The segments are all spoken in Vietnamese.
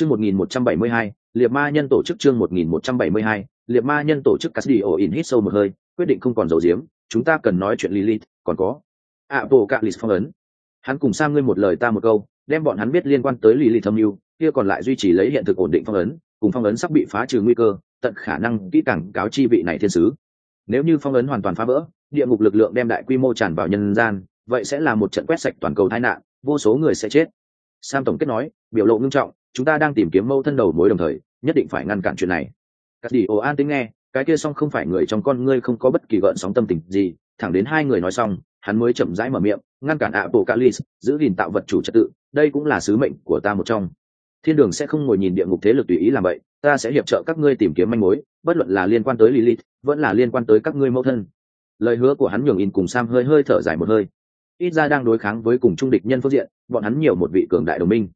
Chương 1172, Liệp Ma nhân tổ chức chương 1172, Liệp Ma nhân tổ chức Casdio in hít sâu một hơi, quyết định không còn dầu giếm, chúng ta cần nói chuyện Lilith, còn có Apocalypse phong ấn. Hắn cùng sang ngươi một lời ta một câu, đem bọn hắn biết liên quan tới Lilith thâm lưu, kia còn lại duy trì lấy hiện thực ổn định phong ấn, cùng phong ấn sắp bị phá trừ nguy cơ, tận khả năng kỹ càng cáo chi vị này thiên sứ. Nếu như phong ấn hoàn toàn phá vỡ, địa ngục lực lượng đem đại quy mô tràn vào nhân gian, vậy sẽ là một trận quét sạch toàn cầu tai nạn, vô số người sẽ chết. Sam tổng kết nói, biểu lộ nghiêm trọng, chúng ta đang tìm kiếm mâu thân đầu mối đồng thời, nhất định phải ngăn cản chuyện này. Cắt đi ồ, an tính nghe, cái kia xong không phải người trong con ngươi không có bất kỳ gợn sóng tâm tình gì, thẳng đến hai người nói xong, hắn mới chậm rãi mở miệng, ngăn cản ạ bộ calis giữ gìn tạo vật chủ trật tự, đây cũng là sứ mệnh của ta một trong. Thiên đường sẽ không ngồi nhìn địa ngục thế lực tùy ý làm vậy, ta sẽ hiệp trợ các ngươi tìm kiếm manh mối, bất luận là liên quan tới lilith, vẫn là liên quan tới các ngươi mẫu thân. Lời hứa của hắn nhường in cùng sam hơi hơi thở dài một hơi. Ít ra đang đối kháng với cùng trung địch nhân phương diện, bọn hắn nhiều một vị cường đại đồng minh.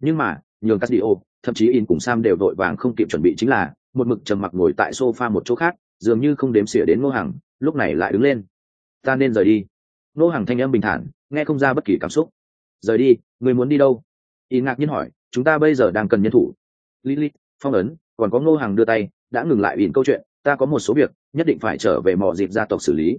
Nhưng mà nhường Casio, thậm chí In cùng Sam đều vội vàng không kịp chuẩn bị chính là một mực trầm mặc ngồi tại sofa một chỗ khác, dường như không đếm xỉa đến Ngô Hằng, lúc này lại đứng lên. Ta nên rời đi. Ngô Hằng thanh âm bình thản, nghe không ra bất kỳ cảm xúc. Rời đi, người muốn đi đâu? In ngạc nhiên hỏi, chúng ta bây giờ đang cần nhân thủ. Lilith, phong ấn, còn có Ngô Hằng đưa tay, đã ngừng lại In câu chuyện, ta có một số việc, nhất định phải trở về mỏ dịp gia tộc xử lý.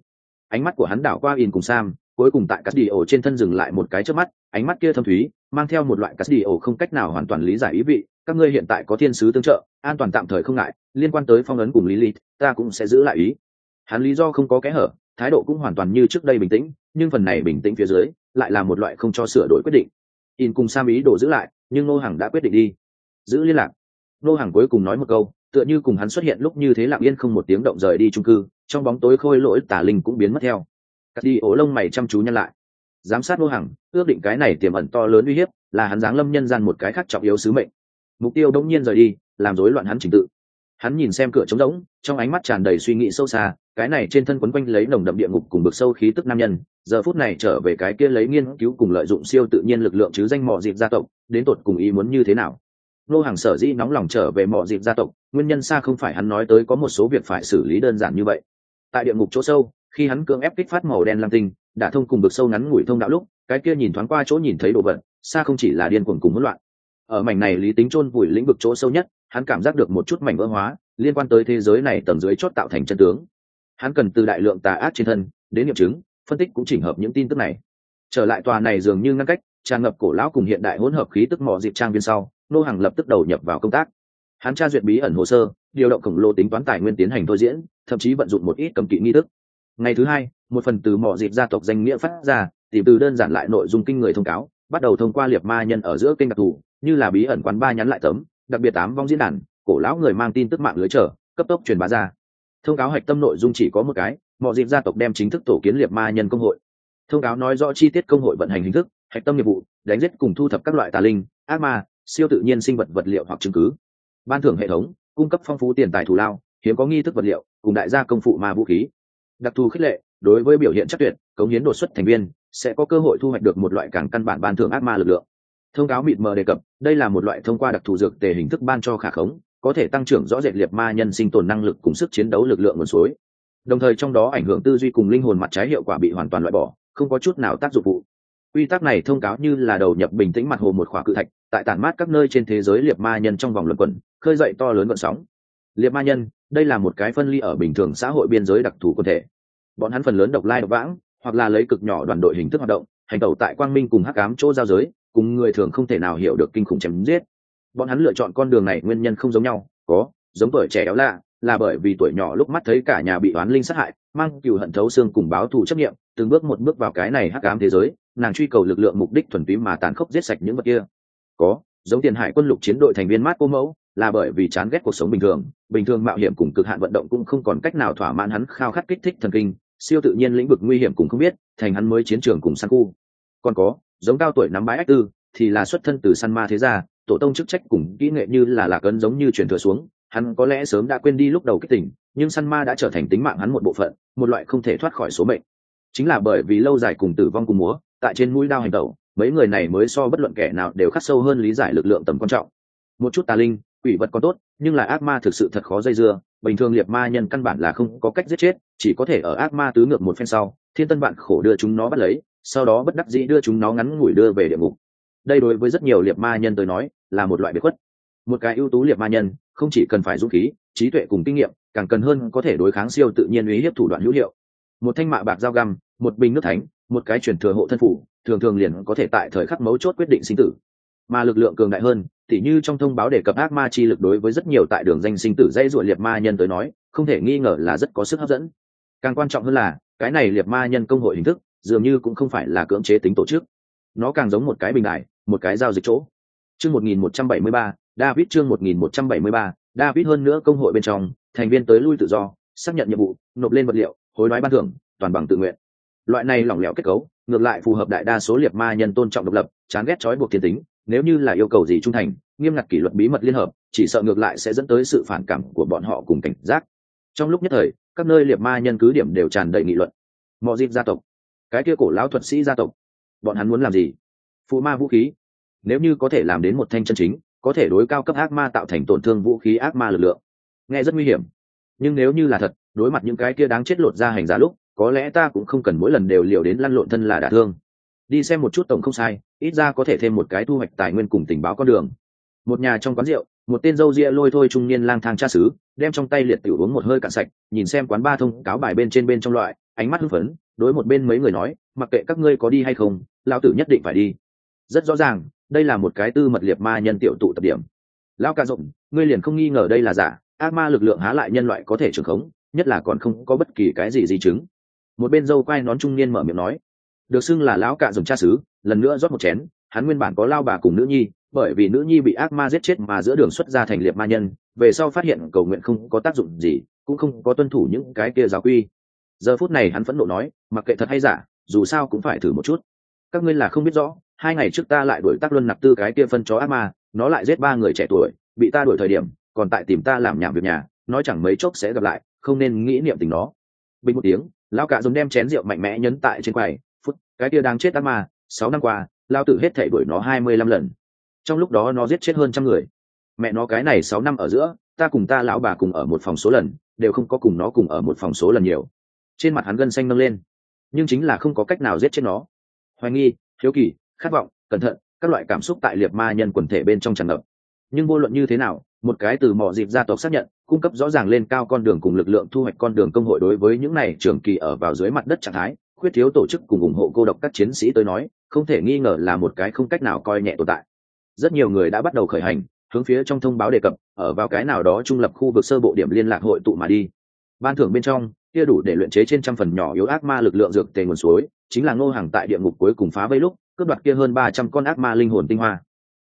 Ánh mắt của hắn đảo qua In cùng Sam, cuối cùng tại Casio trên thân dừng lại một cái trước mắt, ánh mắt kia thâm thúy, mang theo một loại Casio không cách nào hoàn toàn lý giải ý vị, các ngươi hiện tại có thiên sứ tương trợ, an toàn tạm thời không ngại, liên quan tới phong ấn cùng lý lít, ta cũng sẽ giữ lại ý. Hắn lý do không có kẽ hở, thái độ cũng hoàn toàn như trước đây bình tĩnh, nhưng phần này bình tĩnh phía dưới, lại là một loại không cho sửa đổi quyết định. In cùng Sam ý đồ giữ lại, nhưng Nô Hằng đã quyết định đi. Giữ liên lạc. Nô Hằng cuối cùng nói một câu, tựa như cùng hắn xuất hiện lúc như thế lặng yên không một tiếng động rời đi trung cư, trong bóng tối khôi lỗi tả linh cũng biến mất theo. Cắt đi ổ lông mày chăm chú nhăn lại giám sát Ngô Hằng, ước định cái này tiềm ẩn to lớn uy hiếp, là hắn giáng lâm nhân gian một cái khác trọng yếu sứ mệnh. Mục tiêu đống nhiên rời đi, làm rối loạn hắn trình tự. Hắn nhìn xem cửa trống rỗng, trong ánh mắt tràn đầy suy nghĩ sâu xa, cái này trên thân quấn quanh lấy nồng đậm địa ngục cùng bực sâu khí tức nam nhân, giờ phút này trở về cái kia lấy nghiên cứu cùng lợi dụng siêu tự nhiên lực lượng chứ danh mọ dịp gia tộc, đến tột cùng ý muốn như thế nào. Nô hàng sở dĩ nóng lòng trở về mọ dịp gia tộc, nguyên nhân xa không phải hắn nói tới có một số việc phải xử lý đơn giản như vậy. Tại địa ngục chỗ sâu, khi hắn cưỡng ép kích phát màu đen lam tinh, đã thông cùng vực sâu ngắn ngủi thông đạo lúc cái kia nhìn thoáng qua chỗ nhìn thấy đồ vật xa không chỉ là điên cuồng cùng hỗn loạn. Ở mảnh này lý tính chôn vùi lĩnh vực chỗ sâu nhất hắn cảm giác được một chút mảnh vỡ hóa liên quan tới thế giới này tầng dưới chót tạo thành chân tướng. Hắn cần từ đại lượng tà ác trên thân đến nghiệm chứng phân tích cũng chỉnh hợp những tin tức này. Trở lại tòa này dường như ngăn cách tràn ngập cổ lão cùng hiện đại hỗn hợp khí tức mỏ dịp trang viên sau nô hàng lập tức đầu nhập vào công tác. Hắn tra duyệt bí ẩn hồ sơ điều động khổng lồ tính toán tài nguyên tiến hành thôi diễn thậm chí vận dụng một ít cầm kỵ nghi thức ngày thứ hai, một phần từ mỏ dịp gia tộc danh nghĩa phát ra, tìm từ đơn giản lại nội dung kinh người thông cáo, bắt đầu thông qua liệp ma nhân ở giữa kênh đặc thù, như là bí ẩn quán ba nhắn lại tấm, đặc biệt tám vong diễn đàn, cổ lão người mang tin tức mạng lưới trở cấp tốc truyền bá ra. Thông cáo hạch tâm nội dung chỉ có một cái, mỏ dịp gia tộc đem chính thức tổ kiến liệp ma nhân công hội. Thông cáo nói rõ chi tiết công hội vận hành hình thức, hạch tâm nghiệp vụ, đánh giết cùng thu thập các loại tà linh, ác ma, siêu tự nhiên sinh vật vật liệu hoặc chứng cứ. Ban thưởng hệ thống, cung cấp phong phú tiền tài thù lao, hiếm có nghi thức vật liệu, cùng đại gia công phụ ma vũ khí đặc thù khích lệ, đối với biểu hiện chắc tuyệt, cống hiến đột xuất thành viên, sẽ có cơ hội thu hoạch được một loại càng căn bản ban thưởng ác ma lực lượng. Thông cáo mịt mờ đề cập, đây là một loại thông qua đặc thù dược tề hình thức ban cho khả khống, có thể tăng trưởng rõ rệt liệt ma nhân sinh tồn năng lực cùng sức chiến đấu lực lượng nguồn suối. Đồng thời trong đó ảnh hưởng tư duy cùng linh hồn mặt trái hiệu quả bị hoàn toàn loại bỏ, không có chút nào tác dụng vụ quy tắc này thông cáo như là đầu nhập bình tĩnh mặt hồ một khỏa cự thạch, tại tản mát các nơi trên thế giới liệt ma nhân trong vòng luận quẩn, khơi dậy to lớn vận sóng. Liệt ma nhân đây là một cái phân ly ở bình thường xã hội biên giới đặc thù quân thể. Bọn hắn phần lớn độc lai độc vãng, hoặc là lấy cực nhỏ đoàn đội hình thức hoạt động, hành tẩu tại quang minh cùng hắc ám chỗ giao giới, cùng người thường không thể nào hiểu được kinh khủng chém giết. Bọn hắn lựa chọn con đường này nguyên nhân không giống nhau, có, giống tuổi trẻ éo lạ, là bởi vì tuổi nhỏ lúc mắt thấy cả nhà bị oán linh sát hại, mang cừu hận thấu xương cùng báo thù chấp nghiệm từng bước một bước vào cái này hắc ám thế giới, nàng truy cầu lực lượng mục đích thuần túy mà tàn khốc giết sạch những vật kia. Có giống tiền hải quân lục chiến đội thành viên mát cô mẫu, là bởi vì chán ghét cuộc sống bình thường bình thường mạo hiểm cùng cực hạn vận động cũng không còn cách nào thỏa mãn hắn khao khát kích thích thần kinh, siêu tự nhiên lĩnh vực nguy hiểm cũng không biết, thành hắn mới chiến trường cùng săn khu. Còn có, giống cao tuổi nắm bãi ách tư, thì là xuất thân từ săn ma thế gia, tổ tông chức trách cùng kỹ nghệ như là lạc ấn giống như truyền thừa xuống, hắn có lẽ sớm đã quên đi lúc đầu kích tỉnh nhưng săn ma đã trở thành tính mạng hắn một bộ phận, một loại không thể thoát khỏi số mệnh. Chính là bởi vì lâu dài cùng tử vong cùng múa, tại trên mũi đao hành tẩu mấy người này mới so bất luận kẻ nào đều khắc sâu hơn lý giải lực lượng tầm quan trọng. Một chút tà linh, quỷ vật còn tốt, nhưng là ác ma thực sự thật khó dây dưa, bình thường liệt ma nhân căn bản là không có cách giết chết, chỉ có thể ở ác ma tứ ngược một phen sau, thiên tân bạn khổ đưa chúng nó bắt lấy, sau đó bất đắc dĩ đưa chúng nó ngắn ngủi đưa về địa ngục. Đây đối với rất nhiều liệt ma nhân tới nói, là một loại biệt khuất. Một cái ưu tú liệt ma nhân, không chỉ cần phải dũng khí, trí tuệ cùng kinh nghiệm, càng cần hơn có thể đối kháng siêu tự nhiên uy hiếp thủ đoạn hữu hiệu. Một thanh mạ bạc dao găm, một bình nước thánh một cái truyền thừa hộ thân phủ thường thường liền có thể tại thời khắc mấu chốt quyết định sinh tử. Mà lực lượng cường đại hơn thì như trong thông báo đề cập ác ma chi lực đối với rất nhiều tại đường danh sinh tử dây ruột liệt ma nhân tới nói không thể nghi ngờ là rất có sức hấp dẫn. Càng quan trọng hơn là cái này liệt ma nhân công hội hình thức dường như cũng không phải là cưỡng chế tính tổ chức. Nó càng giống một cái bình đại một cái giao dịch chỗ. Chương 1173, david chương 1173, david hơn nữa công hội bên trong thành viên tới lui tự do xác nhận nhiệm vụ nộp lên vật liệu hối đoái ban thưởng toàn bằng tự nguyện loại này lỏng lẻo kết cấu, ngược lại phù hợp đại đa số liệt ma nhân tôn trọng độc lập, chán ghét trói buộc thiên tính, nếu như là yêu cầu gì trung thành, nghiêm ngặt kỷ luật bí mật liên hợp, chỉ sợ ngược lại sẽ dẫn tới sự phản cảm của bọn họ cùng cảnh giác. Trong lúc nhất thời, các nơi liệt ma nhân cứ điểm đều tràn đầy nghị luận. Mọi dịp gia tộc, cái kia cổ lão thuật sĩ gia tộc, bọn hắn muốn làm gì? Phụ ma vũ khí, nếu như có thể làm đến một thanh chân chính, có thể đối cao cấp ác ma tạo thành tổn thương vũ khí ác ma lực lượng, nghe rất nguy hiểm. Nhưng nếu như là thật, đối mặt những cái kia đáng chết lột ra hành giá lúc có lẽ ta cũng không cần mỗi lần đều liều đến lăn lộn thân là đả thương. Đi xem một chút tổng không sai, ít ra có thể thêm một cái thu hoạch tài nguyên cùng tình báo con đường. Một nhà trong quán rượu, một tên dâu ria lôi thôi trung niên lang thang cha xứ, đem trong tay liệt tiểu uống một hơi cạn sạch, nhìn xem quán ba thông cáo bài bên trên bên trong loại, ánh mắt hưng phấn, đối một bên mấy người nói, mặc kệ các ngươi có đi hay không lao tử nhất định phải đi. Rất rõ ràng, đây là một cái tư mật liệt ma nhân tiểu tụ tập điểm. Lao ca rộng ngươi liền không nghi ngờ đây là giả, ác ma lực lượng há lại nhân loại có thể trưởng khống, nhất là còn không có bất kỳ cái gì di chứng một bên dâu quai nón trung niên mở miệng nói, được xưng là lão cạ dùng cha xứ, lần nữa rót một chén, hắn nguyên bản có lao bà cùng nữ nhi, bởi vì nữ nhi bị ác ma giết chết mà giữa đường xuất ra thành liệt ma nhân, về sau phát hiện cầu nguyện không có tác dụng gì, cũng không có tuân thủ những cái kia giáo quy. Giờ phút này hắn phẫn nộ nói, mặc kệ thật hay giả, dù sao cũng phải thử một chút. Các ngươi là không biết rõ, hai ngày trước ta lại đuổi tác luân nạp tư cái kia phân chó ác ma, nó lại giết ba người trẻ tuổi, bị ta đuổi thời điểm, còn tại tìm ta làm nhảm việc nhà, nói chẳng mấy chốc sẽ gặp lại, không nên nghĩ niệm tình nó. Bình một tiếng lão cạ dùng đem chén rượu mạnh mẽ nhấn tại trên quầy, phút, cái kia đang chết ác ma, sáu năm qua lao tử hết thể đuổi nó hai mươi lăm lần. Trong lúc đó nó giết chết hơn trăm người. Mẹ nó cái này sáu năm ở giữa, ta cùng ta lão bà cùng ở một phòng số lần, đều không có cùng nó cùng ở một phòng số lần nhiều. Trên mặt hắn gân xanh nâng lên. Nhưng chính là không có cách nào giết chết nó. Hoài nghi, hiếu kỳ, khát vọng, cẩn thận, các loại cảm xúc tại liệt ma nhân quần thể bên trong tràn ngập. Nhưng vô luận như thế nào một cái từ mỏ dịp gia tộc xác nhận, cung cấp rõ ràng lên cao con đường cùng lực lượng thu hoạch con đường công hội đối với những này trường kỳ ở vào dưới mặt đất trạng thái, khuyết thiếu tổ chức cùng ủng hộ cô độc các chiến sĩ tới nói, không thể nghi ngờ là một cái không cách nào coi nhẹ tồn tại. Rất nhiều người đã bắt đầu khởi hành, hướng phía trong thông báo đề cập, ở vào cái nào đó trung lập khu vực sơ bộ điểm liên lạc hội tụ mà đi. Ban thưởng bên trong, kia đủ để luyện chế trên trăm phần nhỏ yếu ác ma lực lượng dược tề nguồn suối, chính là ngô hàng tại địa ngục cuối cùng phá vây lúc, cướp đoạt kia hơn ba trăm con ác ma linh hồn tinh hoa.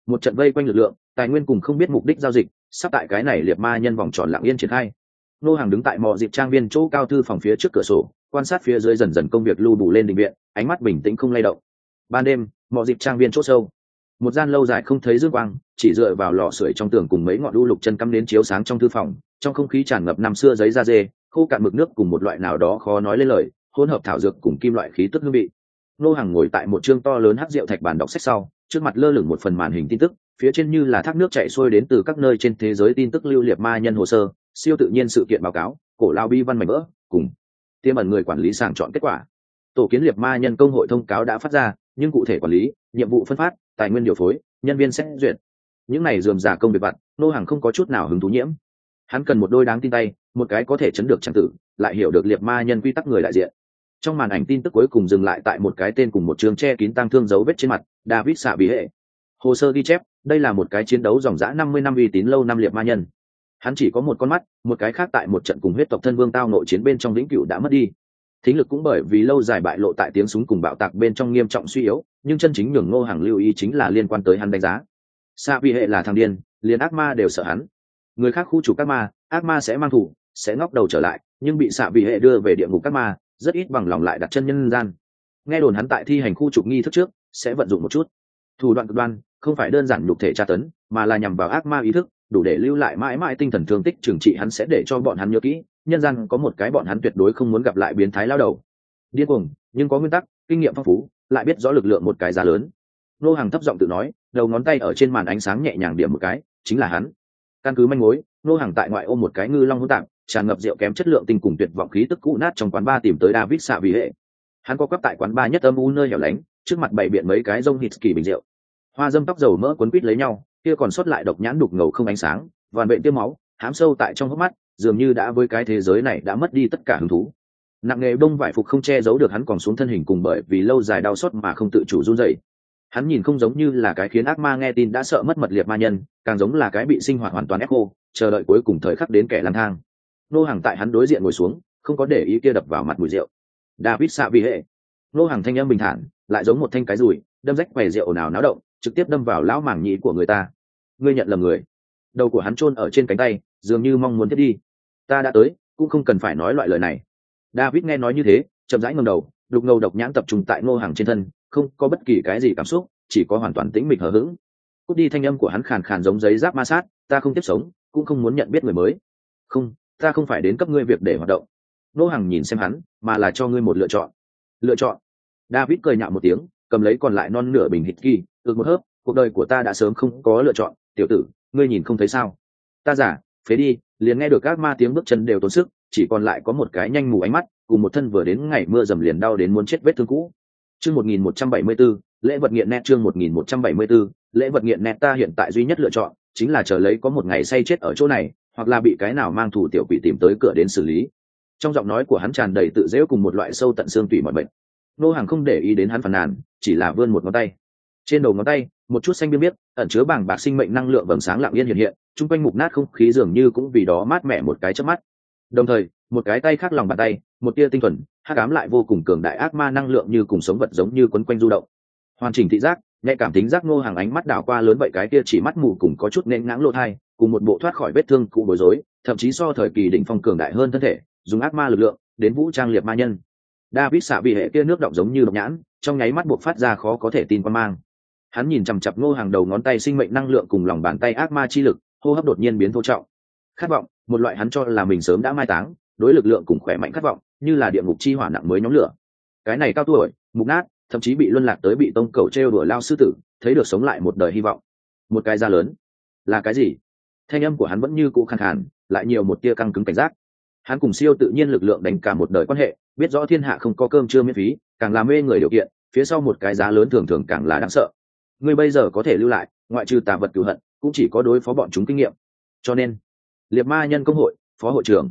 Một trận vây quanh lực lượng, tài nguyên cùng không biết mục đích giao dịch sắp tại cái này liệt ma nhân vòng tròn lặng yên triển khai. Ngô hàng đứng tại mò dịp trang viên chỗ cao thư phòng phía trước cửa sổ, quan sát phía dưới dần dần công việc lưu đủ lên định viện, ánh mắt bình tĩnh không lay động. Ban đêm, mò dịp trang viên chỗ sâu. Một gian lâu dài không thấy dương quang, chỉ dựa vào lò sưởi trong tường cùng mấy ngọn đu lục chân cắm đến chiếu sáng trong thư phòng, trong không khí tràn ngập năm xưa giấy da dê, khô cạn mực nước cùng một loại nào đó khó nói lên lời, hỗn hợp thảo dược cùng kim loại khí tức hương vị. Nô hàng ngồi tại một chương to lớn hắc rượu thạch bàn đọc sách sau, trước mặt lơ lửng một phần màn hình tin tức phía trên như là thác nước chảy xuôi đến từ các nơi trên thế giới tin tức lưu liệt ma nhân hồ sơ, siêu tự nhiên sự kiện báo cáo, cổ lao bi văn mảnh vỡ, cùng tiêm ẩn người quản lý sàng chọn kết quả. Tổ kiến liệt ma nhân công hội thông cáo đã phát ra, nhưng cụ thể quản lý, nhiệm vụ phân phát, tài nguyên điều phối, nhân viên xét duyệt. Những này dườm giả công việc vặt, nô hàng không có chút nào hứng thú nhiễm. Hắn cần một đôi đáng tin tay, một cái có thể chấn được trang tử, lại hiểu được liệt ma nhân quy tắc người đại diện. Trong màn ảnh tin tức cuối cùng dừng lại tại một cái tên cùng một trường che kín tăng thương dấu vết trên mặt, david xạ bí hệ hồ sơ ghi chép đây là một cái chiến đấu dòng dã năm mươi năm uy tín lâu năm liệt ma nhân. Hắn chỉ có một con mắt, một cái khác tại một trận cùng huyết tộc thân vương tao nội chiến bên trong lĩnh cựu đã mất đi. Thính lực cũng bởi vì lâu dài bại lộ tại tiếng súng cùng bạo tạc bên trong nghiêm trọng suy yếu, nhưng chân chính nhường ngô hàng lưu ý chính là liên quan tới hắn đánh giá. Xa vi hệ là thằng điên, liền ác ma đều sợ hắn. Người khác khu chủ các ma, ác ma sẽ mang thủ, sẽ ngóc đầu trở lại, nhưng bị xạ vi hệ đưa về địa ngục các ma, rất ít bằng lòng lại đặt chân nhân gian. Nghe đồn hắn tại thi hành khu trục nghi thức trước, sẽ vận dụng một chút. Thủ đoạn cực đoan không phải đơn giản nhục thể tra tấn, mà là nhằm vào ác ma ý thức, đủ để lưu lại mãi mãi tinh thần thương tích trừng trị hắn sẽ để cho bọn hắn nhớ kỹ, nhân gian có một cái bọn hắn tuyệt đối không muốn gặp lại biến thái lao đầu. Điên cuồng, nhưng có nguyên tắc, kinh nghiệm phong phú, lại biết rõ lực lượng một cái giá lớn. Nô hàng thấp giọng tự nói, đầu ngón tay ở trên màn ánh sáng nhẹ nhàng điểm một cái, chính là hắn. Căn cứ manh mối, nô hàng tại ngoại ôm một cái ngư long hỗn tạp, tràn ngập rượu kém chất lượng tinh cùng tuyệt vọng khí tức cũ nát trong quán ba tìm tới david xạ vì hệ hắn có quắp tại quán ba nhất âm u nơi hẻo lánh, trước mặt bày biện mấy cái rông hít kỳ bình rượu hoa dâm tóc dầu mỡ quấn quít lấy nhau, kia còn sót lại độc nhãn đục ngầu không ánh sáng vằn bệnh tiêm máu, hám sâu tại trong hốc mắt, dường như đã với cái thế giới này đã mất đi tất cả hứng thú. Nặng nghề đông vải phục không che giấu được hắn còn xuống thân hình cùng bởi vì lâu dài đau xót mà không tự chủ run dậy hắn nhìn không giống như là cái khiến ác ma nghe tin đã sợ mất mật liệt ma nhân, càng giống là cái bị sinh hoạt hoàn toàn ép khô chờ đợi cuối cùng thời khắc đến kẻ lang thang. Nô hàng tại hắn đối diện ngồi xuống, không có để ý kia đập vào mặt mùi rượu. David xạ vì hệ nô hàng thanh âm bình thản, lại giống một thanh cái rùi, đâm rách quầy rượu nào náo động trực tiếp đâm vào lão màng nhĩ của người ta. Ngươi nhận lầm người. Đầu của hắn chôn ở trên cánh tay, dường như mong muốn thiết đi. Ta đã tới, cũng không cần phải nói loại lời này. David nghe nói như thế, chậm rãi ngầm đầu, đục ngầu độc nhãn tập trung tại ngô hàng trên thân, không có bất kỳ cái gì cảm xúc, chỉ có hoàn toàn tĩnh mịch hờ hững. Cút đi thanh âm của hắn khàn khàn giống giấy giáp ma sát, ta không tiếp sống, cũng không muốn nhận biết người mới. Không, ta không phải đến cấp ngươi việc để hoạt động. Ngô hàng nhìn xem hắn, mà là cho ngươi một lựa chọn. Lựa chọn. David cười nhạo một tiếng, cầm lấy còn lại non nửa bình hít kỳ ực một hớp, cuộc đời của ta đã sớm không có lựa chọn, tiểu tử, ngươi nhìn không thấy sao? Ta giả, phế đi, liền nghe được các ma tiếng bước chân đều tốn sức, chỉ còn lại có một cái nhanh mù ánh mắt, cùng một thân vừa đến ngày mưa dầm liền đau đến muốn chết vết thương cũ. Chương một nghìn một trăm bảy mươi b lễ vật nghiện nét chương một nghìn một trăm bảy mươi b lễ vật nghiện nét ta hiện tại duy nhất lựa chọn, chính là chờ lấy có một ngày say chết ở chỗ này, hoặc là bị cái nào mang thủ tiểu quỷ tìm tới cửa đến xử lý. Trong giọng nói của hắn tràn đầy tự dễu cùng một loại sâu tận xương tủy mọi bệnh. Nô hàng không để ý đến hắn phàn nàn, chỉ là vươn một ngón tay trên đầu ngón tay, một chút xanh biên biết ẩn chứa bảng bạc sinh mệnh năng lượng vầng sáng lặng yên hiện hiện, chung quanh mục nát không khí dường như cũng vì đó mát mẻ một cái chớp mắt. Đồng thời, một cái tay khác lòng bàn tay, một tia tinh thuần hát cám lại vô cùng cường đại ác ma năng lượng như cùng sống vật giống như quấn quanh du động. Hoàn chỉnh thị giác, nhạy cảm tính giác ngô hàng ánh mắt đảo qua lớn vậy cái kia chỉ mắt mù cùng có chút nên ngãng lộ thai, cùng một bộ thoát khỏi vết thương cụ bối rối, thậm chí so thời kỳ đỉnh phong cường đại hơn thân thể, dùng ác ma lực lượng, đến vũ trang liệt ma nhân. David xạ bị hệ kia nước động giống như độc nhãn, trong nháy mắt buộc phát ra khó có thể tin quan mang hắn nhìn chằm chặp ngô hàng đầu ngón tay sinh mệnh năng lượng cùng lòng bàn tay ác ma chi lực, hô hấp đột nhiên biến thô trọng. Khát vọng, một loại hắn cho là mình sớm đã mai táng, đối lực lượng cùng khỏe mạnh khát vọng, như là địa ngục chi hỏa nặng mới nhóm lửa. Cái này cao tuổi, mục nát, thậm chí bị luân lạc tới bị tông cầu trêu đuổi lao sư tử, thấy được sống lại một đời hy vọng. Một cái da lớn. Là cái gì? Thanh âm của hắn vẫn như cũ khàn khàn, lại nhiều một tia căng cứng cảnh giác. Hắn cùng siêu tự nhiên lực lượng đánh cả một đời quan hệ, biết rõ thiên hạ không có cơm chưa miễn phí, càng làm mê người điều kiện, phía sau một cái giá lớn thường thường càng là đáng sợ ngươi bây giờ có thể lưu lại, ngoại trừ tà vật cửu hận, cũng chỉ có đối phó bọn chúng kinh nghiệm. Cho nên, liệt ma nhân công hội, phó hội trưởng,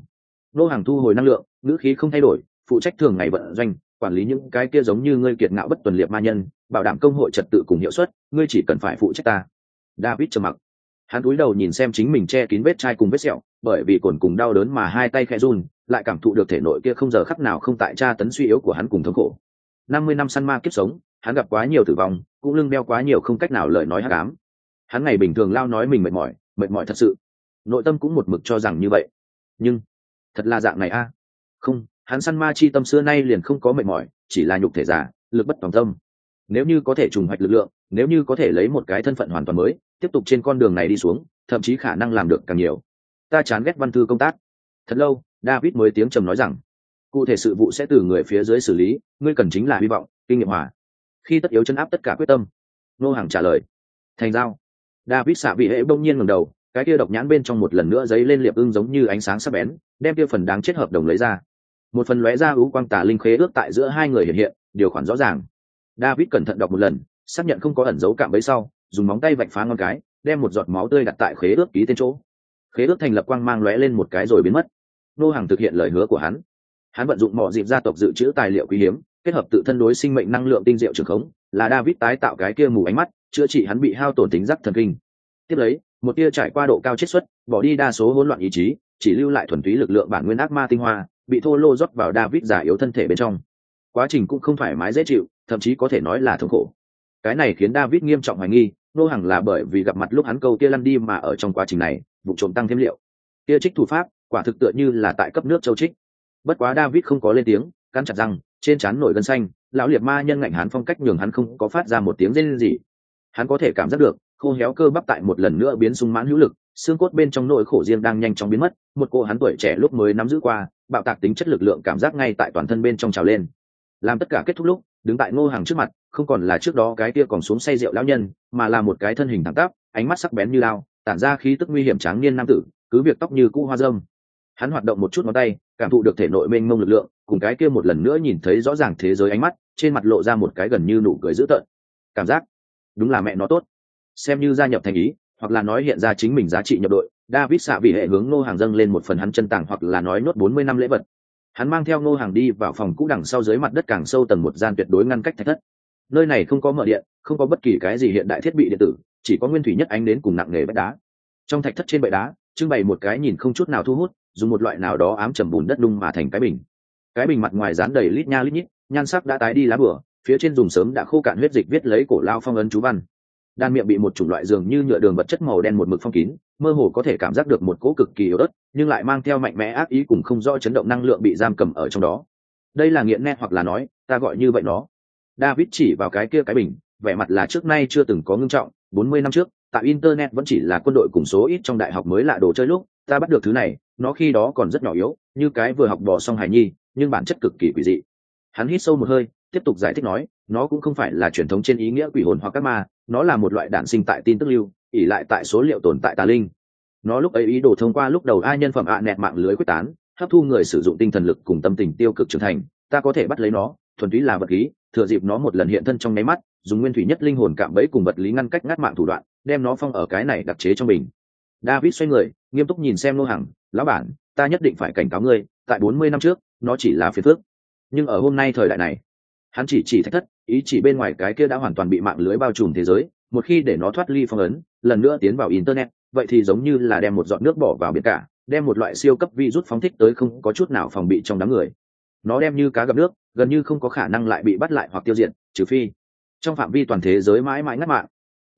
nô hàng thu hồi năng lượng, ngữ khí không thay đổi, phụ trách thường ngày vận doanh, quản lý những cái kia giống như ngươi kiệt ngạo bất tuần liệt ma nhân, bảo đảm công hội trật tự cùng hiệu suất, ngươi chỉ cần phải phụ trách ta. David trầm mặc. Hắn cúi đầu nhìn xem chính mình che kín vết chai cùng vết sẹo, bởi vì cồn cùng đau đớn mà hai tay khẽ run, lại cảm thụ được thể nội kia không giờ khắc nào không tại tra tấn suy yếu của hắn cùng thống khổ. Năm mươi năm săn ma kiếp sống hắn gặp quá nhiều tử vong, cũng lưng đeo quá nhiều không cách nào lời nói hát cám hắn ngày bình thường lao nói mình mệt mỏi mệt mỏi thật sự. Nội tâm cũng một mực cho rằng như vậy. Nhưng, thật là dạng này a. Không, hắn săn ma chi tâm xưa nay liền không có mệt mỏi, chỉ là nhục thể giả lực bất tòng tâm. Nếu như có thể trùng hoạch lực lượng, nếu như có thể lấy một cái thân phận hoàn toàn mới, tiếp tục trên con đường này đi xuống, thậm chí khả năng làm được càng nhiều. Ta chán ghét văn thư công tác. Thật lâu, david mới tiếng trầm nói rằng, cụ thể sự vụ sẽ từ người phía dưới xử lý, ngươi cần chính là hy vọng, kinh nghiệm hòa khi tất yếu chân áp tất cả quyết tâm. Nô hàng trả lời, thành giao. David xạ vị hệ bỗng nhiên ngầm đầu, cái kia độc nhãn bên trong một lần nữa giấy lên liệp ưng giống như ánh sáng sắc bén, đem kia phần đáng chết hợp đồng lấy ra. Một phần lóe ra ú quang tả linh khế ước tại giữa hai người hiện hiện, điều khoản rõ ràng. David cẩn thận đọc một lần, xác nhận không có ẩn dấu cạm bấy sau, dùng móng tay vạch phá ngon cái, đem một giọt máu tươi đặt tại khế ước ký tên chỗ. Khế ước thành lập quang mang lóe lên một cái rồi biến mất. Nô hàng thực hiện lời hứa của hắn. Hắn vận dụng mọi dịp gia tộc dự trữ tài liệu quý hiếm kết hợp tự thân đối sinh mệnh năng lượng tinh diệu trường khống, là david tái tạo cái kia mù ánh mắt, chữa trị hắn bị hao tổn tính giác thần kinh. Tiếp lấy, một tia trải qua độ cao chiết xuất, bỏ đi đa số hỗn loạn ý chí, chỉ lưu lại thuần túy lực lượng bản nguyên ác ma tinh hoa, bị thô lô rót vào david giả yếu thân thể bên trong. Quá trình cũng không thoải mái dễ chịu, thậm chí có thể nói là thống khổ. Cái này khiến david nghiêm trọng hoài nghi, nô hàng là bởi vì gặp mặt lúc hắn câu kia lăn đi mà ở trong quá trình này, vụ trộm tăng thêm liệu. Kia trích thủ pháp, quả thực tựa như là tại cấp nước châu trích. Bất quá david không có lên tiếng, cắn chặt rằng trên trán nổi gân xanh, lão liệt ma nhân ngạnh hắn phong cách nhường hắn không có phát ra một tiếng rên gì hắn có thể cảm giác được, khô héo cơ bắp tại một lần nữa biến sung mãn hữu lực, xương cốt bên trong nỗi khổ riêng đang nhanh chóng biến mất, một cô hắn tuổi trẻ lúc mới nắm giữ qua, bạo tạc tính chất lực lượng cảm giác ngay tại toàn thân bên trong trào lên. Làm tất cả kết thúc lúc, đứng tại ngô hàng trước mặt, không còn là trước đó cái kia còn xuống say rượu lão nhân, mà là một cái thân hình thẳng tắp, ánh mắt sắc bén như lao, tản ra khí tức nguy hiểm tráng niên nam tử, cứ việc tóc như cũ hoa dâm hắn hoạt động một chút ngón tay cảm thụ được thể nội mênh mông lực lượng, cùng cái kia một lần nữa nhìn thấy rõ ràng thế giới ánh mắt, trên mặt lộ ra một cái gần như nụ cười dữ tợn. Cảm giác, đúng là mẹ nó tốt. Xem như gia nhập thành ý, hoặc là nói hiện ra chính mình giá trị nhập đội, david xạ vì hệ hướng ngô hàng dâng lên một phần hắn chân tàng hoặc là nói nốt bốn mươi năm lễ vật. Hắn mang theo ngô hàng đi vào phòng cũ đằng sau dưới mặt đất càng sâu tầng một gian tuyệt đối ngăn cách thạch thất. Nơi này không có mở điện, không có bất kỳ cái gì hiện đại thiết bị điện tử, chỉ có nguyên thủy nhất ánh đến cùng nặng nghề vách đá. Trong thạch thất trên bệ đá, trưng bày một cái nhìn không chút nào thu hút dùng một loại nào đó ám trầm bùn đất đung mà thành cái bình. Cái bình mặt ngoài dán đầy lít nha lít nhít, nhan sắc đã tái đi lá bửa, phía trên dùng sớm đã khô cạn huyết dịch viết lấy cổ lao phong ấn chú văn. Đan miệng bị một chủng loại dường như nhựa đường vật chất màu đen một mực phong kín, mơ hồ có thể cảm giác được một cỗ cực kỳ yếu ớt, nhưng lại mang theo mạnh mẽ ác ý cùng không rõ chấn động năng lượng bị giam cầm ở trong đó. Đây là nghiện nét hoặc là nói, ta gọi như vậy nó. David chỉ vào cái kia cái bình, vẻ mặt là trước nay chưa từng có ngưng trọng, bốn mươi năm trước, tại internet vẫn chỉ là quân đội cùng số ít trong đại học mới lạ đồ chơi lúc ta bắt được thứ này, nó khi đó còn rất nhỏ yếu, như cái vừa học bò xong hài nhi, nhưng bản chất cực kỳ quỷ dị hắn hít sâu một hơi, tiếp tục giải thích nói, nó cũng không phải là truyền thống trên ý nghĩa quỷ hồn hoặc các ma, nó là một loại đản sinh tại tin tức lưu ỉ lại tại số liệu tồn tại tà linh nó lúc ấy ý đồ thông qua lúc đầu ai nhân phẩm ạ nẹt mạng lưới quyết tán, hấp thu người sử dụng tinh thần lực cùng tâm tình tiêu cực trưởng thành, ta có thể bắt lấy nó, thuần túy là vật lý thừa dịp nó một lần hiện thân trong nháy mắt, dùng nguyên thủy nhất linh hồn cạm bẫy cùng vật lý ngăn cách ngắt mạng thủ đoạn, đem nó phong ở cái này đặc chế trong mình david xoay người, nghiêm túc nhìn xem lô hằng, lão bản, ta nhất định phải cảnh cáo ngươi, tại bốn mươi năm trước, nó chỉ là phiền phước nhưng ở hôm nay thời đại này, hắn chỉ chỉ thách thất, ý chỉ bên ngoài cái kia đã hoàn toàn bị mạng lưới bao trùm thế giới, một khi để nó thoát ly phong ấn, lần nữa tiến vào internet, vậy thì giống như là đem một giọt nước bỏ vào biển cả, đem một loại siêu cấp virus phóng thích tới không có chút nào phòng bị trong đám người. Nó đem như cá gặp nước, gần như không có khả năng lại bị bắt lại hoặc tiêu diệt, trừ phi trong phạm vi toàn thế giới mãi mãi ngắt mạng,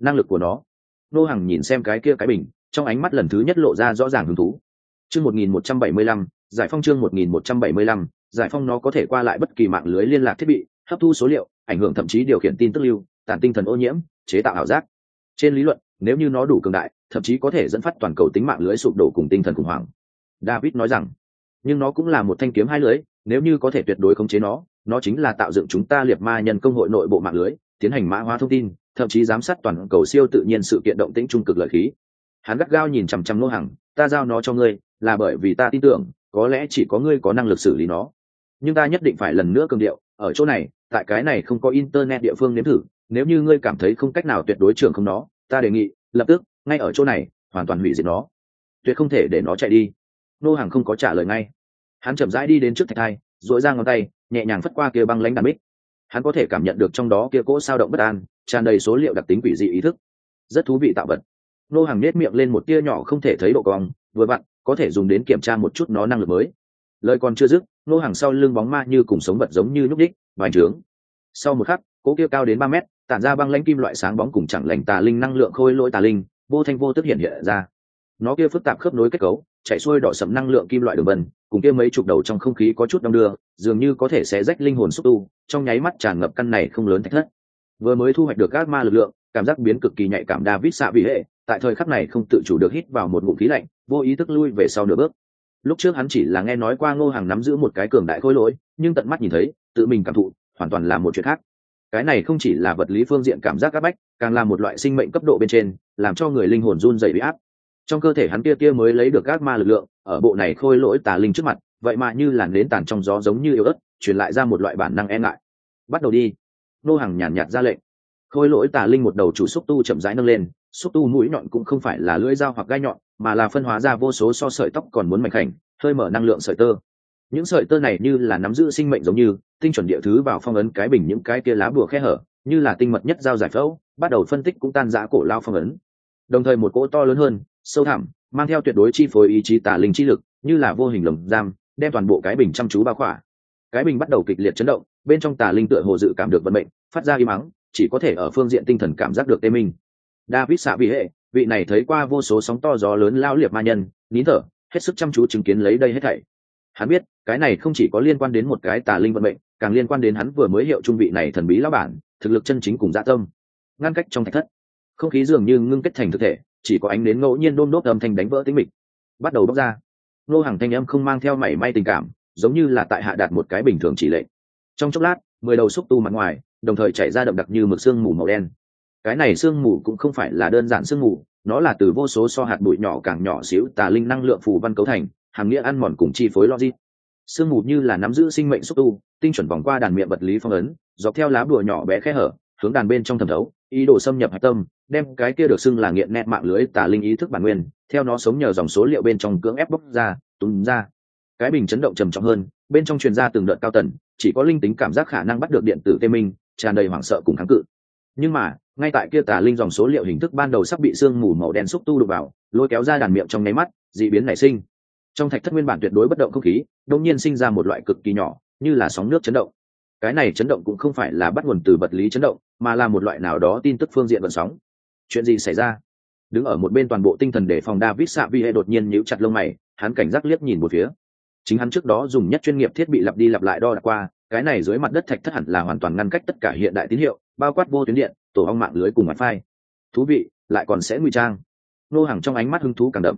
năng lực của nó. Nô hàng nhìn xem cái kia cái bình trong ánh mắt lần thứ nhất lộ ra rõ ràng hứng thú. Chương một nghìn một trăm bảy mươi lăm, giải phong chương một nghìn một trăm bảy mươi lăm, giải phong nó có thể qua lại bất kỳ mạng lưới liên lạc thiết bị, hấp thu số liệu, ảnh hưởng thậm chí điều khiển tin tức lưu, tản tinh thần ô nhiễm, chế tạo ảo giác. Trên lý luận, nếu như nó đủ cường đại, thậm chí có thể dẫn phát toàn cầu tính mạng lưới sụp đổ cùng tinh thần khủng hoảng. David nói rằng, nhưng nó cũng là một thanh kiếm hai lưới, nếu như có thể tuyệt đối khống chế nó nó chính là tạo dựng chúng ta liệt ma nhân công hội nội bộ mạng lưới, tiến hành mã hóa thông tin, thậm chí giám sát toàn cầu siêu tự nhiên sự kiện động tĩnh trung cực lợi khí hắn gắt gao nhìn chằm chằm lô hàng ta giao nó cho ngươi, là bởi vì ta tin tưởng, có lẽ chỉ có ngươi có năng lực xử lý nó. Nhưng ta nhất định phải lần nữa cường điệu, ở chỗ này, tại cái này không có internet địa phương nếm thử, nếu như ngươi cảm thấy không cách nào tuyệt đối trường không nó, ta đề nghị, lập tức, ngay ở chỗ này, hoàn toàn hủy diệt nó. Tuyệt không thể để nó chạy đi. Nô hàng không có trả lời ngay. Hắn chậm rãi đi đến trước thạch thai dội ra ngón tay, nhẹ nhàng phất qua kia băng lãnh đàn bích hắn có thể cảm nhận được trong đó kia cỗ sao động bất an, tràn đầy số liệu đặc tính quỷ dị ý thức. Rất thú vị tạo vật nô hàng nết miệng lên một tia nhỏ không thể thấy độ cong, vừa vặn, có thể dùng đến kiểm tra một chút nó năng lực mới. Lời còn chưa dứt, nô hàng sau lưng bóng ma như cùng sống vật giống như nhúc đích vài trướng. Sau một khắc, cỗ kia cao đến ba mét, tản ra băng lãnh kim loại sáng bóng cùng chẳng lành tà linh năng lượng khôi lỗi tà linh, vô thanh vô tức hiện hiện ra. Nó kia phức tạp khớp nối kết cấu, chạy xuôi đỏ sầm năng lượng kim loại đường vân cùng kia mấy chục đầu trong không khí có chút đông đưa, dường như có thể sẽ rách linh hồn xúc tu, trong nháy mắt tràn ngập căn này không lớn thách thất. Vừa mới thu hoạch được các ma lực lượng, cảm giác biến cực kỳ nhạy cảm david xạ vì hệ tại thời khắc này không tự chủ được hít vào một ngụm khí lạnh vô ý thức lui về sau nửa bước. Lúc trước hắn chỉ là nghe nói qua ngô hàng nắm giữ một cái cường đại khôi lỗi nhưng tận mắt nhìn thấy tự mình cảm thụ hoàn toàn là một chuyện khác. Cái này không chỉ là vật lý phương diện cảm giác áp bách càng là một loại sinh mệnh cấp độ bên trên làm cho người linh hồn run dày bị áp. Trong cơ thể hắn kia kia mới lấy được các ma lực lượng ở bộ này khôi lỗi tà linh trước mặt vậy mà như làn nến tàn trong gió giống như yếu ớt truyền lại ra một loại bản năng e ngại. Bắt đầu đi. Nô hàng nhàn nhạt, nhạt ra lệnh. Khôi lỗi tà linh một đầu chủ xúc tu chậm rãi nâng lên xúc tu mũi nhọn cũng không phải là lưỡi dao hoặc gai nhọn, mà là phân hóa ra vô số so sợi tóc còn muốn mảnh khảnh, hơi mở năng lượng sợi tơ. Những sợi tơ này như là nắm giữ sinh mệnh giống như, tinh chuẩn địa thứ vào phong ấn cái bình những cái kia lá bùa khe hở, như là tinh mật nhất dao giải phẫu, bắt đầu phân tích cũng tan giã cổ lao phong ấn. Đồng thời một cỗ to lớn hơn, sâu thẳm, mang theo tuyệt đối chi phối ý chí tả linh chi lực, như là vô hình lồng giam, đem toàn bộ cái bình chăm chú bao khỏa. Cái bình bắt đầu kịch liệt chấn động, bên trong tà linh tựa hồ dự cảm được vận mệnh, phát ra im mắng chỉ có thể ở phương diện tinh thần cảm giác được tê minh david xạ vị hệ, vị này thấy qua vô số sóng to gió lớn lao liệt ma nhân, nín thở, hết sức chăm chú chứng kiến lấy đây hết thảy. Hắn biết, cái này không chỉ có liên quan đến một cái tà linh vận mệnh, càng liên quan đến hắn vừa mới hiệu trung vị này thần bí lão bản, thực lực chân chính cùng dạ tâm. Ngăn cách trong thạch thất. Không khí dường như ngưng kết thành thực thể, chỉ có ánh đến ngẫu nhiên đôm đốt âm thanh đánh vỡ tính mịch. Bắt đầu bóc ra. Nô hàng thanh âm không mang theo mảy may tình cảm, giống như là tại hạ đạt một cái bình thường chỉ lệnh. Trong chốc lát, mười đầu xúc tu mặt ngoài, đồng thời chảy ra đậm đặc như mực xương mù màu đen cái này xương mù cũng không phải là đơn giản xương mù, nó là từ vô số so hạt bụi nhỏ càng nhỏ xíu tà linh năng lượng phù văn cấu thành, hàm nghĩa ăn mòn cùng chi phối logic. Sương mù như là nắm giữ sinh mệnh xúc tu, tinh chuẩn vòng qua đàn miệng vật lý phong ấn, dọc theo lá bùa nhỏ bé khe hở, hướng đàn bên trong thẩm thấu, ý đồ xâm nhập hạch tâm, đem cái kia được xưng là nghiện nét mạng lưới tà linh ý thức bản nguyên, theo nó sống nhờ dòng số liệu bên trong cưỡng ép bốc ra túm ra. Cái bình chấn động trầm trọng hơn, bên trong truyền ra từng đợt cao tần, chỉ có linh tính cảm giác khả năng bắt được điện tử tê minh, tràn đầy hoảng sợ cùng kháng cự. Nhưng mà ngay tại kia tà linh dòng số liệu hình thức ban đầu sắp bị sương mù màu đen xúc tu đục vào, lôi kéo ra đàn miệng trong nháy mắt d ị biến nảy sinh. Trong thạch thất nguyên bản tuyệt đối bất động không khí đông nhiên sinh ra một loại cực kỳ nhỏ, như là sóng nước chấn động. Cái này chấn động cũng không phải là bắt nguồn từ vật lý chấn động, mà là một loại nào đó tin tức phương diện vận sóng. Chuyện gì xảy ra? Đứng ở một bên toàn bộ tinh thần để phòng david xạ vi hệ đột nhiên nhíu chặt lông mày, hắn cảnh giác liếc nhìn một phía. Chính hắn trước đó dùng nhất chuyên nghiệp thiết bị lặp đi lặp lại đo đạc qua, cái này dưới mặt đất thạch thất hẳn là hoàn toàn ngăn cách tất cả hiện đại tín hiệu, bao quát vô tuyến điện tổ ong mạng lưới cùng mặt phai. Thú vị, lại còn sẽ ngụy trang. Nô hàng trong ánh mắt hứng thú càng đậm.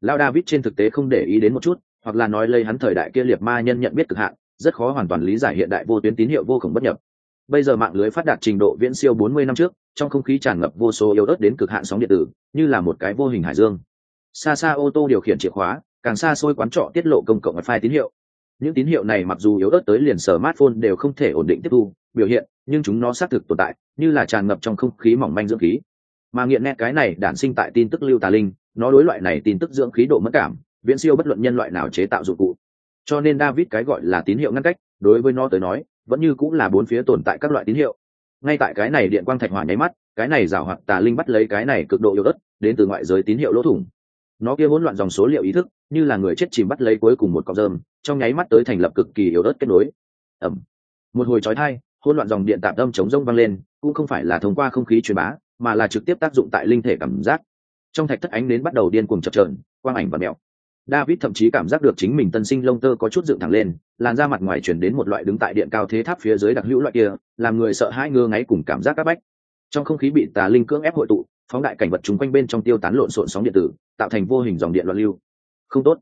Lao david trên thực tế không để ý đến một chút, hoặc là nói lây hắn thời đại kia liệt ma nhân nhận biết cực hạn, rất khó hoàn toàn lý giải hiện đại vô tuyến tín hiệu vô cùng bất nhập. Bây giờ mạng lưới phát đạt trình độ viễn siêu 40 năm trước, trong không khí tràn ngập vô số yếu ớt đến cực hạn sóng điện tử, như là một cái vô hình hải dương. Xa xa ô tô điều khiển chìa khóa, càng xa xôi quán trọ tiết lộ công cộng wifi tín hiệu. Những tín hiệu này mặc dù yếu ớt tới liền smartphone đều không thể ổn định tiếp thu biểu hiện, nhưng chúng nó xác thực tồn tại, như là tràn ngập trong không khí mỏng manh dưỡng khí. Mà nghiện nét cái này đản sinh tại tin tức lưu tà linh, nó đối loại này tin tức dưỡng khí độ mất cảm, viễn siêu bất luận nhân loại nào chế tạo dụng cụ. Cho nên david cái gọi là tín hiệu ngăn cách, đối với nó tới nói, vẫn như cũng là bốn phía tồn tại các loại tín hiệu. Ngay tại cái này điện quang thạch hỏa nháy mắt, cái này rào hoạt tà linh bắt lấy cái này cực độ yếu ớt, đến từ ngoại giới tín hiệu lỗ thủng. Nó kia hỗn loạn dòng số liệu ý thức, như là người chết chìm bắt lấy cuối cùng một cọc rơm, trong nháy mắt tới thành lập cực kỳ yếu ớt kết nối. Ẩm. Một hồi trói thai hỗn loạn dòng điện tạm tâm chống rông vang lên, cũng không phải là thông qua không khí truyền bá, mà là trực tiếp tác dụng tại linh thể cảm giác. Trong thạch thất ánh đến bắt đầu điên cuồng chập trờn quang ảnh và mẹo. David thậm chí cảm giác được chính mình tân sinh lông tơ có chút dựng thẳng lên, làn da mặt ngoài chuyển đến một loại đứng tại điện cao thế tháp phía dưới đặc hữu loại kia, làm người sợ hãi ngơ ngáy cùng cảm giác áp bách. Trong không khí bị tà linh cưỡng ép hội tụ, phóng đại cảnh vật chung quanh bên trong tiêu tán lộn xộn sóng điện tử, tạo thành vô hình dòng điện loạn lưu. Không tốt.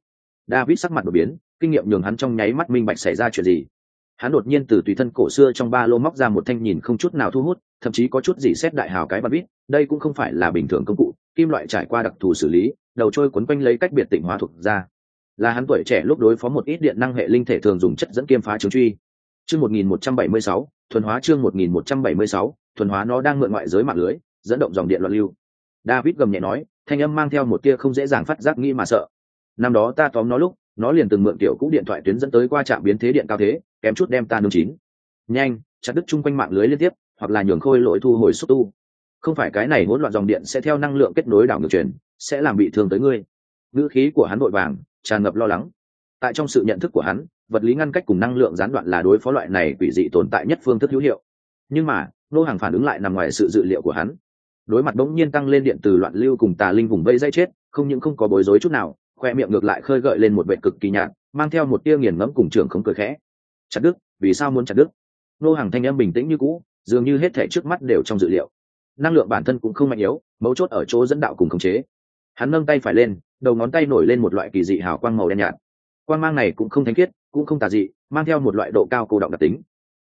David sắc mặt đột biến, kinh nghiệm nhường hắn trong nháy mắt minh bạch xảy ra chuyện gì hắn đột nhiên từ tùy thân cổ xưa trong ba lô móc ra một thanh nhìn không chút nào thu hút, thậm chí có chút gì xét đại hào cái bắn bít đây cũng không phải là bình thường công cụ, kim loại trải qua đặc thù xử lý, đầu trôi quấn quanh lấy cách biệt tỉnh hóa thuộc ra. Là hắn tuổi trẻ lúc đối phó một ít điện năng hệ linh thể thường dùng chất dẫn kiêm phá trường truy. Chương một nghìn một trăm bảy mươi sáu, thuần hóa chương một nghìn một trăm bảy mươi sáu, thuần hóa nó đang mượn ngoại giới mạng lưới, dẫn động dòng điện loạn lưu. David gầm nhẹ nói, thanh âm mang theo một tia không dễ dàng phát giác nghĩ mà sợ. Năm đó ta tóm nó lúc nó liền từng mượn tiểu cũ điện thoại tuyến dẫn tới qua trạm biến thế điện cao thế, kém chút đem ta nương chín. Nhanh, chặt đứt chung quanh mạng lưới liên tiếp, hoặc là nhường khôi lỗi thu hồi xúc tu. Không phải cái này hỗn loạn dòng điện sẽ theo năng lượng kết nối đảo ngược truyền, sẽ làm bị thương tới ngươi. Ngữ khí của hắn vội vàng, tràn ngập lo lắng. Tại trong sự nhận thức của hắn, vật lý ngăn cách cùng năng lượng gián đoạn là đối phó loại này quỷ dị tồn tại nhất phương thức hữu hiệu. Nhưng mà, nô hàng phản ứng lại nằm ngoài sự dự liệu của hắn. Đối mặt bỗng nhiên tăng lên điện từ loạn lưu cùng tà linh vùng vây dây chết, không những không có bối rối chút nào khoe miệng ngược lại khơi gợi lên một vệ cực kỳ nhạt, mang theo một tia nghiền ngẫm cùng trường không cười khẽ. Chặt đức vì sao muốn chặt đức nô hàng thanh em bình tĩnh như cũ, dường như hết thể trước mắt đều trong dự liệu. Năng lượng bản thân cũng không mạnh yếu, mấu chốt ở chỗ dẫn đạo cùng khống chế. Hắn nâng tay phải lên, đầu ngón tay nổi lên một loại kỳ dị hào quang màu đen nhạt. Quang mang này cũng không thánh khiết, cũng không tà dị, mang theo một loại độ cao cô động đặc tính.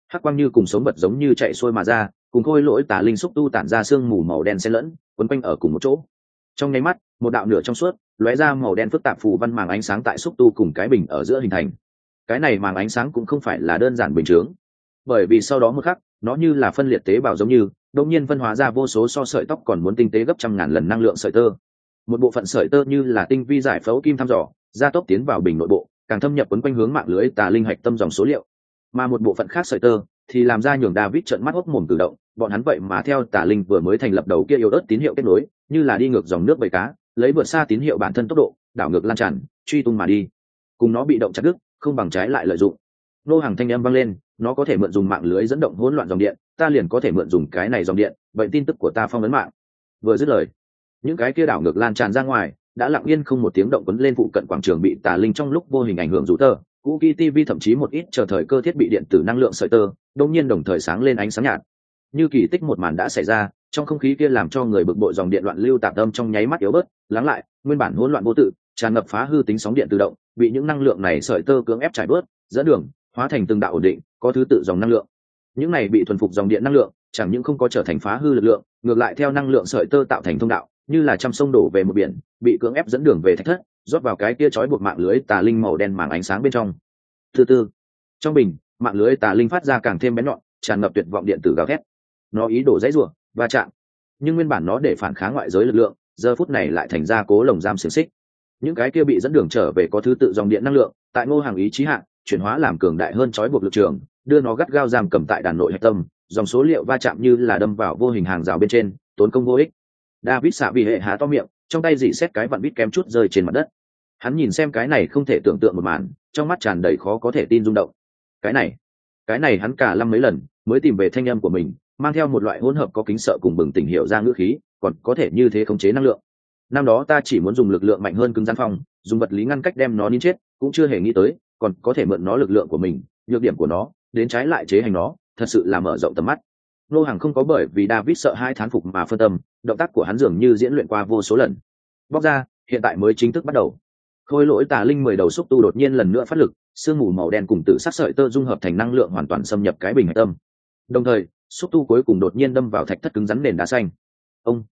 Hắc quang như cùng sống vật giống như chạy xuôi mà ra, cùng khôi lỗi tà linh xúc tu tản ra sương mù màu đen xen lẫn, quấn quanh ở cùng một chỗ. Trong nháy mắt, một đạo nửa trong suốt lóe ra màu đen phức tạp phù văn màng ánh sáng tại xúc tu cùng cái bình ở giữa hình thành. Cái này màng ánh sáng cũng không phải là đơn giản bình chướng. Bởi vì sau đó một khắc nó như là phân liệt tế bào giống như đột nhiên phân hóa ra vô số so sợi tóc còn muốn tinh tế gấp trăm ngàn lần năng lượng sợi tơ. Một bộ phận sợi tơ như là tinh vi giải phẫu kim thăm dò gia tốc tiến vào bình nội bộ càng thâm nhập quấn quanh hướng mạng lưới tà linh hạch tâm dòng số liệu. Mà một bộ phận khác sợi tơ thì làm ra nhường David trợn mắt hốc mồm tự động, bọn hắn vậy mà theo tà linh vừa mới thành lập đầu kia yếu ớt tín hiệu kết nối, như là đi ngược dòng nước bầy cá, lấy vượt xa tín hiệu bản thân tốc độ, đảo ngược lan tràn, truy tung mà đi. Cùng nó bị động chặt đứt, không bằng trái lại lợi dụng. Nô hàng thanh âm vang lên, nó có thể mượn dùng mạng lưới dẫn động hỗn loạn dòng điện, ta liền có thể mượn dùng cái này dòng điện, vậy tin tức của ta phong ấn mạng. Vừa dứt lời, những cái kia đảo ngược lan tràn ra ngoài, đã lặng yên không một tiếng động quấn lên phụ cận quảng trường bị tà linh trong lúc vô hình ảnh hưởng rủ tơ, cũ kỹ tv thậm chí một ít chờ thời cơ thiết bị điện tử năng lượng sợi tơ đông nhiên đồng thời sáng lên ánh sáng nhạt như kỳ tích một màn đã xảy ra, trong không khí kia làm cho người bực bội dòng điện loạn lưu tạp âm trong nháy mắt yếu bớt, lắng lại, nguyên bản hỗn loạn vô tự, tràn ngập phá hư tính sóng điện tự động, bị những năng lượng này sợi tơ cưỡng ép trải bớt, dẫn đường, hóa thành từng đạo ổn định, có thứ tự dòng năng lượng. Những này bị thuần phục dòng điện năng lượng, chẳng những không có trở thành phá hư lực lượng, ngược lại theo năng lượng sợi tơ tạo thành thông đạo, như là trăm sông đổ về một biển, bị cưỡng ép dẫn đường về thách thất, rót vào cái kia trói buộc mạng lưới tà linh màu đen màng ánh sáng bên trong. Thứ tư, trong bình, mạng lưới tà linh phát ra càng thêm bén nhọn, tràn ngập tuyệt vọng điện tử gào thét nó ý đồ dãy rủa va chạm. Nhưng nguyên bản nó để phản kháng ngoại giới lực lượng, giờ phút này lại thành ra cố lồng giam xiềng xích. Những cái kia bị dẫn đường trở về có thứ tự dòng điện năng lượng, tại ngô hàng ý chí hạn chuyển hóa làm cường đại hơn trói buộc lực trường, đưa nó gắt gao giam cầm tại đàn nội hạch tâm, dòng số liệu va chạm như là đâm vào vô hình hàng rào bên trên, tốn công vô ích. David xạ vì hệ há to miệng, trong tay dỉ xét cái vặn bít kém chút rơi trên mặt đất. Hắn nhìn xem cái này không thể tưởng tượng một màn, trong mắt tràn đầy khó có thể tin rung động. Cái này cái này hắn cả lăm mấy lần mới tìm về thanh âm của mình mang theo một loại hỗn hợp có kính sợ cùng bừng tỉnh hiệu ra ngữ khí, còn có thể như thế khống chế năng lượng. Năm đó ta chỉ muốn dùng lực lượng mạnh hơn cứng gian phong, dùng vật lý ngăn cách đem nó nín chết, cũng chưa hề nghĩ tới, còn có thể mượn nó lực lượng của mình, nhược điểm của nó, đến trái lại chế hành nó, thật sự là mở rộng tầm mắt. Nô hàng không có bởi vì david sợ hai thán phục mà phân tâm, động tác của hắn dường như diễn luyện qua vô số lần. Bóc ra, hiện tại mới chính thức bắt đầu. Khôi lỗi tà linh mười đầu xúc tu đột nhiên lần nữa phát lực, sương mù màu đen cùng tự sát sợi tơ dung hợp thành năng lượng hoàn toàn xâm nhập cái bình hạch tâm. Đồng thời xúc tu cuối cùng đột nhiên đâm vào thạch thất cứng rắn nền đá xanh. Ông!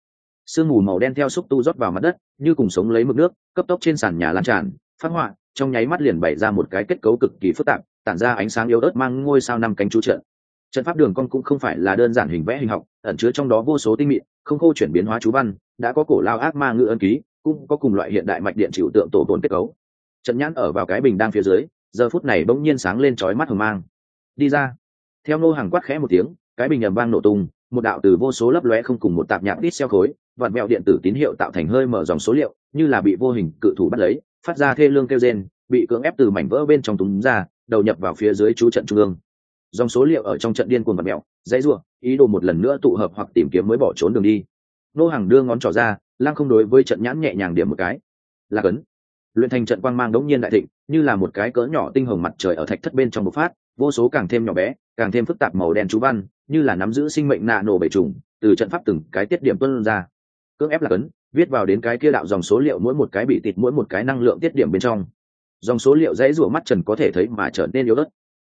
Sương mù màu đen theo xúc tu rót vào mặt đất, như cùng sống lấy mực nước, cấp tốc trên sàn nhà lan tràn, phát họa, trong nháy mắt liền bày ra một cái kết cấu cực kỳ phức tạp, tản ra ánh sáng yếu ớt mang ngôi sao năm cánh chú trận. Trận pháp đường con cũng không phải là đơn giản hình vẽ hình học, ẩn chứa trong đó vô số tinh mịn không khô chuyển biến hóa chú văn, đã có cổ lao ác ma ngữ ân ký, cũng có cùng loại hiện đại mạch điện chịu tượng tổ tồn kết cấu. Trận nhãn ở vào cái bình đang phía dưới, giờ phút này bỗng nhiên sáng lên trói mắt hờ mang. Đi ra. Theo nô hàng quát khẽ một tiếng cái bình ầm vang nổ tung, một đạo từ vô số lấp lóe không cùng một tạp nhạc ít xeo khối, vặn mẹo điện tử tín hiệu tạo thành hơi mở dòng số liệu, như là bị vô hình cự thủ bắt lấy, phát ra thê lương kêu rên, bị cưỡng ép từ mảnh vỡ bên trong túng ra, đầu nhập vào phía dưới chú trận trung ương. Dòng số liệu ở trong trận điên cuồng vặn mẹo dãy rủa, ý đồ một lần nữa tụ hợp hoặc tìm kiếm mới bỏ trốn đường đi. Nô hàng đưa ngón trỏ ra lang không đối với trận nhãn nhẹ nhàng điểm một cái. Là cấn luyện thành trận quang mang đống nhiên đại thịnh, như là một cái cỡ nhỏ tinh hồng mặt trời ở thạch thất bên trong bộc phát, vô số càng thêm nhỏ bé càng thêm phức tạp màu đen chú văn, như là nắm giữ sinh mệnh nạ nổ bể trùng từ trận pháp từng cái tiết điểm tuân ra. Cưỡng ép là cấn, viết vào đến cái kia đạo dòng số liệu mỗi một cái bị tịt mỗi một cái năng lượng tiết điểm bên trong. Dòng số liệu dãy rủa mắt trần có thể thấy mà trở nên yếu đất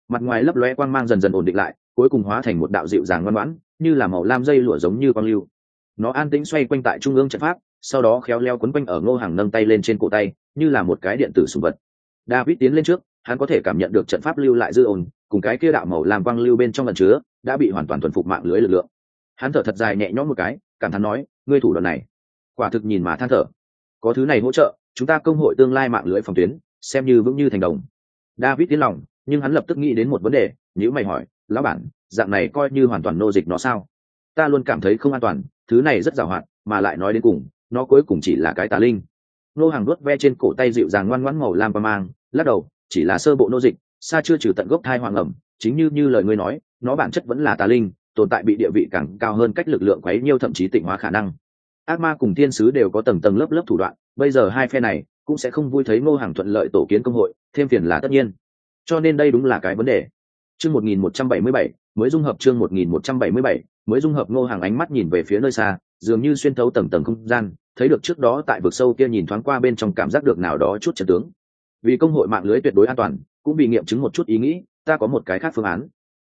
mặt ngoài lấp lóe quang mang dần dần ổn định lại, cuối cùng hóa thành một đạo dịu dàng ngoan ngoãn, như là màu lam dây lụa giống như quang lưu. Nó an tĩnh xoay quanh tại trung ương trận pháp, sau đó khéo leo quấn quanh ở ngô hàng nâng tay lên trên cổ tay, như là một cái điện tử sùng vật. David tiến lên trước hắn có thể cảm nhận được trận pháp lưu lại dư ồn, cùng cái kia đạo màu làm quang lưu bên trong lần chứa, đã bị hoàn toàn thuần phục mạng lưới lực lượng. Hắn thở thật dài nhẹ nhõm một cái, cảm thán nói, ngươi thủ đoạn này, quả thực nhìn mà than thở. Có thứ này hỗ trợ, chúng ta công hội tương lai mạng lưới phòng tuyến, xem như vững như thành đồng. David tiến lòng, nhưng hắn lập tức nghĩ đến một vấn đề nếu mày hỏi, lão bản, dạng này coi như hoàn toàn nô dịch nó sao? Ta luôn cảm thấy không an toàn, thứ này rất giàu hoạt mà lại nói đến cùng, nó cuối cùng chỉ là cái tà linh. Nô hàng đuốt ve trên cổ tay dịu dàng ngoan ngoãn màu lam và mang, lắc đầu chỉ là sơ bộ nô dịch, xa chưa trừ tận gốc thai hoàng ẩm, chính như như lời ngươi nói, nó bản chất vẫn là tà linh, tồn tại bị địa vị càng cao hơn cách lực lượng quấy nhiêu thậm chí tịnh hóa khả năng. Ác ma cùng thiên sứ đều có tầng tầng lớp lớp thủ đoạn, bây giờ hai phe này cũng sẽ không vui thấy ngô hàng thuận lợi tổ kiến công hội, thêm phiền là tất nhiên. Cho nên đây đúng là cái vấn đề. Chương một nghìn một trăm bảy mươi bảy, mới dung hợp chương một nghìn một trăm bảy mươi bảy, mới dung hợp ngô hàng ánh mắt nhìn về phía nơi xa, dường như xuyên thấu tầng tầng không gian, thấy được trước đó tại vực sâu kia nhìn thoáng qua bên trong cảm giác được nào đó chút trận tướng vì công hội mạng lưới tuyệt đối an toàn, cũng bị nghiệm chứng một chút ý nghĩ, ta có một cái khác phương án.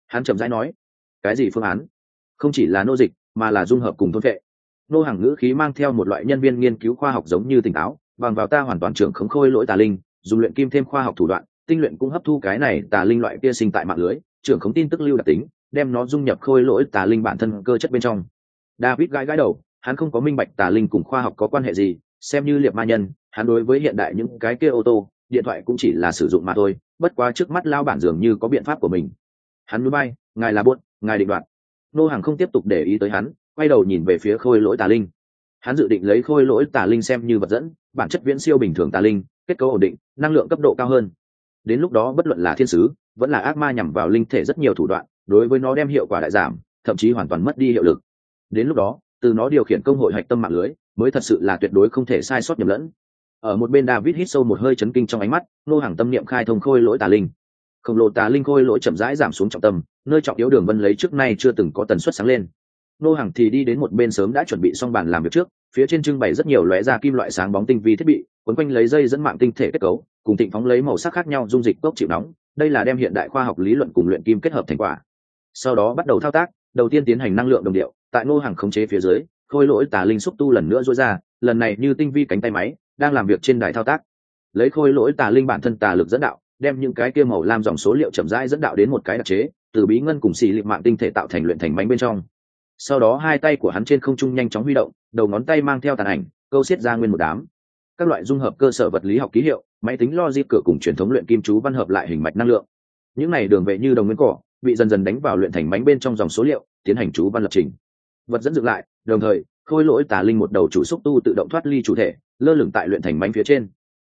Hắn chậm rãi nói. Cái gì phương án? Không chỉ là nô dịch, mà là dung hợp cùng thôn vệ. Nô hàng ngữ khí mang theo một loại nhân viên nghiên cứu khoa học giống như tỉnh táo, bằng vào ta hoàn toàn trưởng khống khôi lỗi tà linh, dùng luyện kim thêm khoa học thủ đoạn, tinh luyện cũng hấp thu cái này tà linh loại kia sinh tại mạng lưới, trưởng khống tin tức lưu đặc tính, đem nó dung nhập khôi lỗi tà linh bản thân cơ chất bên trong. David gãi gãi đầu, hắn không có minh bạch tà linh cùng khoa học có quan hệ gì, xem như liệt ma nhân, hắn đối với hiện đại những cái kia ô tô điện thoại cũng chỉ là sử dụng mà thôi, bất quá trước mắt lao bản dường như có biện pháp của mình. Hắn núi bay ngài là buốt ngài định đoạt. Nô hàng không tiếp tục để ý tới hắn, quay đầu nhìn về phía khôi lỗi tà linh. Hắn dự định lấy khôi lỗi tà linh xem như vật dẫn, bản chất viễn siêu bình thường tà linh, kết cấu ổn định, năng lượng cấp độ cao hơn. Đến lúc đó bất luận là thiên sứ, vẫn là ác ma nhằm vào linh thể rất nhiều thủ đoạn, đối với nó đem hiệu quả đại giảm, thậm chí hoàn toàn mất đi hiệu lực. Đến lúc đó, từ nó điều khiển công hội hạch tâm mạng lưới, mới thật sự là tuyệt đối không thể sai sót nhầm lẫn ở một bên david hít sâu một hơi chấn kinh trong ánh mắt, nô hàng tâm niệm khai thông khôi lỗi tà linh. Khổng lồ tà linh khôi lỗi chậm rãi giảm xuống trọng tâm, nơi trọng yếu đường vân lấy trước nay chưa từng có tần suất sáng lên. Nô hàng thì đi đến một bên sớm đã chuẩn bị xong bàn làm việc trước, phía trên trưng bày rất nhiều lóe ra kim loại sáng bóng tinh vi thiết bị, quấn quanh lấy dây dẫn mạng tinh thể kết cấu, cùng tịnh phóng lấy màu sắc khác nhau dung dịch cốc chịu nóng, đây là đem hiện đại khoa học lý luận cùng luyện kim kết hợp thành quả. Sau đó bắt đầu thao tác, đầu tiên tiến hành năng lượng đồng điệu, tại ngô hàng khống chế phía dưới, khôi lỗi tà linh xúc tu lần nữa dối ra, lần này như tinh vi cánh tay máy đang làm việc trên đài thao tác. Lấy khôi lỗi tà linh bản thân tà lực dẫn đạo, đem những cái kia màu lam dòng số liệu chậm rãi dẫn đạo đến một cái đặc chế, từ bí ngân cùng xì lịp mạng tinh thể tạo thành luyện thành bánh bên trong. Sau đó hai tay của hắn trên không trung nhanh chóng huy động, đầu ngón tay mang theo tàn ảnh, câu xiết ra nguyên một đám. Các loại dung hợp cơ sở vật lý học ký hiệu, máy tính logic cửa cùng truyền thống luyện kim chú văn hợp lại hình mạch năng lượng. Những này đường vệ như đồng nguyên cỏ, bị dần dần đánh vào luyện thành bánh bên trong dòng số liệu, tiến hành chú văn lập trình. Vật dẫn dựng lại, đồng thời khôi lỗi tà linh một đầu chủ xúc tu tự động thoát ly chủ thể, lơ lửng tại luyện thành bánh phía trên.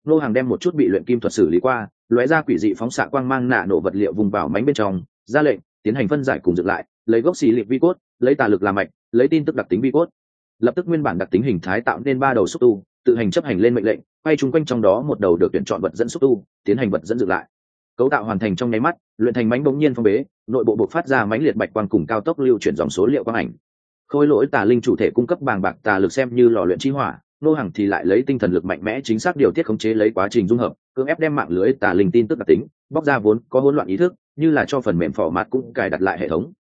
Nô hàng đem một chút bị luyện kim thuật xử lý qua, lóe ra quỷ dị phóng xạ quang mang nạ nổ vật liệu vùng vào bánh bên trong, ra lệnh, tiến hành phân giải cùng dựng lại, lấy gốc xì lịp vi cốt, lấy tà lực làm mạch, lấy tin tức đặc tính vi cốt. Lập tức nguyên bản đặc tính hình thái tạo nên ba đầu xúc tu, tự hành chấp hành lên mệnh lệnh, quay chung quanh trong đó một đầu được tuyển chọn vật dẫn xúc tu, tiến hành vật dẫn dựng lại. Cấu tạo hoàn thành trong nháy mắt, luyện thành bánh bỗng nhiên phong bế, nội bộ buộc phát ra mãnh liệt bạch quang cùng cao tốc lưu chuyển dòng số liệu quang ảnh khôi lỗi tà linh chủ thể cung cấp bàng bạc tà lực xem như lò luyện chi hỏa, nô hàng thì lại lấy tinh thần lực mạnh mẽ chính xác điều tiết khống chế lấy quá trình dung hợp, cưỡng ép đem mạng lưới tà linh tin tức đặc tính, bóc ra vốn có hỗn loạn ý thức, như là cho phần mềm phỏ mặt cũng cài đặt lại hệ thống.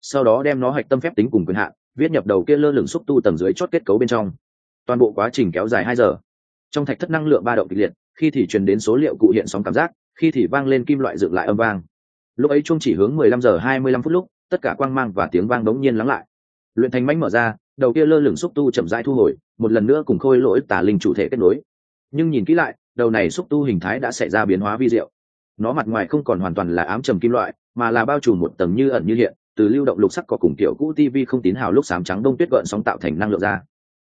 Sau đó đem nó hạch tâm phép tính cùng quyền hạn, viết nhập đầu kia lơ lửng xúc tu tầng dưới chót kết cấu bên trong. Toàn bộ quá trình kéo dài hai giờ. Trong thạch thất năng lượng ba động kịch liệt, khi thì truyền đến số liệu cụ hiện sóng cảm giác, khi thì vang lên kim loại dựng lại âm vang. Lúc ấy chung chỉ hướng mười lăm giờ hai mươi lăm phút lúc, tất cả quang mang và tiếng vang đống nhiên lắng lại luyện thành mánh mở ra, đầu kia lơ lửng xúc tu chậm rãi thu hồi, một lần nữa cùng khôi lỗi tà linh chủ thể kết nối. Nhưng nhìn kỹ lại, đầu này xúc tu hình thái đã xảy ra biến hóa vi diệu. Nó mặt ngoài không còn hoàn toàn là ám trầm kim loại, mà là bao trùm một tầng như ẩn như hiện, từ lưu động lục sắc có cùng kiểu cũ tv không tín hào lúc sám trắng đông tuyết gợn sóng tạo thành năng lượng ra.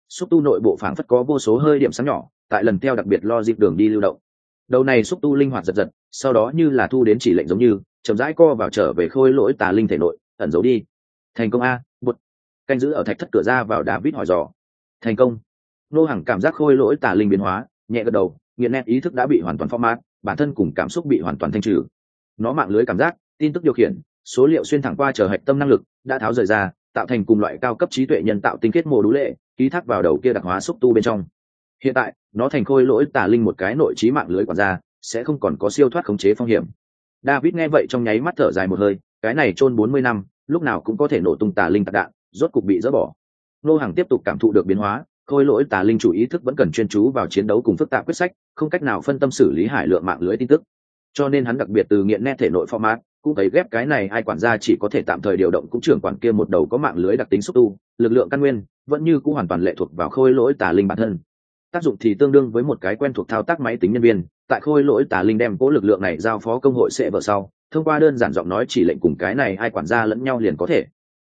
Xúc tu nội bộ phảng phất có vô số hơi điểm sáng nhỏ, tại lần theo đặc biệt lo dịp đường đi lưu động. Đầu này xúc tu linh hoạt giật giật, sau đó như là thu đến chỉ lệnh giống như, chậm rãi co vào trở về khôi lỗi tà linh thể nội, ẩn giấu đi. Thành công a, bụt canh giữ ở thạch thất cửa ra vào david hỏi dò. Thành công. Nô hàng cảm giác khôi lỗi tà linh biến hóa, nhẹ gật đầu, nghiện nét ý thức đã bị hoàn toàn phong mát, bản thân cùng cảm xúc bị hoàn toàn thanh trừ. Nó mạng lưới cảm giác, tin tức điều khiển, số liệu xuyên thẳng qua chờ hạch tâm năng lực, đã tháo rời ra, tạo thành cùng loại cao cấp trí tuệ nhân tạo tinh kết mô đũ lệ, ký thác vào đầu kia đặc hóa xúc tu bên trong. Hiện tại, nó thành khôi lỗi tà linh một cái nội trí mạng lưới quản gia, sẽ không còn có siêu thoát khống chế phong hiểm. David nghe vậy trong nháy mắt thở dài một hơi, cái này chôn bốn mươi năm, lúc nào cũng có thể nổ tung tà linh tạc đạn rốt cục bị dỡ bỏ. Nô hàng tiếp tục cảm thụ được biến hóa, khôi lỗi tà linh chủ ý thức vẫn cần chuyên chú vào chiến đấu cùng phức tạp quyết sách, không cách nào phân tâm xử lý hải lượng mạng lưới tin tức. Cho nên hắn đặc biệt từ nghiện nét thể nội format, cũng thấy ghép cái này ai quản gia chỉ có thể tạm thời điều động cũng trưởng quản kia một đầu có mạng lưới đặc tính xúc tu, lực lượng căn nguyên, vẫn như cũng hoàn toàn lệ thuộc vào khôi lỗi tà linh bản thân. Tác dụng thì tương đương với một cái quen thuộc thao tác máy tính nhân viên, tại khôi lỗi tà linh đem cố lực lượng này giao phó công hội sẽ vợ sau, thông qua đơn giản giọng nói chỉ lệnh cùng cái này ai quản gia lẫn nhau liền có thể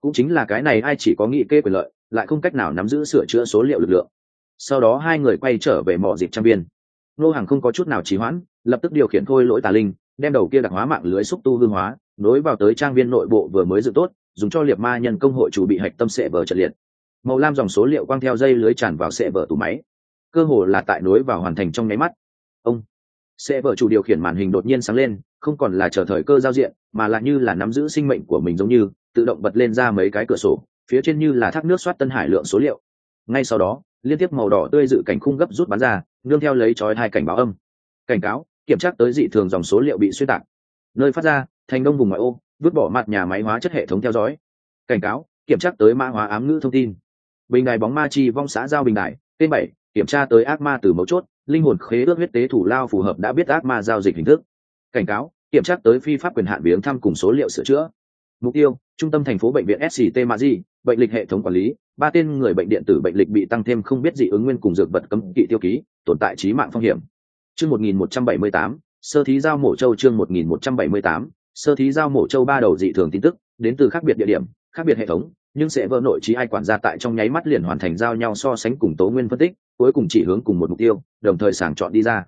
cũng chính là cái này ai chỉ có nghị kê quyền lợi, lại không cách nào nắm giữ sửa chữa số liệu lực lượng. Sau đó hai người quay trở về mỏ dịp trang viên nô hàng không có chút nào trì hoãn, lập tức điều khiển khôi lỗi tà linh, đem đầu kia đặc hóa mạng lưới xúc tu hương hóa, nối vào tới trang viên nội bộ vừa mới dự tốt, dùng cho liệt ma nhân công hội chủ bị hạch tâm sệ vở trận liệt. Màu lam dòng số liệu quang theo dây lưới tràn vào sệ vở tủ máy. Cơ hồ là tại nối vào hoàn thành trong nháy mắt. Ông sệ vở chủ điều khiển màn hình đột nhiên sáng lên, không còn là chờ thời cơ giao diện, mà là như là nắm giữ sinh mệnh của mình giống như tự động bật lên ra mấy cái cửa sổ, phía trên như là thác nước soát tân hải lượng số liệu. Ngay sau đó, liên tiếp màu đỏ tươi dự cảnh khung gấp rút bắn ra, nương theo lấy trói hai cảnh báo âm. Cảnh cáo, kiểm tra tới dị thường dòng số liệu bị xuyên tạc. Nơi phát ra, thành đông vùng ngoại ô, vứt bỏ mặt nhà máy hóa chất hệ thống theo dõi. Cảnh cáo, kiểm tra tới mã hóa ám ngữ thông tin. Bình đài bóng ma chi vong xã giao bình đài tên bảy, kiểm tra tới ác ma từ mấu chốt, linh hồn khế ước huyết tế thủ lao phù hợp đã biết ác ma giao dịch hình thức. Cảnh cáo, kiểm tra tới phi pháp quyền hạn biếng thăm cùng số liệu sửa chữa. Mục tiêu trung tâm thành phố bệnh viện sct maji bệnh lịch hệ thống quản lý ba tên người bệnh điện tử bệnh lịch bị tăng thêm không biết dị ứng nguyên cùng dược vật cấm kỵ tiêu ký tồn tại trí mạng phong hiểm. Chương 1178, sơ thí giao mổ châu chương 1178, sơ thí giao mổ châu ba đầu dị thường tin tức đến từ khác biệt địa điểm khác biệt hệ thống nhưng sẽ vỡ nội trí ai quản gia tại trong nháy mắt liền hoàn thành giao nhau so sánh cùng tố nguyên phân tích cuối cùng chỉ hướng cùng một mục tiêu đồng thời sàng chọn đi ra.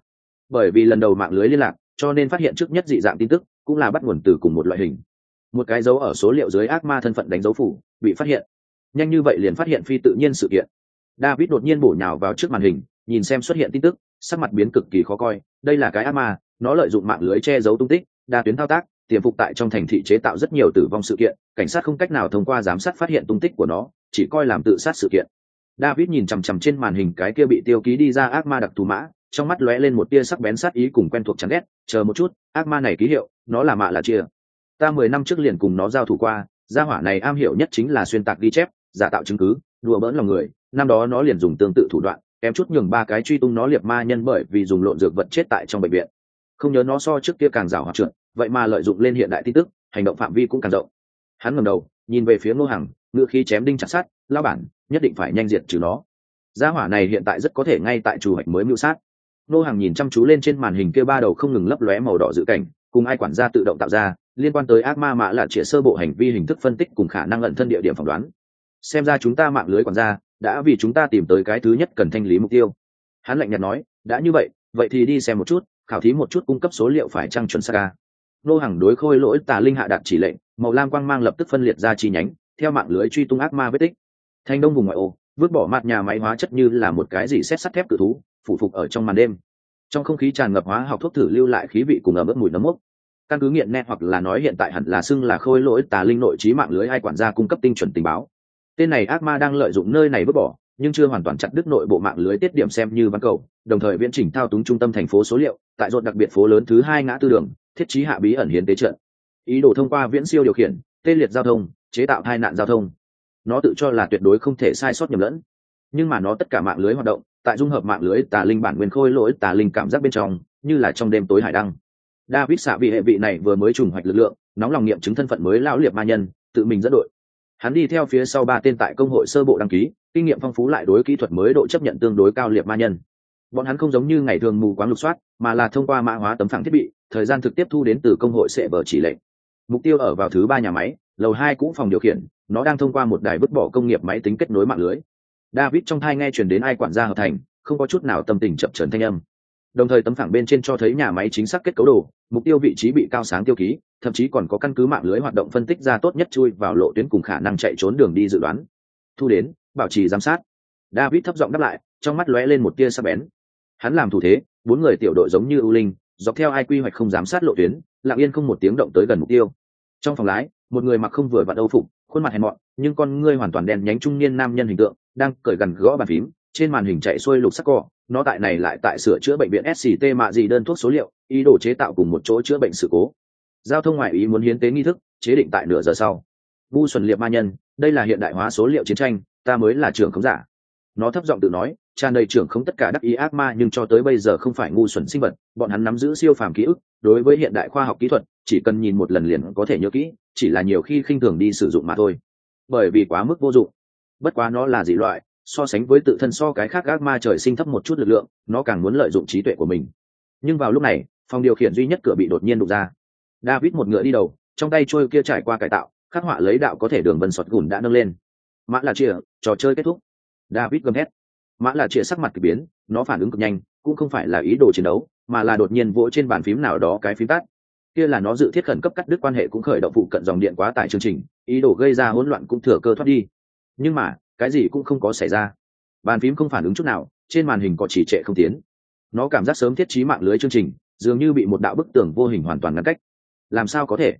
Bởi vì lần đầu mạng lưới liên lạc cho nên phát hiện trước nhất dị dạng tin tức cũng là bắt nguồn từ cùng một loại hình một cái dấu ở số liệu dưới ác ma thân phận đánh dấu phủ, bị phát hiện. Nhanh như vậy liền phát hiện phi tự nhiên sự kiện. David đột nhiên bổ nhào vào trước màn hình, nhìn xem xuất hiện tin tức, sắc mặt biến cực kỳ khó coi. Đây là cái ác ma, nó lợi dụng mạng lưới che giấu tung tích, đa tuyến thao tác, tiềm phục tại trong thành thị chế tạo rất nhiều tử vong sự kiện, cảnh sát không cách nào thông qua giám sát phát hiện tung tích của nó, chỉ coi làm tự sát sự kiện. David nhìn chằm chằm trên màn hình cái kia bị tiêu ký đi ra ác ma đặc thù mã, trong mắt lóe lên một tia sắc bén sát ý cùng quen thuộc chán ghét. Chờ một chút, ác ma này ký hiệu, nó là mạ là chia ta mười năm trước liền cùng nó giao thủ qua, gia hỏa này am hiểu nhất chính là xuyên tạc ghi chép, giả tạo chứng cứ, đùa bỡn lòng người, năm đó nó liền dùng tương tự thủ đoạn, kém chút nhường ba cái truy tung nó liệt ma nhân bởi vì dùng lộn dược vật chết tại trong bệnh viện. Không nhớ nó so trước kia càng rào hoạt trượt vậy mà lợi dụng lên hiện đại tin tức, hành động phạm vi cũng càng rộng. Hắn ngầm đầu, nhìn về phía ngô hằng, ngựa khí chém đinh chặt sát lao bản, nhất định phải nhanh diệt trừ nó. Gia hỏa này hiện tại rất có thể ngay tại chủ hạch mới mưu sát. Nô hàng nhìn chăm chú lên trên màn hình kia ba đầu không ngừng lấp lóe màu đỏ dự cảnh, cùng ai quản gia tự động tạo ra liên quan tới ác ma mã là chĩa sơ bộ hành vi hình thức phân tích cùng khả năng ẩn thân địa điểm phỏng đoán. Xem ra chúng ta mạng lưới quản gia đã vì chúng ta tìm tới cái thứ nhất cần thanh lý mục tiêu. Hắn lạnh nhạt nói, đã như vậy vậy thì đi xem một chút, khảo thí một chút cung cấp số liệu phải trăng chuẩn xác à? nô hàng đối khôi lỗi tà linh hạ đạt chỉ lệnh, màu lam quang mang lập tức phân liệt ra chi nhánh, theo mạng lưới truy tung ác ma vết tích. Thanh đông vùng ngoại ô, vứt bỏ mặt nhà máy hóa chất như là một cái gì xét sắt thép cự thú, phủ phục ở trong màn đêm. Trong không khí tràn ngập hóa học thuốc thử lưu lại khí vị cùng ở mức mùi nấm mốc căn cứ nghiện net hoặc là nói hiện tại hẳn là xưng là khôi lỗi tà linh nội trí mạng lưới hai quản gia cung cấp tinh chuẩn tình báo. Tên này ác ma đang lợi dụng nơi này vứt bỏ, nhưng chưa hoàn toàn chặt đứt nội bộ mạng lưới tiết điểm xem như văn cầu, đồng thời viễn chỉnh thao túng trung tâm thành phố số liệu, tại ruột đặc biệt phố lớn thứ hai ngã tư đường, thiết trí hạ bí ẩn hiến tế trận. Ý đồ thông qua viễn siêu điều khiển, tê liệt giao thông, chế tạo tai nạn giao thông. Nó tự cho là tuyệt đối không thể sai sót nhầm lẫn. Nhưng mà nó tất cả mạng lưới hoạt động, tại dung hợp mạng lưới tà linh bản nguyên khôi lỗi tà linh cảm giác bên trong, như là trong đêm tối hải đăng david xạ bị hệ vị này vừa mới trùng hoạch lực lượng, nóng lòng nghiệm chứng thân phận mới lão liệt ma nhân, tự mình dẫn đội. Hắn đi theo phía sau ba tên tại công hội sơ bộ đăng ký, kinh nghiệm phong phú lại đối kỹ thuật mới độ chấp nhận tương đối cao liệt ma nhân. Bọn hắn không giống như ngày thường mù quáng lục soát, mà là thông qua mã hóa tấm phẳng thiết bị, thời gian thực tiếp thu đến từ công hội sẽ bờ chỉ lệnh. Mục tiêu ở vào thứ ba nhà máy, lầu hai cũ phòng điều khiển, nó đang thông qua một đài vứt bỏ công nghiệp máy tính kết nối mạng lưới. David trong thai nghe chuyển đến ai quản gia hợp thành, không có chút nào tâm tình chập trần thanh âm đồng thời tấm phẳng bên trên cho thấy nhà máy chính xác kết cấu đồ, mục tiêu vị trí bị cao sáng tiêu ký, thậm chí còn có căn cứ mạng lưới hoạt động phân tích ra tốt nhất chui vào lộ tuyến cùng khả năng chạy trốn đường đi dự đoán. Thu đến, bảo trì giám sát. David thấp giọng đáp lại, trong mắt lóe lên một tia sắc bén. Hắn làm thủ thế, bốn người tiểu đội giống như ưu linh, dọc theo ai quy hoạch không giám sát lộ tuyến, lặng yên không một tiếng động tới gần mục tiêu. Trong phòng lái, một người mặc không vừa vặn âu phục, khuôn mặt hèn mọn, nhưng con ngươi hoàn toàn đen nhánh trung niên nam nhân hình tượng, đang cởi gần gõ bàn phím, trên màn hình chạy xuôi lục sắc cỏ nó tại này lại tại sửa chữa bệnh viện sct mạ gì đơn thuốc số liệu, ý đồ chế tạo cùng một chỗ chữa bệnh sự cố. Giao thông ngoại ý muốn hiến tế nghi thức, chế định tại nửa giờ sau. Vu xuân liệp ma nhân, đây là hiện đại hóa số liệu chiến tranh, ta mới là trưởng khống giả. Nó thấp giọng tự nói, tràn đầy trưởng không tất cả đắc ý ác ma nhưng cho tới bây giờ không phải ngu xuẩn sinh vật, bọn hắn nắm giữ siêu phàm ký ức, đối với hiện đại khoa học kỹ thuật, chỉ cần nhìn một lần liền có thể nhớ kỹ, chỉ là nhiều khi khinh thường đi sử dụng mà thôi. Bởi vì quá mức vô dụng. Bất quá nó là dị loại so sánh với tự thân so cái khác ác ma trời sinh thấp một chút lực lượng nó càng muốn lợi dụng trí tuệ của mình. Nhưng vào lúc này phòng điều khiển duy nhất cửa bị đột nhiên đục ra. David một ngựa đi đầu trong tay trôi kia trải qua cải tạo khắc họa lấy đạo có thể đường vân sọt gùn đã nâng lên. Mã là chìa, trò chơi kết thúc. David gầm hét mã là chìa sắc mặt k ỳ biến nó phản ứng cực nhanh cũng không phải là ý đồ chiến đấu mà là đột nhiên vỗ trên bàn phím nào đó cái phím tắt. Kia là nó dự thiết khẩn cấp cắt đứt quan hệ cũng khởi động phụ cận dòng điện quá tải chương trình ý đồ gây ra hỗn loạn cũng thừa cơ thoát đi. Nhưng mà cái gì cũng không có xảy ra. Bàn phím không phản ứng chút nào, trên màn hình có chỉ trệ không tiến. Nó cảm giác sớm thiết trí mạng lưới chương trình, dường như bị một đạo bức tường vô hình hoàn toàn ngăn cách. Làm sao có thể?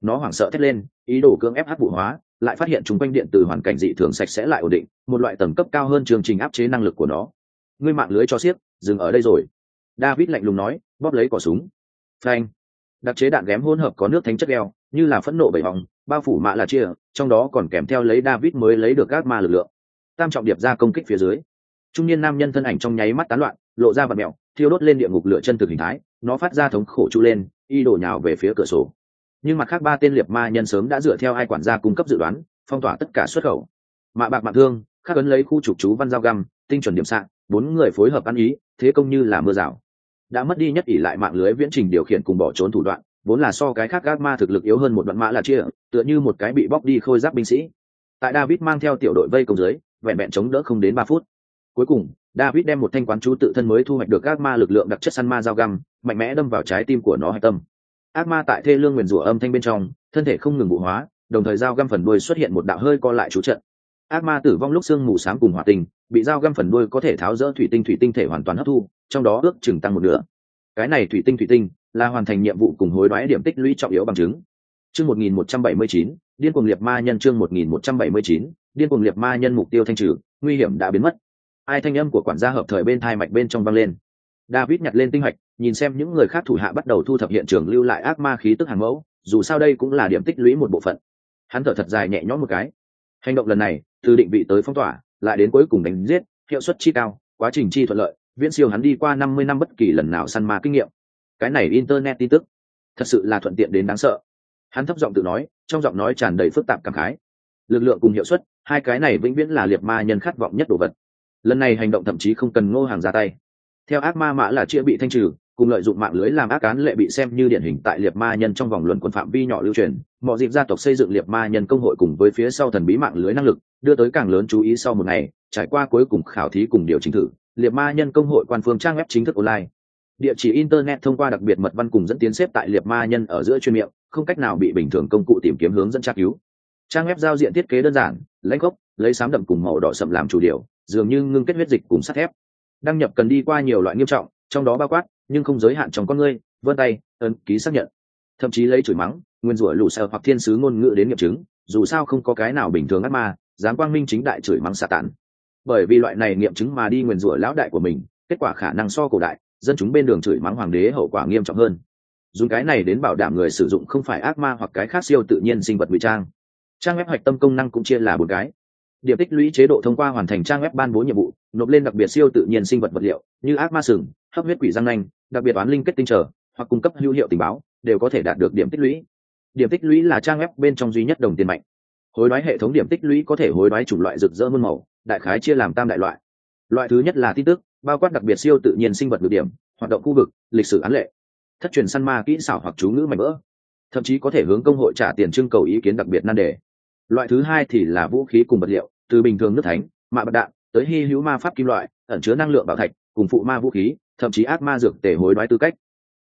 Nó hoảng sợ thét lên, ý đồ cưỡng ép hát vụ hóa, lại phát hiện chung quanh điện từ hoàn cảnh dị thường sạch sẽ lại ổn định, một loại tầng cấp cao hơn chương trình áp chế năng lực của nó. Ngươi mạng lưới cho xiếc dừng ở đây rồi. David lạnh lùng nói, bóp lấy cỏ súng. Phanh. Đặc chế đạn ghém hỗn hợp có nước thánh chất đeo như là phẫn nộ bảy vòng bao phủ mạ là chia, trong đó còn kèm theo lấy david mới lấy được các ma lực lượng. Tam trọng điệp ra công kích phía dưới, trung niên nam nhân thân ảnh trong nháy mắt tán loạn, lộ ra vật mẹo, thiêu đốt lên địa ngục lửa chân từ hình thái, nó phát ra thống khổ trụ lên, y đổ nhào về phía cửa sổ. Nhưng mặt khác ba tên liệt ma nhân sớm đã dựa theo hai quản gia cung cấp dự đoán, phong tỏa tất cả xuất khẩu. Mạ bạc mạng thương, khắc ấn lấy khu trục chú văn giao găm, tinh chuẩn điểm sạn bốn người phối hợp ăn ý, thế công như là mưa rào. Đã mất đi nhất ỷ lại mạng lưới viễn trình điều khiển cùng bỏ trốn thủ đoạn vốn là so cái khác gác ma thực lực yếu hơn một đoạn mã là chia, tựa như một cái bị bóc đi khôi giáp binh sĩ. Tại david mang theo tiểu đội vây công dưới, vẹn vẹn chống đỡ không đến ba phút. Cuối cùng, david đem một thanh quán chú tự thân mới thu hoạch được ác ma lực lượng đặc chất săn ma dao găm, mạnh mẽ đâm vào trái tim của nó hạch tâm. Ác ma tại thê lương nguyền rủa âm thanh bên trong, thân thể không ngừng vụ hóa, đồng thời dao găm phần đuôi xuất hiện một đạo hơi co lại chú trận. Ác ma tử vong lúc xương mù sáng cùng hỏa tình, bị dao găm phần đuôi có thể tháo rỡ thủy tinh thủy tinh thể hoàn toàn hấp thu, trong đó ước chừng tăng một nửa. Cái này thủy tinh thủy tinh là hoàn thành nhiệm vụ cùng hối đoái điểm tích lũy trọng yếu bằng chứng. Chương một nghìn một trăm bảy mươi chín, điên cuồng liệt ma nhân chương một nghìn một trăm bảy mươi chín, điên cuồng liệt ma nhân mục tiêu thanh trừ, nguy hiểm đã biến mất. Ai thanh âm của quản gia hợp thời bên thai mạch bên trong vang lên. David nhặt lên tinh hạch, nhìn xem những người khác thủ hạ bắt đầu thu thập hiện trường lưu lại ác ma khí tức hàng mẫu, dù sao đây cũng là điểm tích lũy một bộ phận. Hắn thở thật dài nhẹ nhõm một cái. Hành động lần này, từ định vị tới phong tỏa, lại đến cuối cùng đánh giết, hiệu suất chi cao, quá trình chi thuận lợi, viễn siêu hắn đi qua năm mươi năm bất kỳ lần nào săn ma kinh nghiệm cái này internet tin tức. Thật sự là thuận tiện đến đáng sợ. Hắn thấp giọng tự nói, trong giọng nói tràn đầy phức tạp cảm khái. Lực lượng cùng hiệu suất, hai cái này vĩnh viễn là liệt ma nhân khát vọng nhất đồ vật. Lần này hành động thậm chí không cần ngô hàng ra tay. Theo ác ma mã là chia bị thanh trừ, cùng lợi dụng mạng lưới làm ác án lệ bị xem như điển hình tại liệt ma nhân trong vòng luận quân phạm vi nhỏ lưu truyền mọi dịp gia tộc xây dựng liệt ma nhân công hội cùng với phía sau thần bí mạng lưới năng lực, đưa tới càng lớn chú ý sau một ngày, trải qua cuối cùng khảo thí cùng điều chỉnh thử, liệt ma nhân công hội quan phương trang web chính thức online địa chỉ internet thông qua đặc biệt mật văn cùng dẫn tiến xếp tại liệt ma nhân ở giữa chuyên miệng, không cách nào bị bình thường công cụ tìm kiếm hướng dẫn tra cứu. Trang web giao diện thiết kế đơn giản, lãnh gốc, lấy sám đậm cùng màu đỏ sậm làm chủ điều, dường như ngưng kết huyết dịch cùng sắt thép. Đăng nhập cần đi qua nhiều loại nghiêm trọng, trong đó bao quát, nhưng không giới hạn trong con người. vân tay, ấn, ký xác nhận. Thậm chí lấy chửi mắng, nguyên rủa lũ sợ hoặc thiên sứ ngôn ngữ đến nghiệm chứng, dù sao không có cái nào bình thường ác ma, dám quang minh chính đại chửi mắng xạ tản bởi vì loại này nghiệm chứng mà đi nguyên rủa lão đại của mình, kết quả khả năng so cổ đại dân chúng bên đường chửi mắng hoàng đế hậu quả nghiêm trọng hơn. Dùng cái này đến bảo đảm người sử dụng không phải ác ma hoặc cái khác siêu tự nhiên sinh vật ngụy trang. Trang web hoạch tâm công năng cũng chia là bốn cái. Điểm tích lũy chế độ thông qua hoàn thành trang web ban bố nhiệm vụ, nộp lên đặc biệt siêu tự nhiên sinh vật vật liệu, như ác ma sừng, hấp huyết quỷ răng nanh, đặc biệt oán linh kết tinh trở, hoặc cung cấp hữu hiệu tình báo, đều có thể đạt được điểm tích lũy. Điểm tích lũy là trang web bên trong duy nhất đồng tiền mạnh. Hối đoái hệ thống điểm tích lũy có thể hối đoái chủng loại rực rỡ muôn màu, đại khái chia làm tam đại loại. Loại thứ nhất là tin tức bao quát đặc biệt siêu tự nhiên sinh vật được điểm, hoạt động khu vực, lịch sử án lệ, thất truyền săn ma kỹ xảo hoặc chú ngữ mạnh vỡ, thậm chí có thể hướng công hội trả tiền trưng cầu ý kiến đặc biệt nan đề. Loại thứ hai thì là vũ khí cùng vật liệu, từ bình thường nước thánh, mạ bạc đạn, tới hy hữu ma pháp kim loại, ẩn chứa năng lượng bảo thạch, cùng phụ ma vũ khí, thậm chí ác ma dược tể hối đoái tư cách.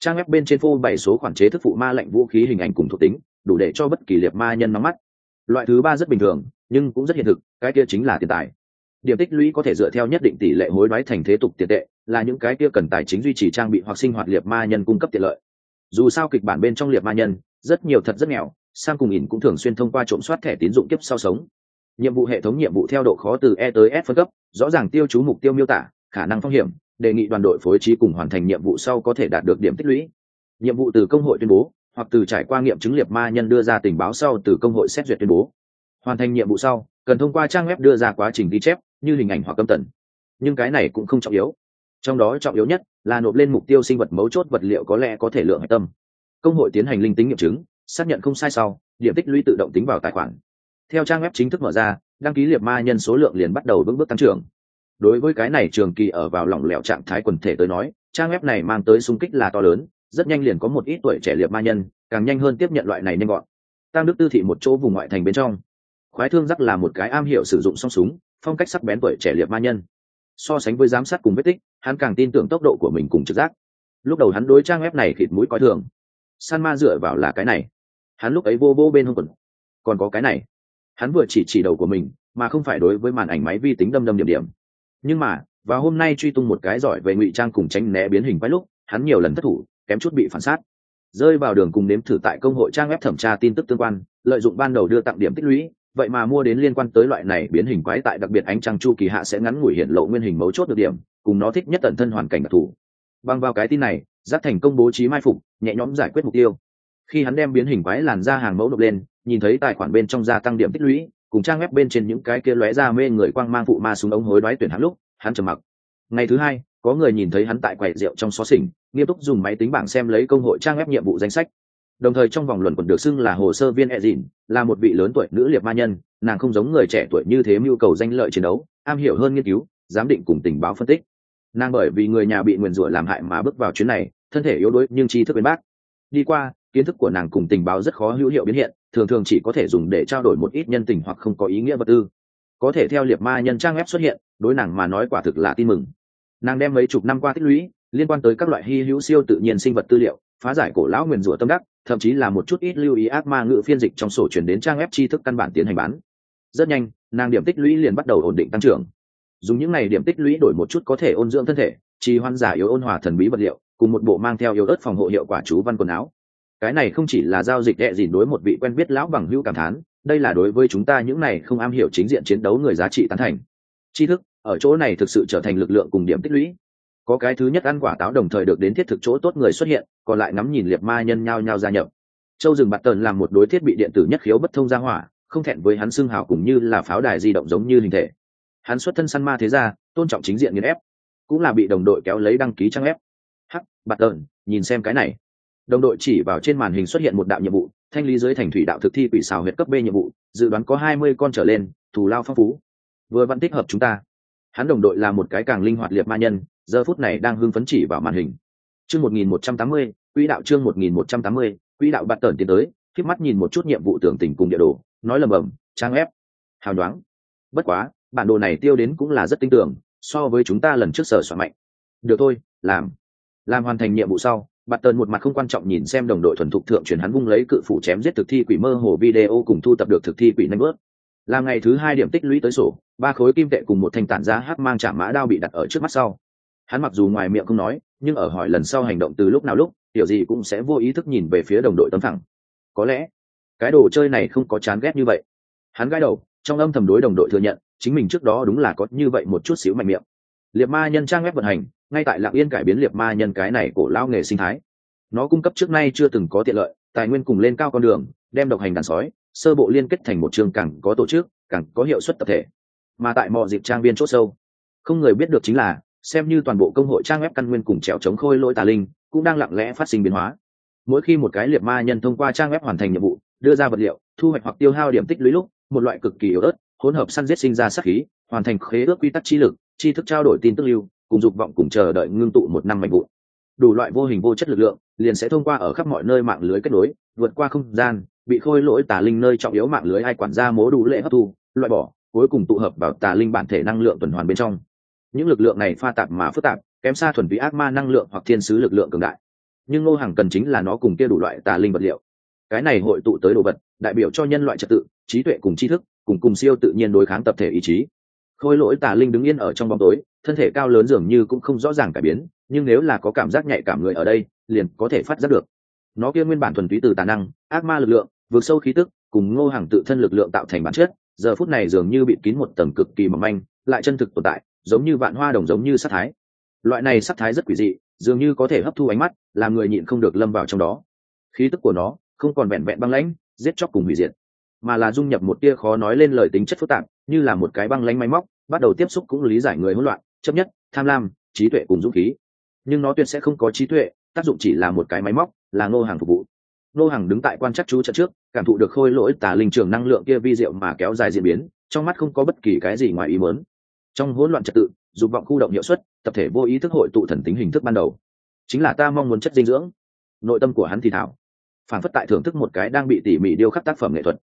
Trang web bên trên phô bảy số khoản chế thức phụ ma lệnh vũ khí hình ảnh cùng thuộc tính, đủ để cho bất kỳ liệt ma nhân nắm mắt. Loại thứ ba rất bình thường, nhưng cũng rất hiện thực, cái kia chính là tiền tài điểm tích lũy có thể dựa theo nhất định tỷ lệ hối đoái thành thế tục tiền tệ, là những cái kia cần tài chính duy trì trang bị hoặc sinh hoạt liệt ma nhân cung cấp tiện lợi. Dù sao kịch bản bên trong liệt ma nhân, rất nhiều thật rất nghèo sang cùng ỉn cũng thường xuyên thông qua trộm soát thẻ tín dụng kiếp sau sống. Nhiệm vụ hệ thống nhiệm vụ theo độ khó từ e tới s phân cấp, rõ ràng tiêu chú mục tiêu miêu tả, khả năng phong hiểm, đề nghị đoàn đội phối trí cùng hoàn thành nhiệm vụ sau có thể đạt được điểm tích lũy. Nhiệm vụ từ công hội tuyên bố, hoặc từ trải qua nghiệm chứng liệt ma nhân đưa ra tình báo sau từ công hội xét duyệt tuyên bố hoàn thành nhiệm vụ sau, cần thông qua trang web đưa ra quá trình ghi chép, như hình ảnh hoặc âm tần. Nhưng cái này cũng không trọng yếu. Trong đó trọng yếu nhất là nộp lên mục tiêu sinh vật mấu chốt vật liệu có lẽ có thể lượng hạch tâm. Công hội tiến hành linh tính nghiệm chứng, xác nhận không sai sau, điểm tích lũy tự động tính vào tài khoản. Theo trang web chính thức mở ra, đăng ký liệt ma nhân số lượng liền bắt đầu vững bước tăng trưởng. Đối với cái này trường kỳ ở vào lỏng lẻo trạng thái quần thể tới nói, trang web này mang tới sung kích là to lớn, rất nhanh liền có một ít tuổi trẻ liệt ma nhân, càng nhanh hơn tiếp nhận loại này nhanh gọn. Tăng đức tư thị một chỗ vùng ngoại thành bên trong khoái thương giác là một cái am hiểu sử dụng song súng, phong cách sắc bén tuổi trẻ liệt ma nhân. So sánh với giám sát cùng vết tích, hắn càng tin tưởng tốc độ của mình cùng trực giác. Lúc đầu hắn đối trang web này khịt mũi coi thường. San ma dựa vào là cái này. Hắn lúc ấy vô vô bên hông quần. Còn có cái này. Hắn vừa chỉ chỉ đầu của mình, mà không phải đối với màn ảnh máy vi tính đâm đâm điểm điểm. Nhưng mà và hôm nay truy tung một cái giỏi về ngụy trang cùng tránh né biến hình quái lúc, hắn nhiều lần thất thủ, kém chút bị phản sát rơi vào đường cùng nếm thử tại công hội trang web thẩm tra tin tức tương quan, lợi dụng ban đầu đưa tặng điểm tích lũy vậy mà mua đến liên quan tới loại này biến hình quái tại đặc biệt ánh trăng chu kỳ hạ sẽ ngắn ngủi hiện lộ nguyên hình mấu chốt được điểm, cùng nó thích nhất tận thân hoàn cảnh đặc thù. Bằng vào cái tin này giáp thành công bố trí mai phục, nhẹ nhõm giải quyết mục tiêu. Khi hắn đem biến hình quái làn ra hàng mẫu nộp lên, nhìn thấy tài khoản bên trong gia tăng điểm tích lũy, cùng trang web bên trên những cái kia lóe ra mê người quang mang phụ ma xuống ống hối đoái tuyển hắn lúc, hắn trầm mặc. Ngày thứ hai, có người nhìn thấy hắn tại quầy rượu trong xó xỉnh, nghiêm túc dùng máy tính bảng xem lấy công hội trang web nhiệm vụ danh sách đồng thời trong vòng luận quẩn được xưng là hồ sơ viên e dìn, là một vị lớn tuổi nữ liệt ma nhân, nàng không giống người trẻ tuổi như thế mưu cầu danh lợi chiến đấu, am hiểu hơn nghiên cứu, giám định cùng tình báo phân tích. Nàng bởi vì người nhà bị nguyền rủa làm hại mà bước vào chuyến này, thân thể yếu đuối nhưng trí thức bên bác. Đi qua, kiến thức của nàng cùng tình báo rất khó hữu hiệu biến hiện, thường thường chỉ có thể dùng để trao đổi một ít nhân tình hoặc không có ý nghĩa vật tư. Có thể theo liệt ma nhân trang web xuất hiện, đối nàng mà nói quả thực là tin mừng. Nàng đem mấy chục năm qua tích lũy, liên quan tới các loại hy hữu siêu tự nhiên sinh vật tư liệu, phá giải cổ lão nguyền rủa tâm đắc thậm chí là một chút ít lưu ý ác ma ngữ phiên dịch trong sổ chuyển đến trang web tri thức căn bản tiến hành bán. Rất nhanh, nàng điểm tích lũy liền bắt đầu ổn định tăng trưởng. Dùng những n à y điểm tích lũy đổi một chút có thể ôn dưỡng thân thể, trì hoan giả yếu ôn hòa thần bí vật liệu, cùng một bộ mang theo yếu ớt phòng hộ hiệu quả chú văn quần áo. Cái này không chỉ là giao dịch đệ dìn đối một vị quen biết lão bằng hữu cảm thán, đây là đối với chúng ta những này không am hiểu chính diện chiến đấu người giá trị tán thành. Tri thức, ở chỗ này thực sự trở thành lực lượng cùng điểm tích lũy có cái thứ nhất ăn quả táo đồng thời được đến thiết thực chỗ tốt người xuất hiện, còn lại ngắm nhìn liệt ma nhân nhao nhao gia nhập. Châu rừng bạt tần làm một đối thiết bị điện tử nhất khiếu bất thông gia hỏa, không thẹn với hắn xưng hào cũng như là pháo đài di động giống như hình thể. Hắn xuất thân săn ma thế ra tôn trọng chính diện nghiên ép, cũng là bị đồng đội kéo lấy đăng ký trang ép. Hắc, bạt tần nhìn xem cái này. Đồng đội chỉ vào trên màn hình xuất hiện một đạo nhiệm vụ, thanh lý dưới thành thủy đạo thực thi quỷ xào huyện cấp b nhiệm vụ, dự đoán có hai mươi con trở lên, thù lao phong phú. Vừa vẫn tích hợp chúng ta. Hắn đồng đội là một cái càng linh hoạt liệt ma nhân giờ phút này đang hưng phấn chỉ vào màn hình. Chương một nghìn một trăm tám mươi, quỹ đạo chương một nghìn một trăm tám mươi, quỹ đạo bắt tờn tiến tới k mắt nhìn một chút nhiệm vụ tưởng tình cùng địa đồ, nói lầm bầm, trang ép hào nhoáng. Bất quá, bản đồ này tiêu đến cũng là rất tin tưởng so với chúng ta lần trước sở soạn mạnh. Được thôi, làm. Làm hoàn thành nhiệm vụ sau bạn tần một mặt không quan trọng nhìn xem đồng đội thuần thục thượng chuyển hắn vung lấy cự phủ chém giết thực thi quỷ mơ hồ video cùng thu tập được thực thi quỷ nanh bớt là ngày thứ hai điểm tích lũy tới sổ, ba khối kim tệ cùng một thanh tản giá hát mang trả mã đao bị đặt ở trước mắt sau hắn mặc dù ngoài miệng không nói, nhưng ở hỏi lần sau hành động từ lúc nào lúc hiểu gì cũng sẽ vô ý thức nhìn về phía đồng đội tấm thẳng. Có lẽ, cái đồ chơi này không có chán ghét như vậy. Hắn gãi đầu, trong âm thầm đối đồng đội thừa nhận, chính mình trước đó đúng là có như vậy một chút xíu mạnh miệng. Liệt ma nhân trang web vận hành, ngay tại lạng yên cải biến liệt ma nhân cái này cổ lao nghề sinh thái. Nó cung cấp trước nay chưa từng có tiện lợi, tài nguyên cùng lên cao con đường, đem độc hành đàn sói, sơ bộ liên kết thành một trường càng có tổ chức, càng có hiệu suất tập thể. Mà tại mọi dịp trang viên c h ỗ sâu, không người biết được chính là xem như toàn bộ công hội trang web căn nguyên cùng trèo chống khôi lỗi tà linh, cũng đang lặng lẽ phát sinh biến hóa. Mỗi khi một cái liệt ma nhân thông qua trang web hoàn thành nhiệm vụ, đưa ra vật liệu, thu hoạch hoặc tiêu hao điểm tích lũy lúc, một loại cực kỳ yếu ớt, hỗn hợp săn giết sinh ra sát khí, hoàn thành khế ước quy tắc chi lực chi thức trao đổi tin tức lưu, cùng dục vọng cùng chờ đợi ngưng tụ một năm mạnh vụ đủ loại vô hình vô chất lực lượng, liền sẽ thông qua ở khắp mọi nơi mạng lưới kết nối, vượt qua không gian, bị khôi lỗi tà linh nơi trọng yếu mạng lưới ai quản gia mố đủ lệ hấp thu, loại bỏ, cuối cùng tụ hợp vào tà linh bản thể năng lượng tuần hoàn bên trong những lực lượng này pha tạp mà phức tạp, kém xa thuần vị ác ma năng lượng hoặc thiên sứ lực lượng cường đại. Nhưng ngô hàng cần chính là nó cùng kia đủ loại tà linh vật liệu. Cái này hội tụ tới đồ vật, đại biểu cho nhân loại trật tự, trí tuệ cùng tri thức, cùng cùng siêu tự nhiên đối kháng tập thể ý chí. Khôi lỗi tà linh đứng yên ở trong bóng tối, thân thể cao lớn dường như cũng không rõ ràng cải biến, nhưng nếu là có cảm giác nhạy cảm người ở đây, liền có thể phát giác được. Nó kia nguyên bản thuần túy từ tà năng, ác ma lực lượng, vượt sâu khí tức, cùng ngô hàng tự thân lực lượng tạo thành bản chất, giờ phút này dường như bị kín một tầng cực kỳ mỏng manh, lại chân thực tồn tại giống như vạn hoa đồng giống như sắc thái. Loại này sắc thái rất quỷ dị, dường như có thể hấp thu ánh mắt, làm người nhịn không được lâm vào trong đó. Khí tức của nó không còn vẹn vẹn băng lãnh, giết chóc cùng hủy diệt, mà là dung nhập một tia khó nói lên lời tính chất phức tạp, như là một cái băng lãnh máy móc, bắt đầu tiếp xúc cũng lý giải người hỗn loạn, chấp nhất, tham lam, trí tuệ cùng dũng khí. Nhưng nó tuyệt sẽ không có trí tuệ, tác dụng chỉ là một cái máy móc, là ngô hàng phục vụ. Ngô hàng đứng tại quan chắc chú trận trước, cảm thụ được khôi lỗi tả linh trường năng lượng kia vi diệu mà kéo dài diễn biến, trong mắt không có bất kỳ cái gì ngoài ý mớn trong hỗn loạn trật tự, dục vọng khu động hiệu suất, tập thể vô ý thức hội tụ thần tính hình thức ban đầu. Chính là ta mong muốn chất dinh dưỡng. Nội tâm của hắn thì thảo. Phản phất tại thưởng thức một cái đang bị tỉ mỉ điêu khắc tác phẩm nghệ thuật.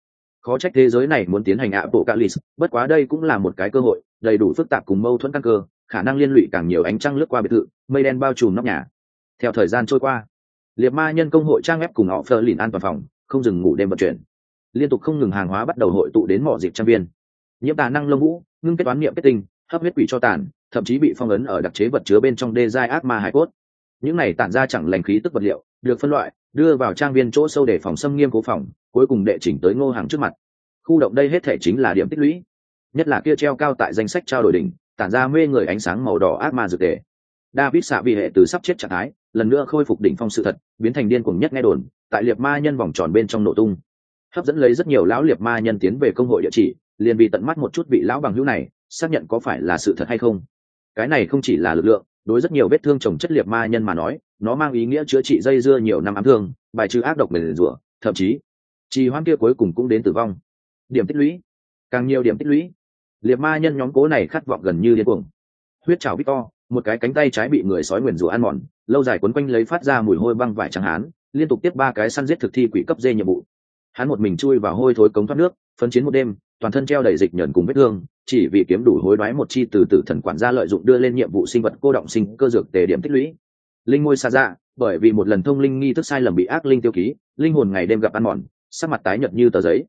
Khó trách thế giới này muốn tiến hành ạ bộ calis bất quá đây cũng là một cái cơ hội, đầy đủ phức tạp cùng mâu thuẫn căn cơ, khả năng liên lụy càng nhiều ánh trăng lướt qua biệt thự, mây đen bao trùm nóc nhà. Theo thời gian trôi qua, liệt ma nhân công hội trang web cùng họ phơ lìn an toàn phòng, không dừng ngủ đêm vận chuyển. Liên tục không ngừng hàng hóa bắt đầu hội tụ đến mỏ dịp trang viên. Nhiễm tà năng lông vũ, ngưng kết toán niệm kết tinh hấp huyết quỷ cho tàn, thậm chí bị phong ấn ở đặc chế vật chứa bên trong đê giai ác ma hải cốt. Những này tản ra chẳng lành khí tức vật liệu, được phân loại, đưa vào trang viên chỗ sâu để phòng xâm nghiêm cố phòng, cuối cùng đệ chỉnh tới ngô hàng trước mặt. Khu động đây hết thể chính là điểm tích lũy. Nhất là kia treo cao tại danh sách trao đổi đỉnh, tản ra mê người ánh sáng màu đỏ ác ma dược tề david xạ bị hệ từ sắp chết trạng thái, lần nữa khôi phục đỉnh phong sự thật, biến thành điên cuồng nhất nghe đồn, tại liệt ma nhân vòng tròn bên trong nổ tung. Hấp dẫn lấy rất nhiều lão liệt ma nhân tiến về công hội địa chỉ, liền vì tận mắt một chút vị lão bằng hữu này xác nhận có phải là sự thật hay không. Cái này không chỉ là lực lượng, đối rất nhiều vết thương trồng chất liệt ma nhân mà nói, nó mang ý nghĩa chữa trị dây dưa nhiều năm ám thương, bài trừ ác độc mềm rủa, thậm chí, trì hoãn kia cuối cùng cũng đến tử vong. Điểm tích lũy. Càng nhiều điểm tích lũy, liệt ma nhân nhóm cố này khát vọng gần như điên cuồng. Huyết trào victor một cái cánh tay trái bị người sói nguyền rủa ăn mòn, lâu dài quấn quanh lấy phát ra mùi hôi băng vải trắng hán, liên tục tiếp ba cái săn giết thực thi quỷ cấp dê nhiệm vụ. Hắn một mình chui vào hôi thối cống thoát nước, phấn chiến một đêm toàn thân treo đầy dịch nhờn cùng vết thương, chỉ vì kiếm đủ hối đoái một chi từ tử thần quản gia lợi dụng đưa lên nhiệm vụ sinh vật cô động sinh cơ dược tề điểm tích lũy. Linh ngôi xa dạ bởi vì một lần thông linh nghi thức sai lầm bị ác linh tiêu ký, linh hồn ngày đêm gặp ăn mòn, sắc mặt tái nhợt như tờ giấy.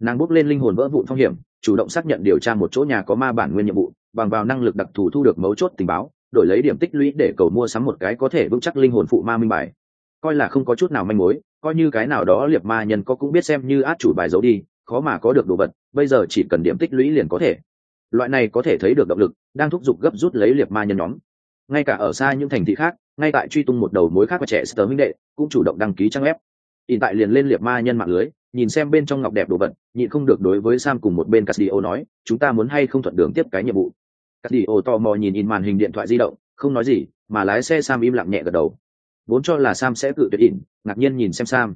Nàng bước lên linh hồn vỡ vụn phong hiểm, chủ động xác nhận điều tra một chỗ nhà có ma bản nguyên nhiệm vụ, bằng vào năng lực đặc thù thu được mấu chốt tình báo, đổi lấy điểm tích lũy để cầu mua sắm một cái có thể vững chắc linh hồn phụ ma minh bài. Coi là không có chút nào manh mối, coi như cái nào đó liệt ma nhân có cũng biết xem như át chủ bài giấu đi, khó mà có được đồ vật bây giờ chỉ cần điểm tích lũy liền có thể. Loại này có thể thấy được động lực, đang thúc giục gấp rút lấy liệt ma nhân nhóm. Ngay cả ở xa những thành thị khác, ngay tại truy tung một đầu mối khác và trẻ sơ minh đệ, cũng chủ động đăng ký trang web. Ỉn tại liền lên liệt ma nhân mạng lưới, nhìn xem bên trong ngọc đẹp đồ vật, nhịn không được đối với sam cùng một bên casdio nói, chúng ta muốn hay không thuận đường tiếp cái nhiệm vụ? Casdio tò mò nhìn in màn hình điện thoại di động, không nói gì, mà lái xe sam im lặng nhẹ gật đầu. Vốn cho là sam sẽ cự tuyệt ỉn, ngạc nhiên nhìn xem sam.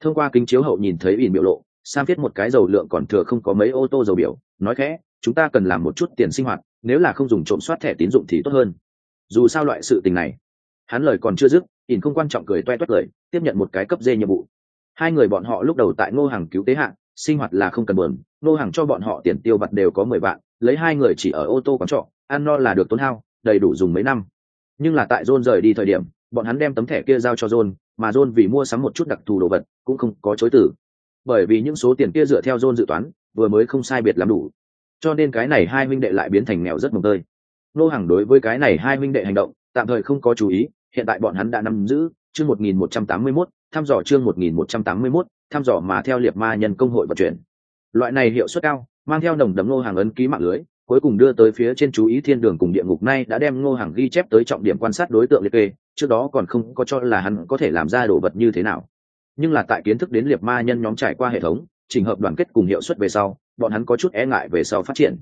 Thông qua kính chiếu hậu nhìn thấy ỉn biểu lộ sam viết một cái dầu lượng còn thừa không có mấy ô tô dầu biểu, nói khẽ, chúng ta cần làm một chút tiền sinh hoạt, nếu là không dùng trộm soát thẻ tín dụng thì tốt hơn. Dù sao loại sự tình này, hắn lời còn chưa dứt, ỉn không quan trọng cười toe toét lời, tiếp nhận một cái cấp dê nhiệm vụ. Hai người bọn họ lúc đầu tại ngô hàng cứu tế hạng sinh hoạt là không cần buồn, ngô hàng cho bọn họ tiền tiêu vặt đều có mười vạn, lấy hai người chỉ ở ô tô quán trọ, ăn no là được tốn hao, đầy đủ dùng mấy năm. Nhưng là tại john rời đi thời điểm, bọn hắn đem tấm thẻ kia giao cho john, mà john vì mua sắm một chút đặc thù đồ vật, cũng không có chối tử bởi vì những số tiền kia dựa theo john dự toán, vừa mới không sai biệt làm đủ. Cho nên cái này hai huynh đệ lại biến thành nghèo rất mồng tơi. Nô hàng đối với cái này hai huynh đệ hành động, tạm thời không có chú ý, hiện tại bọn hắn đã nắm giữ chương một nghìn một trăm tám mươi mốt, thăm dò chương một nghìn một trăm tám mươi mốt, thăm dò mà theo liệt ma nhân công hội vận chuyển. Loại này hiệu suất cao, mang theo nồng đấm nô hàng ấn ký mạng lưới, cuối cùng đưa tới phía trên chú ý thiên đường cùng địa ngục nay đã đem ngô hàng ghi chép tới trọng điểm quan sát đối tượng liệt kê, trước đó còn không có cho là hắn có thể làm ra đồ vật như thế nào nhưng là tại kiến thức đến liệt ma nhân nhóm trải qua hệ thống trình hợp đoàn kết cùng hiệu suất về sau, bọn hắn có chút e ngại về sau phát triển.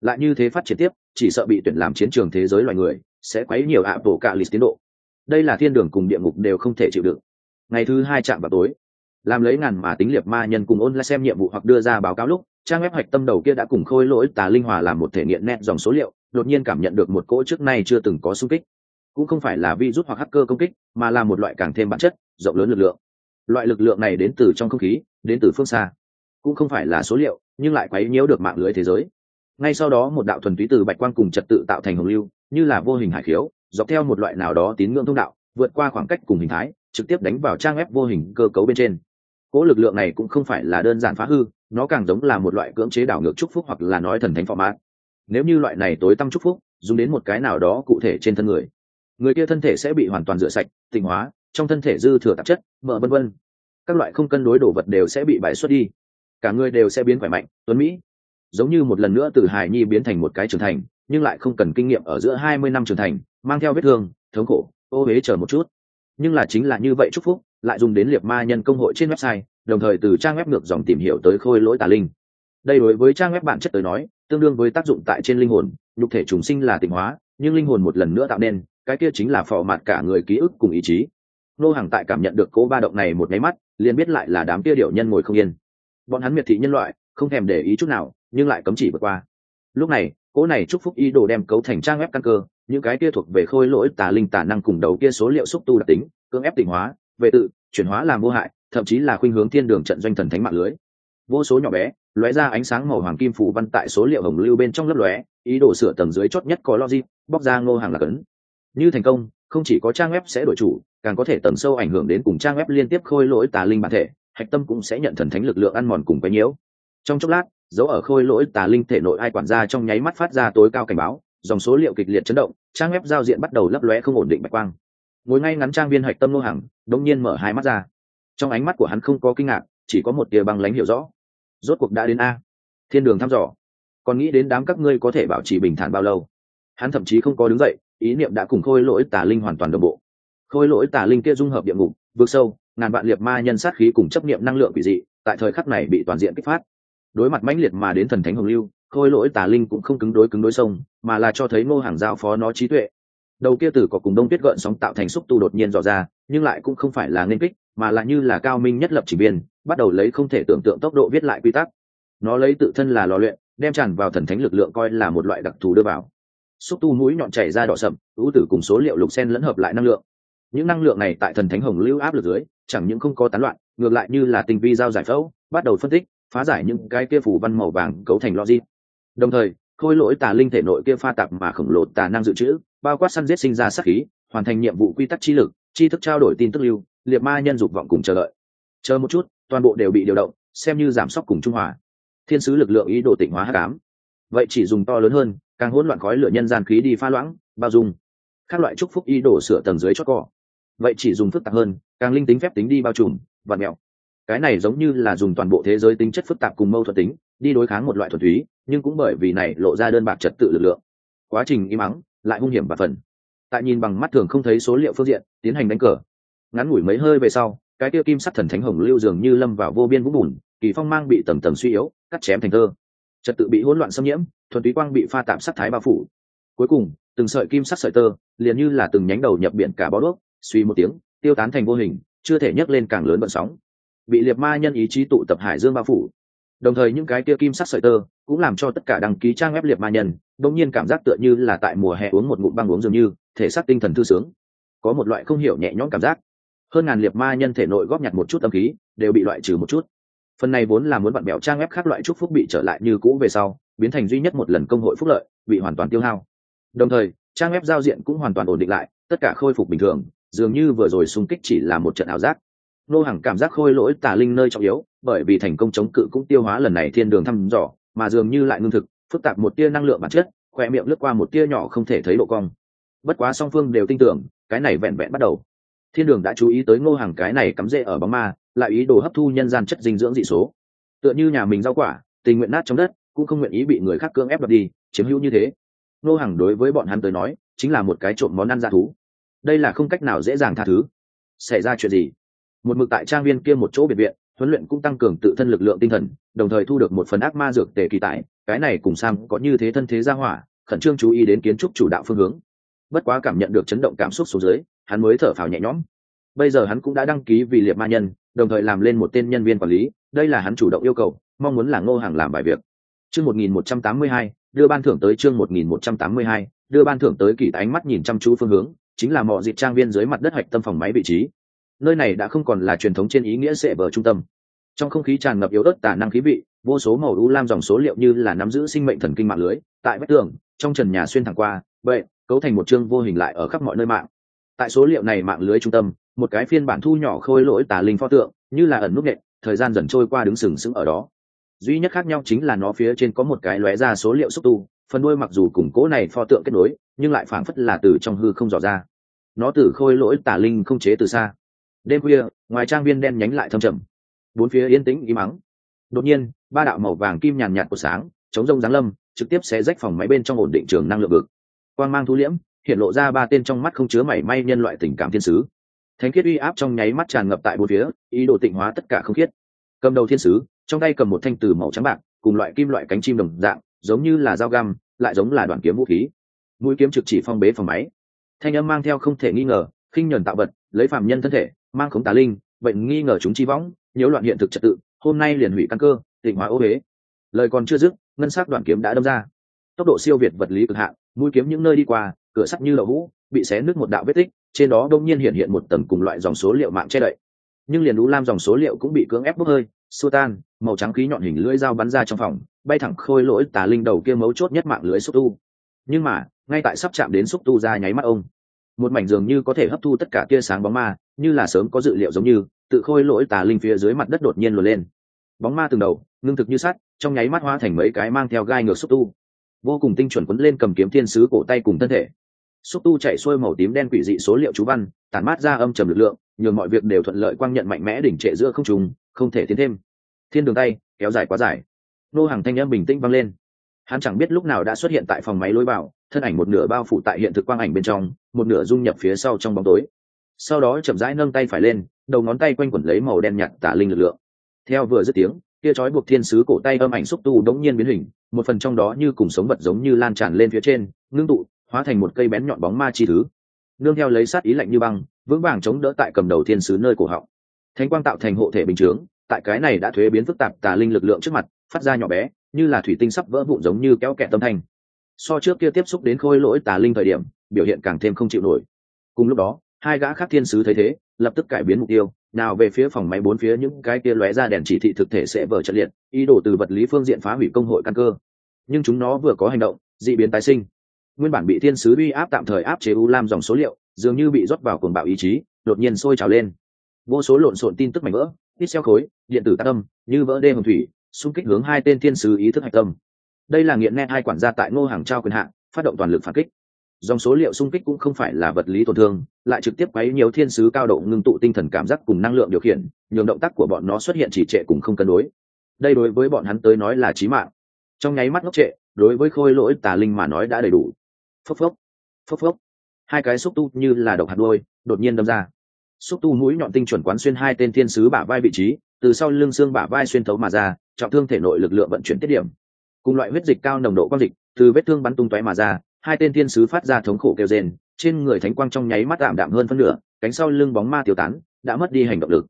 Lại như thế phát triển tiếp, chỉ sợ bị tuyển làm chiến trường thế giới loài người, sẽ quấy nhiều ạ bộ cạ lịch tiến độ. Đây là thiên đường cùng địa ngục đều không thể chịu đựng ngày thứ hai chạm vào tối, làm lấy ngàn mà tính liệt ma nhân cùng ôn lại xem nhiệm vụ hoặc đưa ra báo cáo lúc, trang web hoạch tâm đầu kia đã cùng khôi lỗi tà linh hòa làm một thể nghiện nét dòng số liệu, đột nhiên cảm nhận được một cỗ trước nay chưa từng có xung kích. Cũng không phải là virus hoặc hacker công kích, mà là một loại càng thêm bản chất, rộng lớn lực lượng loại lực lượng này đến từ trong không khí, đến từ phương xa. Cũng không phải là số liệu, nhưng lại quấy nhiễu được mạng lưới thế giới. Ngay sau đó một đạo thuần túy từ bạch quang cùng trật tự tạo thành hồng lưu, như là vô hình hải khiếu, dọc theo một loại nào đó tín ngưỡng thông đạo, vượt qua khoảng cách cùng hình thái, trực tiếp đánh vào trang web vô hình cơ cấu bên trên. Cỗ lực lượng này cũng không phải là đơn giản phá hư, nó càng giống là một loại cưỡng chế đảo ngược chúc phúc hoặc là nói thần thánh phò mát nếu như loại này tối tăng chúc phúc, dùng đến một cái nào đó cụ thể trên thân người người kia thân thể sẽ bị hoàn toàn rửa sạch, tịnh hóa, trong thân thể dư thừa tạp chất mỡ vân vân. Các loại không cân đối đồ vật đều sẽ bị bãi xuất đi. Cả người đều sẽ biến khỏe mạnh, tuấn mỹ. Giống như một lần nữa từ hài nhi biến thành một cái trưởng thành, nhưng lại không cần kinh nghiệm ở giữa hai mươi năm trưởng thành, mang theo vết thương, thống khổ, ô huế chờ một chút. Nhưng là chính là như vậy chúc phúc, lại dùng đến liệt ma nhân công hội trên website, đồng thời từ trang web ngược dòng tìm hiểu tới khôi lỗi tà linh. Đây đối với trang web bản chất tới nói, tương đương với tác dụng tại trên linh hồn, nhục thể trùng sinh là tịnh hóa, nhưng linh hồn một lần nữa tạo nên, cái kia chính là phò mặt cả người ký ức cùng ý chí nô hàng tại cảm nhận được cố ba động này một nháy mắt, liền biết lại là đám kia điệu nhân ngồi không yên. Bọn hắn miệt thị nhân loại, không thèm để ý chút nào, nhưng lại cấm chỉ vượt qua. Lúc này, cố này chúc phúc ý đồ đem cấu thành trang web căn cơ, những cái kia thuộc về khôi lỗi tà linh tà năng cùng đầu kia số liệu xúc tu đặc tính, cưỡng ép tỉnh hóa, về tự, chuyển hóa làm vô hại, thậm chí là khuynh hướng thiên đường trận doanh thần thánh mạng lưới. Vô số nhỏ bé, lóe ra ánh sáng màu hoàng kim phủ văn tại số liệu hồng lưu bên trong lớp lóe, ý đồ sửa tầng dưới chót nhất có logic, bóc ra ngô hàng là cấn. Như thành công, không chỉ có trang web sẽ đổi chủ càng có thể tầm sâu ảnh hưởng đến cùng trang web liên tiếp khôi lỗi tà linh bản thể, hạch tâm cũng sẽ nhận thần thánh lực lượng ăn mòn cùng quấy nhiễu. Trong chốc lát, dấu ở khôi lỗi tà linh thể nội ai quản gia trong nháy mắt phát ra tối cao cảnh báo, dòng số liệu kịch liệt chấn động, trang web giao diện bắt đầu lấp lóe không ổn định bạch quang. Ngồi ngay ngắn trang viên hạch tâm lô hàng đống nhiên mở hai mắt ra. Trong ánh mắt của hắn không có kinh ngạc, chỉ có một tia băng lánh hiểu rõ. Rốt cuộc đã đến a. Thiên đường thăm dò. Còn nghĩ đến đám các ngươi có thể bảo trì bình thản bao lâu? Hắn thậm chí không có đứng dậy, ý niệm đã cùng khôi lỗi tà linh hoàn toàn đồng bộ khôi lỗi tà linh kia dung hợp địa ngục, vượt sâu, ngàn vạn liệt ma nhân sát khí cùng chấp niệm năng lượng quỷ dị, tại thời khắc này bị toàn diện kích phát. Đối mặt mãnh liệt mà đến thần thánh hồng lưu, khôi lỗi tà linh cũng không cứng đối cứng đối sông, mà là cho thấy ngô hàng giao phó nó trí tuệ. Đầu kia tử có cùng đông tuyết gợn sóng tạo thành xúc tu đột nhiên dò ra, nhưng lại cũng không phải là nên kích, mà là như là cao minh nhất lập trình viên bắt đầu lấy không thể tưởng tượng tốc độ viết lại quy tắc. Nó lấy tự thân là lò luyện, đem tràn vào thần thánh lực lượng coi là một loại đặc thù đưa vào. Xúc tu mũi nhọn chảy ra đỏ sậm, ưu tử cùng số liệu lục sen lẫn hợp lại năng lượng những năng lượng này tại thần thánh hồng lưu áp lực dưới, chẳng những không có tán loạn, ngược lại như là tinh vi giao giải phẫu, bắt đầu phân tích, phá giải những cái kia phủ văn màu vàng cấu thành logic. Đồng thời, khôi lỗi tà linh thể nội kia pha tạp mà khổng lồ tà năng dự trữ, bao quát săn giết sinh ra sát khí, hoàn thành nhiệm vụ quy tắc chi lực chi thức trao đổi tin tức lưu, liệt ma nhân dục vọng cùng chờ đợi. Chờ một chút, toàn bộ đều bị điều động, xem như giảm sốc cùng trung hòa. Thiên sứ lực lượng ý đồ tịnh hóa hát cám vậy chỉ dùng to lớn hơn, càng hỗn loạn khói lửa nhân gian khí đi pha loãng, bao dung. Các loại trúc phúc ý đồ sửa tầng dưới chót cỏ vậy chỉ dùng phức tạp hơn, càng linh tính phép tính đi bao trùm và mẹo. Cái này giống như là dùng toàn bộ thế giới tính chất phức tạp cùng mâu thuẫn tính, đi đối kháng một loại thuần túy, nhưng cũng bởi vì này lộ ra đơn bạc trật tự lực lượng. Quá trình im ắng, lại hung hiểm và phần. Tại nhìn bằng mắt thường không thấy số liệu phương diện, tiến hành đánh cờ. Ngắn ngủi mấy hơi về sau, cái kia kim sắc thần thánh hồng lưu dường như lâm vào vô biên vũng bùn, kỳ phong mang bị tầng tầng suy yếu, cắt chém thành thơ. Trật tự bị hỗn loạn xâm nhiễm, thuần túy quang bị pha tạm sắc thái bao phủ. Cuối cùng, từng sợi kim sắc sợi tơ, liền như là từng nhánh đầu nhập biển cả bó đuốc suy một tiếng, tiêu tán thành vô hình, chưa thể nhấc lên càng lớn vận sóng. Bị liệt ma nhân ý chí tụ tập hải dương bao phủ. Đồng thời những cái kia kim sắc sợi tơ cũng làm cho tất cả đăng ký trang web liệt ma nhân đông nhiên cảm giác tựa như là tại mùa hè uống một ngụm băng uống dường như, thể xác tinh thần thư sướng. Có một loại không hiểu nhẹ nhõm cảm giác. Hơn ngàn liệt ma nhân thể nội góp nhặt một chút âm khí, đều bị loại trừ một chút. Phần này vốn là muốn bạn bèo trang web khác loại chúc phúc bị trở lại như cũ về sau, biến thành duy nhất một lần công hội phúc lợi, bị hoàn toàn tiêu hao. Đồng thời, trang web giao diện cũng hoàn toàn ổn định lại, tất cả khôi phục bình thường dường như vừa rồi xung kích chỉ là một trận ảo giác. Nô hàng cảm giác khôi lỗi tà linh nơi trọng yếu, bởi vì thành công chống cự cũng tiêu hóa lần này thiên đường thăm dò, mà dường như lại ngưng thực, phức tạp một tia năng lượng bản chất, khoe miệng lướt qua một tia nhỏ không thể thấy độ cong. Bất quá song phương đều tin tưởng, cái này vẹn vẹn bắt đầu. Thiên đường đã chú ý tới ngô hàng cái này cắm rễ ở bóng ma, lại ý đồ hấp thu nhân gian chất dinh dưỡng dị số. Tựa như nhà mình rau quả, tình nguyện nát trong đất, cũng không nguyện ý bị người khác cưỡng ép đập đi, chiếm hữu như thế. Ngô hàng đối với bọn hắn tới nói, chính là một cái trộm món ăn gia thú đây là không cách nào dễ dàng tha thứ. Xảy ra chuyện gì? Một mực tại trang viên kia một chỗ biệt viện, huấn luyện cũng tăng cường tự thân lực lượng tinh thần, đồng thời thu được một phần ác ma dược tề kỳ tại cái này cùng sam có như thế thân thế gia hỏa, khẩn trương chú ý đến kiến trúc chủ đạo phương hướng. Bất quá cảm nhận được chấn động cảm xúc số dưới, hắn mới thở phào nhẹ nhõm. Bây giờ hắn cũng đã đăng ký vì liệt ma nhân, đồng thời làm lên một tên nhân viên quản lý, đây là hắn chủ động yêu cầu, mong muốn là ngô hàng làm bài việc. Chương một nghìn một trăm tám mươi hai, đưa ban thưởng tới chương một nghìn một trăm tám mươi hai, đưa ban thưởng tới kỳ ánh mắt nhìn chăm chú phương hướng chính là mọi dịp trang viên dưới mặt đất hạch tâm phòng máy vị trí. Nơi này đã không còn là truyền thống trên ý nghĩa sệ vở trung tâm. Trong không khí tràn ngập yếu ớt tả năng khí vị, vô số màu u lam dòng số liệu như là nắm giữ sinh mệnh thần kinh mạng lưới, tại vách tường, trong trần nhà xuyên thẳng qua, vậy, cấu thành một chương vô hình lại ở khắp mọi nơi mạng. Tại số liệu này mạng lưới trung tâm, một cái phiên bản thu nhỏ khôi lỗi tà linh pho tượng, như là ẩn nút nhện, thời gian dần trôi qua đứng sừng sững ở đó. Duy nhất khác nhau chính là nó phía trên có một cái lóe ra số liệu xúc tu, phần đuôi mặc dù củng cố này pho tượng kết nối nhưng lại phảng phất là từ trong hư không dò ra. Nó từ khôi lỗi tà linh không chế từ xa. Đêm khuya, ngoài trang viên đen nhánh lại thâm trầm. Bốn phía yên tĩnh, im mắng đột nhiên, ba đạo màu vàng kim nhàn nhạt của sáng, chống rông giáng lâm, trực tiếp sẽ rách phòng máy bên trong ổn định trường năng lượng vực. Quan mang thu liễm, hiện lộ ra ba tên trong mắt không chứa mảy may nhân loại tình cảm thiên sứ. Thánh khiết uy áp trong nháy mắt tràn ngập tại bốn phía, ý đồ tịnh hóa tất cả không khiết. Cầm đầu thiên sứ, trong tay cầm một thanh từ màu trắng bạc, cùng loại kim loại cánh chim đồng dạng, giống như là dao găm, lại giống là đoạn kiếm vũ khí mũi kiếm trực chỉ phong bế phòng máy. Thanh âm mang theo không thể nghi ngờ, khinh nhẫn tạo vật, lấy phạm nhân thân thể, mang khống tà linh, bệnh nghi ngờ chúng chi võng, nhiễu loạn hiện thực trật tự, hôm nay liền hủy căn cơ tỉnh hóa ô huế lời còn chưa dứt, ngân sắc đoạn kiếm đã đâm ra. Tốc độ siêu việt vật lý cực hạn, mũi kiếm những nơi đi qua, cửa sắt như lậu hũ, bị xé nứt một đạo vết tích, trên đó đông nhiên hiện hiện một tầng cùng loại dòng số liệu mạng che đậy. Nhưng liền lũ lam dòng số liệu cũng bị cưỡng ép bốc hơi, xua tan, màu trắng khí nhọn hình lưỡi dao bắn ra trong phòng, bay thẳng khôi lỗi tà linh đầu kia mấu chốt nhất mạng lưới xúc tu nhưng mà, ngay tại sắp chạm đến xúc tu ra nháy mắt ông, một mảnh dường như có thể hấp thu tất cả tia sáng bóng ma, như là sớm có dự liệu giống như, tự khôi lỗi tà linh phía dưới mặt đất đột nhiên luồn lên. Bóng ma từng đầu, ngưng thực như sắt, trong nháy mắt hóa thành mấy cái mang theo gai ngược xúc tu. Vô cùng tinh chuẩn quấn lên cầm kiếm thiên sứ cổ tay cùng thân thể. Xúc tu chạy xuôi màu tím đen quỷ dị số liệu chú văn, tản mát ra âm trầm lực lượng, nhường mọi việc đều thuận lợi quang nhận mạnh mẽ đỉnh trệ giữa không trùng không thể tiến thêm. Thiên đường tay, kéo dài quá dài. Nô hàng thanh âm bình tĩnh vang lên hắn chẳng biết lúc nào đã xuất hiện tại phòng máy lối vào, thân ảnh một nửa bao phủ tại hiện thực quang ảnh bên trong, một nửa dung nhập phía sau trong bóng tối. Sau đó chậm rãi nâng tay phải lên, đầu ngón tay quanh quẩn lấy màu đen nhạt tả linh lực lượng. Theo vừa dứt tiếng, kia trói buộc thiên sứ cổ tay âm ảnh xúc tu đống nhiên biến hình, một phần trong đó như cùng sống vật giống như lan tràn lên phía trên, ngưng tụ, hóa thành một cây bén nhọn bóng ma chi thứ. Nương theo lấy sát ý lạnh như băng, vững vàng chống đỡ tại cầm đầu thiên sứ nơi cổ họng. Thánh quang tạo thành hộ thể bình chướng, tại cái này đã thuế biến phức tạp tà linh lực lượng trước mặt, phát ra nhỏ bé như là thủy tinh sắp vỡ vụn giống như kéo kẹt tâm thanh. So trước kia tiếp xúc đến khôi lỗi tà linh thời điểm, biểu hiện càng thêm không chịu nổi. Cùng lúc đó, hai gã khác thiên sứ thấy thế, lập tức cải biến mục tiêu, nào về phía phòng máy bốn phía những cái kia lóe ra đèn chỉ thị thực thể sẽ vỡ trận liệt, ý đồ từ vật lý phương diện phá hủy công hội căn cơ. Nhưng chúng nó vừa có hành động, dị biến tái sinh. Nguyên bản bị thiên sứ uy áp tạm thời áp chế u lam dòng số liệu, dường như bị rót vào cuồng bạo ý chí, đột nhiên sôi trào lên. Vô số lộn xộn tin tức mảnh vỡ ít xeo khối, điện tử tác âm, như vỡ đê hồng thủy xung kích hướng hai tên thiên sứ ý thức hạch tâm. Đây là nghiện nghe hai quản gia tại ngô hàng trao quyền hạn phát động toàn lực phản kích. Dòng số liệu xung kích cũng không phải là vật lý tổn thương, lại trực tiếp quấy nhiều thiên sứ cao độ ngưng tụ tinh thần cảm giác cùng năng lượng điều khiển, nhường động tác của bọn nó xuất hiện chỉ trệ cùng không cân đối. Đây đối với bọn hắn tới nói là trí mạng. Trong nháy mắt ngốc trệ, đối với khôi lỗi tà linh mà nói đã đầy đủ. Phốc phốc phốc phốc. Hai cái xúc tu như là độc hạt đôi đột nhiên đâm ra. Xúc tu mũi nhọn tinh chuẩn quán xuyên hai tên thiên sứ bả vai vị trí từ sau lưng xương bả vai xuyên thấu mà ra, trọng thương thể nội lực lượng vận chuyển tiết điểm. Cùng loại huyết dịch cao nồng độ quang dịch, từ vết thương bắn tung tóe mà ra, hai tên thiên sứ phát ra thống khổ kêu rên, trên người thánh quang trong nháy mắt tạm đạm hơn phân nửa, cánh sau lưng bóng ma tiêu tán, đã mất đi hành động lực.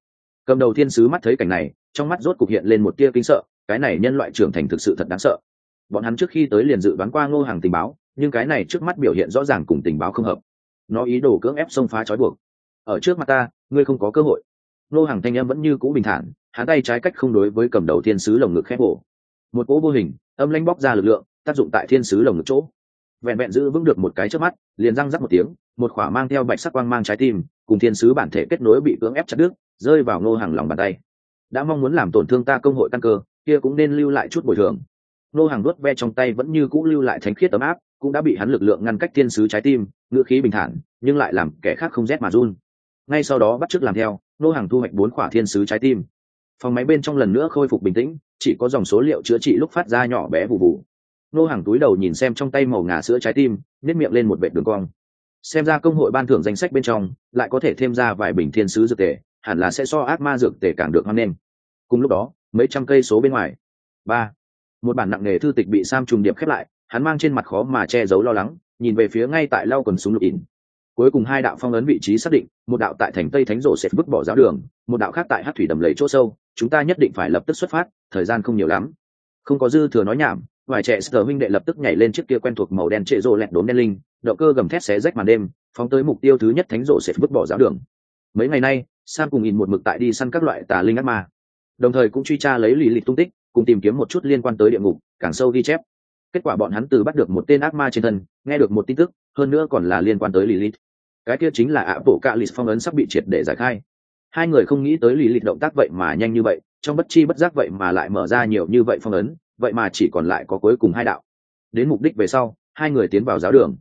Cầm đầu thiên sứ mắt thấy cảnh này, trong mắt rốt cục hiện lên một tia kinh sợ, cái này nhân loại trưởng thành thực sự thật đáng sợ. Bọn hắn trước khi tới liền dự đoán qua ngô hàng tình báo, nhưng cái này trước mắt biểu hiện rõ ràng cùng tình báo không hợp. Nó ý đồ cưỡng ép xông phá trói buộc. Ở trước mặt ta, ngươi không có cơ hội nô hàng thanh em vẫn như cũ bình thản, hắn tay trái cách không đối với cầm đầu thiên sứ lồng ngực khép bổ một cỗ vô hình, âm lanh bóc ra lực lượng, tác dụng tại thiên sứ lồng ngực chỗ. Vẹn vẹn giữ vững được một cái trước mắt, liền răng rắc một tiếng, một khỏa mang theo bạch sắc quang mang trái tim, cùng thiên sứ bản thể kết nối bị cưỡng ép chặt đứt, rơi vào nô hàng lòng bàn tay. Đã mong muốn làm tổn thương ta công hội căn cơ, kia cũng nên lưu lại chút bồi thường. Nô hàng đốt ve trong tay vẫn như cũ lưu lại thánh khiết ấm áp, cũng đã bị hắn lực lượng ngăn cách thiên sứ trái tim, ngữ khí bình thản, nhưng lại làm kẻ khác không rét mà run. Ngay sau đó bắt chước làm theo Nô hàng thu hoạch bốn khỏa thiên sứ trái tim. Phòng máy bên trong lần nữa khôi phục bình tĩnh, chỉ có dòng số liệu chữa trị lúc phát ra nhỏ bé vụ vụ. Nô hàng túi đầu nhìn xem trong tay màu ngà sữa trái tim nếp miệng lên một vệ đường cong. Xem ra công hội ban thưởng danh sách bên trong, lại có thể thêm ra vài bình thiên sứ dược tề, hẳn là sẽ so ác ma dược tề càng được hoan nghênh cùng lúc đó, mấy trăm cây số bên ngoài. Ba. Một bản nặng nghề thư tịch bị sam trùng điệp khép lại, hắn mang trên mặt khó mà che giấu lo lắng, nhìn về phía ngay tại lau quần súng lục ỉn cuối cùng hai đạo phong ấn vị trí xác định, một đạo tại thành tây thánh rộ sẽ vứt bỏ giáo đường, một đạo khác tại hát thủy đầm lấy chỗ sâu, chúng ta nhất định phải lập tức xuất phát, thời gian không nhiều lắm. Không có dư thừa nói nhảm, vài trẻ sờ huynh đệ lập tức nhảy lên chiếc kia quen thuộc màu đen trệ rộ lẹt đốn đen linh, động cơ gầm thét xé rách màn đêm, phóng tới mục tiêu thứ nhất thánh rộ sẽ vứt bỏ giáo đường. Mấy ngày nay, sam cùng in một mực tại đi săn các loại tà linh ác ma. Đồng thời cũng truy tra lấy lì lịch tung tích, cùng tìm kiếm một chút liên quan tới địa ngục, càng sâu ghi chép. Kết quả bọn hắn từ bắt được một tên ác ma trên thân, nghe được một tin tức, hơn nữa còn là liên quan tới lì lịch cái kia chính là ạ, bộ cạ lì phong ấn sắp bị triệt để giải khai. Hai người không nghĩ tới lì lịch động tác vậy mà nhanh như vậy, trong bất chi bất giác vậy mà lại mở ra nhiều như vậy phong ấn, vậy mà chỉ còn lại có cuối cùng hai đạo. Đến mục đích về sau, hai người tiến vào giáo đường.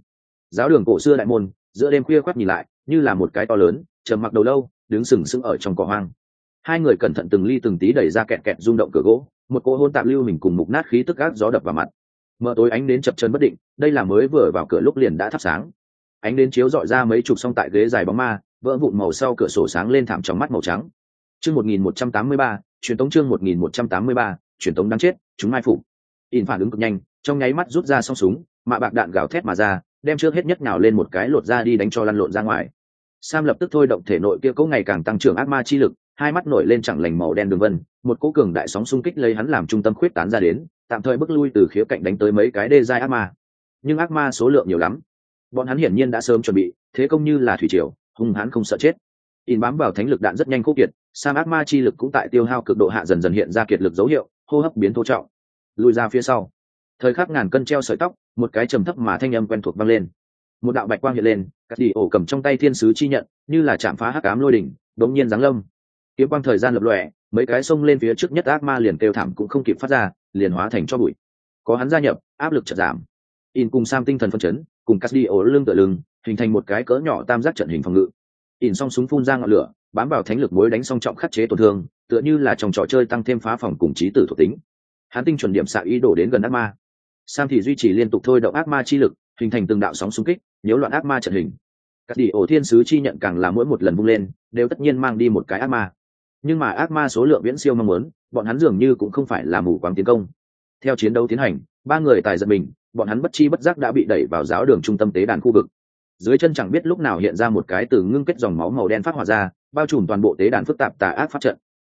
Giáo đường cổ xưa đại môn, giữa đêm khuya khoác nhìn lại, như là một cái to lớn, trầm mặc đầu lâu, đứng sừng sững ở trong cỏ hoang. Hai người cẩn thận từng ly từng tí đẩy ra kẹt kẹt rung động cửa gỗ, một cỗ hôn tạm lưu mình cùng mục nát khí tức ác gió đập vào mặt. Mở tối ánh đến chập chân bất định, đây là mới vừa vào cửa lúc liền đã thắp sáng ánh đến chiếu dọi ra mấy chục song tại ghế dài bóng ma, vỡ vụn màu sau cửa sổ sáng lên thảm trong mắt màu trắng. Chương một nghìn một trăm tám mươi ba, truyền tống chương một nghìn một trăm tám mươi ba, truyền tống đáng chết, chúng mai phục. In phản ứng cực nhanh, trong nháy mắt rút ra song súng, mạ bạc đạn gào thét mà ra, đem trước hết nhất nào lên một cái lột ra đi đánh cho lăn lộn ra ngoài. Sam lập tức thôi động thể nội kia cố ngày càng tăng trưởng ác ma chi lực, hai mắt nổi lên chẳng lành màu đen đường vân, một cố cường đại sóng xung kích lấy hắn làm trung tâm khuyết tán ra đến, tạm thời bước lui từ khía cạnh đánh tới mấy cái đê giai ác ma. Nhưng ác ma số lượng nhiều lắm bọn hắn hiển nhiên đã sớm chuẩn bị, thế công như là thủy triều, hung hãn không sợ chết. In bám vào thánh lực đạn rất nhanh khúc kiệt, sam ác ma chi lực cũng tại tiêu hao cực độ hạ dần dần hiện ra kiệt lực dấu hiệu, hô hấp biến thô trọng. Lùi ra phía sau. Thời khắc ngàn cân treo sợi tóc, một cái trầm thấp mà thanh âm quen thuộc vang lên. Một đạo bạch quang hiện lên cắt đi ổ cầm trong tay thiên sứ chi nhận, như là chạm phá hắc ám lôi đỉnh đống nhiên giáng lâm. Kiếm quang thời gian lập lòe, mấy cái xông lên phía trước nhất ác ma liền kêu thảm cũng không kịp phát ra, liền hóa thành cho bụi. Có hắn gia nhập, áp lực chợt giảm. In cùng sam tinh thần phân chấn cùng Casdio lưng tựa lưng, hình thành một cái cỡ nhỏ tam giác trận hình phòng ngự. Ẩn xong súng phun ra ngọn lửa, bám vào thánh lực mối đánh song trọng khắc chế tổn thương, tựa như là trong trò chơi tăng thêm phá phòng cùng trí tử thuộc tính. Hắn tinh chuẩn điểm xạ ý đổ đến gần ác ma. Sam thì duy trì liên tục thôi động ác ma chi lực, hình thành từng đạo sóng xung kích, nhiễu loạn ác ma trận hình. Các tỷ ổ thiên sứ chi nhận càng là mỗi một lần vung lên, đều tất nhiên mang đi một cái ác ma. Nhưng mà ác ma số lượng viễn siêu mong muốn, bọn hắn dường như cũng không phải là mù quáng tiến công. Theo chiến đấu tiến hành, ba người tài giật mình bọn hắn bất chi bất giác đã bị đẩy vào giáo đường trung tâm tế đàn khu vực. Dưới chân chẳng biết lúc nào hiện ra một cái từ ngưng kết dòng máu màu đen phát hỏa ra, bao trùm toàn bộ tế đàn phức tạp tà ác phát trận.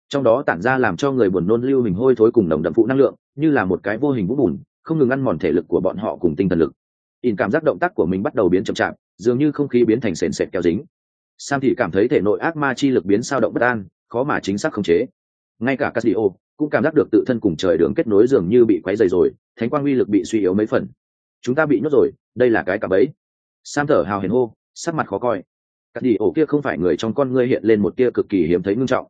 Trong đó tản ra làm cho người buồn nôn lưu hình hôi thối cùng nồng đậm phụ năng lượng, như là một cái vô hình vũ bùn, không ngừng ăn mòn thể lực của bọn họ cùng tinh thần lực. In cảm giác động tác của mình bắt đầu biến chậm chạp, dường như không khí biến thành sền sệt kéo dính. Sam thì cảm thấy thể nội ác ma chi lực biến sao động bất an, khó mà chính xác khống chế. Ngay cả casio cũng cảm giác được tự thân cùng trời đường kết nối dường như bị quấy dày rồi, thánh quang uy lực bị suy yếu mấy phần. Chúng ta bị nhốt rồi, đây là cái cả bấy sam thở hào hiền hô, sắc mặt khó coi. Cắt đi, ổ kia không phải người trong con ngươi hiện lên một tia cực kỳ hiếm thấy ngưng trọng.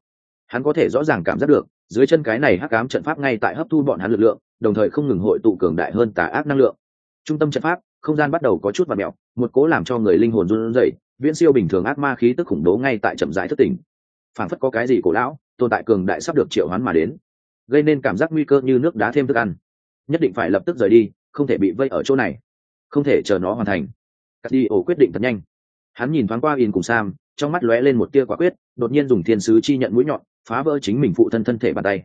Hắn có thể rõ ràng cảm giác được, dưới chân cái này hắc ám trận pháp ngay tại hấp thu bọn hắn lực lượng, đồng thời không ngừng hội tụ cường đại hơn tà ác năng lượng. Trung tâm trận pháp, không gian bắt đầu có chút và mẹo, một cố làm cho người linh hồn run rẩy, viễn siêu bình thường ác ma khí tức khủng bố ngay tại chậm rãi thất tỉnh. Phảng phất có cái gì cổ lão, tồn tại cường đại sắp được triệu hoán mà đến gây nên cảm giác nguy cơ như nước đá thêm thức ăn. Nhất định phải lập tức rời đi, không thể bị vây ở chỗ này. Không thể chờ nó hoàn thành. Cắt đi ổ quyết định thật nhanh. Hắn nhìn thoáng qua in cùng sam, trong mắt lóe lên một tia quả quyết, đột nhiên dùng thiên sứ chi nhận mũi nhọn, phá vỡ chính mình phụ thân thân thể bàn tay.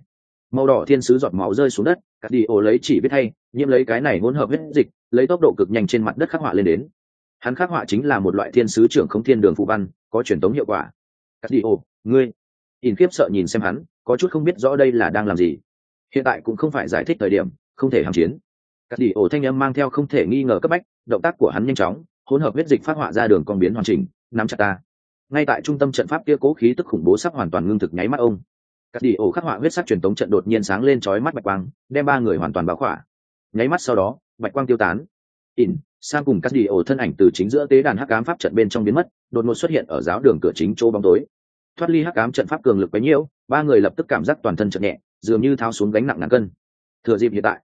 Màu đỏ thiên sứ giọt máu rơi xuống đất cắt đi ổ lấy chỉ biết thay, nhiễm lấy cái này hỗn hợp huyết dịch, lấy tốc độ cực nhanh trên mặt đất khắc họa lên đến. Hắn khắc họa chính là một loại thiên sứ trưởng không thiên đường phụ văn, có truyền tống hiệu quả. Cắt đi ổ ngươi in khiếp sợ nhìn xem hắn, có chút không biết rõ đây là đang làm gì. Hiện tại cũng không phải giải thích thời điểm, không thể hàm chiến. Các đi ổ thanh âm mang theo không thể nghi ngờ cấp bách, động tác của hắn nhanh chóng, hỗn hợp huyết dịch phát họa ra đường con biến hoàn chỉnh, nắm chặt ta. Ngay tại trung tâm trận pháp kia cố khí tức khủng bố sắp hoàn toàn ngưng thực nháy mắt ông. Các đi ổ khắc họa huyết sắc truyền tống trận đột nhiên sáng lên chói mắt bạch quang, đem ba người hoàn toàn báo khỏa. Nháy mắt sau đó, bạch quang tiêu tán. In sang cùng các đi ổ thân ảnh từ chính giữa tế đàn hắc ám pháp trận bên trong biến mất, đột ngột xuất hiện ở giáo đường cửa chính chỗ bóng tối thoát ly hắc ám trận pháp cường lực bấy nhiêu, ba người lập tức cảm giác toàn thân chậm nhẹ, dường như tháo xuống gánh nặng ngàn cân. Thừa dịp hiện tại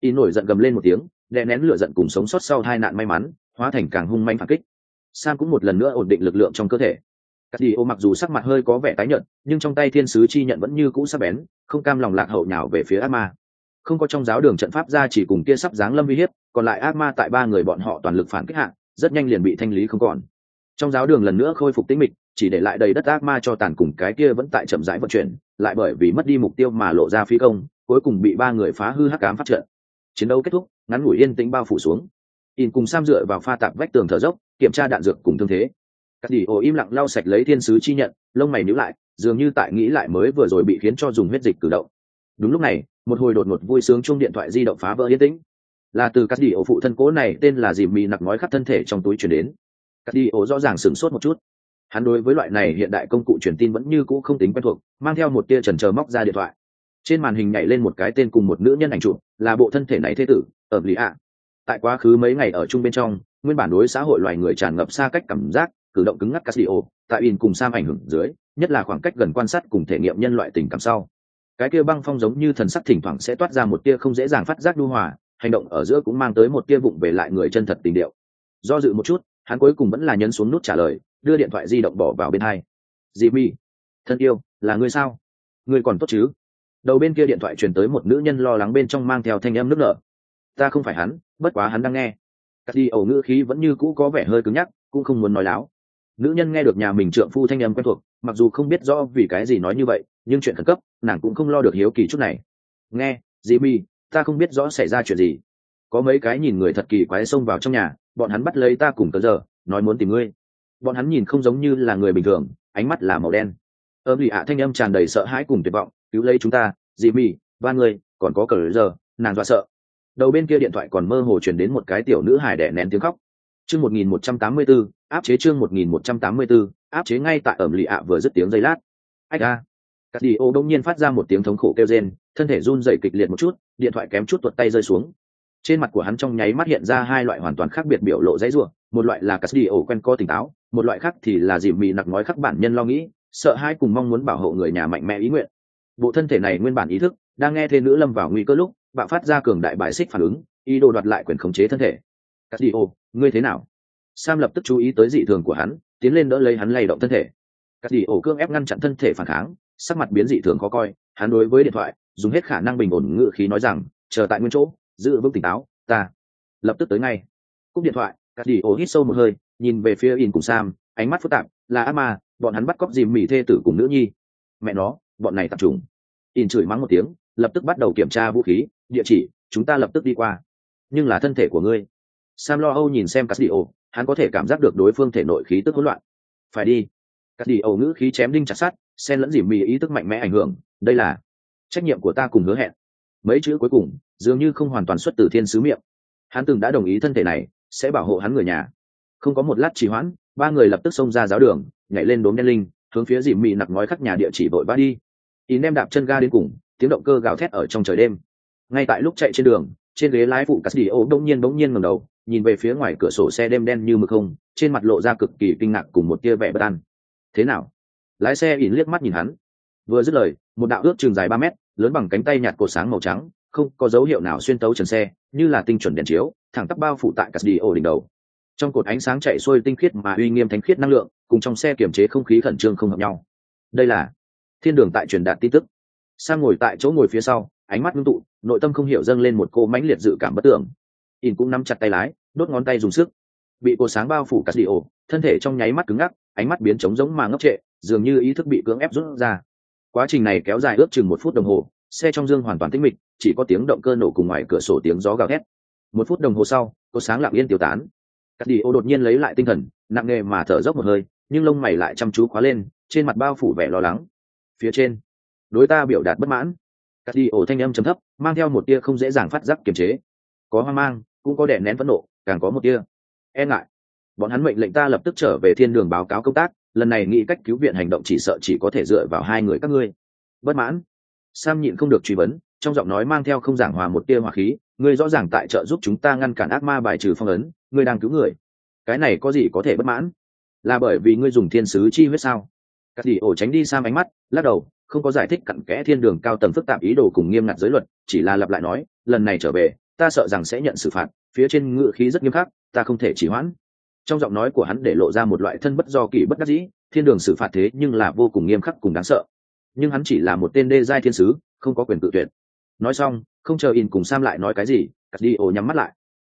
in nổi giận gầm lên một tiếng, đè nén lửa giận cùng sống sót sau hai nạn may mắn, hóa thành càng hung manh phản kích. Sam cũng một lần nữa ổn định lực lượng trong cơ thể. Các đi ô mặc dù sắc mặt hơi có vẻ tái nhợt, nhưng trong tay thiên sứ chi nhận vẫn như cũ sắc bén, không cam lòng lạc hậu nhào về phía ác ma. Không có trong giáo đường trận pháp ra chỉ cùng kia sắp giáng lâm uy hiếp, còn lại ác ma tại ba người bọn họ toàn lực phản kích hạng rất nhanh liền bị thanh lý không còn. Trong giáo đường lần nữa khôi phục tĩnh mịch chỉ để lại đầy đất ác ma cho tàn cùng cái kia vẫn tại chậm rãi vận chuyển, lại bởi vì mất đi mục tiêu mà lộ ra phi công, cuối cùng bị ba người phá hư hắc ám phát trận. Chiến đấu kết thúc, ngắn ngủi yên tĩnh bao phủ xuống. In cùng sam dựa vào pha tạp vách tường thở dốc, kiểm tra đạn dược cùng thương thế. Các tỷ ổ im lặng lau sạch lấy thiên sứ chi nhận, lông mày níu lại, dường như tại nghĩ lại mới vừa rồi bị khiến cho dùng huyết dịch cử động. Đúng lúc này, một hồi đột ngột vui sướng chung điện thoại di động phá vỡ yên tĩnh. Là từ các tỷ ổ phụ thân cố này, tên là dìm mì nặc nói khắp thân thể trong túi chuyển đến. Các tỷ ổ rõ ràng sửng sốt một chút hắn đối với loại này hiện đại công cụ truyền tin vẫn như cũ không tính quen thuộc, mang theo một tia trần trờ móc ra điện thoại. Trên màn hình nhảy lên một cái tên cùng một nữ nhân ảnh chụp, là bộ thân thể này thế tử, ở lì ạ tại quá khứ mấy ngày ở chung bên trong, nguyên bản đối xã hội loài người tràn ngập xa cách cảm giác, cử động cứng ngắc casio, tại in cùng sam ảnh hưởng dưới, nhất là khoảng cách gần quan sát cùng thể nghiệm nhân loại tình cảm sau. Cái kia băng phong giống như thần sắc thỉnh thoảng sẽ toát ra một tia không dễ dàng phát giác đu hòa, hành động ở giữa cũng mang tới một tia vụng về lại người chân thật tình điệu. Do dự một chút, hắn cuối cùng vẫn là nhấn xuống nút trả lời đưa điện thoại di động bỏ vào bên hai. Dị mi, thân yêu, là ngươi sao? Ngươi còn tốt chứ? Đầu bên kia điện thoại truyền tới một nữ nhân lo lắng bên trong mang theo thanh âm nước nở. Ta không phải hắn, bất quá hắn đang nghe. Cắt đi ẩu ngữ khí vẫn như cũ có vẻ hơi cứng nhắc, cũng không muốn nói láo. Nữ nhân nghe được nhà mình trượng phu thanh âm quen thuộc, mặc dù không biết rõ vì cái gì nói như vậy, nhưng chuyện khẩn cấp, nàng cũng không lo được hiếu kỳ chút này. Nghe, dì mi, ta không biết rõ xảy ra chuyện gì. Có mấy cái nhìn người thật kỳ quái xông vào trong nhà, bọn hắn bắt lấy ta cùng tờ giờ, nói muốn tìm ngươi bọn hắn nhìn không giống như là người bình thường, ánh mắt là màu đen. Ơ lì ạ, thanh âm tràn đầy sợ hãi cùng tuyệt vọng, cứu lấy chúng ta dị mi ba người, còn có cờ giờ, nàng dọa sợ. Đầu bên kia điện thoại còn mơ hồ chuyển đến một cái tiểu nữ hài đẻ nén tiếng khóc. Chương một nghìn một trăm tám mươi b áp chế chương một nghìn một trăm tám mươi b áp chế ngay tại ẩm lì ạ vừa dứt tiếng giây lát. Ách a. Cắt đi ô đông nhiên phát ra một tiếng thống khổ kêu rên, thân thể run dậy kịch liệt một chút, điện thoại kém chút tuột tay rơi xuống. Trên mặt của hắn trong nháy mắt hiện ra hai loại hoàn toàn khác biệt biểu lộ dãy ruộng một loại là cắt đi ổ quen co tỉnh táo, một loại khác thì là dìm mị nặc nói khắc bản nhân lo nghĩ, sợ hai cùng mong muốn bảo hộ người nhà mạnh mẽ ý nguyện. Bộ thân thể này nguyên bản ý thức, đang nghe thế nữ lâm vào nguy cơ lúc, bạo phát ra cường đại bài xích phản ứng, ý đồ đoạt lại quyền khống chế thân thể. Cắt đi ô ngươi thế nào? Sam lập tức chú ý tới dị thường của hắn, tiến lên đỡ lấy hắn lay động thân thể. Cắt đi ổ cương ép ngăn chặn thân thể phản kháng, sắc mặt biến dị thường khó coi, hắn đối với điện thoại, dùng hết khả năng bình ổn ngự khí nói rằng, chờ tại nguyên chỗ, giữ vững tỉnh táo, ta lập tức tới ngay. Cúp điện thoại cắt đi ô hít sâu một hơi nhìn về phía in cùng sam ánh mắt phức tạp là ác ma bọn hắn bắt cóc dìm mỉ thê tử cùng nữ nhi. Mẹ nó bọn này tập trung. In chửi mắng một tiếng lập tức bắt đầu kiểm tra vũ khí địa chỉ chúng ta lập tức đi qua. Nhưng là thân thể của ngươi. Sam lo âu nhìn xem cắt đi ô, hắn có thể cảm giác được đối phương thể nội khí tức hỗn loạn. Phải đi. Cắt đi ô ngữ khí chém đinh chặt sát xen lẫn dìm mì ý tức mạnh mẽ ảnh hưởng đây là trách nhiệm của ta cùng hứa hẹn. Mấy chữ cuối cùng dường như không hoàn toàn xuất từ thiên sứ miệng. Hắn từng đã đồng ý thân thể này sẽ bảo hộ hắn người nhà. Không có một lát trì hoãn, ba người lập tức xông ra giáo đường, nhảy lên đốm đen linh, hướng phía dìm mị nặc nói khắc nhà địa chỉ vội vã đi. Ý nem đạp chân ga đến cùng, tiếng động cơ gào thét ở trong trời đêm. Ngay tại lúc chạy trên đường, trên ghế lái phụ cắt đi ô đông nhiên bỗng nhiên ngầm đầu, nhìn về phía ngoài cửa sổ xe đêm đen như mực không, trên mặt lộ ra cực kỳ kinh ngạc cùng một tia vẻ bất an. Thế nào? Lái xe ỉn liếc mắt nhìn hắn. Vừa dứt lời, một đạo ước trường dài ba mét, lớn bằng cánh tay nhạt cột sáng màu trắng, không có dấu hiệu nào xuyên tấu trần xe, như là tinh chuẩn đèn chiếu thẳng tắp bao phủ tại Casdio đỉnh đầu. Trong cột ánh sáng chạy xuôi tinh khiết mà uy nghiêm thánh khiết năng lượng cùng trong xe kiểm chế không khí khẩn trương không hợp nhau. Đây là thiên đường tại truyền đạt tin tức. Sang ngồi tại chỗ ngồi phía sau ánh mắt ngưng tụ nội tâm không hiểu dâng lên một cô mãnh liệt dự cảm bất tưởng. In cũng nắm chặt tay lái đốt ngón tay dùng sức. Bị cô sáng bao phủ Casdio, thân thể trong nháy mắt cứng ngắc ánh mắt biến trống giống mà ngốc trệ dường như ý thức bị cưỡng ép rút ra. Quá trình này kéo dài ước chừng một phút đồng hồ xe trong dương hoàn toàn tĩnh mịch chỉ có tiếng động cơ nổ cùng ngoài cửa sổ tiếng gió gào thét một phút đồng hồ sau cô sáng lặng yên tiêu tán. Cắt đi ô đột nhiên lấy lại tinh thần, nặng nề mà thở dốc một hơi, nhưng lông mày lại chăm chú khóa lên, trên mặt bao phủ vẻ lo lắng. Phía trên, đối ta biểu đạt bất mãn. Cắt đi ô thanh âm chấm thấp, mang theo một tia không dễ dàng phát giác kiềm chế. Có hoang mang, cũng có đè nén phẫn nộ, càng có một tia e ngại. Bọn hắn mệnh lệnh ta lập tức trở về thiên đường báo cáo công tác, lần này nghĩ cách cứu viện hành động chỉ sợ chỉ có thể dựa vào hai người các ngươi. Bất mãn. Sam nhịn không được truy vấn trong giọng nói mang theo không giảng hòa một tia hòa khí, ngươi rõ ràng tại trợ giúp chúng ta ngăn cản ác ma bài trừ phong ấn, ngươi đang cứu người. Cái này có gì có thể bất mãn? Là bởi vì ngươi dùng thiên sứ chi huyết sao? Các đi ổ tránh đi sang ánh mắt, lắc đầu, không có giải thích cặn kẽ thiên đường cao tầng phức tạp ý đồ cùng nghiêm ngặt giới luật, chỉ là lặp lại nói, lần này trở về, ta sợ rằng sẽ nhận xử phạt, phía trên ngự khí rất nghiêm khắc, ta không thể chỉ hoãn. Trong giọng nói của hắn để lộ ra một loại thân bất do kỳ bất đắc dĩ, thiên đường xử phạt thế nhưng là vô cùng nghiêm khắc cùng đáng sợ. Nhưng hắn chỉ là một tên đê giai thiên sứ, không có quyền tự tuyệt nói xong, không chờ in cùng sam lại nói cái gì cắt đi ổ nhắm mắt lại.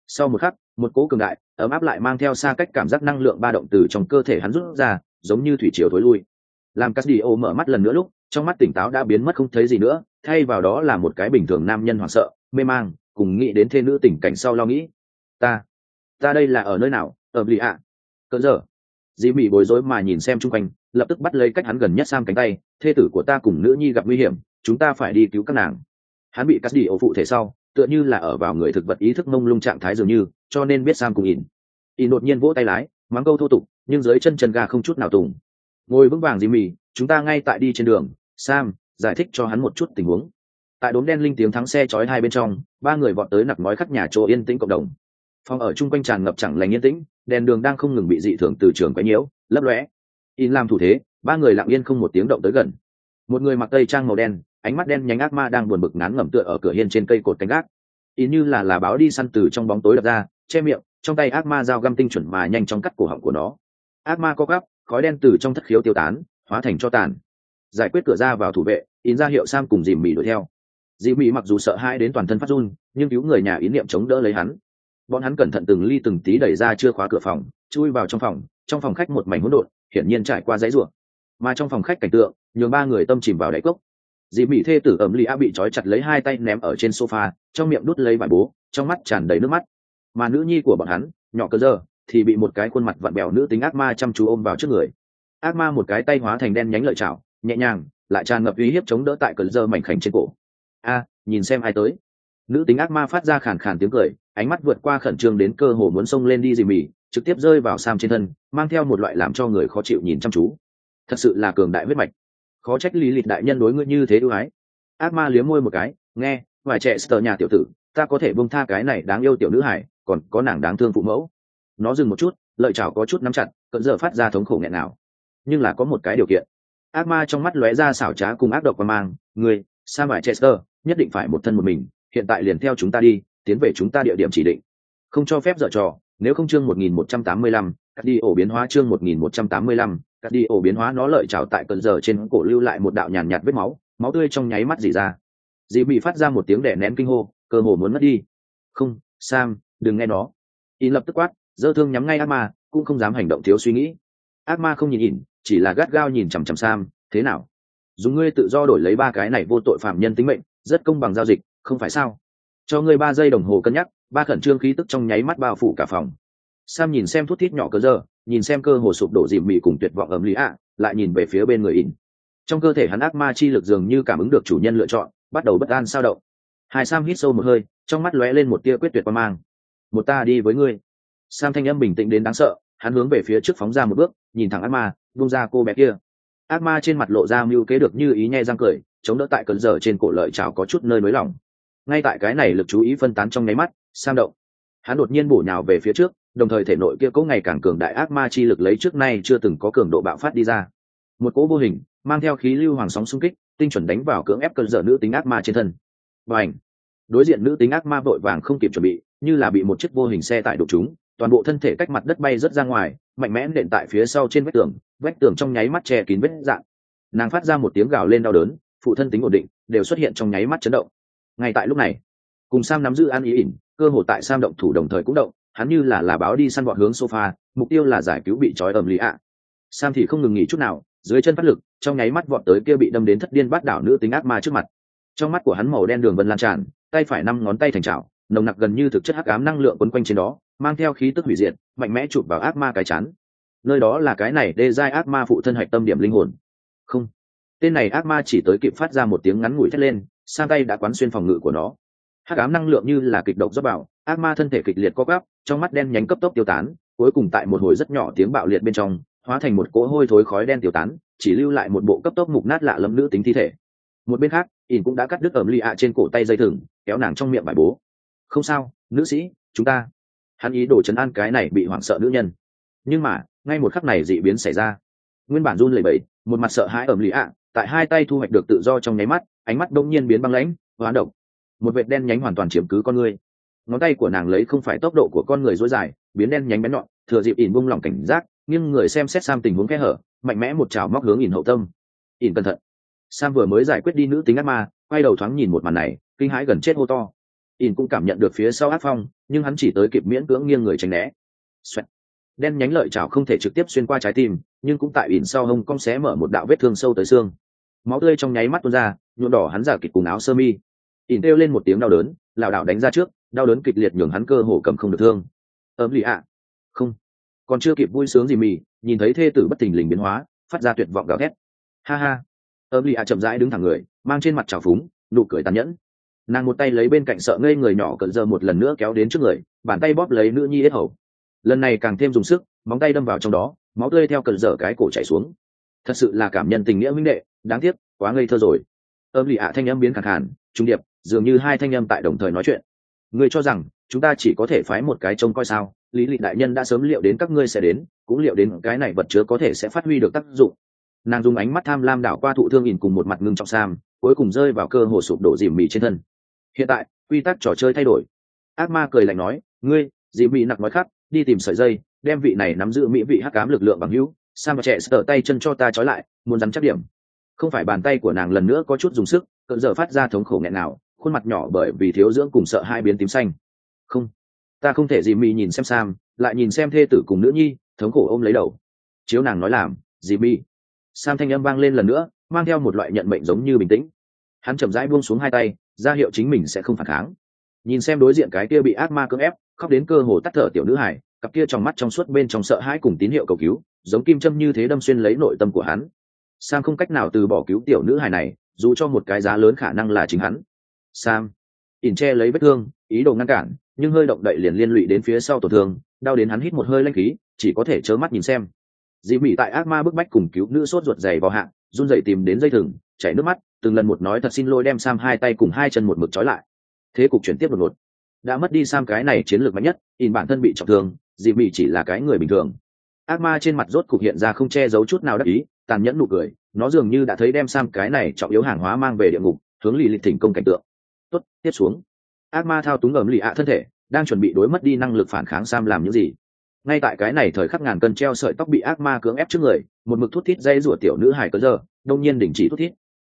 Sau một khắc, một cỗ cường đại, ấm áp lại mang theo xa cách cảm giác năng lượng ba động từ trong cơ thể hắn rút ra, giống như thủy triều thối lui. Làm cắt đi ổ mở mắt lần nữa lúc, trong mắt tỉnh táo đã biến mất không thấy gì nữa, thay vào đó là một cái bình thường nam nhân hoảng sợ, mê mang, cùng nghĩ đến thê nữ tình cảnh sau lo nghĩ. Ta ta đây là ở nơi nào? Ở lì ạ. Cỡ giờ. Dì mị bối rối mà nhìn xem chung quanh, lập tức bắt lấy cách hắn gần nhất sam cánh tay, thê tử của ta cùng nữ nhi gặp nguy hiểm, chúng ta phải đi cứu các nàng hắn bị cắt đi ổ phụ thể sau, tựa như là ở vào người thực vật ý thức mông lung trạng thái dường như, cho nên biết sam cùng in in đột nhiên vỗ tay lái, mắng câu thô tục, nhưng dưới chân chân ga không chút nào tùng ngồi vững vàng dì mì. chúng ta ngay tại đi trên đường, sam, giải thích cho hắn một chút tình huống tại đốm đen linh tiếng thắng xe chói hai bên trong, ba người vọt tới nặc nói khắc nhà chỗ yên tĩnh cộng đồng phòng ở chung quanh tràn ngập chẳng lành yên tĩnh, đèn đường đang không ngừng bị dị thường từ trường quấy nhiễu, lấp lóe. in làm thủ thế, ba người lặng yên không một tiếng động tới gần một người mặc tây trang màu đen ánh mắt đen nhánh ác ma đang buồn bực ngán ngẩm tựa ở cửa hiên trên cây cột canh gác. Ý như là là báo đi săn từ trong bóng tối đập ra, che miệng, trong tay ác ma dao găm tinh chuẩn mà nhanh chóng cắt cổ họng của nó. Ác ma co gắp, khói đen từ trong thất khiếu tiêu tán, hóa thành cho tàn. Giải quyết cửa ra vào thủ vệ, in ra hiệu sam cùng dìm mì đuổi theo. Dìm mì mặc dù sợ hãi đến toàn thân phát run, nhưng cứu người nhà ý niệm chống đỡ lấy hắn. Bọn hắn cẩn thận từng ly từng tí đẩy ra chưa khóa cửa phòng, chui vào trong phòng trong phòng khách một mảnh hỗn độn, hiển nhiên trải qua dãy ruộng mà trong phòng khách cảnh tượng, nhường ba người tâm chìm vào đáy cốc dì mỹ thê tử ẩm lì a bị trói chặt lấy hai tay ném ở trên sofa, trong miệng đút lấy vải bố, trong mắt tràn đầy nước mắt. Mà nữ nhi của bọn hắn, nhỏ cơ giờ, thì bị một cái khuôn mặt vặn bèo nữ tính ác ma chăm chú ôm vào trước người. Ác ma một cái tay hóa thành đen nhánh lợi chảo, nhẹ nhàng, lại tràn ngập uy hiếp chống đỡ tại cờ giờ mảnh khảnh trên cổ. A, nhìn xem ai tới. Nữ tính ác ma phát ra khàn khàn tiếng cười, ánh mắt vượt qua khẩn trương đến cơ hồ muốn xông lên đi dì mì trực tiếp rơi vào sam trên thân, mang theo một loại làm cho người khó chịu nhìn chăm chú. Thật sự là cường đại huyết mạch khó trách lý lịch đại nhân đối ngươi như thế ưu ái. Ác ma liếm môi một cái nghe vài trẻ sờ nhà tiểu tử ta có thể bông tha cái này đáng yêu tiểu nữ hải còn có nàng đáng thương phụ mẫu. Nó dừng một chút lợi chảo có chút nắm chặt cận giờ phát ra thống khổ nghẹn nào. Nhưng là có một cái điều kiện. Ác ma trong mắt lóe ra xảo trá cùng ác độc và mang người sa vải chester nhất định phải một thân một mình hiện tại liền theo chúng ta đi tiến về chúng ta địa điểm chỉ định. Không cho phép dở trò nếu không chương 1185, cắt đi ổ biến hóa chương 1185, cắt đi ổ biến hóa nó lợi trào tại cơn giờ trên cổ lưu lại một đạo nhàn nhạt vết máu máu tươi trong nháy mắt dỉ ra. Dì bị phát ra một tiếng đẻ nén kinh hô, cơ hồ muốn mất đi. Không, sam, đừng nghe nó. In lập tức quát, dơ thương nhắm ngay ác ma, cũng không dám hành động thiếu suy nghĩ. Ác ma không nhìn nhìn, chỉ là gắt gao nhìn chằm chằm sam, thế nào? Dùng ngươi tự do đổi lấy ba cái này vô tội phạm nhân tính mệnh, rất công bằng giao dịch, không phải sao? Cho ngươi ba giây đồng hồ cân nhắc, ba khẩn trương khí tức trong nháy mắt bao phủ cả phòng. Sam nhìn xem thút thít nhỏ cơ giờ nhìn xem cơ hồ sụp đổ dìm mị cùng tuyệt vọng ấm lý ạ, lại nhìn về phía bên người in. Trong cơ thể hắn ác ma chi lực dường như cảm ứng được chủ nhân lựa chọn, bắt đầu bất an sao động. Hai sam hít sâu một hơi, trong mắt lóe lên một tia quyết tuyệt quan mang. Một ta đi với ngươi. Sam thanh âm bình tĩnh đến đáng sợ, hắn hướng về phía trước phóng ra một bước, nhìn thẳng ác ma vung ra cô bé kia. Ác ma trên mặt lộ ra mưu kế được như ý nhe răng cười, chống đỡ tại cơn giờ trên cổ lợi chảo có chút nơi nới lỏng. Ngay tại cái này lực chú ý phân tán trong nháy mắt, sam động hắn đột nhiên bổ nhào về phía trước, đồng thời thể nội kia cố ngày càng cường đại ác ma chi lực lấy trước nay chưa từng có cường độ bạo phát đi ra. Một cỗ vô hình, mang theo khí lưu hoàng sóng xung kích, tinh chuẩn đánh vào cưỡng ép cơn dở nữ tính ác ma trên thân. Và ảnh đối diện nữ tính ác ma vội vàng không kịp chuẩn bị, như là bị một chiếc vô hình xe tải đục chúng toàn bộ thân thể cách mặt đất bay rớt ra ngoài, mạnh mẽ nện tại phía sau trên vách tường vách tường trong nháy mắt che kín vết dạng nàng phát ra một tiếng gào lên đau đớn, phụ thân tính ổn định, đều xuất hiện trong nháy mắt chấn động. Ngay tại lúc này, cùng sam nắm giữ an ý ỉn cơ hội tại sam động thủ đồng thời cũng động, hắn như là là báo đi săn bọn hướng sofa, mục tiêu là giải cứu bị trói ẩm lý ạ. Sam thì không ngừng nghỉ chút nào, dưới chân phát lực, trong nháy mắt vọt tới kia bị đâm đến thất điên bát đảo nữ tính ác ma trước mặt. Trong mắt của hắn màu đen đường vân lan tràn, tay phải năm ngón tay thành trào nồng nặc gần như thực chất hắc ám năng lượng quấn quanh trên đó, mang theo khí tức hủy diệt, mạnh mẽ chụp vào ác ma cái chán. Nơi đó là cái này đê giai ác ma phụ thân hạch tâm điểm linh hồn. Không. Tên này ác ma chỉ tới kịp phát ra một tiếng ngắn ngủi thét lên sang tay đã quán xuyên phòng ngự của nó hắc ám năng lượng như là kịch độc dốc vào, ác ma thân thể kịch liệt co gắp trong mắt đen nhánh cấp tốc tiêu tán, cuối cùng tại một hồi rất nhỏ tiếng bạo liệt bên trong, hóa thành một cỗ hôi thối khói đen tiêu tán, chỉ lưu lại một bộ cấp tốc mục nát lạ lẫm nữ tính thi thể. Một bên khác ỉn cũng đã cắt đứt ẩm lì ạ trên cổ tay dây thừng, kéo nàng trong miệng bài bố. Không sao, nữ sĩ, chúng ta. Hắn ý đồ chấn an cái này bị hoảng sợ nữ nhân. Nhưng mà, ngay một khắc này dị biến xảy ra. Nguyên bản run lẩy bẩy, một mặt sợ hãi ẩm lì ạ, tại hai tay thu hoạch được tự do trong nháy mắt, ánh mắt đông nhiên biến băng lãnh, hoán độc một vệt đen nhánh hoàn toàn chiếm cứ con người. Ngón tay của nàng lấy không phải tốc độ của con người dối dài, biến đen nhánh bén nhọn, thừa dịp ỉn bung lỏng cảnh giác, nhưng người xem xét sam tình huống kẽ hở, mạnh mẽ một trào móc hướng ỉn hậu tâm. Ỉn cẩn thận. Sam vừa mới giải quyết đi nữ tính ác ma, quay đầu thoáng nhìn một màn này, kinh hãi gần chết hô to. Ỉn cũng cảm nhận được phía sau ác phong, nhưng hắn chỉ tới kịp miễn cưỡng nghiêng người tránh né. Xoẹt. đen nhánh lợi chảo không thể trực tiếp xuyên qua trái tim, nhưng cũng tại ỉn sau hông cong xé mở một đạo vết thương sâu tới xương. Máu tươi trong nháy mắt tuôn ra, nhuộm đỏ hắn giả kịch cùng áo sơ mi ỉn kêu lên một tiếng đau đớn, lảo đảo đánh ra trước, đau đớn kịch liệt nhường hắn cơ hồ cầm không được thương. Ấm lì ạ. Không. Còn chưa kịp vui sướng gì mì, nhìn thấy thê tử bất thình lình biến hóa, phát ra tuyệt vọng gào thét. Ha ha. Ấm lì ạ chậm rãi đứng thẳng người, mang trên mặt trào phúng, nụ cười tàn nhẫn. Nàng một tay lấy bên cạnh sợ ngây người nhỏ cận giờ một lần nữa kéo đến trước người, bàn tay bóp lấy nữ nhi ít hầu. Lần này càng thêm dùng sức, móng tay đâm vào trong đó, máu tươi theo cận dở cái cổ chảy xuống. Thật sự là cảm nhân tình nghĩa minh đệ, đáng tiếc, quá ngây thơ rồi. Âm lì ạ thanh âm biến khẳng hẳn trung điệp dường như hai thanh âm tại đồng thời nói chuyện. Ngươi cho rằng, chúng ta chỉ có thể phái một cái trông coi sao? Lý lịch đại nhân đã sớm liệu đến các ngươi sẽ đến, cũng liệu đến cái này vật chứa có thể sẽ phát huy được tác dụng. Nàng dùng ánh mắt tham lam đảo qua thụ thương nhìn cùng một mặt ngưng trọng sam, cuối cùng rơi vào cơ hồ sụp đổ dìm mì trên thân. Hiện tại, quy tắc trò chơi thay đổi. Ác ma cười lạnh nói, ngươi, dìm mì nặc nói khắc đi tìm sợi dây, đem vị này nắm giữ mỹ vị hắc cám lực lượng bằng hữu. Sam và trẻ sợ tay chân cho ta trói lại, muốn rắn chắc điểm. Không phải bàn tay của nàng lần nữa có chút dùng sức cỡ giờ phát ra thống khổ nghẹn nào khuôn mặt nhỏ bởi vì thiếu dưỡng cùng sợ hai biến tím xanh. Không, ta không thể dì mì nhìn xem sam, lại nhìn xem thê tử cùng nữ nhi, thống khổ ôm lấy đầu. Chiếu nàng nói làm, dì mì. Sam thanh âm vang lên lần nữa, mang theo một loại nhận mệnh giống như bình tĩnh. Hắn chậm rãi buông xuống hai tay, ra hiệu chính mình sẽ không phản kháng. Nhìn xem đối diện cái kia bị ác ma cưỡng ép, khóc đến cơ hồ tắt thở tiểu nữ hải cặp kia trong mắt trong suốt bên trong sợ hãi cùng tín hiệu cầu cứu, giống kim châm như thế đâm xuyên lấy nội tâm của hắn. Sam không cách nào từ bỏ cứu tiểu nữ hải này, dù cho một cái giá lớn khả năng là chính hắn sam. Ỉn che lấy vết thương, ý đồ ngăn cản, nhưng hơi động đậy liền liên lụy đến phía sau tổn thương, đau đến hắn hít một hơi lanh khí, chỉ có thể trơ mắt nhìn xem. Dị mỹ tại ác ma bức bách cùng cứu nữ sốt ruột dày vào hạng, run dậy tìm đến dây thừng, chảy nước mắt, từng lần một nói thật xin lỗi đem sam hai tay cùng hai chân một mực trói lại. Thế cục chuyển tiếp một một đã mất đi sam cái này chiến lược mạnh nhất in bản thân bị trọng thương dị mỹ chỉ là cái người bình thường. Ác ma trên mặt rốt cục hiện ra không che giấu chút nào đắc ý, tàn nhẫn nụ cười, nó dường như đã thấy đem sam cái này trọng yếu hàng hóa mang về địa ngục, hướng lì lịch thỉnh công cảnh tượng tốt, tiếp xuống. Ác ma thao túng ẩm lì ạ thân thể, đang chuẩn bị đối mất đi năng lực phản kháng sam làm những gì. Ngay tại cái này thời khắc ngàn cân treo sợi tóc bị ác ma cưỡng ép trước người, một mực thút thít dây rủa tiểu nữ hải cớ giờ, đông nhiên đình chỉ thút thít.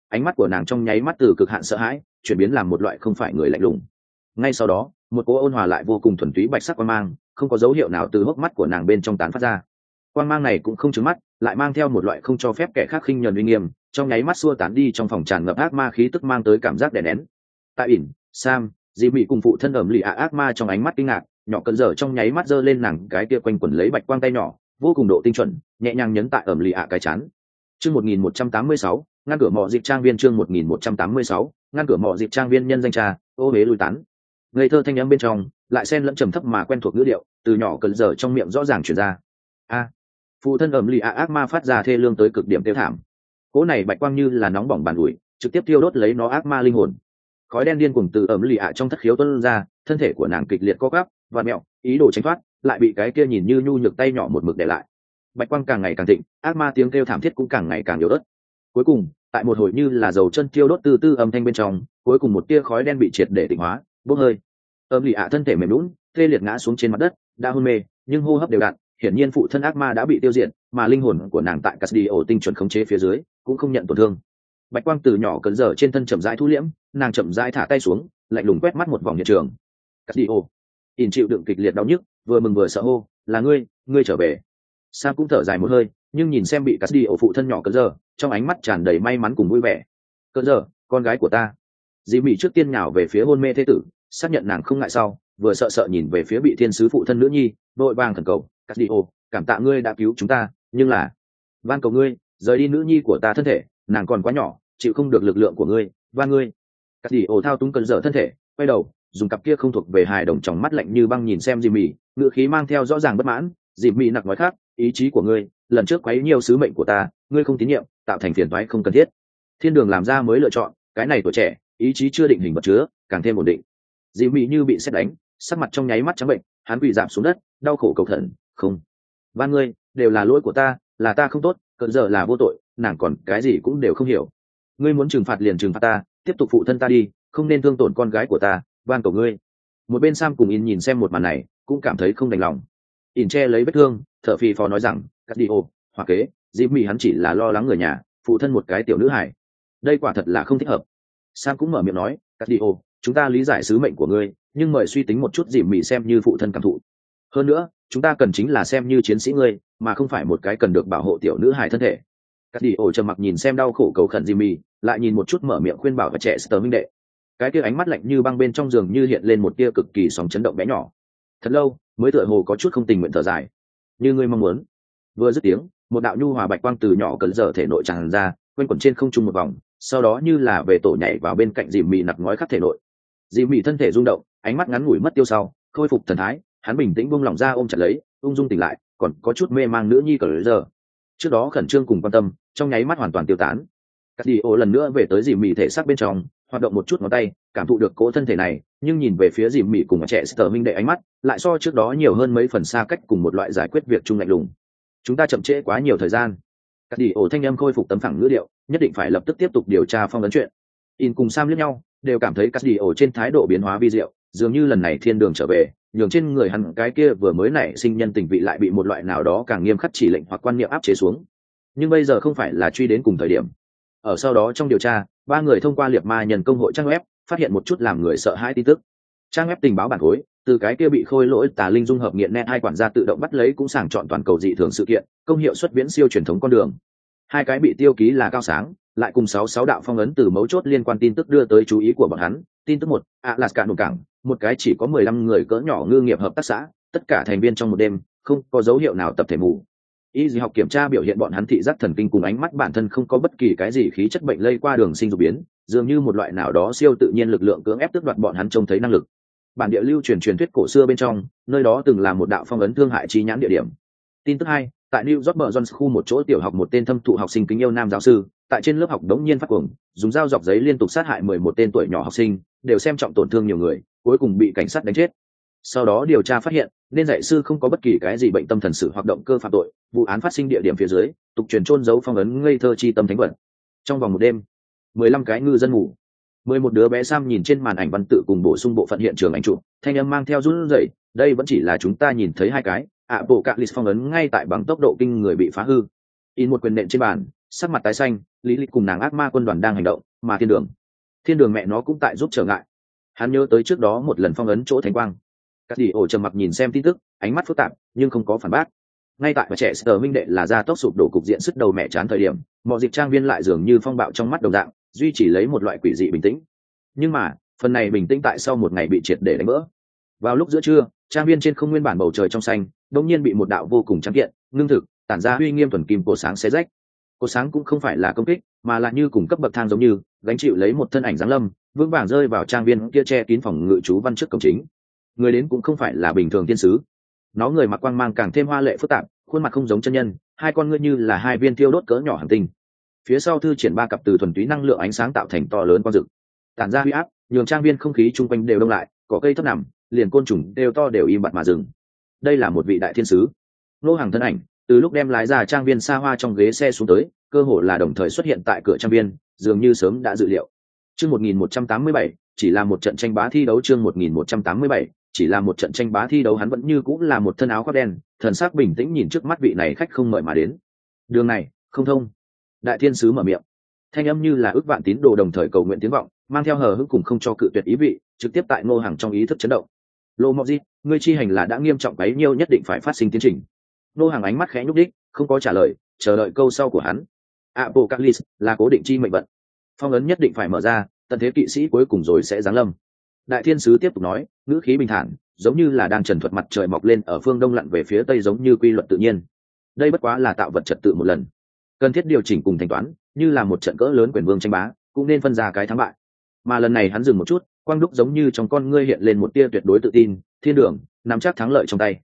Ánh mắt của nàng trong nháy mắt từ cực hạn sợ hãi, chuyển biến làm một loại không phải người lạnh lùng. Ngay sau đó, một cô ôn hòa lại vô cùng thuần túy bạch sắc quan mang, không có dấu hiệu nào từ hốc mắt của nàng bên trong tán phát ra. Quan mang này cũng không trứng mắt, lại mang theo một loại không cho phép kẻ khác khinh nhờn uy nghiêm, trong nháy mắt xua tán đi trong phòng tràn ngập ác ma khí tức mang tới cảm giác đè nén tại ỉn, sam dì mị cùng phụ thân ẩm lì ạ ác ma trong ánh mắt kinh ngạc, nhỏ cận dở trong nháy mắt giơ lên nàng cái kia quanh quẩn lấy bạch quang tay nhỏ, vô cùng độ tinh chuẩn, nhẹ nhàng nhấn tại ẩm lì ạ cái chán. Chương một nghìn một trăm tám mươi sáu, ngăn cửa mọ dịp trang viên chương một nghìn một trăm tám mươi sáu, ngăn cửa mọ dịp trang viên nhân danh cha, ô huế lui tán. Ngây thơ thanh âm bên trong, lại xen lẫn trầm thấp mà quen thuộc ngữ điệu, từ nhỏ cận dở trong miệng rõ ràng chuyển ra. A, phụ thân ẩm lì ạ ác ma phát ra thê lương tới cực điểm tiêu thảm. Cỗ này bạch quang như là nóng bỏng bàn ủi, trực tiếp tiêu đốt lấy nó ác ma linh hồn khói đen điên cùng từ ẩm lì ạ trong thất khiếu tuân ra, thân thể của nàng kịch liệt co gắp và mẹo, ý đồ tránh thoát, lại bị cái kia nhìn như nhu nhược tay nhỏ một mực để lại. Bạch quang càng ngày càng thịnh, ác ma tiếng kêu thảm thiết cũng càng ngày càng yếu ớt. Cuối cùng, tại một hồi như là dầu chân tiêu đốt từ tư âm thanh bên trong, cuối cùng một tia khói đen bị triệt để tịnh hóa, bốc hơi. Ẩm lì ạ thân thể mềm lún tê liệt ngã xuống trên mặt đất, đã hôn mê, nhưng hô hấp đều đặn, hiển nhiên phụ thân ác ma đã bị tiêu diệt, mà linh hồn của nàng tại cắt đi ổ tinh chuẩn khống chế phía dưới, cũng không nhận tổn thương. Bạch quang từ nhỏ cấn giờ trên thân chậm rãi thu liễm nàng chậm rãi thả tay xuống, lạnh lùng quét mắt một vòng hiện trường. Cắt đi ô ỉn chịu đựng kịch liệt đau nhức, vừa mừng vừa sợ hô, là ngươi ngươi trở về. Sam cũng thở dài một hơi, nhưng nhìn xem bị cắt đi ô phụ thân nhỏ cỡ giờ, trong ánh mắt tràn đầy may mắn cùng vui vẻ. Cỡ giờ, con gái của ta. Dì mỹ trước tiên nhào về phía hôn mê thế tử, xác nhận nàng không ngại sau, vừa sợ sợ nhìn về phía bị thiên sứ phụ thân nữ nhi vội vàng thần cầu cắt đi ô cảm tạ ngươi đã cứu chúng ta, nhưng là, van cầu ngươi, rời đi nữ nhi của ta thân thể, nàng còn quá nhỏ, chịu không được lực lượng của ngươi và ngươi cắt đi ổ thao túng cơn dở thân thể, quay đầu, dùng cặp kia không thuộc về hài đồng trong mắt lạnh như băng nhìn xem dì mì ngựa khí mang theo rõ ràng bất mãn dì mì nặc nói khác, ý chí của ngươi, lần trước quấy nhiều sứ mệnh của ta, ngươi không tín nhiệm, tạo thành phiền toái không cần thiết. Thiên đường làm ra mới lựa chọn, cái này tuổi trẻ, ý chí chưa định hình vật chứa, càng thêm ổn định. Dì mì như bị xét đánh, sắc mặt trong nháy mắt trắng bệnh, hắn bị giảm xuống đất, đau khổ cầu thần không ba ngươi, đều là lỗi của ta, là ta không tốt cận giờ là vô tội, nàng còn cái gì cũng đều không hiểu. Ngươi muốn trừng phạt liền trừng phạt ta tiếp tục phụ thân ta đi không nên thương tổn con gái của ta van cầu ngươi. Một bên sam cùng in nhìn xem một màn này cũng cảm thấy không đành lòng. In che lấy vết thương thợ phi phò nói rằng cắt đi ô hoặc kế dịp mỹ hắn chỉ là lo lắng người nhà phụ thân một cái tiểu nữ hải đây quả thật là không thích hợp. Sam cũng mở miệng nói cắt đi ô chúng ta lý giải sứ mệnh của ngươi nhưng mời suy tính một chút dịp mỹ xem như phụ thân cảm thụ. Hơn nữa chúng ta cần chính là xem như chiến sĩ ngươi mà không phải một cái cần được bảo hộ tiểu nữ hải thân thể. Cắt đi ô trầm mặc nhìn xem đau khổ cầu khẩn Jimmy, lại nhìn một chút mở miệng khuyên bảo và trẻ sờ minh đệ. Cái kia ánh mắt lạnh như băng bên trong giường như hiện lên một tia cực kỳ sóng chấn động bé nhỏ. Thật lâu, mới tựa hồ có chút không tình nguyện thở dài. Như ngươi mong muốn. Vừa dứt tiếng, một đạo nhu hòa bạch quang từ nhỏ cấn dở thể nội tràn ra, quên quẩn trên không trung một vòng, sau đó như là về tổ nhảy vào bên cạnh Jimmy nặc ngói khắp thể nội. Jimmy thân thể rung động, ánh mắt ngắn ngủi mất tiêu sau, khôi phục thần thái, hắn bình tĩnh buông lỏng ra ôm chặt lấy, ung dung tỉnh lại, còn có chút mê mang nữ nhi cờ giờ. Trước đó khẩn trương cùng quan tâm, trong nháy mắt hoàn toàn tiêu tán cắt đi ô lần nữa về tới dì mì thể xác bên trong, hoạt động một chút ngón tay, cảm thụ được cỗ thân thể này, nhưng nhìn về phía dì mì cùng trẻ sờ minh đệ ánh mắt, lại so trước đó nhiều hơn mấy phần xa cách cùng một loại giải quyết việc chung lạnh lùng. Chúng ta chậm trễ quá nhiều thời gian. Cắt đi ô thanh em khôi phục tấm phẳng ngữ điệu, nhất định phải lập tức tiếp tục điều tra phong vấn chuyện. In cùng sam lẫn nhau, đều cảm thấy cắt đi ô trên thái độ biến hóa vi diệu, dường như lần này thiên đường trở về, nhường trên người hắn cái kia vừa mới nảy sinh nhân tình vị lại bị một loại nào đó càng nghiêm khắc chỉ lệnh hoặc quan niệm áp chế xuống. Nhưng bây giờ không phải là truy đến cùng thời điểm ở sau đó trong điều tra, ba người thông qua liệt ma nhân công hội trang web, phát hiện một chút làm người sợ hãi tin tức. Trang web tình báo bản khối, từ cái kia bị khôi lỗi tà linh dung hợp nghiện net hai quản gia tự động bắt lấy cũng sàng chọn toàn cầu dị thường sự kiện, công hiệu xuất viễn siêu truyền thống con đường. Hai cái bị tiêu ký là cao sáng, lại cùng sáu sáu đạo phong ấn từ mấu chốt liên quan tin tức đưa tới chú ý của bọn hắn. Tin tức một a là cả nụ cảng, một cái chỉ có mười lăm người cỡ nhỏ ngư nghiệp hợp tác xã, tất cả thành viên trong một đêm, không có dấu hiệu nào tập thể mù y dị học kiểm tra biểu hiện bọn hắn thị giác thần kinh cùng ánh mắt bản thân không có bất kỳ cái gì khí chất bệnh lây qua đường sinh dục biến, dường như một loại nào đó siêu tự nhiên lực lượng cưỡng ép tước đoạt bọn hắn trông thấy năng lực. Bản địa lưu truyền truyền thuyết cổ xưa bên trong, nơi đó từng là một đạo phong ấn thương hại trí nhãn địa điểm. Tin tức hai, tại new york bờ Johns khu một chỗ tiểu học một tên thâm thụ học sinh kính yêu nam giáo sư, tại trên lớp học đống nhiên phát cuồng, dùng dao dọc giấy liên tục sát hại mười một tên tuổi nhỏ học sinh, đều xem trọng tổn thương nhiều người, cuối cùng bị cảnh sát đánh chết. Sau đó điều tra phát hiện nên dạy sư không có bất kỳ cái gì bệnh tâm thần sự hoạt động cơ phạm tội, vụ án phát sinh địa điểm phía dưới, tục truyền trôn giấu phong ấn ngây thơ chi tâm thánh vật. Trong vòng một đêm, mười lăm cái ngư dân ngủ. Mười một đứa bé sam nhìn trên màn ảnh văn tự cùng bổ sung bộ phận hiện trường ảnh chụp, thanh âm mang theo run rẩy, đây vẫn chỉ là chúng ta nhìn thấy hai cái, ạ, bộ cạn lịch phong ấn ngay tại bằng tốc độ kinh người bị phá hư. In một quyền nện trên bàn, sắc mặt tái xanh, lý lịch cùng nàng ác ma quân đoàn đang hành động, mà thiên đường. Thiên đường mẹ nó cũng tại giúp trở ngại. Hắn nhớ tới trước đó một lần phong ấn chỗ thánh quang các đi ổ trầm mặc nhìn xem tin tức, ánh mắt phức tạp, nhưng không có phản bác. Ngay tại và trẻ sờ minh đệ là ra tốc sụp đổ cục diện sức đầu mẹ chán thời điểm, mọi dịp trang viên lại dường như phong bạo trong mắt đồng dạng, duy chỉ lấy một loại quỷ dị bình tĩnh. Nhưng mà, phần này bình tĩnh tại sau một ngày bị triệt để đánh vỡ. Vào lúc giữa trưa, trang viên trên không nguyên bản bầu trời trong xanh đông nhiên bị một đạo vô cùng trắng kiện, ngưng thực, tản ra uy nghiêm thuần kim cổ sáng xé rách. Cổ sáng cũng không phải là công kích, mà là như cùng cấp bậc thang giống như, gánh chịu lấy một thân ảnh giáng lâm, vững vàng rơi vào trang viên kia che kín phòng ngự chú văn trước cổng chính người đến cũng không phải là bình thường thiên sứ. Nó người mặc quang mang càng thêm hoa lệ phức tạp khuôn mặt không giống chân nhân hai con ngươi như là hai viên thiêu đốt cỡ nhỏ hành tinh. Phía sau thư triển ba cặp từ thuần túy năng lượng ánh sáng tạo thành to lớn quang dực tản ra huy áp nhường trang viên không khí chung quanh đều đông lại có cây thấp nằm liền côn trùng đều to đều im bặt mà dừng. Đây là một vị đại thiên sứ. Nô hàng thân ảnh từ lúc đem lái ra trang viên xa hoa trong ghế xe xuống tới cơ hồ là đồng thời xuất hiện tại cửa trang viên dường như sớm đã dự liệu. Chương 1187, chỉ là một trận tranh bá thi đấu chương 1187, chỉ là một trận tranh bá thi đấu, hắn vẫn như cũng là một thân áo khoác đen, thần sắc bình tĩnh nhìn trước mắt vị này khách không mời mà đến. Đường này, không thông. Đại thiên sứ mở miệng. Thanh âm như là ước vạn tín đồ đồng thời cầu nguyện tiếng vọng, mang theo hờ hững cùng không cho cự tuyệt ý vị, trực tiếp tại ngô hàng trong ý thức chấn động. Lô mọc di, ngươi chi hành là đã nghiêm trọng bấy nhiêu nhất định phải phát sinh tiến trình. Ngô hàng ánh mắt khẽ nhúc đích không có trả lời, chờ đợi câu sau của hắn. Apocalypse là cố định chi mệnh vận. Phong ấn nhất định phải mở ra, tận thế kỵ sĩ cuối cùng rồi sẽ giáng lâm đại thiên sứ tiếp tục nói, ngữ khí bình thản, giống như là đang trần thuật mặt trời mọc lên ở phương đông lặn về phía tây giống như quy luật tự nhiên. Đây bất quá là tạo vật trật tự một lần. Cần thiết điều chỉnh cùng thanh toán, như là một trận cỡ lớn quyền vương tranh bá, cũng nên phân ra cái thắng bại. Mà lần này hắn dừng một chút, quang đúc giống như trong con ngươi hiện lên một tia tuyệt đối tự tin, thiên đường, nắm chắc thắng lợi trong tay.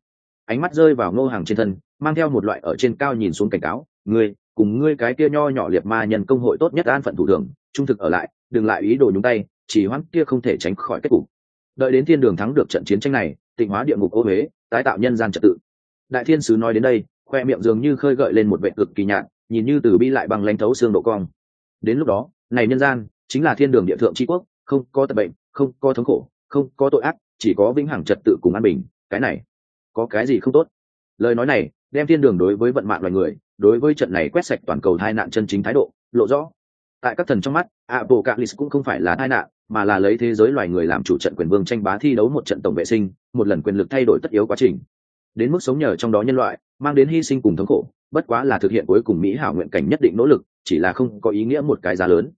Ánh mắt rơi vào ngô hàng trên thân, mang theo một loại ở trên cao nhìn xuống cảnh cáo, ngươi, cùng ngươi cái kia nho nhỏ liệt ma nhân công hội tốt nhất an phận thủ thường trung thực ở lại, đừng lại ý đồ nhúng tay chỉ hoãn kia không thể tránh khỏi kết cục. Đợi đến thiên đường thắng được trận chiến tranh này, tịnh hóa địa ngục ô huế tái tạo nhân gian trật tự. Đại thiên sứ nói đến đây, khoe miệng dường như khơi gợi lên một vệ cực kỳ nhạt, nhìn như từ bi lại bằng lãnh thấu xương độ cong. Đến lúc đó, này nhân gian chính là thiên đường địa thượng tri quốc, không có tật bệnh, không có thống khổ, không có tội ác, chỉ có vĩnh hằng trật tự cùng an bình. Cái này, có cái gì không tốt? Lời nói này đem thiên đường đối với vận mạng loài người, đối với trận này quét sạch toàn cầu tai nạn chân chính thái độ, lộ rõ. Tại các thần trong mắt, apocalypse cũng không phải là tai nạn mà là lấy thế giới loài người làm chủ trận quyền vương tranh bá thi đấu một trận tổng vệ sinh, một lần quyền lực thay đổi tất yếu quá trình. Đến mức sống nhờ trong đó nhân loại, mang đến hy sinh cùng thống khổ, bất quá là thực hiện cuối cùng mỹ hảo nguyện cảnh nhất định nỗ lực, chỉ là không có ý nghĩa một cái giá lớn.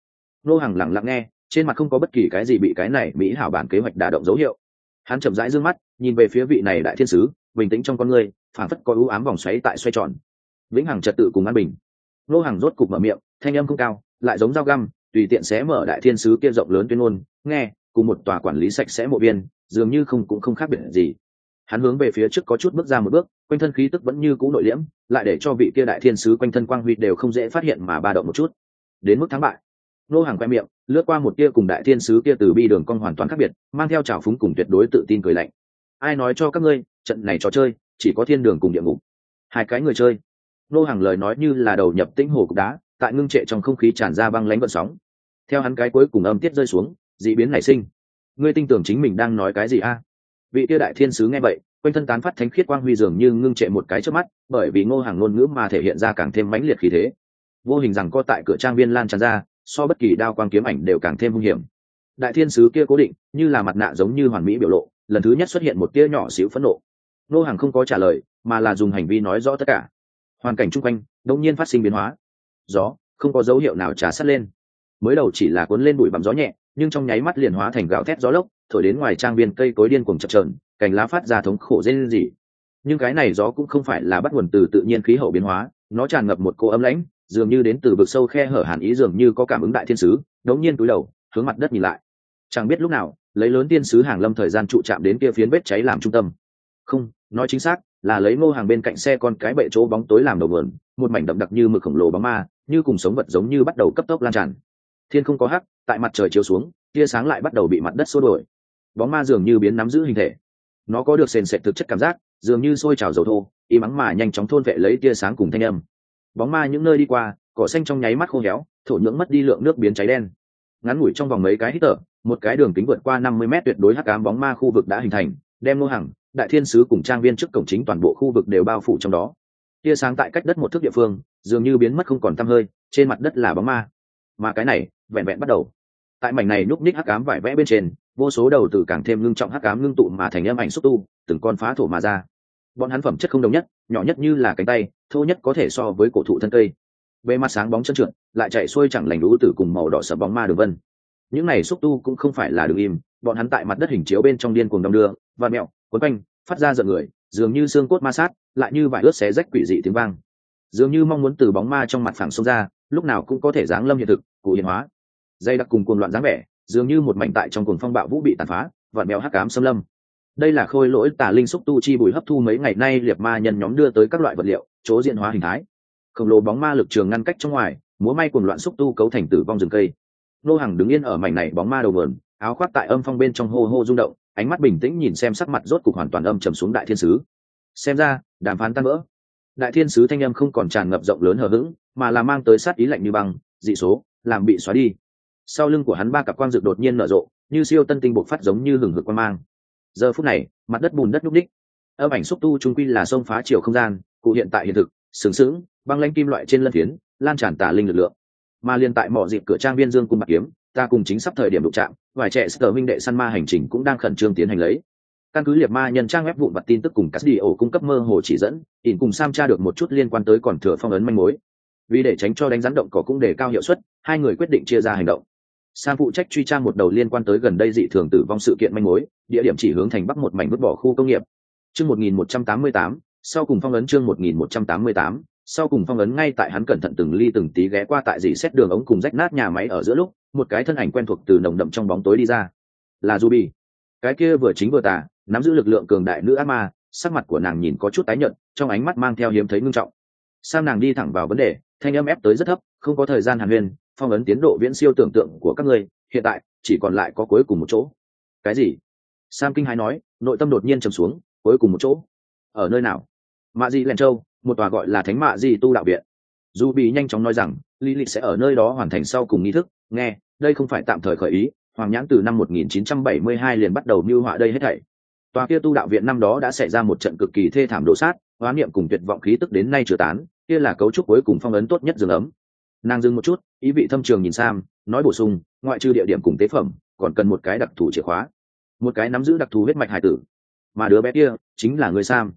Nô hàng lặng lặng nghe, trên mặt không có bất kỳ cái gì bị cái này mỹ hảo bản kế hoạch đả động dấu hiệu. Hắn chậm rãi d ư ơ n g mắt, nhìn về phía vị này đại thiên sứ, bình tĩnh trong con người phản phất có ưu ám vòng xoáy tại xoay tròn. Vĩnh hằng trật tự cùng an bình. Nô hàng rốt cục mở miệng, thanh âm không cao, lại giống dao găm tùy tiện xé mở đại thiên sứ kia rộng lớn tuyên ngôn, nghe, cùng một tòa quản lý sạch sẽ mộ viên, dường như không cũng không khác biệt gì. Hắn hướng về phía trước có chút bước ra một bước, quanh thân khí tức vẫn như cũ nội liễm, lại để cho vị kia đại thiên sứ quanh thân quang huy đều không dễ phát hiện mà ba động một chút. Đến mức thắng bại, nô hàng quay miệng, lướt qua một kia cùng đại thiên sứ kia từ bi đường cong hoàn toàn khác biệt, mang theo trào phúng cùng tuyệt đối tự tin cười lạnh. Ai nói cho các ngươi, trận này trò chơi, chỉ có thiên đường cùng địa ngục. Hai cái người chơi. Nô hàng lời nói như là đầu nhập tĩnh hồ cục đá tại ngưng trệ trong không khí tràn ra băng lánh vận sóng. Theo hắn cái cuối cùng âm tiết rơi xuống d ị biến nảy sinh. Ngươi tin tưởng chính mình đang nói cái gì a? Vị kia đại thiên sứ nghe vậy, quanh thân tán phát thánh khiết quang huy dường như ngưng trệ một cái trước mắt, bởi vì ngô hàng ngôn ngữ mà thể hiện ra càng thêm mãnh liệt khí thế. Vô hình rằng co tại cửa trang viên lan tràn ra, so bất kỳ đao quang kiếm ảnh đều càng thêm hung hiểm. Đại thiên sứ kia cố định, như là mặt nạ giống như hoàn mỹ biểu lộ, lần thứ nhất xuất hiện một tia nhỏ xíu phẫn nộ. Ngô hàng không có trả lời, mà là dùng hành vi nói rõ tất cả. Hoàn cảnh chung quanh, đột nhiên phát sinh biến hóa gió, không có dấu hiệu nào trà sát lên. Mới đầu chỉ là cuốn lên bụi bặm gió nhẹ, nhưng trong nháy mắt liền hóa thành gạo thét gió lốc, thổi đến ngoài trang viên cây cối điên cuồng chập trờn cành lá phát ra thống khổ dên gì nhưng cái này gió cũng không phải là bắt nguồn từ tự nhiên khí hậu biến hóa, nó tràn ngập một cô âm lãnh, dường như đến từ vực sâu khe hở hàn ý dường như có cảm ứng đại thiên sứ, đống nhiên túi đầu, hướng mặt đất nhìn lại. Chẳng biết lúc nào, lấy lớn tiên sứ hàng lâm thời gian trụ chạm đến kia phiến vết cháy làm trung tâm. Không, nói chính xác, là lấy ngô hàng bên cạnh xe con cái bệ chỗ bóng tối làm đầu vườn một mảnh đậm đặc như mực khổng lồ bóng ma như cùng sống vật giống như bắt đầu cấp tốc lan tràn. Thiên không có hắc, tại mặt trời chiếu xuống, tia sáng lại bắt đầu bị mặt đất xô đổi bóng ma dường như biến nắm giữ hình thể. Nó có được sền sệt thực chất cảm giác, dường như sôi trào dầu thô, y mắng mà nhanh chóng thôn vệ lấy tia sáng cùng thanh âm. Bóng ma những nơi đi qua, cỏ xanh trong nháy mắt khô héo, thổ nhưỡng mất đi lượng nước biến cháy đen. Ngắn ngủi trong vòng mấy cái hít thở, một cái đường kính vượt qua năm mươi mét tuyệt đối hắc ám bóng ma khu vực đã hình thành, đem nô hàng đại thiên sứ cùng trang viên trước cổng chính toàn bộ khu vực đều bao phủ trong đó. Tia sáng tại cách đất một thước địa phương dường như biến mất không còn tăm hơi, trên mặt đất là bóng ma. Mà cái này, vẹn vẹn bắt đầu. Tại mảnh này nhúc ních hắc ám vải vẽ bên trên, vô số đầu từ càng thêm ngưng trọng hắc ám ngưng tụ mà thành âm ảnh xúc tu, từng con phá thổ mà ra. Bọn hắn phẩm chất không đồng nhất, nhỏ nhất như là cánh tay, thô nhất có thể so với cổ thụ thân cây. Bề mặt sáng bóng chân trượt, lại chạy xuôi chẳng lành lũ tử cùng màu đỏ sập bóng ma đường vân. Những này xúc tu cũng không phải là đường im, bọn hắn tại mặt đất hình chiếu bên trong điên cuồng đong đưa và mẹo quấn quanh, phát ra giận người, dường như xương cốt ma sát, lại như vải ướt xé rách quỷ dị tiếng vang dường như mong muốn từ bóng ma trong mặt phẳng xông ra, lúc nào cũng có thể giáng lâm hiện thực cụ hiện hóa. Dây đặc cùng cuồng loạn dáng vẻ, dường như một mảnh tại trong cuồng phong bạo vũ bị tàn phá, vạn mèo hắc cám xâm lâm. Đây là khôi lỗi tà linh xúc tu chi bùi hấp thu mấy ngày nay liệt ma nhân nhóm đưa tới các loại vật liệu, chỗ diện hóa hình thái. Khổng lồ bóng ma lực trường ngăn cách trong ngoài, múa may cuồng loạn xúc tu cấu thành tử vong rừng cây. Nô hàng đứng yên ở mảnh này bóng ma đầu vườn, áo khoác tại âm phong bên trong hô hô rung động, ánh mắt bình tĩnh nhìn xem sắc mặt rốt cục hoàn toàn âm trầm xuống đại thiên sứ. Xem ra, đàm phán tan vỡ đại thiên sứ thanh âm không còn tràn ngập rộng lớn hờ hững, mà là mang tới sát ý lạnh như băng, dị số, làm bị xóa đi. Sau lưng của hắn ba cặp quang dược đột nhiên nở rộ, như siêu tân tinh bộc phát giống như hừng hực quan mang. Giờ phút này, mặt đất bùn đất núc ních. Âm ảnh xúc tu trung quy là sông phá chiều không gian, cụ hiện tại hiện thực sướng sướng băng lanh kim loại trên lân phiến, lan tràn tả linh lực lượng. Mà liền tại mọi dịp cửa trang viên dương cung bạc kiếm, ta cùng chính sắp thời điểm đụng chạm, vài trẻ sở minh đệ săn ma hành trình cũng đang khẩn trương tiến hành lấy căn cứ liệt ma nhân trang web vụn vặt tin tức cùng các đi ổ cung cấp mơ hồ chỉ dẫn, ỉn cùng sam tra được một chút liên quan tới còn thừa phong ấn manh mối. Vì để tránh cho đánh rắn động cỏ cũng để cao hiệu suất, hai người quyết định chia ra hành động. Sam phụ trách truy tra một đầu liên quan tới gần đây dị thường tử vong sự kiện manh mối, địa điểm chỉ hướng thành bắc một mảnh vứt bỏ khu công nghiệp. Chương một nghìn một trăm tám mươi tám, sau cùng phong ấn chương một nghìn một trăm tám mươi tám, sau cùng phong ấn ngay tại hắn cẩn thận từng ly từng tí ghé qua tại dị xét đường ống cùng rách nát nhà máy ở giữa lúc, một cái thân ảnh quen thuộc từ nồng đậm trong bóng tối đi ra. Là ruby. Cái kia vừa chính vừa tả nắm giữ lực lượng cường đại nữ ác ma, sắc mặt của nàng nhìn có chút tái nhợt, trong ánh mắt mang theo hiếm thấy ngưng trọng. Sang nàng đi thẳng vào vấn đề, thanh âm ép tới rất thấp, không có thời gian hàn huyên, phong ấn tiến độ viễn siêu tưởng tượng của các ngươi, hiện tại, chỉ còn lại có cuối cùng một chỗ. Cái gì? Sam kinh hái nói, nội tâm đột nhiên trầm xuống, cuối cùng một chỗ. Ở nơi nào? Mạ di len châu, một tòa gọi là thánh mạ di tu đạo viện. Dù bị nhanh chóng nói rằng, lý lịch sẽ ở nơi đó hoàn thành sau cùng nghi thức, nghe, đây không phải tạm thời khởi ý, hoàng nhãn từ năm 1972 liền bắt đầu mưu họa đây hết thảy tòa kia tu đạo viện năm đó đã xảy ra một trận cực kỳ thê thảm đổ sát hóa niệm cùng tuyệt vọng khí tức đến nay chưa tán, kia là cấu trúc cuối cùng phong ấn tốt nhất rừng ấm. Nàng dừng một chút, ý vị thâm trường nhìn sam, nói bổ sung, ngoại trừ địa điểm cùng tế phẩm, còn cần một cái đặc thù chìa khóa. Một cái nắm giữ đặc thù huyết mạch hải tử. Mà đứa bé kia chính là người sam.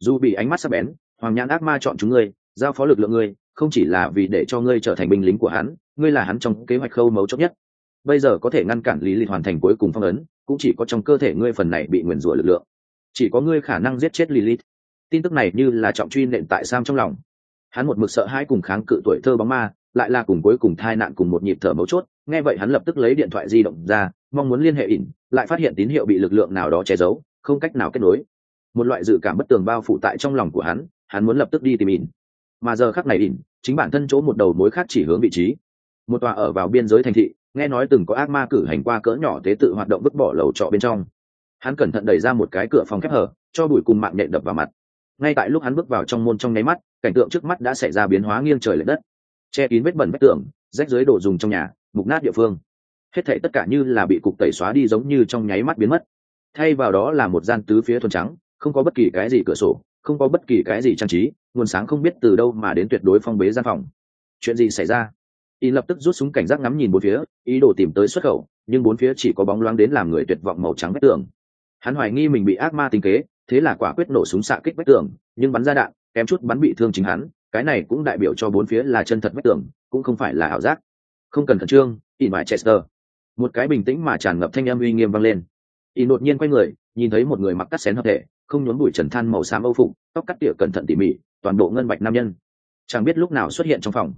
Dù bị ánh mắt sắc bén, hoàng nhãn ác ma chọn chúng ngươi, giao phó lực lượng ngươi, không chỉ là vì để cho ngươi trở thành binh lính của hắn, ngươi là hắn trong kế hoạch khâu mấu chốt nhất. Bây giờ có thể ngăn cản lý lịch hoàn thành cuối cùng phong ấn cũng chỉ có trong cơ thể ngươi phần này bị nguyền rủa lực lượng. Chỉ có ngươi khả năng giết chết lilith. Tin tức này như là trọng truy nện tại sam trong lòng. Hắn một mực sợ hãi cùng kháng cự tuổi thơ bóng ma, lại là cùng cuối cùng thai nạn cùng một nhịp thở mấu chốt. Nghe vậy hắn lập tức lấy điện thoại di động ra, mong muốn liên hệ ỉn, lại phát hiện tín hiệu bị lực lượng nào đó che giấu, không cách nào kết nối. Một loại dự cảm bất tường bao phủ tại trong lòng của hắn hắn muốn lập tức đi tìm ỉn. Mà giờ khắc này ỉn, chính bản thân chỗ một đầu mối khác chỉ hướng vị trí. Một tòa ở vào biên giới thành thị nghe nói từng có ác ma cử hành qua cỡ nhỏ tế tự hoạt động vứt bỏ lầu trọ bên trong. Hắn cẩn thận đẩy ra một cái cửa phòng khép hở, cho bụi cùng mạng nhện đập vào mặt. Ngay tại lúc hắn bước vào trong môn trong nháy mắt, cảnh tượng trước mắt đã xảy ra biến hóa nghiêng trời l ệ đất. Che kín vết bẩn vết tường, rách dưới đồ dùng trong nhà, mục nát địa phương. Hết thảy tất cả như là bị cục tẩy xóa đi giống như trong nháy mắt biến mất. Thay vào đó là một gian tứ phía thuần trắng, không có bất kỳ cái gì cửa sổ, không có bất kỳ cái gì trang trí, nguồn sáng không biết từ đâu mà đến tuyệt đối phong bế gian phòng. Chuyện gì xảy ra? Y lập tức rút súng cảnh giác ngắm nhìn bốn phía, ý đồ tìm tới xuất khẩu, nhưng bốn phía chỉ có bóng loáng đến làm người tuyệt vọng màu trắng vách tường. Hắn hoài nghi mình bị ác ma tính kế, thế là quả quyết nổ súng xạ kích vách tường, nhưng bắn ra đạn, kém chút bắn bị thương chính hắn, cái này cũng đại biểu cho bốn phía là chân thật vách tường, cũng không phải là ảo giác. Không cần khẩn trương, Y mãi chester. Một cái bình tĩnh mà tràn ngập thanh âm uy nghiêm vang lên. Y đột nhiên quay người, nhìn thấy một người mặc cắt xén hợp thể, không nhốn bụi trần than màu xám âu phục, tóc cắt tỉa cẩn thận tỉ mỉ, toàn bộ ngân bạch nam nhân. Chẳng biết lúc nào xuất hiện trong phòng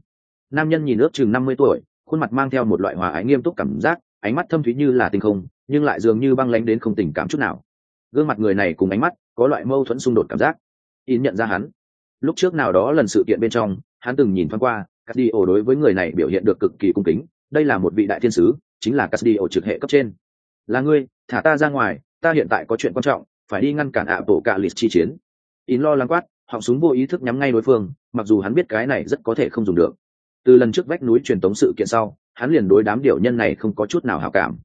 nam nhân nhìn ước chừng năm mươi tuổi, khuôn mặt mang theo một loại hòa ái nghiêm túc cảm giác, ánh mắt thâm thúy như là tinh không, nhưng lại dường như băng lánh đến không tình cảm chút nào. Gương mặt người này cùng ánh mắt có loại mâu thuẫn xung đột cảm giác. In nhận ra hắn. Lúc trước nào đó lần sự kiện bên trong, hắn từng nhìn thoáng qua Casdio đối với người này biểu hiện được cực kỳ cung kính, đây là một vị đại thiên sứ, chính là Casdio trực hệ cấp trên. Là ngươi, thả ta ra ngoài, ta hiện tại có chuyện quan trọng, phải đi ngăn cản ạ bộ cạ lịch chi chiến. In lo lắng quát, họng súng vô ý thức nhắm ngay đối phương, mặc dù hắn biết cái này rất có thể không dùng được từ lần trước vách núi truyền tống sự kiện sau, hắn liền đối đám điệu nhân này không có chút nào hảo cảm.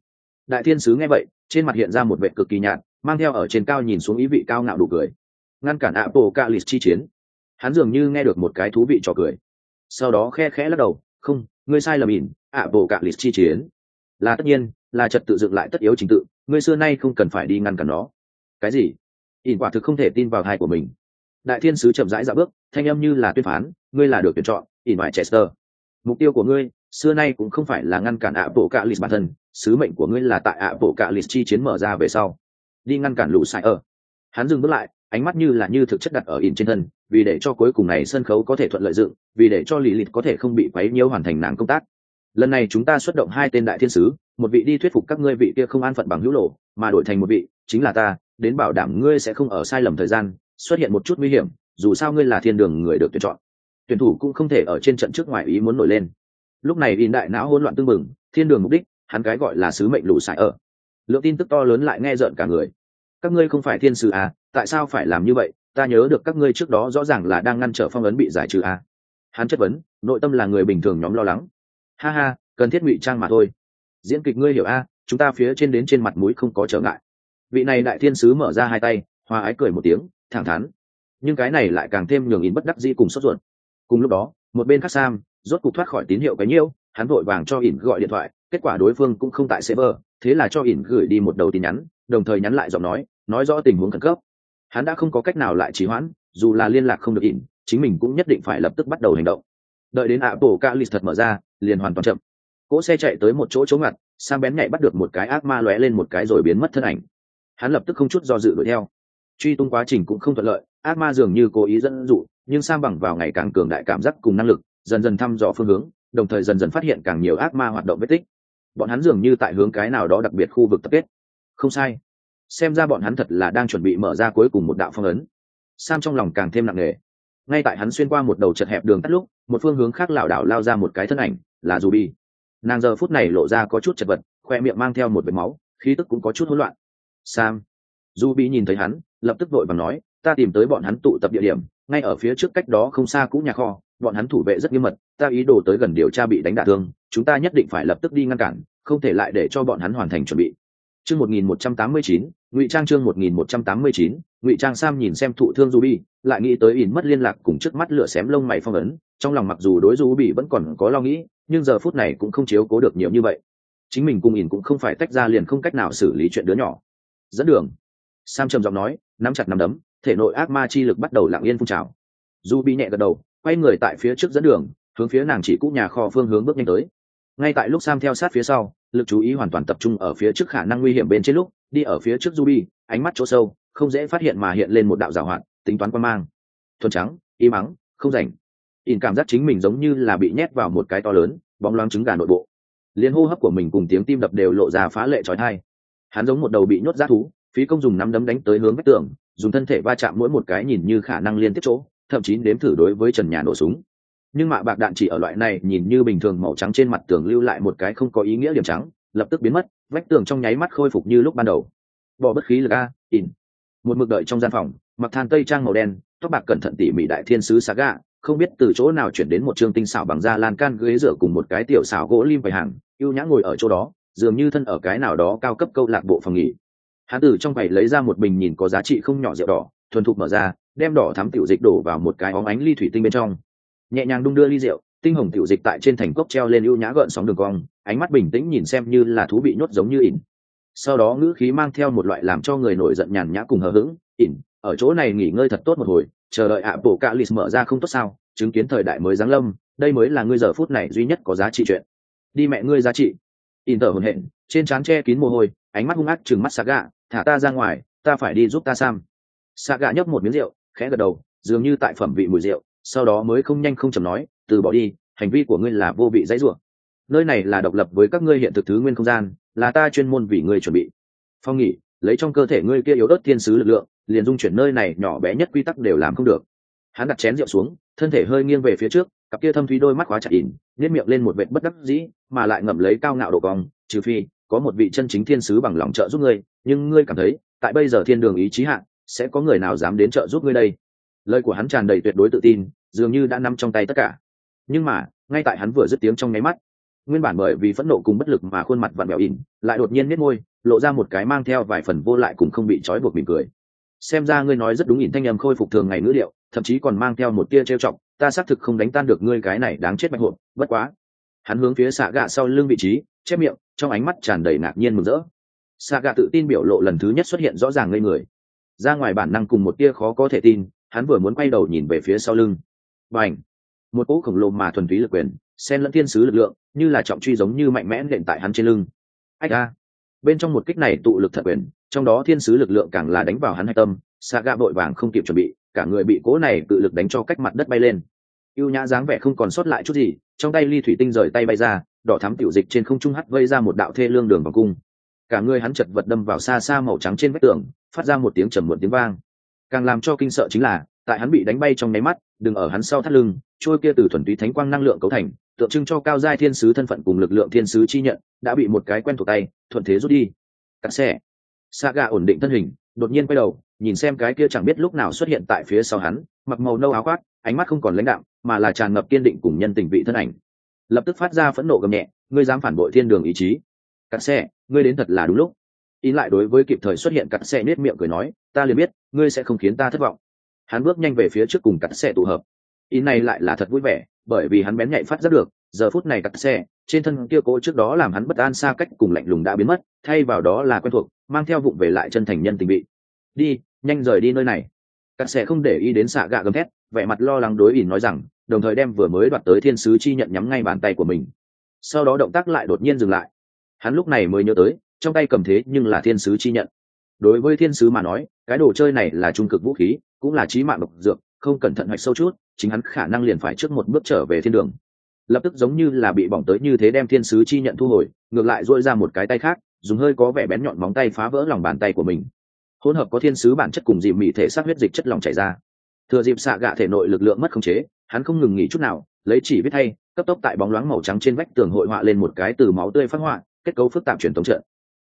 Đại thiên sứ nghe vậy, trên mặt hiện ra một vệ cực kỳ nhạt, mang theo ở trên cao nhìn xuống ý vị cao ngạo đủ cười. Ngăn cản ạ bộ cạ chi chiến. Hắn dường như nghe được một cái thú vị trò cười. Sau đó khe khẽ lắc đầu, không, ngươi sai lầm ỉn ạ bộ cạ chi chiến. Là tất nhiên, là trật tự dựng lại tất yếu trình tự, ngươi xưa nay không cần phải đi ngăn cản nó. Cái gì? Ỉn quả thực không thể tin vào thai của mình. Đại thiên sứ chậm rãi dạ bước, thanh âm như là tuyên phán, ngươi là được tuyển chọn, ỉn ngoại chester mục tiêu của ngươi, xưa nay cũng không phải là ngăn cản ạ bộ cạ lịch bản thân, sứ mệnh của ngươi là tại ạ bộ cạ lịch chi chiến mở ra về sau. Đi ngăn cản lũ sai ở. Hắn dừng bước lại, ánh mắt như là như thực chất đặt ở ỉn trên thân, vì để cho cuối cùng này sân khấu có thể thuận lợi dựng, vì để cho lì lịt có thể không bị quấy nhiễu hoàn thành nàng công tác. Lần này chúng ta xuất động hai tên đại thiên sứ, một vị đi thuyết phục các ngươi vị kia không an phận bằng hữu lộ, mà đổi thành một vị, chính là ta, đến bảo đảm ngươi sẽ không ở sai lầm thời gian, xuất hiện một chút nguy hiểm, dù sao ngươi là thiên đường người được tuyển chọn tuyển thủ cũng không thể ở trên trận trước ngoài ý muốn nổi lên. Lúc này in đại não hỗn loạn tương mừng thiên đường mục đích hắn cái gọi là sứ mệnh lũ sải ở. Lượng tin tức to lớn lại nghe rợn cả người. Các ngươi không phải thiên sứ à tại sao phải làm như vậy? Ta nhớ được các ngươi trước đó rõ ràng là đang ngăn trở phong ấn bị giải trừ à. Hắn chất vấn nội tâm là người bình thường nhóm lo lắng. Ha ha cần thiết ngụy trang mà thôi. Diễn kịch ngươi hiểu a à, chúng ta phía trên đến trên mặt mũi không có trở ngại. Vị này đại thiên sứ mở ra hai tay hoa ái cười một tiếng thẳng thắn. Nhưng cái này lại càng thêm nhường in bất đắc dĩ cùng sốt ruột cùng lúc đó, một bên khác sam rốt cục thoát khỏi tín hiệu cái nhiêu, hắn vội vàng cho ỉn gọi điện thoại, kết quả đối phương cũng không tại server, thế là cho ỉn gửi đi một đầu tin nhắn, đồng thời nhắn lại giọng nói nói rõ tình huống khẩn cấp. Hắn đã không có cách nào lại trì hoãn, dù là liên lạc không được ỉn chính mình cũng nhất định phải lập tức bắt đầu hành động. Đợi đến ạ tổ ca list thật mở ra, liền hoàn toàn chậm. Cỗ xe chạy tới một chỗ chống ngặt, sam bén nhạy bắt được một cái ác ma lóe lên một cái rồi biến mất thân ảnh. Hắn lập tức không chút do dự đuổi theo truy tung quá trình cũng không thuận lợi, ác ma dường như cố ý dẫn dụ, nhưng sam bằng vào ngày càng cường đại cảm giác cùng năng lực, dần dần thăm dò phương hướng, đồng thời dần dần phát hiện càng nhiều ác ma hoạt động vết tích. Bọn hắn dường như tại hướng cái nào đó đặc biệt khu vực tập kết. Không sai. Xem ra bọn hắn thật là đang chuẩn bị mở ra cuối cùng một đạo phong ấn. Sam trong lòng càng thêm nặng nề. Ngay tại hắn xuyên qua một đầu chật hẹp đường tắt lúc, một phương hướng khác lảo đảo lao ra một cái thân ảnh, là dù bi nàng giờ phút này lộ ra có chút chật vật, khoe miệng mang theo một vệt máu, khí tức cũng có chút hỗn loạn. Sam. Dù bị nhìn thấy hắn lập tức vội và nói, ta tìm tới bọn hắn tụ tập địa điểm, ngay ở phía trước cách đó không xa cũ nhà kho, bọn hắn thủ vệ rất nghiêm mật, ta ý đồ tới gần điều tra bị đánh đả thương, chúng ta nhất định phải lập tức đi ngăn cản, không thể lại để cho bọn hắn hoàn thành chuẩn bị. Chương một nghìn một trăm tám mươi chín, ngụy trang chương một nghìn một trăm tám mươi chín, ngụy trang sam nhìn xem thụ thương ruby, lại nghĩ tới ỉn mất liên lạc cùng trước mắt lửa xém lông mày phong ấn, trong lòng mặc dù đối ruby vẫn còn có lo nghĩ, nhưng giờ phút này cũng không chiếu cố được nhiều như vậy. Chính mình cùng ỉn cũng không phải tách ra liền không cách nào xử lý chuyện đứa nhỏ. Dẫn đường. Sam trầm giọng nói nắm chặt nắm đấm, thể nội ác ma chi lực bắt đầu lặng yên phun trào. Ruby nhẹ gật đầu, quay người tại phía trước dẫn đường, hướng phía nàng chỉ cũ nhà kho phương hướng bước nhanh tới. Ngay tại lúc sam theo sát phía sau, lực chú ý hoàn toàn tập trung ở phía trước khả năng nguy hiểm bên trên lúc, đi ở phía trước ruby, ánh mắt chỗ sâu, không dễ phát hiện mà hiện lên một đạo giảo hoạt, tính toán quan mang. Thuần trắng y mắng không rảnh. In cảm giác chính mình giống như là bị nhét vào một cái to lớn, bóng loáng trứng gà nội bộ. Liên hô hấp của mình cùng tiếng tim đập đều lộ ra phá lệ trói thai. Hắn giống một đầu bị nhốt rác thú phí công dùng nắm đấm đánh tới hướng vách tường, dùng thân thể va chạm mỗi một cái nhìn như khả năng liên tiếp chỗ, thậm chí đếm thử đối với trần nhà nổ súng. Nhưng mạ bạc đạn chỉ ở loại này nhìn như bình thường màu trắng trên mặt tường lưu lại một cái không có ý nghĩa điểm trắng, lập tức biến mất, vách tường trong nháy mắt khôi phục như lúc ban đầu. Bỏ bất khí lực a in một mực đợi trong gian phòng, mặc than tây trang màu đen, tóc bạc cẩn thận tỉ mỉ đại thiên sứ saga, không biết từ chỗ nào chuyển đến một trường tinh xảo bằng da lan can ghế rửa cùng một cái tiểu xảo gỗ lim vầy hàng, ưu nhã ngồi ở chỗ đó, dường như thân ở cái nào đó cao cấp câu lạc bộ phòng nghỉ hắn từ trong quầy lấy ra một bình nhìn có giá trị không nhỏ rượu đỏ, thuần thục mở ra, đem đỏ thắm tiểu dịch đổ vào một cái óng ánh ly thủy tinh bên trong. Nhẹ nhàng đung đưa ly rượu, tinh hồng tiểu dịch tại trên thành cốc treo lên ưu nhã gợn sóng đường cong, ánh mắt bình tĩnh nhìn xem như là thú bị nhốt giống như ỉn. Sau đó ngữ khí mang theo một loại làm cho người nổi giận nhàn nhã cùng hờ hững, ỉn, ở chỗ này nghỉ ngơi thật tốt một hồi, chờ đợi ạ, bộ cạ lì mở ra không tốt sao, chứng kiến thời đại mới giáng lâm, đây mới là ngươi giờ phút này duy nhất có giá trị chuyện. Đi mẹ ngươi giá trị. Ỉn thở hồn hện trên trán che kín mồ hôi, ánh mắt hung ác chừng mắt xà gà thả ta ra ngoài, ta phải đi giúp ta sam. Xạ gạ nhấp một miếng rượu, khẽ gật đầu, dường như tại phẩm vị mùi rượu, sau đó mới không nhanh không chầm nói, từ bỏ đi, hành vi của ngươi là vô vị dãy rủa. Nơi này là độc lập với các ngươi hiện thực thứ nguyên không gian, là ta chuyên môn vì ngươi chuẩn bị. Phong nghỉ, lấy trong cơ thể ngươi kia yếu ớt thiên sứ lực lượng, liền dung chuyển nơi này nhỏ bé nhất quy tắc đều làm không được. Hắn đặt chén rượu xuống, thân thể hơi nghiêng về phía trước, cặp kia thâm thúy đôi mắt khóa chặt ỉn nếp miệng lên một vệ bất đắc dĩ, mà lại ngậm lấy cao ngạo độ cong, trừ phi có một vị chân chính thiên sứ bằng lòng trợ giúp ngươi, nhưng ngươi cảm thấy, tại bây giờ thiên đường ý chí hạn sẽ có người nào dám đến trợ giúp ngươi đây? Lời của hắn tràn đầy tuyệt đối tự tin, dường như đã nằm trong tay tất cả. Nhưng mà, ngay tại hắn vừa dứt tiếng trong nháy mắt, nguyên bản bởi vì phẫn nộ cùng bất lực mà khuôn mặt vặn vẹo ỉn, lại đột nhiên nết môi, lộ ra một cái mang theo vài phần vô lại cùng không bị trói buộc mỉm cười. Xem ra ngươi nói rất đúng ỉn thanh âm khôi phục thường ngày ngữ liệu thậm chí còn mang theo một tia trêu chọc, ta xác thực không đánh tan được ngươi cái này đáng chết bạch hộp bất quá. Hắn hướng phía xạ gạ sau lưng vị trí che miệng, trong ánh mắt tràn đầy ngạc nhiên mừng rỡ. Xạ gạ tự tin biểu lộ lần thứ nhất xuất hiện rõ ràng ngây người. Ra ngoài bản năng cùng một tia khó có thể tin, hắn vừa muốn quay đầu nhìn về phía sau lưng. Và ảnh một cỗ khổng lồ mà thuần túy lực quyền, xen lẫn thiên sứ lực lượng, như là trọng truy giống như mạnh mẽ nện tại hắn trên lưng. Ách a! Bên trong một kích này tụ lực thật quyền, trong đó thiên sứ lực lượng càng là đánh vào hắn hạch tâm xạ gạ vội vàng không kịp chuẩn bị, cả người bị cỗ này tự lực đánh cho cách mặt đất bay lên. Ưu nhã dáng vẻ không còn sót lại chút gì, trong tay ly thủy tinh rời tay bay ra đỏ thắm tiểu dịch trên không trung hắt vây ra một đạo thê lương đường vòng cung. Cả người hắn chật vật đâm vào xa xa màu trắng trên vách tường, phát ra một tiếng trầm muộn tiếng vang. Càng làm cho kinh sợ chính là, tại hắn bị đánh bay trong nháy mắt, đừng ở hắn sau thắt lưng, trôi kia từ thuần túy thánh quang năng lượng cấu thành, tượng trưng cho cao giai thiên sứ thân phận cùng lực lượng thiên sứ chi nhận, đã bị một cái quen thuộc tay, thuận thế rút đi. Cắt xe saga ổn định thân hình, đột nhiên quay đầu, nhìn xem cái kia chẳng biết lúc nào xuất hiện tại phía sau hắn, mặc màu nâu áo khoác, ánh mắt không còn lãnh đạm, mà là tràn ngập kiên định cùng nhân tình vị thân ảnh lập tức phát ra phẫn nộ gầm nhẹ, ngươi dám phản bội thiên đường ý chí? Cắt xe, ngươi đến thật là đúng lúc. In lại đối với kịp thời xuất hiện cắt xe nết miệng cười nói, ta liền biết, ngươi sẽ không khiến ta thất vọng. Hắn bước nhanh về phía trước cùng cắt xe tụ hợp. In này lại là thật vui vẻ, bởi vì hắn bén nhạy phát ra được, giờ phút này cắt xe, trên thân kia cố trước đó làm hắn bất an xa cách cùng lạnh lùng đã biến mất, thay vào đó là quen thuộc, mang theo vụng về lại chân thành nhân tình vị. Đi, nhanh rời đi nơi này. Cắt xe không để ý đến xạ gạ gầm thét vẻ mặt lo lắng đối ỉn nói rằng, đồng thời đem vừa mới đoạt tới thiên sứ chi nhận nhắm ngay bàn tay của mình. Sau đó động tác lại đột nhiên dừng lại. Hắn lúc này mới nhớ tới, trong tay cầm thế nhưng là thiên sứ chi nhận. Đối với thiên sứ mà nói, cái đồ chơi này là trung cực vũ khí, cũng là trí mạng độc dược, không cẩn thận hoạch sâu chút, chính hắn khả năng liền phải trước một bước trở về thiên đường. Lập tức giống như là bị bỏng tới như thế đem thiên sứ chi nhận thu hồi, ngược lại dội ra một cái tay khác, dùng hơi có vẻ bén nhọn móng tay phá vỡ lòng bàn tay của mình. Hỗn hợp có thiên sứ bản chất cùng dìm mị thể xác huyết dịch chất lỏng chảy ra thừa dịp xạ gạ thể nội lực lượng mất khống chế, hắn không ngừng nghỉ chút nào, lấy chỉ viết thay, cấp tốc tại bóng loáng màu trắng trên vách tường hội họa lên một cái từ máu tươi phát họa, kết cấu phức tạp truyền thống trận.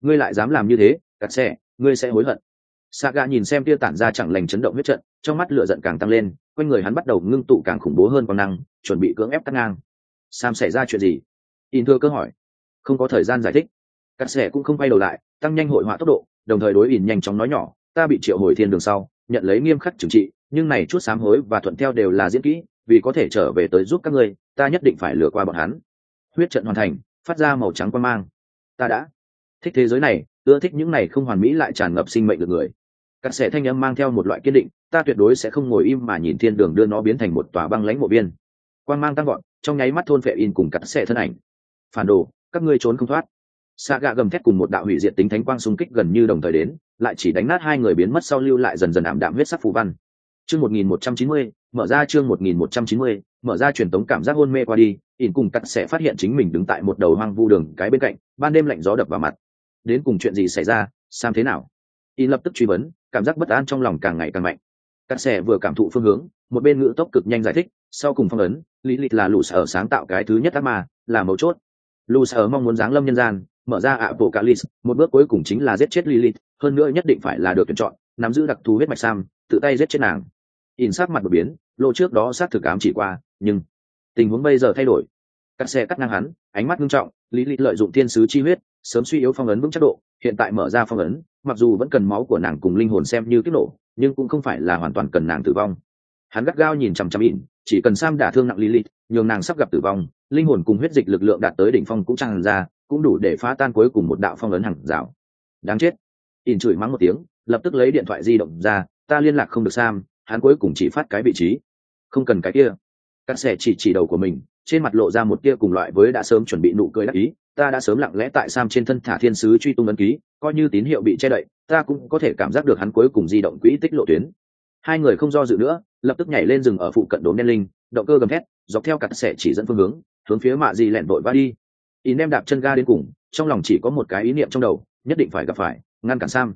Ngươi lại dám làm như thế cặt xe, ngươi sẽ hối hận. Xạ gạ nhìn xem tia tản ra chẳng lành chấn động huyết trận, trong mắt lửa giận càng tăng lên, quanh người hắn bắt đầu ngưng tụ càng khủng bố hơn còn năng, chuẩn bị cưỡng ép cắt ngang. Sam xảy ra chuyện gì? In thưa cơ hỏi. Không có thời gian giải thích. Cắt Xẻ cũng không quay đầu lại, tăng nhanh hội họa tốc độ, đồng thời đối ỉn nhanh chóng nói nhỏ, ta bị triệu hồi thiên đường sau, nhận lấy nghiêm khắc trừng trị nhưng này chút sám hối và thuận theo đều là diễn kỹ, vì có thể trở về tới giúp các ngươi, ta nhất định phải lừa qua bọn hắn. Huyết trận hoàn thành, phát ra màu trắng quan mang. Ta đã. Thích thế giới này, ưa thích những này không hoàn mỹ lại tràn ngập sinh mệnh được người. Cắt xẻ thanh âm mang theo một loại kiên định, ta tuyệt đối sẽ không ngồi im mà nhìn thiên đường đưa nó biến thành một tòa băng lãnh mộ biên quan mang tăng gọn trong nháy mắt thôn phệ in cùng cắt xẻ thân ảnh. Phản đồ, các ngươi trốn không thoát. Xạ gạ gầm thét cùng một đạo hủy diệt tính thánh quang xung kích gần như đồng thời đến, lại chỉ đánh nát hai người biến mất sau lưu lại dần dần ảm đạm huyết sắc phù văn chương một nghìn một trăm chín mươi, mở ra chương một nghìn một trăm chín mươi, mở ra truyền tống cảm giác hôn mê qua đi in cùng cắt sẽ phát hiện chính mình đứng tại một đầu hoang vu đường cái bên cạnh, ban đêm lạnh gió đập vào mặt. Đến cùng chuyện gì xảy ra, sam thế nào? In lập tức truy vấn, cảm giác bất an trong lòng càng ngày càng mạnh. Cắt sẽ vừa cảm thụ phương hướng, một bên ngữ tốc cực nhanh giải thích, sau cùng phong ấn, lý lịch là lũ sở sáng tạo cái thứ nhất ác mà là mấu chốt. Lũ sở mong muốn giáng lâm nhân gian, mở ra ạ bộ calis một bước cuối cùng chính là giết chết lilith, hơn nữa nhất định phải là được tuyển chọn, nắm giữ đặc thù huyết mạch sam, tự tay giết chết nàng in sát mặt đột biến lộ trước đó sát thực ám chỉ qua, nhưng tình huống bây giờ thay đổi. Cắt xe cắt ngang hắn, ánh mắt nghiêm trọng, lý lịch lợi dụng thiên sứ chi huyết, sớm suy yếu phong ấn vững chắc độ, hiện tại mở ra phong ấn, mặc dù vẫn cần máu của nàng cùng linh hồn xem như kích nổ, nhưng cũng không phải là hoàn toàn cần nàng tử vong. Hắn gắt gao nhìn chằm chằm ỉn chỉ cần sam đả thương nặng Lý lilith nhường nàng sắp gặp tử vong, linh hồn cùng huyết dịch lực lượng đạt tới đỉnh phong cũng tràn ra, cũng đủ để phá tan cuối cùng một đạo phong ấn hàng rào. Đáng chết. Ỉn chửi mắng một tiếng, lập tức lấy điện thoại di động ra, ta liên lạc không được sam hắn cuối cùng chỉ phát cái vị trí. Không cần cái kia. Cắt xẻ chỉ chỉ đầu của mình, trên mặt lộ ra một tia cùng loại với đã sớm chuẩn bị nụ cười đắc ý. Ta đã sớm lặng lẽ tại sam trên thân thả thiên sứ truy tung ấn ký, coi như tín hiệu bị che đậy, ta cũng có thể cảm giác được hắn cuối cùng di động quỹ tích lộ tuyến. Hai người không do dự nữa, lập tức nhảy lên rừng ở phụ cận đốn đen linh, động cơ gầm thét, dọc theo cặt xẻ chỉ dẫn phương hướng hướng phía mạ di lẹn vội va đi. In đem đạp chân ga đến cùng, trong lòng chỉ có một cái ý niệm trong đầu, nhất định phải gặp phải, ngăn cản sam.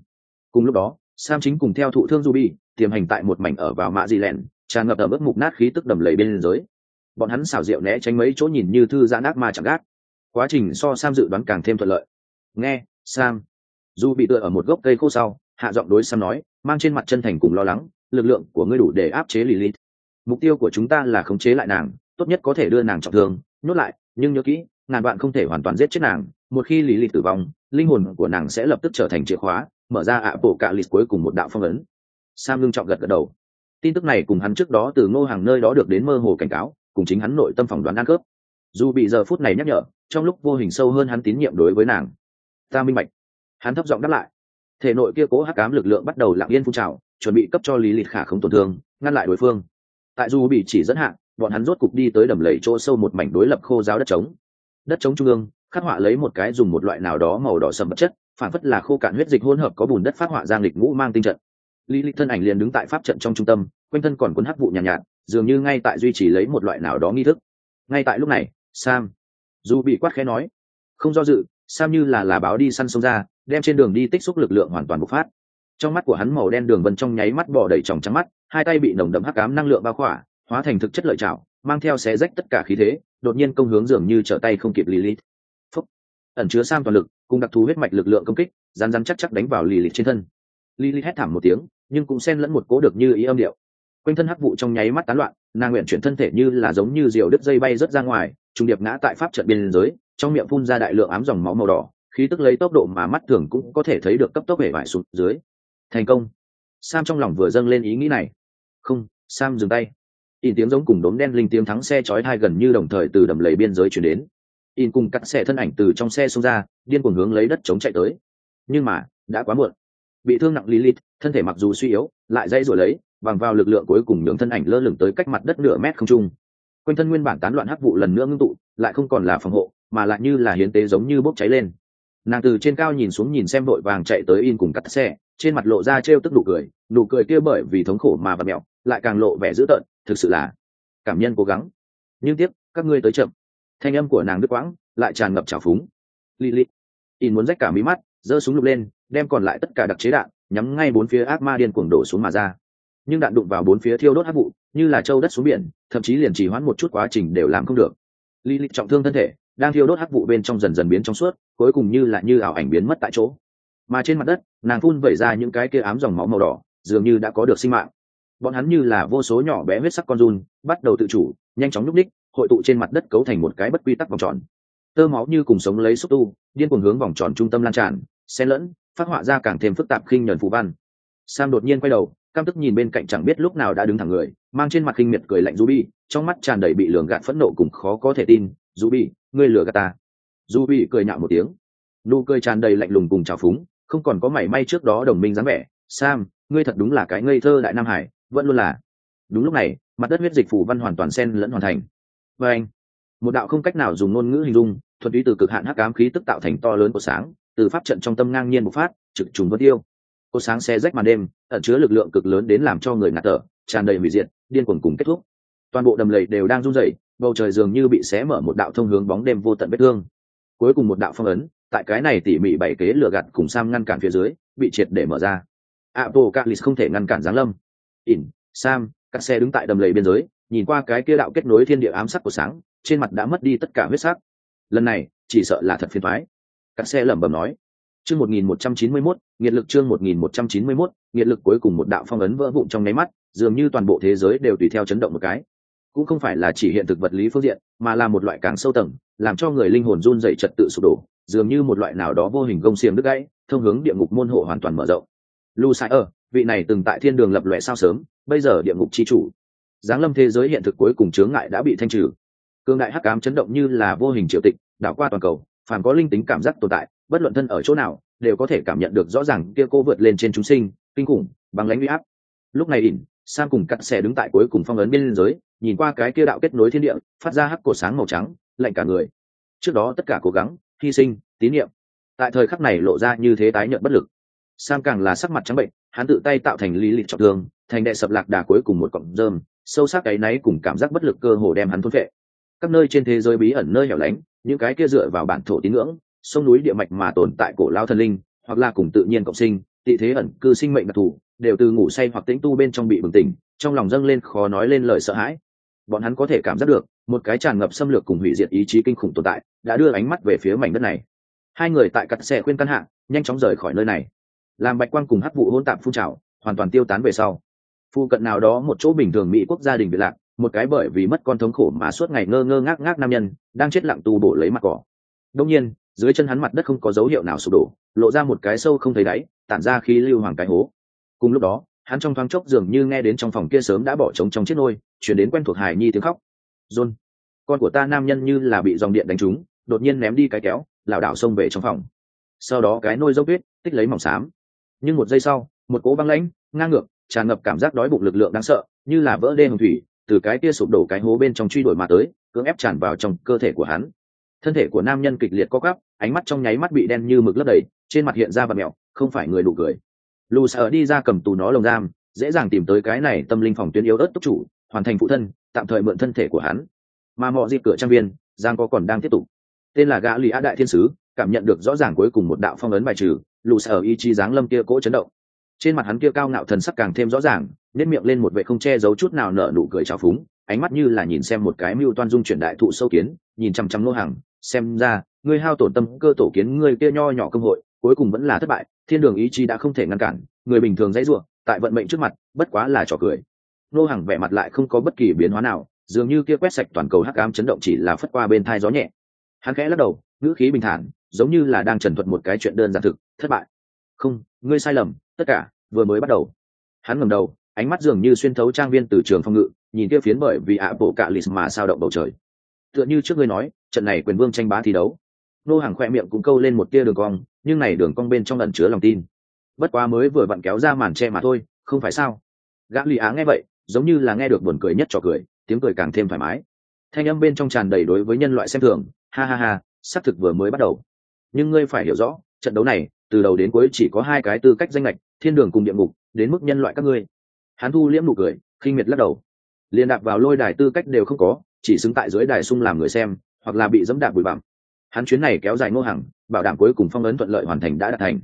Cùng lúc đó, sam chính cùng theo thụ thương ruby tiềm hành tại một mảnh ở vào mạ dị lẹn, tràn ngập ở mức mục nát khí tức đầm lầy bên giới bọn hắn xảo diệu né tránh mấy chỗ nhìn như thư giãn ác ma chẳng gác. Quá trình so sam dự đoán càng thêm thuận lợi. Nghe, sam. Dù bị tựa ở một gốc cây khô sau, hạ giọng đối sam nói, mang trên mặt chân thành cùng lo lắng, lực lượng của ngươi đủ để áp chế lilith. Mục tiêu của chúng ta là khống chế lại nàng, tốt nhất có thể đưa nàng trọng thương. Nhốt lại, nhưng nhớ kỹ, ngàn bạn không thể hoàn toàn giết chết nàng. Một khi lý Lít tử vong, linh hồn của nàng sẽ lập tức trở thành chìa khóa, mở ra ạ bộ cạ lịch cuối cùng một đạo phong ấn sam ngưng trọng gật gật đầu. Tin tức này cùng hắn trước đó từ ngô hàng nơi đó được đến mơ hồ cảnh cáo, cùng chính hắn nội tâm phỏng đoán ăn cướp. Dù bị giờ phút này nhắc nhở, trong lúc vô hình sâu hơn hắn tín nhiệm đối với nàng. Ta minh bạch. Hắn thấp giọng đáp lại. Thể nội kia cố hắc cám lực lượng bắt đầu lặng yên phun trào, chuẩn bị cấp cho lý lịch khả không tổn thương, ngăn lại đối phương. Tại dù bị chỉ dẫn hạn bọn hắn rốt cục đi tới đầm lầy chỗ sâu một mảnh đối lập khô giáo đất trống. Đất trống trung ương, khắc họa lấy một cái dùng một loại nào đó màu đỏ sầm vật chất, phản phất là khô cạn huyết dịch hỗn hợp có bùn đất phát họa giang lịch ngũ mang tinh trận lý lịch thân ảnh liền đứng tại pháp trận trong trung tâm quanh thân còn cuốn hắc vụ nhàn nhạt, nhạt dường như ngay tại duy trì lấy một loại nào đó nghi thức. Ngay tại lúc này sam dù bị quát khẽ nói không do dự sam như là là báo đi săn sông ra đem trên đường đi tích xúc lực lượng hoàn toàn bộc phát. Trong mắt của hắn màu đen đường vân trong nháy mắt bỏ đầy tròng trắng mắt hai tay bị nồng đậm hắc cám năng lượng bao khỏa hóa thành thực chất lợi chảo mang theo xé rách tất cả khí thế đột nhiên công hướng dường như trở tay không kịp lilith Phúc. ẩn chứa sam toàn lực cùng đặc thù huyết mạch lực lượng công kích rán rán chắc chắc đánh vào lilith trên thân. Lilith hét thảm một tiếng nhưng cũng xen lẫn một cố được như ý âm điệu. Quanh thân hắc vụ trong nháy mắt tán loạn, nàng nguyện chuyển thân thể như là giống như diều đứt dây bay rớt ra ngoài trung điệp ngã tại pháp trận biên giới, trong miệng phun ra đại lượng ám dòng máu màu đỏ, khí tức lấy tốc độ mà mắt thường cũng có thể thấy được cấp tốc hể vải xuống dưới. Thành công. Sam trong lòng vừa dâng lên ý nghĩ này. Không, sam dừng tay. In tiếng giống cùng đốm đen linh tiếng thắng xe chói thai gần như đồng thời từ đầm lầy biên giới chuyển đến. In cùng cắt xe thân ảnh từ trong xe xông ra, điên cuồng hướng lấy đất chống chạy tới. Nhưng mà, đã quá muộn bị thương nặng lilith thân thể mặc dù suy yếu lại dây rồi lấy bằng vào lực lượng cuối cùng nhường thân ảnh lơ lửng tới cách mặt đất nửa mét không trung. Quanh thân nguyên bản tán loạn hắc vụ lần nữa ngưng tụ lại không còn là phòng hộ mà lại như là hiến tế giống như bốc cháy lên. Nàng từ trên cao nhìn xuống nhìn xem đội vàng chạy tới in cùng cắt xe trên mặt lộ ra trêu tức nụ cười nụ cười kia bởi vì thống khổ mà và mẹo lại càng lộ vẻ dữ tợn thực sự là cảm nhân cố gắng. Nhưng tiếc các ngươi tới chậm. Thanh âm của nàng đứt quãng lại tràn ngập trào phúng. Lilith, in muốn rách cả mí mắt giơ súng lục lên đem còn lại tất cả đặc chế đạn nhắm ngay bốn phía ác ma điên cuồng đổ xuống mà ra. Nhưng đạn đụng vào bốn phía thiêu đốt hát vụ, như là trâu đất xuống biển, thậm chí liền trì hoãn một chút quá trình đều làm không được. Li li trọng thương thân thể, đang thiêu đốt hắc vụ bên trong dần dần biến trong suốt, cuối cùng như là như ảo ảnh biến mất tại chỗ. Mà trên mặt đất, nàng phun vẩy ra những cái kia ám dòng máu màu đỏ, dường như đã có được sinh mạng. Bọn hắn như là vô số nhỏ bé huyết sắc con run, bắt đầu tự chủ, nhanh chóng nhúc ních hội tụ trên mặt đất cấu thành một cái bất quy tắc vòng tròn. Tơ máu như cùng sống lấy xúc tu, điên cuồng hướng vòng tròn trung tâm lan tràn, xen lẫn phát họa ra càng thêm phức tạp khinh nhờn phù văn. Sam đột nhiên quay đầu cam tức nhìn bên cạnh chẳng biết lúc nào đã đứng thẳng người, mang trên mặt khinh miệt cười lạnh ruby, trong mắt tràn đầy bị lường gạt phẫn nộ cùng khó có thể tin, ruby, ngươi lừa gạt ta. Ruby cười nhạo một tiếng. Nụ cười tràn đầy lạnh lùng cùng trào phúng, không còn có mảy may trước đó đồng minh dáng vẻ. Sam, ngươi thật đúng là cái ngây thơ đại nam hải, vẫn luôn là. Đúng lúc này, mặt đất huyết dịch phủ văn hoàn toàn sen lẫn hoàn thành. Và anh, một đạo không cách nào dùng ngôn ngữ hình dung thuật ý từ cực hạn hắc ám khí tức tạo thành to lớn của sáng từ pháp trận trong tâm ngang nhiên bộc phát, trực trùng vân tiêu. Cô sáng xe rách màn đêm, ẩn chứa lực lượng cực lớn đến làm cho người ngạt thở, tràn đầy hủy diệt, điên cuồng cùng kết thúc. Toàn bộ đầm lầy đều đang run rẩy, bầu trời dường như bị xé mở một đạo thông hướng bóng đêm vô tận vết thương. Cuối cùng một đạo phong ấn, tại cái này tỉ mỉ bảy kế lửa gạt cùng sam ngăn cản phía dưới, bị triệt để mở ra. Apocalypse không thể ngăn cản giáng lâm. Ỉn, sam, các xe đứng tại đầm lầy biên giới, nhìn qua cái kia đạo kết nối thiên địa ám sắc của sáng, trên mặt đã mất đi tất cả huyết sắc. Lần này, chỉ sợ là thật phiền thoái các xe lẩm bẩm nói. Chương một nghìn một trăm chín mươi mốt, nghiệt lực chương một nghìn một trăm chín mươi mốt, nghiệt lực cuối cùng một đạo phong ấn vỡ vụn trong nháy mắt, dường như toàn bộ thế giới đều tùy theo chấn động một cái. Cũng không phải là chỉ hiện thực vật lý phương diện, mà là một loại càng sâu tầng, làm cho người linh hồn run dậy trật tự sụp đổ, dường như một loại nào đó vô hình gông xiềng đứt gãy, thông hướng địa ngục môn hộ hoàn toàn mở rộng. Lu sai vị này từng tại thiên đường lập lòe sao sớm, bây giờ địa ngục chi chủ. Giáng lâm thế giới hiện thực cuối cùng chướng ngại đã bị thanh trừ. Cương đại hắc ám chấn động như là vô hình triệu tịch, đảo qua toàn cầu phàm có linh tính cảm giác tồn tại, bất luận thân ở chỗ nào, đều có thể cảm nhận được rõ ràng kia cô vượt lên trên chúng sinh, kinh khủng bằng lãnh uy áp. Lúc này ỉn, sam cùng cặn xe đứng tại cuối cùng phong ấn biên giới nhìn qua cái kia đạo kết nối thiên địa, phát ra hắc cổ sáng màu trắng, lạnh cả người. Trước đó tất cả cố gắng, hy sinh, tín nhiệm, tại thời khắc này lộ ra như thế tái nhận bất lực. Sam càng là sắc mặt trắng bệnh, hắn tự tay tạo thành lý lịch trọng thương, thành đệ sập lạc đà cuối cùng một cọng rơm, sâu sắc cái náy cùng cảm giác bất lực cơ hồ đem hắn thôn vệ các nơi trên thế giới bí ẩn nơi hẻo lánh những cái kia dựa vào bản thổ tín ngưỡng sông núi địa mạch mà tồn tại cổ lao thần linh hoặc là cùng tự nhiên cộng sinh tị thế ẩn cư sinh mệnh đặc thù đều từ ngủ say hoặc tĩnh tu bên trong bị bừng tỉnh trong lòng dâng lên khó nói lên lời sợ hãi. Bọn hắn có thể cảm giác được một cái tràn ngập xâm lược cùng hủy diệt ý chí kinh khủng tồn tại đã đưa ánh mắt về phía mảnh đất này. Hai người tại cắt xe khuyên căn hạ, nhanh chóng rời khỏi nơi này. Làm bạch quang cùng hắc vụ hôn tạp phun trào hoàn toàn tiêu tán về sau. Phu cận nào đó một chỗ bình thường mỹ quốc gia đình bị lạc một cái bởi vì mất con thống khổ mà suốt ngày ngơ ngơ ngác ngác nam nhân, đang chết lặng tu bổ lấy mặt cỏ. Đông nhiên, dưới chân hắn mặt đất không có dấu hiệu nào sụp đổ, lộ ra một cái sâu không thấy đáy, tản ra khí lưu hoàng cái hố. Cùng lúc đó, hắn trong thoáng chốc dường như nghe đến trong phòng kia sớm đã bỏ trống trong chiếc nôi, chuyển đến quen thuộc hài nhi tiếng khóc. John, con của ta nam nhân như là bị dòng điện đánh trúng, đột nhiên ném đi cái kéo, lảo đảo xông về trong phòng. Sau đó cái nôi dốc tuyết tích lấy mỏng xám. Nhưng một giây sau, một cỗ băng lãnh, ngang ngược, tràn ngập cảm giác đói bụng lực lượng đáng sợ, như là vỡ đê hồng thủy từ cái kia sụp đổ cái hố bên trong truy đuổi mà tới, cưỡng ép tràn vào trong cơ thể của hắn. Thân thể của nam nhân kịch liệt co cắp ánh mắt trong nháy mắt bị đen như mực lấp đầy, trên mặt hiện ra vật mẹo, không phải người đủ cười. Lù sợ đi ra cầm tù nó lồng giam, dễ dàng tìm tới cái này tâm linh phòng tuyến yếu ớt túc chủ, hoàn thành phụ thân, tạm thời mượn thân thể của hắn. Mà mọi dịp cửa trang viên, giang có còn đang tiếp tục. Tên là gã lì á đại thiên sứ, cảm nhận được rõ ràng cuối cùng một đạo phong ấn bài trừ, lù sợ ý chí dáng lâm kia cỗ chấn động. Trên mặt hắn kia cao ngạo thần sắc càng thêm rõ ràng nét miệng lên một vệ không che giấu chút nào nở nụ cười trào phúng, ánh mắt như là nhìn xem một cái mưu toan dung chuyển đại thụ sâu kiến, nhìn chăm chăm nô hàng xem ra, ngươi hao tổn tâm cơ tổ kiến ngươi kia nho nhỏ công hội, cuối cùng vẫn là thất bại, thiên đường ý chí đã không thể ngăn cản, người bình thường dãy ruộng tại vận mệnh trước mặt, bất quá là trò cười. Nô hàng vẻ mặt lại không có bất kỳ biến hóa nào, dường như kia quét sạch toàn cầu hắc ám chấn động chỉ là phất qua bên thai gió nhẹ. Hắn khẽ lắc đầu, ngữ khí bình thản, giống như là đang trần thuật một cái chuyện đơn giản thực, thất bại. Không, ngươi sai lầm, tất cả vừa mới bắt đầu. Hắn ngẩng đầu ánh mắt dường như xuyên thấu trang viên từ trường phong ngự, nhìn kia phiến bởi vì ạ bộ cạ lì mà sao động bầu trời. Tựa như trước ngươi nói, trận này quyền vương tranh bá thi đấu. Nô hàng khoe miệng cũng câu lên một tia đường cong, nhưng này đường cong bên trong lần chứa lòng tin. Bất quá mới vừa vặn kéo ra màn che mà thôi, không phải sao? Gã lì á nghe vậy, giống như là nghe được buồn cười nhất trò cười, tiếng cười càng thêm thoải mái. Thanh âm bên trong tràn đầy đối với nhân loại xem thường, ha ha ha, xác thực vừa mới bắt đầu. Nhưng ngươi phải hiểu rõ, trận đấu này, từ đầu đến cuối chỉ có hai cái tư cách danh lệch thiên đường cùng địa ngục, đến mức nhân loại các ngươi hắn thu liễm nụ cười, khinh miệt lắc đầu. Liền đạp vào lôi đài tư cách đều không có, chỉ xứng tại dưới đài sung làm người xem, hoặc là bị dẫm đạp bụi bặm. Hắn chuyến này kéo dài ngô hằng, bảo đảm cuối cùng phong ấn thuận lợi hoàn thành đã đạt thành.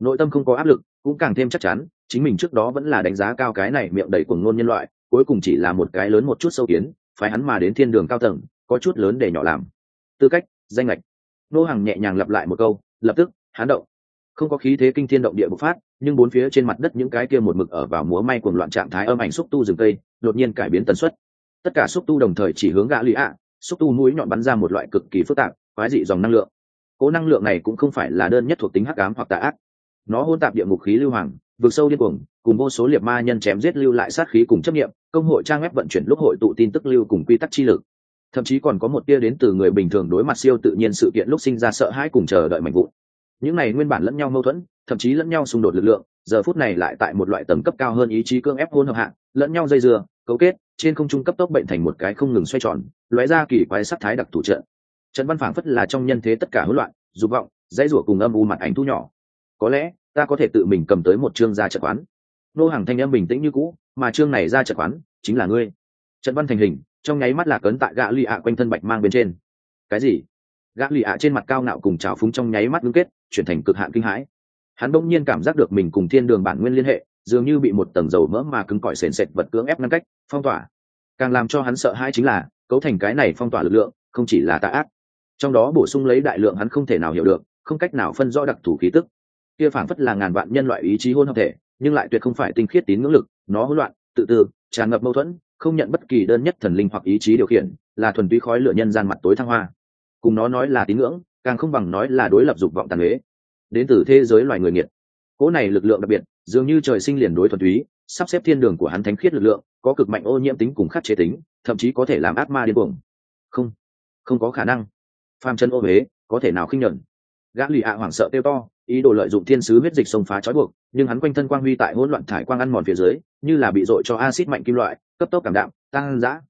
Nội tâm không có áp lực, cũng càng thêm chắc chắn, chính mình trước đó vẫn là đánh giá cao cái này miệng đầy cuồng ngôn nhân loại, cuối cùng chỉ là một cái lớn một chút sâu kiến phải hắn mà đến thiên đường cao tầng, có chút lớn để nhỏ làm. Tư cách, danh lệch nô hàng nhẹ nhàng lặp lại một câu, lập tức, hắn động không có khí thế kinh thiên động địa bộc phát, nhưng bốn phía trên mặt đất những cái kia một mực ở vào múa may cuồng loạn trạng thái âm ảnh xúc tu rừng cây, đột nhiên cải biến tần suất. Tất cả xúc tu đồng thời chỉ hướng gã lì ạ, xúc tu mũi nhọn bắn ra một loại cực kỳ phức tạp, quái dị dòng năng lượng. Cố năng lượng này cũng không phải là đơn nhất thuộc tính hắc ám hoặc tà ác. Nó hôn tạp địa ngục khí lưu hoàng vượt sâu điên cuồng, cùng vô số liệt ma nhân chém giết lưu lại sát khí cùng chấp nghiệm công hội trang web vận chuyển lúc hội tụ tin tức lưu cùng quy tắc chi lực. Thậm chí còn có một tia đến từ người bình thường đối mặt siêu tự nhiên sự kiện lúc sinh ra sợ hãi cùng chờ đợi mạnh vụn những này nguyên bản lẫn nhau mâu thuẫn, thậm chí lẫn nhau xung đột lực lượng, giờ phút này lại tại một loại tầng cấp cao hơn ý chí cương ép hôn hợp hạng lẫn nhau dây dưa, cấu kết, trên không trung cấp tốc bệnh thành một cái không ngừng xoay tròn, lóe ra kỳ quái sắc thái đặc thủ trận. Trận văn phảng phất là trong nhân thế tất cả hỗn loạn, dục vọng, dãy rủa cùng âm u mặt ảnh thu nhỏ. Có lẽ, ta có thể tự mình cầm tới một chương ra trận quán. Nô hàng thanh em bình tĩnh như cũ, mà chương này ra trận quán chính là ngươi. Trận văn thành hình, trong nháy mắt là cấn tại gã lì ạ quanh thân bạch mang bên trên. Cái gì? Gã lì ạ trên mặt cao nạo cùng trào phúng trong nháy mắt ngưng kết chuyển thành cực hạn kinh hãi. Hắn đông nhiên cảm giác được mình cùng thiên đường bản nguyên liên hệ, dường như bị một tầng dầu mỡ mà cứng cỏi sền sệt vật cưỡng ép ngăn cách, phong tỏa. Càng làm cho hắn sợ hãi chính là, cấu thành cái này phong tỏa lực lượng, không chỉ là tà ác. Trong đó bổ sung lấy đại lượng hắn không thể nào hiểu được, không cách nào phân rõ đặc thù khí tức. Kia phản phất là ngàn vạn nhân loại ý chí hôn hợp thể, nhưng lại tuyệt không phải tinh khiết tín ngưỡng lực, nó hỗn loạn, tự tư, tràn ngập mâu thuẫn, không nhận bất kỳ đơn nhất thần linh hoặc ý chí điều khiển, là thuần túy khói lửa nhân gian mặt tối thăng hoa. Cùng nó nói là tín ngưỡng càng không bằng nói là đối lập dục vọng tàn huế đến từ thế giới loài người nghiệt. Cỗ này lực lượng đặc biệt, dường như trời sinh liền đối thuần túy, sắp xếp thiên đường của hắn thánh khiết lực lượng, có cực mạnh ô nhiễm tính cùng khắc chế tính, thậm chí có thể làm ác ma điên cuồng. Không không có khả năng. Phàm chân ô huế có thể nào khinh nhuận gã lì ạ hoảng sợ tiêu to, ý đồ lợi dụng thiên sứ huyết dịch xông phá trói buộc, nhưng hắn quanh thân quang huy tại hỗn loạn thải quang ăn mòn phía dưới, như là bị dội cho acid mạnh kim loại, cấp tốc cảm đạm, tăng dã.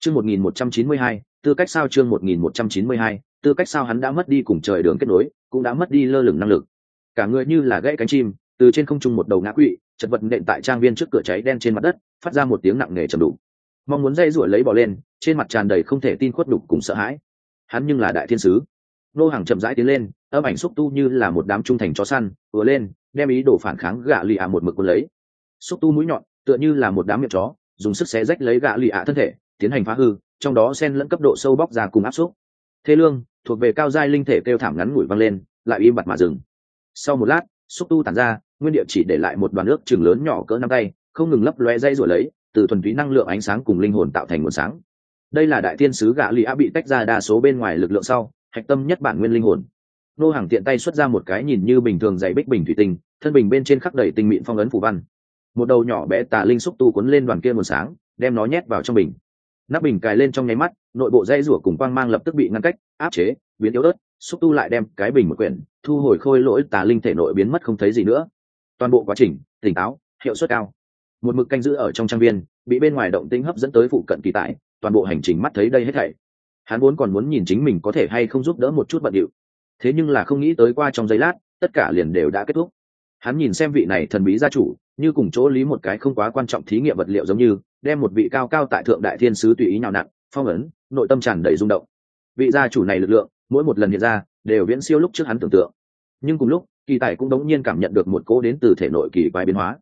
Chương một nghìn một trăm chín mươi hai, tư cách sao chương một nghìn một trăm chín mươi hai tư cách sao hắn đã mất đi cùng trời đường kết nối, cũng đã mất đi lơ lửng năng lực. Cả người như là gãy cánh chim, từ trên không trung một đầu ngã quỵ, chật vật nện tại trang viên trước cửa cháy đen trên mặt đất, phát ra một tiếng nặng nề trầm đủ mong muốn dây ruổi lấy bỏ lên, trên mặt tràn đầy không thể tin khuất đục cùng sợ hãi. Hắn nhưng là đại thiên sứ. Nô hàng chậm rãi tiến lên, âm ảnh xúc tu như là một đám trung thành chó săn, vừa lên, đem ý đồ phản kháng gạ lì ạ một mực quân lấy. Xúc tu mũi nhọn, tựa như là một đám miệng chó, dùng sức xé rách lấy gạ lì ạ thân thể, tiến hành phá hư, trong đó sen lẫn cấp độ sâu bóc ra cùng áp xúc. Thế lương thuộc về cao giai linh thể kêu thảm ngắn ngủi văng lên, lại im bặt mà dừng. Sau một lát, xúc tu tản ra, nguyên địa chỉ để lại một đoàn nước chừng lớn nhỏ cỡ năm tay, không ngừng lấp loe dây rồi lấy, từ thuần túy năng lượng ánh sáng cùng linh hồn tạo thành nguồn sáng. Đây là đại tiên sứ gạ lì á bị tách ra đa số bên ngoài lực lượng sau, hạch tâm nhất bản nguyên linh hồn. Nô hàng tiện tay xuất ra một cái nhìn như bình thường dày bích bình thủy tinh, thân bình bên trên khắc đầy tinh mịn phong ấn phủ văn. Một đầu nhỏ bé tà linh xúc tu cuốn lên đoàn kia nguồn sáng, đem nó nhét vào trong bình nắp bình cài lên trong nháy mắt, nội bộ dây rủa cùng quang mang lập tức bị ngăn cách, áp chế, biến yếu ớt, xúc tu lại đem cái bình một quyển, thu hồi khôi lỗi tà linh thể nội biến mất không thấy gì nữa. Toàn bộ quá trình, tỉnh táo, hiệu suất cao. Một mực canh giữ ở trong trang viên, bị bên ngoài động tĩnh hấp dẫn tới phụ cận kỳ tại toàn bộ hành trình mắt thấy đây hết thảy. Hắn vốn còn muốn nhìn chính mình có thể hay không giúp đỡ một chút bận điệu. Thế nhưng là không nghĩ tới qua trong giây lát, tất cả liền đều đã kết thúc hắn nhìn xem vị này thần bí gia chủ, như cùng chỗ lý một cái không quá quan trọng thí nghiệm vật liệu giống như, đem một vị cao cao tại thượng đại thiên sứ tùy ý nào nặng phong ấn, nội tâm tràn đầy rung động. Vị gia chủ này lực lượng, mỗi một lần hiện ra, đều viễn siêu lúc trước hắn tưởng tượng. Nhưng cùng lúc, kỳ tài cũng đống nhiên cảm nhận được một cố đến từ thể nội kỳ quái biến hóa.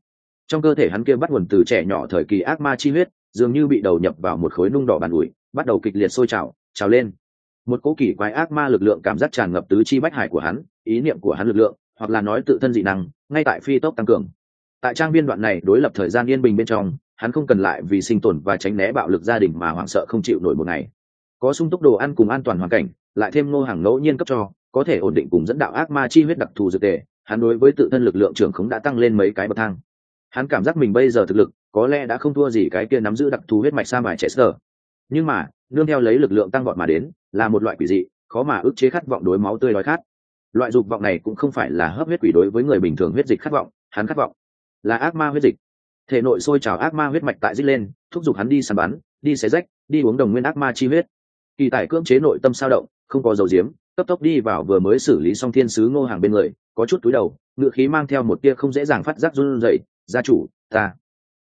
Trong cơ thể hắn kia bắt nguồn từ trẻ nhỏ thời kỳ ác ma chi huyết, dường như bị đầu nhập vào một khối nung đỏ bàn ủi, bắt đầu kịch liệt sôi trào trào lên. Một cố kỳ quái ác ma lực lượng cảm giác tràn ngập tứ chi bách hải của hắn, ý niệm của hắn lực lượng hoặc là nói tự thân dị năng, ngay tại phi tốc tăng cường. Tại trang viên đoạn này đối lập thời gian yên bình bên trong, hắn không cần lại vì sinh tồn và tránh né bạo lực gia đình mà hoảng sợ không chịu nổi một ngày. Có sung túc đồ ăn cùng an toàn hoàn cảnh, lại thêm ngô hàng ngẫu nhiên cấp cho, có thể ổn định cùng dẫn đạo ác ma chi huyết đặc thù dược tề, hắn đối với tự thân lực lượng trưởng khống đã tăng lên mấy cái bậc thang. Hắn cảm giác mình bây giờ thực lực, có lẽ đã không thua gì cái kia nắm giữ đặc thù huyết mạch sa mài trẻ sơ. Nhưng mà, nương theo lấy lực lượng tăng vọt mà đến, là một loại quỷ dị, khó mà ức chế khát vọng đối máu tươi đói khát loại dục vọng này cũng không phải là hấp huyết quỷ đối với người bình thường huyết dịch khát vọng, hắn khát vọng là ác ma huyết dịch. Thể nội sôi trào ác ma huyết mạch tại dích lên, thúc giục hắn đi săn bắn, đi xé rách, đi uống đồng nguyên ác ma chi huyết. Kỳ tài cưỡng chế nội tâm sao động, không có dầu diếm cấp tốc đi vào vừa mới xử lý xong thiên sứ ngô hàng bên người, có chút túi đầu, ngựa khí mang theo một tia không dễ dàng phát giác run rẩy, gia chủ, ta,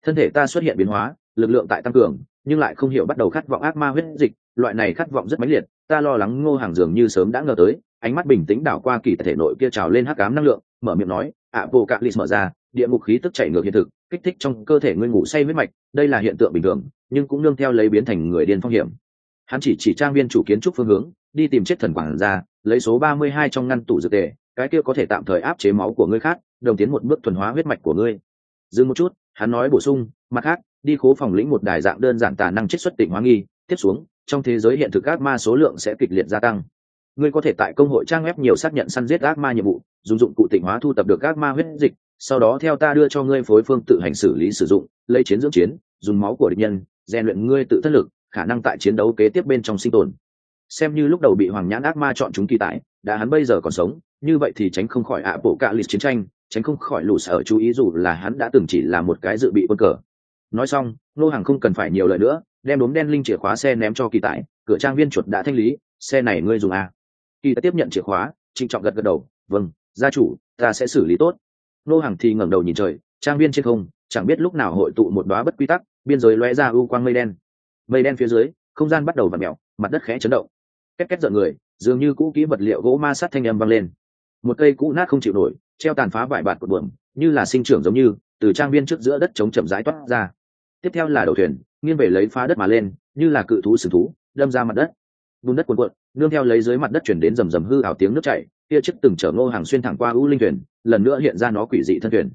thân thể ta xuất hiện biến hóa, lực lượng tại tăng cường, nhưng lại không hiểu bắt đầu khát vọng ác ma huyết dịch, loại này khát vọng rất mãnh liệt, ta lo lắng ngô hàng dường như sớm đã ngờ tới ánh mắt bình tĩnh đảo qua kỳ thể nội kia trào lên hắc cám năng lượng, mở miệng nói, ạ, vô cạn lì mở ra, địa ngục khí tức chảy ngược hiện thực, kích thích trong cơ thể ngươi ngủ say huyết mạch, đây là hiện tượng bình thường, nhưng cũng nương theo lấy biến thành người điên phong hiểm. Hắn chỉ chỉ trang viên chủ kiến trúc phương hướng, đi tìm chết thần quản ra lấy số ba mươi hai trong ngăn tủ dược tề, cái kia có thể tạm thời áp chế máu của ngươi khác, đồng tiến một bước thuần hóa huyết mạch của ngươi. Dừng một chút, hắn nói bổ sung, mặt khác, đi khố phòng lĩnh một đài dạng đơn giản tà năng chiết xuất tịnh hóa nghi, tiếp xuống, trong thế giới hiện thực ác ma số lượng sẽ kịch liệt gia tăng ngươi có thể tại công hội trang web nhiều xác nhận săn giết ác ma nhiệm vụ, dùng dụng cụ tịnh hóa thu tập được ác ma huyết dịch, sau đó theo ta đưa cho ngươi phối phương tự hành xử lý sử dụng, lấy chiến dưỡng chiến, dùng máu của địch nhân, rèn luyện ngươi tự thân lực, khả năng tại chiến đấu kế tiếp bên trong sinh tồn xem như lúc đầu bị hoàng nhãn ác ma chọn chúng kỳ tại, đã hắn bây giờ còn sống, như vậy thì tránh không khỏi ạ bộ cạ lịch chiến tranh, tránh không khỏi lũ sở chú ý dù là hắn đã từng chỉ là một cái dự bị quân cờ nói xong nô hàng không cần phải nhiều lời nữa, đem đốm đen linh chìa khóa xe ném cho kỳ tại, cửa trang viên chuột đã thanh lý, xe này ngươi dùng à kỳ đã tiếp nhận chìa khóa trịnh trọng gật gật đầu vâng gia chủ ta sẽ xử lý tốt. Nô hàng thì ngẩng đầu nhìn trời trang viên trên không chẳng biết lúc nào hội tụ một đoá bất quy tắc biên giới lóe ra u quang mây đen. Mây đen phía dưới không gian bắt đầu vặn mèo, mẹo mặt đất khẽ chấn động. Két két giận người dường như cũ kỹ vật liệu gỗ ma sát thanh âm vang lên. Một cây cũ nát không chịu nổi treo tàn phá vải bạt của buồm như là sinh trưởng giống như từ trang viên trước giữa đất chống chậm rãi toát ra. Tiếp theo là đầu thuyền nghiêng về lấy phá đất mà lên như là cự thú sừng thú đâm ra mặt đất. Bùn đất cuộn cuộn nương theo lấy dưới mặt đất chuyển đến rầm rầm hư ảo tiếng nước chảy, kia chiếc từng chở ngô hàng xuyên thẳng qua u linh thuyền, lần nữa hiện ra nó quỷ dị thân thuyền.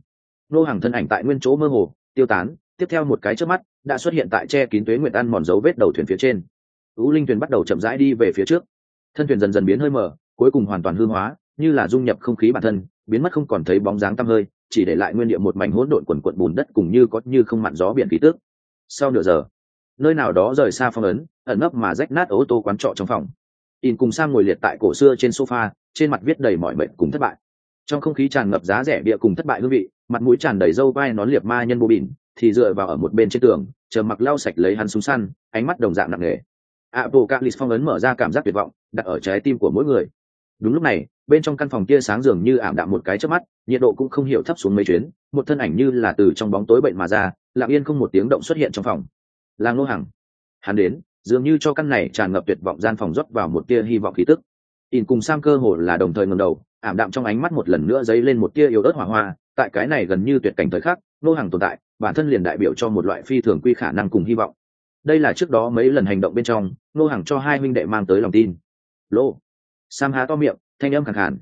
Ngô hàng thân ảnh tại nguyên chỗ mơ hồ, tiêu tán, tiếp theo một cái trước mắt, đã xuất hiện tại che kín tuế nguyện ăn mòn dấu vết đầu thuyền phía trên. U linh thuyền bắt đầu chậm rãi đi về phía trước. Thân thuyền dần dần biến hơi mờ, cuối cùng hoàn toàn hư hóa, như là dung nhập không khí bản thân, biến mất không còn thấy bóng dáng tăm hơi, chỉ để lại nguyên địa một mảnh hỗn độn quần quận bùn đất cùng như có như không mặn gió biển khí tước. Sau nửa giờ, nơi nào đó rời xa phong ấn, ẩn nấp mà rách nát ô tô quán trọ trong phòng in cùng sang ngồi liệt tại cổ xưa trên sofa, trên mặt viết đầy mọi mệnh cùng thất bại. Trong không khí tràn ngập giá rẻ bịa cùng thất bại hương vị, mặt mũi tràn đầy râu vai nón liệp ma nhân bô bỉn, thì dựa vào ở một bên trên tường, chờ mặc lau sạch lấy hắn súng săn, ánh mắt đồng dạng nặng nề. Apocalypse phong ấn mở ra cảm giác tuyệt vọng, đặt ở trái tim của mỗi người. Đúng lúc này, bên trong căn phòng kia sáng dường như ảm đạm một cái trước mắt, nhiệt độ cũng không hiểu thấp xuống mấy chuyến, một thân ảnh như là từ trong bóng tối bệnh mà ra, lặng yên không một tiếng động xuất hiện trong phòng. Là ngô hằng. Hắn đến dường như cho căn này tràn ngập tuyệt vọng gian phòng rót vào một tia hy vọng khí tức. In cùng sam cơ hồ là đồng thời ngầm đầu, ảm đạm trong ánh mắt một lần nữa dấy lên một tia yếu ớt hỏa hoa, tại cái này gần như tuyệt cảnh thời khắc, nô hàng tồn tại, bản thân liền đại biểu cho một loại phi thường quy khả năng cùng hy vọng. Đây là trước đó mấy lần hành động bên trong, nô hàng cho hai huynh đệ mang tới lòng tin. Lô. Sam há to miệng, thanh âm khẳng khản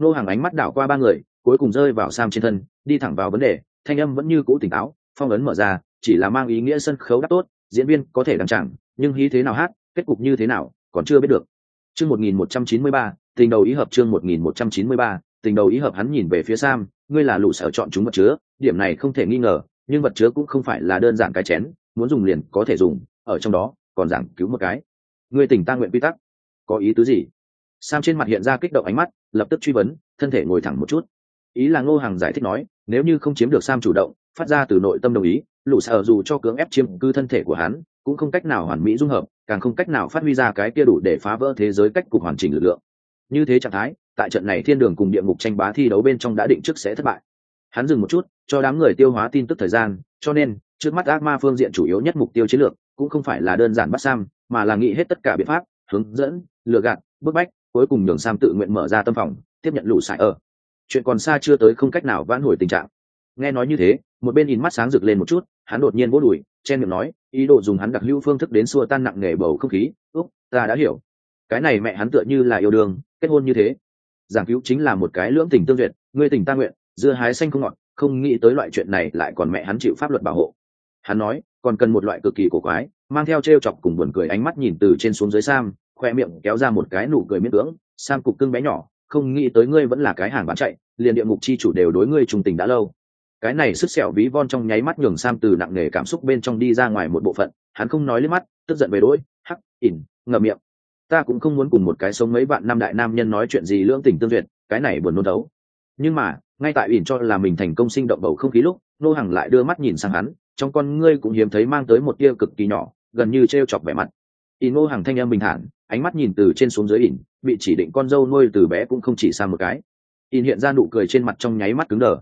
nô hàng ánh mắt đảo qua ba người, cuối cùng rơi vào sam trên thân, đi thẳng vào vấn đề, thanh âm vẫn như cũ tỉnh táo, phong ấn mở ra, chỉ là mang ý nghĩa sân khấu đắt tốt, diễn viên có thể đăng chẳng nhưng hí thế nào hát, kết cục như thế nào, còn chưa biết được. Chương một nghìn một trăm chín mươi ba, tình đầu ý hợp chương một nghìn một trăm chín mươi ba, tình đầu ý hợp hắn nhìn về phía sam, ngươi là lũ sở chọn chúng vật chứa, điểm này không thể nghi ngờ, nhưng vật chứa cũng không phải là đơn giản cái chén, muốn dùng liền có thể dùng, ở trong đó, còn giảng cứu một cái. Ngươi tỉnh ta nguyện quy tắc, có ý tứ gì? Sam trên mặt hiện ra kích động ánh mắt, lập tức truy vấn, thân thể ngồi thẳng một chút. Ý là ngô hàng giải thích nói, nếu như không chiếm được sam chủ động, phát ra từ nội tâm đồng ý, lũ sở dù cho cưỡng ép chiếm cư thân thể của hắn cũng không cách nào hoàn mỹ dung hợp, càng không cách nào phát huy ra cái kia đủ để phá vỡ thế giới cách cục hoàn chỉnh lực lượng. Như thế trạng thái, tại trận này thiên đường cùng địa ngục tranh bá thi đấu bên trong đã định trước sẽ thất bại. Hắn dừng một chút, cho đám người tiêu hóa tin tức thời gian, cho nên, trước mắt ác ma phương diện chủ yếu nhất mục tiêu chiến lược, cũng không phải là đơn giản bắt sam, mà là nghĩ hết tất cả biện pháp, hướng dẫn, lừa gạt, bức bách, cuối cùng nhường sam tự nguyện mở ra tâm phòng, tiếp nhận lũ sải ở. Chuyện còn xa chưa tới không cách nào vãn hồi tình trạng. Nghe nói như thế, một bên nhìn mắt sáng rực lên một chút hắn đột nhiên vỗ đùi chen miệng nói, ý đồ dùng hắn đặc hữu phương thức đến xua tan nặng nề bầu không khí, úc, ta đã hiểu. Cái này mẹ hắn tựa như là yêu đương, kết hôn như thế. Giảng cứu chính là một cái lưỡng tình tương duyệt, ngươi tình ta nguyện, dưa hái xanh không ngọt, không nghĩ tới loại chuyện này lại còn mẹ hắn chịu pháp luật bảo hộ. Hắn nói, còn cần một loại cực kỳ cổ quái, mang theo t r e o chọc cùng buồn cười ánh mắt nhìn từ trên xuống dưới sam, khoe miệng kéo ra một cái nụ cười miễn cưỡng, sam cục cưng bé nhỏ, không nghĩ tới ngươi vẫn là cái hàng bán chạy, liền địa ngục chi chủ đều đối ngươi trùng tình đã lâu cái này sức sẹo ví von trong nháy mắt nhường sam từ nặng nề cảm xúc bên trong đi ra ngoài một bộ phận, hắn không nói lên mắt, tức giận về đỗi hắc, ỉn, ngậm miệng. Ta cũng không muốn cùng một cái sống mấy vạn năm đại nam nhân nói chuyện gì lưỡng tình tương duyệt, cái này buồn nôn đấu. Nhưng mà, ngay tại ỉn cho là mình thành công sinh động bầu không khí lúc, nô hàng lại đưa mắt nhìn sang hắn, trong con ngươi cũng hiếm thấy mang tới một tia cực kỳ nhỏ, gần như t r e o chọc vẻ mặt. Ỉn nô hàng thanh em bình thản, ánh mắt nhìn từ trên xuống dưới ỉn, bị chỉ định con dâu nuôi từ bé cũng không chỉ sang một cái. Ỉn hiện ra nụ cười trên mặt trong nháy mắt cứng đờ.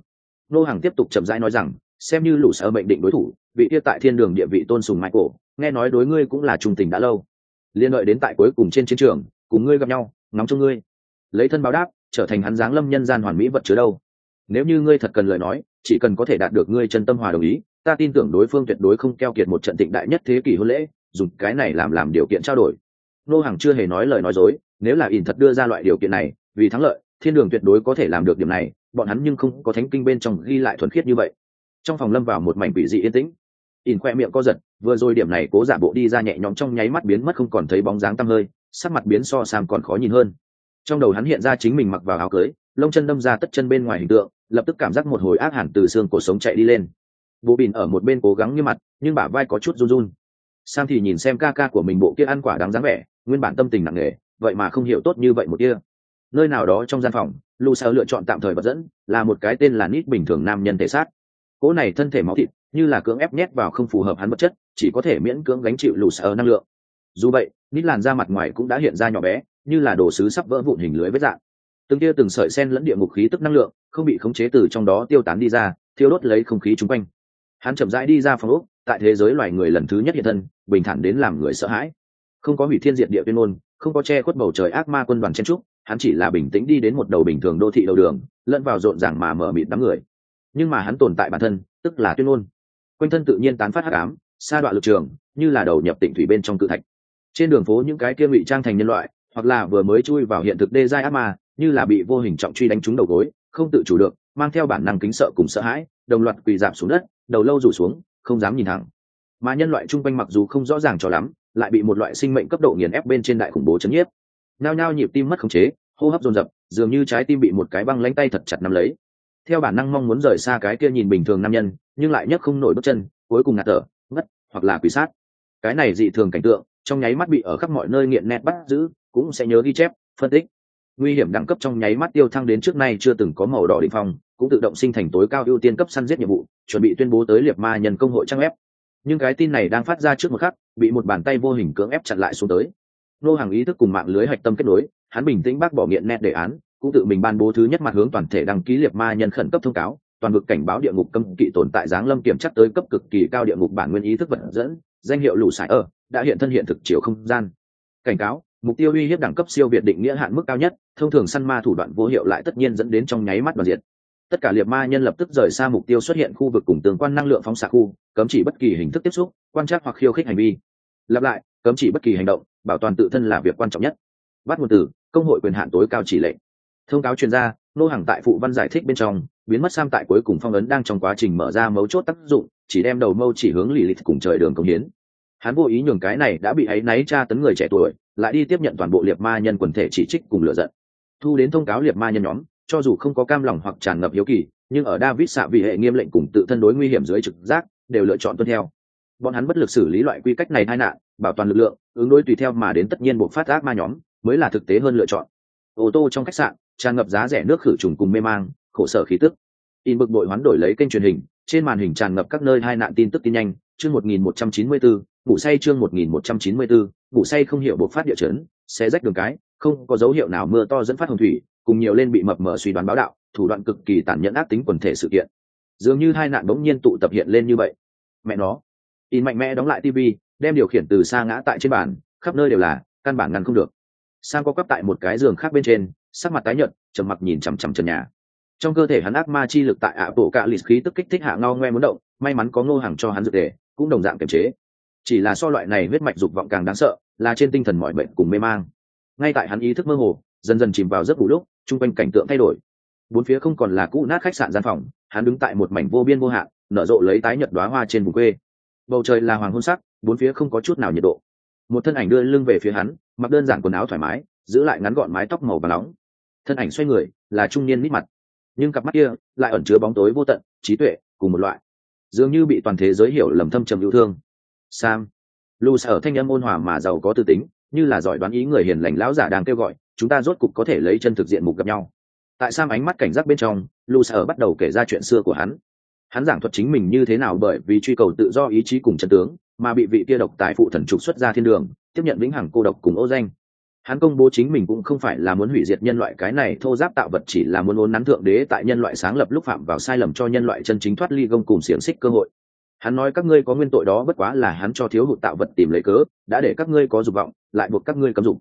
Nô hàng tiếp tục chậm rãi nói rằng, xem như lũ sở mệnh định đối thủ, vị tiêu tại thiên đường địa vị tôn sùng michael, nghe nói đối ngươi cũng là trung tình đã lâu. Liên đợi đến tại cuối cùng trên chiến trường, cùng ngươi gặp nhau ngóng cho ngươi. Lấy thân báo đáp, trở thành hắn dáng lâm nhân gian hoàn mỹ vật chứa đâu. Nếu như ngươi thật cần lời nói, chỉ cần có thể đạt được ngươi chân tâm hòa đồng ý, ta tin tưởng đối phương tuyệt đối không keo kiệt một trận tịnh đại nhất thế kỷ hôn lễ, dùng cái này làm làm điều kiện trao đổi. Nô hàng chưa hề nói lời nói dối, nếu là ỉn thật đưa ra loại điều kiện này, vì thắng lợi, thiên đường tuyệt đối có thể làm được điểm này bọn hắn nhưng không có thánh kinh bên trong ghi lại thuần khiết như vậy. Trong phòng lâm vào một mảnh quỷ dị yên tĩnh. Ỉn khoe miệng co giật, vừa rồi điểm này cố giả bộ đi ra nhẹ nhõm trong nháy mắt biến mất không còn thấy bóng dáng tăm hơi, sắc mặt biến so sam còn khó nhìn hơn. Trong đầu hắn hiện ra chính mình mặc vào áo cưới, lông chân đâm ra tất chân bên ngoài hình tượng, lập tức cảm giác một hồi ác hẳn từ xương cổ sống chạy đi lên. Bố bìn ở một bên cố gắng như mặt, nhưng bả vai có chút run run. Sam thì nhìn xem ca ca của mình bộ kia ăn quả đáng dáng vẻ, nguyên bản tâm tình nặng nề, vậy mà không hiểu tốt như vậy một kia. Nơi nào đó trong gian phòng lù sợ lựa chọn tạm thời vật dẫn, là một cái tên là nít bình thường nam nhân thể xác. Cỗ này thân thể máu thịt, như là cưỡng ép nhét vào không phù hợp hắn vật chất, chỉ có thể miễn cưỡng gánh chịu lù sợ năng lượng. Dù vậy, nít làn da mặt ngoài cũng đã hiện ra nhỏ bé, như là đồ sứ sắp vỡ vụn hình lưới vết dạng. Từng kia từng sợi sen lẫn địa ngục khí tức năng lượng, không bị khống chế từ trong đó tiêu tán đi ra, thiêu đốt lấy không khí chung quanh. Hắn chậm rãi đi ra phòng úc tại thế giới loài người lần thứ nhất hiện thân, bình thản đến làm người sợ hãi. Không có hủy thiên diệt địa tuyên ngôn, không có che khuất bầu trời ác ma quân đoàn chen trúc hắn chỉ là bình tĩnh đi đến một đầu bình thường đô thị đầu đường, lẫn vào rộn ràng mà mở mịt đám người. Nhưng mà hắn tồn tại bản thân, tức là tuyên ngôn. Quanh thân tự nhiên tán phát hắc ám xa đoạn lực trường, như là đầu nhập tỉnh thủy bên trong cự thạch. Trên đường phố những cái kia ngụy trang thành nhân loại, hoặc là vừa mới chui vào hiện thực đê giai ác ma, như là bị vô hình trọng truy đánh trúng đầu gối, không tự chủ được, mang theo bản năng kính sợ cùng sợ hãi, đồng loạt quỳ giảm xuống đất, đầu lâu rủ xuống, không dám nhìn thẳng. Mà nhân loại chung quanh mặc dù không rõ ràng cho lắm, lại bị một loại sinh mệnh cấp độ nghiền ép bên trên đại khủng bố chấn nhiếp nhao nhao nhịp tim mất khống chế, hô hấp dồn dập, dường như trái tim bị một cái băng lánh tay thật chặt nắm lấy. Theo bản năng mong muốn rời xa cái kia nhìn bình thường nam nhân, nhưng lại nhấc không nổi bước chân, cuối cùng ngạt thở, ngất, hoặc là quỷ sát. Cái này dị thường cảnh tượng, trong nháy mắt bị ở khắp mọi nơi nghiện nét bắt giữ, cũng sẽ nhớ ghi chép, phân tích. Nguy hiểm đẳng cấp trong nháy mắt tiêu thăng đến trước nay chưa từng có màu đỏ định phong, cũng tự động sinh thành tối cao ưu tiên cấp săn giết nhiệm vụ, chuẩn bị tuyên bố tới liệt ma nhân công hội trang ép nhưng cái tin này đang phát ra trước một khắc, bị một bàn tay vô hình cưỡng ép chặn lại xuống tới nô hàng ý thức cùng mạng lưới hạch tâm kết nối, hắn bình tĩnh bác bỏ nghiện nét đề án, cũng tự mình ban bố thứ nhất mặt hướng toàn thể đăng ký liệt ma nhân khẩn cấp thông cáo, toàn vực cảnh báo địa ngục cấm kỵ tồn tại giáng lâm kiểm chắc tới cấp cực kỳ cao địa ngục bản nguyên ý thức vận dẫn, danh hiệu lũ sải ở, đã hiện thân hiện thực chiều không gian. Cảnh cáo, mục tiêu uy hiếp đẳng cấp siêu việt định nghĩa hạn mức cao nhất, thông thường săn ma thủ đoạn vô hiệu lại tất nhiên dẫn đến trong nháy mắt và diệt. Tất cả liệt ma nhân lập tức rời xa mục tiêu xuất hiện khu vực cùng tương quan năng lượng phóng xạ khu, cấm chỉ bất kỳ hình thức tiếp xúc, quan trắc hoặc khiêu khích hành vi. Lặp lại, cấm chỉ bất kỳ hành động bảo toàn tự thân là việc quan trọng nhất. Bắt nguồn từ, công hội quyền hạn tối cao chỉ lệnh thông cáo chuyên gia, nô hàng tại phụ văn giải thích bên trong, biến mất sam tại cuối cùng phong ấn đang trong quá trình mở ra mấu chốt tác dụng, chỉ đem đầu mâu chỉ hướng lì lịch cùng trời đường công hiến. Hắn vô ý nhường cái này đã bị áy náy tra tấn người trẻ tuổi, lại đi tiếp nhận toàn bộ liệt ma nhân quần thể chỉ trích cùng lựa giận. Thu đến thông cáo liệt ma nhân nhóm, cho dù không có cam lòng hoặc tràn ngập hiếu kỳ, nhưng ở david xạ vì hệ nghiêm lệnh cùng tự thân đối nguy hiểm dưới trực giác, đều lựa chọn tuân theo. Bọn hắn bất lực xử lý loại quy cách này tai nạn bảo toàn lực lượng, ứng đối tùy theo mà đến tất nhiên buộc phát ác ma nhóm, mới là thực tế hơn lựa chọn. Ô tô trong khách sạn, tràn ngập giá rẻ nước khử trùng cùng mê mang, khổ sở khí tức. In bực bội hoán đổi lấy kênh truyền hình, trên màn hình tràn ngập các nơi hai nạn tin tức tin nhanh, chương một nghìn một trăm chín mươi bốn ngủ say chương một nghìn một trăm chín mươi bốn ngủ say không hiểu buộc phát địa chấn sẽ rách đường cái, không có dấu hiệu nào mưa to dẫn phát hồng thủy, cùng nhiều lên bị mập mờ suy đoán báo đạo, thủ đoạn cực kỳ tàn nhẫn ác tính quần thể sự kiện. Dường như hai nạn bỗng nhiên tụ tập hiện lên như vậy. Mẹ nó. In mạnh mẽ đóng lại tv đem điều khiển từ xa ngã tại trên bàn, khắp nơi đều là, căn bản ngăn không được. Sang có cắp tại một cái giường khác bên trên, sắc mặt tái nhợt, trầm mặc nhìn chằm chằm trần nhà. Trong cơ thể hắn ác ma chi lực tại ạ bộ cạ lịt khí tức kích thích hạ ngao ngoe muốn động, may mắn có ngô hàng cho hắn dược tề, cũng đồng dạng kiềm chế. Chỉ là so loại này huyết mạch dục vọng càng đáng sợ, là trên tinh thần mọi bệnh cùng mê mang. Ngay tại hắn ý thức mơ hồ, dần dần chìm vào giấc ngủ lúc, chung quanh cảnh tượng thay đổi. Bốn phía không còn là cũ nát khách sạn gian phòng, hắn đứng tại một mảnh vô biên vô hạn, nở rộ lấy tái nhật đoá hoa trên vùng quê. Bầu trời là hoàng hôn sắc bốn phía không có chút nào nhiệt độ. Một thân ảnh đưa lưng về phía hắn, mặc đơn giản quần áo thoải mái, giữ lại ngắn gọn mái tóc màu và nóng. Thân ảnh xoay người, là trung niên mít mặt. Nhưng cặp mắt kia lại ẩn chứa bóng tối vô tận, trí tuệ cùng một loại. Dường như bị toàn thế giới hiểu lầm thâm trầm yêu thương. Sam. Lu ở thanh âm ôn hòa mà giàu có tư tính, như là giỏi đoán ý người hiền lành lão giả đang kêu gọi, chúng ta rốt cục có thể lấy chân thực diện mục gặp nhau. Tại sam ánh mắt cảnh giác bên trong lu ở bắt đầu kể ra chuyện xưa của hắn hắn giảng thuật chính mình như thế nào bởi vì truy cầu tự do ý chí cùng chân tướng, mà bị vị kia độc tài phụ thần trục xuất ra thiên đường, tiếp nhận vĩnh hằng cô độc cùng ô danh. Hắn công bố chính mình cũng không phải là muốn hủy diệt nhân loại, cái này thô giáp tạo vật chỉ là muốn ốn nắn thượng đế tại nhân loại sáng lập lúc phạm vào sai lầm cho nhân loại chân chính thoát ly gông cùng xiềng xích cơ hội. Hắn nói các ngươi có nguyên tội đó bất quá là hắn cho thiếu hụt tạo vật tìm lấy cớ, đã để các ngươi có dục vọng, lại buộc các ngươi cấm dục.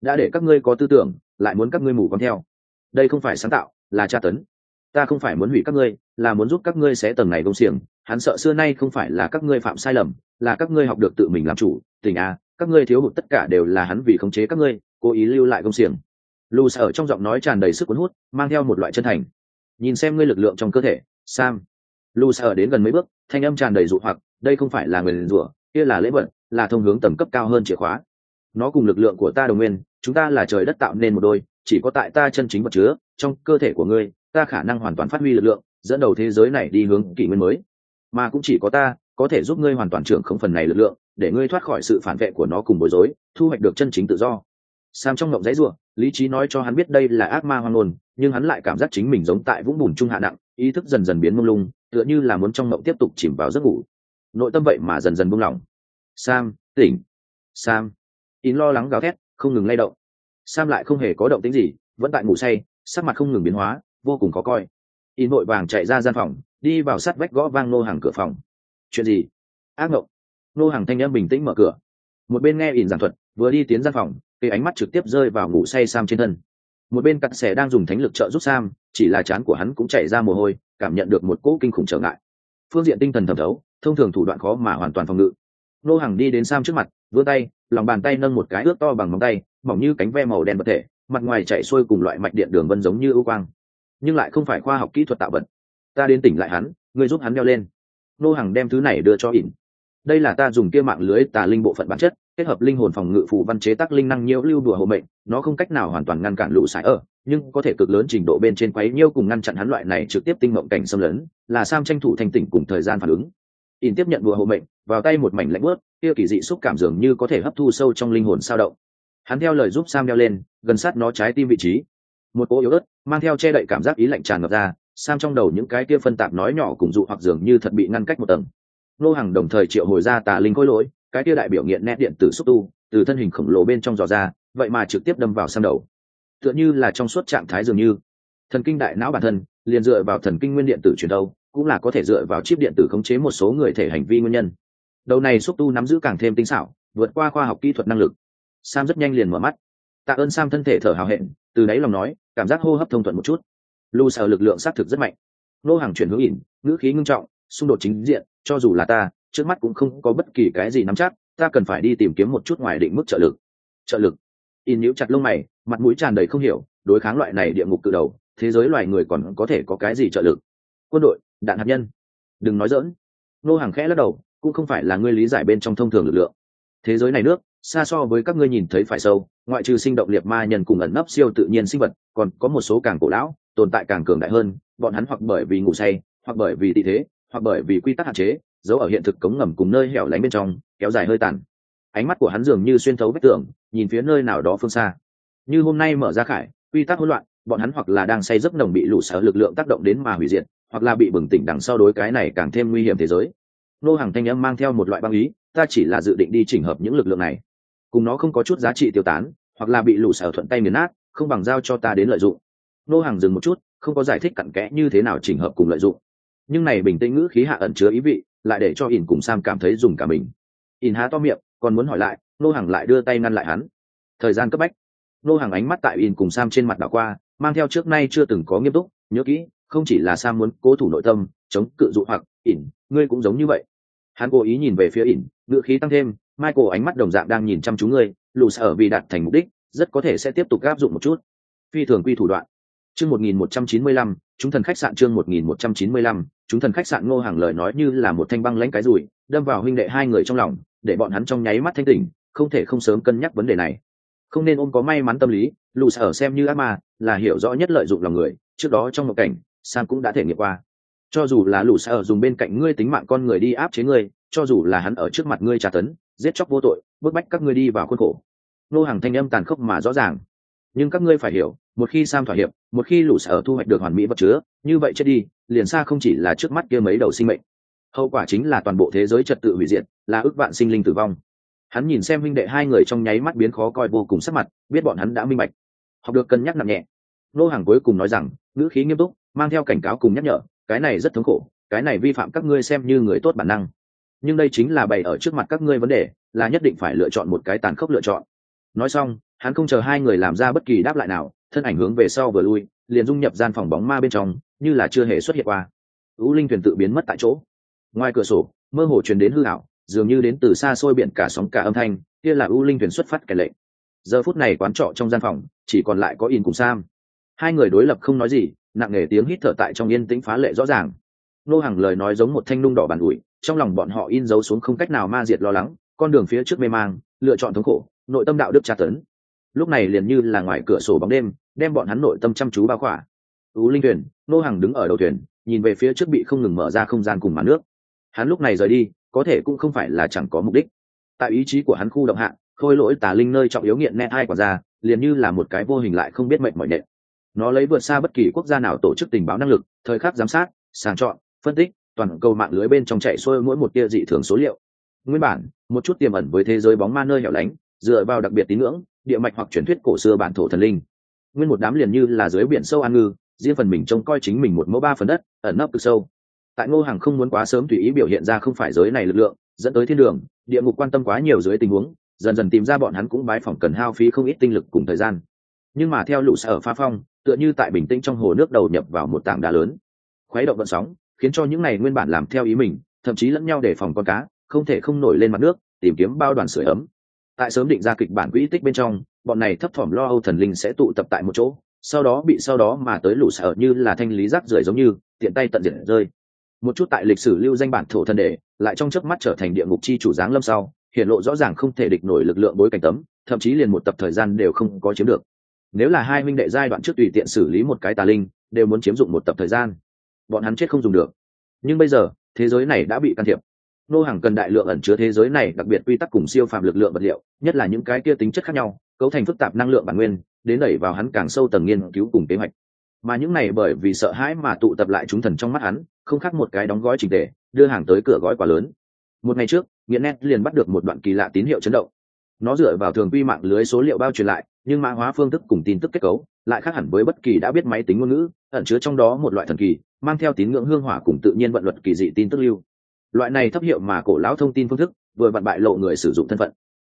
Đã để các ngươi có tư tưởng, lại muốn các ngươi mù con theo. Đây không phải sáng tạo, là tra tấn ta không phải muốn hủy các ngươi, là muốn giúp các ngươi xé tầng này công xiềng. Hắn sợ xưa nay không phải là các ngươi phạm sai lầm, là các ngươi học được tự mình làm chủ. Tình a các ngươi thiếu hụt tất cả đều là hắn vì khống chế các ngươi, cố ý lưu lại công xiềng. Lù ở trong giọng nói tràn đầy sức cuốn hút, mang theo một loại chân thành. Nhìn xem ngươi lực lượng trong cơ thể, sam. Lù ở đến gần mấy bước, thanh âm tràn đầy dụ hoặc, đây không phải là người liền rủa, kia là lễ vật, là thông hướng tầm cấp cao hơn chìa khóa. Nó cùng lực lượng của ta đồng nguyên, chúng ta là trời đất tạo nên một đôi, chỉ có tại ta chân chính vật chứa, trong cơ thể của ngươi ta khả năng hoàn toàn phát huy lực lượng, dẫn đầu thế giới này đi hướng kỷ nguyên mới. Mà cũng chỉ có ta, có thể giúp ngươi hoàn toàn trưởng không phần này lực lượng, để ngươi thoát khỏi sự phản vệ của nó cùng bối rối, thu hoạch được chân chính tự do. Sam trong ngộng giấy ruộng lý trí nói cho hắn biết đây là ác ma hoang ngôn, nhưng hắn lại cảm giác chính mình giống tại vũng bùn trung hạ nặng, ý thức dần dần biến mông lung, tựa như là muốn trong ngộng tiếp tục chìm vào giấc ngủ. Nội tâm vậy mà dần dần buông lỏng. Sam, tỉnh. Sam. In lo lắng gào thét, không ngừng lay động. Sam lại không hề có động tính gì, vẫn tại ngủ say, sắc mặt không ngừng biến hóa vô cùng khó coi. Y nội vàng chạy ra gian phòng, đi vào sát vách gõ vang nô hàng cửa phòng. Chuyện gì? Ác mộng. Nô hàng thanh em bình tĩnh mở cửa. Một bên nghe ỉn giảng thuật, vừa đi tiến gian phòng cây ánh mắt trực tiếp rơi vào ngủ say sam trên thân. Một bên cặn xẻ đang dùng thánh lực trợ giúp sam, chỉ là chán của hắn cũng chảy ra mồ hôi, cảm nhận được một cỗ kinh khủng trở ngại. Phương diện tinh thần thẩm thấu, thông thường thủ đoạn khó mà hoàn toàn phòng ngự. Nô hàng đi đến sam trước mặt, vươn tay, lòng bàn tay nâng một cái ướt to bằng móng tay, mỏng như cánh ve màu đen vật thể, mặt ngoài chạy xuôi cùng loại mạch điện đường vân giống như ưu quang nhưng lại không phải khoa học kỹ thuật tạo vật. Ta đến tỉnh lại hắn người giúp hắn đeo lên. Nô hàng đem thứ này đưa cho ỉn đây là ta dùng kia mạng lưới tà linh bộ phận bản chất, kết hợp linh hồn phòng ngự phù văn chế tác linh năng nhiễu lưu đùa hộ mệnh, nó không cách nào hoàn toàn ngăn cản lũ sải ở, nhưng có thể cực lớn trình độ bên trên quấy nhiêu cùng ngăn chặn hắn loại này trực tiếp tinh mộng cảnh xâm lấn, là sam tranh thủ thành tỉnh cùng thời gian phản ứng. In tiếp nhận đùa hộ mệnh, vào tay một mảnh lạnh bớt kia kỳ dị xúc cảm dường như có thể hấp thu sâu trong linh hồn sao động. Hắn theo lời giúp sam đeo lên, gần sát nó trái tim vị trí một cỗ yếu ớt, mang theo che đậy cảm giác ý lạnh tràn ngập ra, sam trong đầu những cái kia phân tạp nói nhỏ cùng dụ hoặc dường như thật bị ngăn cách một tầng. Nô hàng đồng thời triệu hồi ra tà linh khôi lỗi, cái kia đại biểu nghiện nét điện tử xúc tu, từ thân hình khổng lồ bên trong giò ra, vậy mà trực tiếp đâm vào sam đầu. Tựa như là trong suốt trạng thái dường như. Thần kinh đại não bản thân, liền dựa vào thần kinh nguyên điện tử truyền đâu, cũng là có thể dựa vào chip điện tử khống chế một số người thể hành vi nguyên nhân. Đầu này xúc tu nắm giữ càng thêm tinh xảo, vượt qua khoa học kỹ thuật năng lực. Sam rất nhanh liền mở mắt. Tạ ơn sam thân thể thở hào hẹn, từ đáy lòng nói cảm giác hô hấp thông thuận một chút. Lu sở lực lượng xác thực rất mạnh. Nô hàng chuyển hướng ỉn, ngữ khí ngưng trọng, xung đột chính diện, cho dù là ta, trước mắt cũng không có bất kỳ cái gì nắm chắc, ta cần phải đi tìm kiếm một chút ngoài định mức trợ lực. Trợ lực. In nhíu chặt lông mày, mặt mũi tràn đầy không hiểu, đối kháng loại này địa ngục từ đầu, thế giới loài người còn có thể có cái gì trợ lực? Quân đội, đạn hạt nhân. Đừng nói dỡn nô hàng khẽ lắc đầu, cũng không phải là ngươi lý giải bên trong thông thường lực lượng. Thế giới này nước xa so với các ngươi nhìn thấy phải sâu, ngoại trừ sinh động liệt ma nhân cùng ẩn nấp siêu tự nhiên sinh vật, còn có một số càng cổ lão, tồn tại càng cường đại hơn, bọn hắn hoặc bởi vì ngủ say, hoặc bởi vì tị thế, hoặc bởi vì quy tắc hạn chế giấu ở hiện thực cống ngầm cùng nơi hẻo lánh bên trong, kéo dài hơi tàn. Ánh mắt của hắn dường như xuyên thấu vết tường, nhìn phía nơi nào đó phương xa. Như hôm nay mở ra khải, quy tắc hỗn loạn, bọn hắn hoặc là đang say giấc nồng bị lũ sở lực lượng tác động đến mà hủy diệt, hoặc là bị bừng tỉnh đằng sau đối cái này càng thêm nguy hiểm thế giới. Nô hàng thanh âm mang theo một loại băng ý, ta chỉ là dự định đi chỉnh hợp những lực lượng này cùng nó không có chút giá trị tiêu tán, hoặc là bị lũ sở thuận tay nghiền nát, không bằng giao cho ta đến lợi dụng. Nô hàng dừng một chút, không có giải thích cặn kẽ như thế nào chỉnh hợp cùng lợi dụng. Nhưng này bình tĩnh ngữ khí hạ ẩn chứa ý vị, lại để cho ỉn cùng sam cảm thấy dùng cả mình. Ỉn há to miệng, còn muốn hỏi lại, nô hàng lại đưa tay ngăn lại hắn. Thời gian cấp bách. Nô hàng ánh mắt tại ỉn cùng sam trên mặt đảo qua, mang theo trước nay chưa từng có nghiêm túc, nhớ kỹ, không chỉ là sam muốn cố thủ nội tâm, chống cự dụ hoặc ỉn ngươi cũng giống như vậy. Hắn cố ý nhìn về phía ỉn ngữ khí tăng thêm michael ánh mắt đồng dạng đang nhìn chăm chú ngươi lù sở vì đạt thành mục đích rất có thể sẽ tiếp tục áp dụng một chút. Phi thường quy thủ đoạn. Chương một nghìn một trăm chín mươi lăm chúng thần khách sạn chương một nghìn một trăm chín mươi lăm chúng thần khách sạn ngô hàng lời nói như là một thanh băng lãnh cái rủi, đâm vào huynh đệ hai người trong lòng để bọn hắn trong nháy mắt thanh tỉnh không thể không sớm cân nhắc vấn đề này. Không nên ôm có may mắn tâm lý lù sở xem như ác ma là hiểu rõ nhất lợi dụng lòng người trước đó trong một cảnh sam cũng đã thể nghiệm qua. Cho dù là lù sở dùng bên cạnh ngươi tính mạng con người đi áp chế ngươi cho dù là hắn ở trước mặt ngươi tra tấn, giết chóc vô tội, bức bách các ngươi đi vào khuôn khổ. Nô hàng thanh âm tàn khốc mà rõ ràng. Nhưng các ngươi phải hiểu, một khi sam thỏa hiệp, một khi lũ sở thu hoạch được hoàn mỹ vật chứa, như vậy chết đi, liền xa không chỉ là trước mắt kia mấy đầu sinh mệnh. Hậu quả chính là toàn bộ thế giới trật tự hủy diệt, là ước vạn sinh linh tử vong. Hắn nhìn xem huynh đệ hai người trong nháy mắt biến khó coi vô cùng sắc mặt, biết bọn hắn đã minh bạch. Học được cân nhắc nặng nhẹ. Nô hàng cuối cùng nói rằng, ngữ khí nghiêm túc, mang theo cảnh cáo cùng nhắc nhở, cái này rất thống khổ, cái này vi phạm các ngươi xem như người tốt bản năng nhưng đây chính là bày ở trước mặt các ngươi vấn đề, là nhất định phải lựa chọn một cái tàn khốc lựa chọn. Nói xong, hắn không chờ hai người làm ra bất kỳ đáp lại nào, thân ảnh hướng về sau vừa lui, liền dung nhập gian phòng bóng ma bên trong, như là chưa hề xuất hiện qua. Ưu linh thuyền tự biến mất tại chỗ. Ngoài cửa sổ, mơ hồ truyền đến hư hảo dường như đến từ xa xôi biển cả sóng cả âm thanh, kia là ưu linh thuyền xuất phát kẻ lệnh. Giờ phút này quán trọ trong gian phòng, chỉ còn lại có in cùng sam. Hai người đối lập không nói gì, nặng nề tiếng hít thở tại trong yên tĩnh phá lệ rõ ràng nô hàng lời nói giống một thanh nung đỏ bàn ủi, trong lòng bọn họ in dấu xuống không cách nào ma diệt lo lắng, con đường phía trước mê mang, lựa chọn thống khổ, nội tâm đạo đức tra tấn. Lúc này liền như là ngoài cửa sổ bóng đêm, đem bọn hắn nội tâm chăm chú bao khỏa. Tú linh thuyền, nô hàng đứng ở đầu thuyền, nhìn về phía trước bị không ngừng mở ra không gian cùng màn nước. Hắn lúc này rời đi, có thể cũng không phải là chẳng có mục đích. Tại ý chí của hắn khu động hạng khôi lỗi tà linh nơi trọng yếu nghiện nét hai quả ra liền như là một cái vô hình lại không biết mệnh mọi nệ nó lấy vượt xa bất kỳ quốc gia nào tổ chức tình báo năng lực, thời khắc giám sát, sàng chọn phân tích, toàn cầu mạng lưới bên trong chạy xuôi mỗi một tia dị thường số liệu. Nguyên bản, một chút tiềm ẩn với thế giới bóng ma nơi hẻo lánh, dựa vào đặc biệt tín ngưỡng, địa mạch hoặc truyền thuyết cổ xưa bản thổ thần linh. Nguyên một đám liền như là dưới biển sâu an ngư, riêng phần mình trông coi chính mình một mẫu ba phần đất, ẩn nấp cực sâu. Tại ngô hàng không muốn quá sớm tùy ý biểu hiện ra không phải giới này lực lượng, dẫn tới thiên đường, địa ngục quan tâm quá nhiều dưới tình huống, dần dần tìm ra bọn hắn cũng bái phỏng cần hao phí không ít tinh lực cùng thời gian. Nhưng mà theo lũ sở pha phong, tựa như tại bình tĩnh trong hồ nước đầu nhập vào một tảng đá lớn. Khuấy động vận sóng khiến cho những này nguyên bản làm theo ý mình, thậm chí lẫn nhau để phòng con cá, không thể không nổi lên mặt nước, tìm kiếm bao đoàn sửa ấm. Tại sớm định ra kịch bản quỹ tích bên trong, bọn này thấp thỏm lo âu thần linh sẽ tụ tập tại một chỗ, sau đó bị sau đó mà tới lũ sở như là thanh lý rác rưởi giống như, tiện tay tận diện rơi. Một chút tại lịch sử lưu danh bản thổ thân đề, lại trong chớp mắt trở thành địa ngục chi chủ giáng lâm sau, hiện lộ rõ ràng không thể địch nổi lực lượng bối cảnh tấm, thậm chí liền một tập thời gian đều không có chiếm được. Nếu là hai minh đệ giai đoạn trước tùy tiện xử lý một cái tà linh, đều muốn chiếm dụng một tập thời gian bọn hắn chết không dùng được. Nhưng bây giờ, thế giới này đã bị can thiệp. Nô hàng cần đại lượng ẩn chứa thế giới này, đặc biệt quy tắc cùng siêu phạm lực lượng vật liệu, nhất là những cái kia tính chất khác nhau, cấu thành phức tạp năng lượng bản nguyên, đến đẩy vào hắn càng sâu tầng nghiên cứu cùng kế hoạch. Mà những này bởi vì sợ hãi mà tụ tập lại chúng thần trong mắt hắn, không khác một cái đóng gói trình tề, đưa hàng tới cửa gói quá lớn. Một ngày trước, nghiện net liền bắt được một đoạn kỳ lạ tín hiệu chấn động. Nó dựa vào thường quy mạng lưới số liệu bao truyền lại, nhưng mã hóa phương thức cùng tin tức kết cấu lại khác hẳn với bất kỳ đã biết máy tính ngôn ngữ, ẩn chứa trong đó một loại thần kỳ, mang theo tín ngưỡng hương hỏa cùng tự nhiên vận luật kỳ dị tin tức lưu. Loại này thấp hiệu mà cổ lão thông tin phương thức, vừa vặn bại lộ người sử dụng thân phận.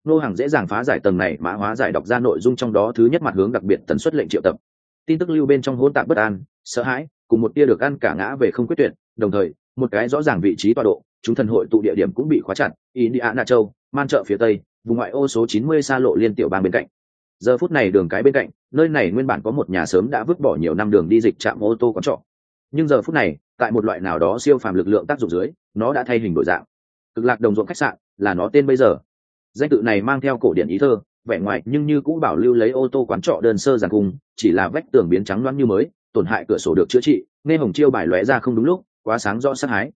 Nô hàng dễ dàng phá giải tầng này, mã hóa giải đọc ra nội dung trong đó thứ nhất mặt hướng đặc biệt tần suất lệnh triệu tập. Tin tức lưu bên trong hỗn tạp bất an, sợ hãi, cùng một tia được ăn cả ngã về không quyết tuyệt, đồng thời, một cái rõ ràng vị trí tọa độ, chúng thần hội tụ địa điểm cũng bị khóa chặt, indiana châu, man chợ phía tây, vùng ngoại ô số 90 xa lộ liên tiểu bang bên cạnh giờ phút này đường cái bên cạnh, nơi này nguyên bản có một nhà sớm đã vứt bỏ nhiều năm đường đi dịch trạm ô tô có trọ. Nhưng giờ phút này, tại một loại nào đó siêu phàm lực lượng tác dụng dưới, nó đã thay hình đổi dạng. Cực lạc đồng ruộng khách sạn, là nó tên bây giờ. Danh tự này mang theo cổ điển ý thơ, vẻ ngoài nhưng như cũ bảo lưu lấy ô tô quán trọ đơn sơ giàn cung chỉ là vách tường biến trắng loáng như mới, tổn hại cửa sổ được chữa trị, nghe hồng chiêu bài lóe ra không đúng lúc, quá sáng rõ sát hái.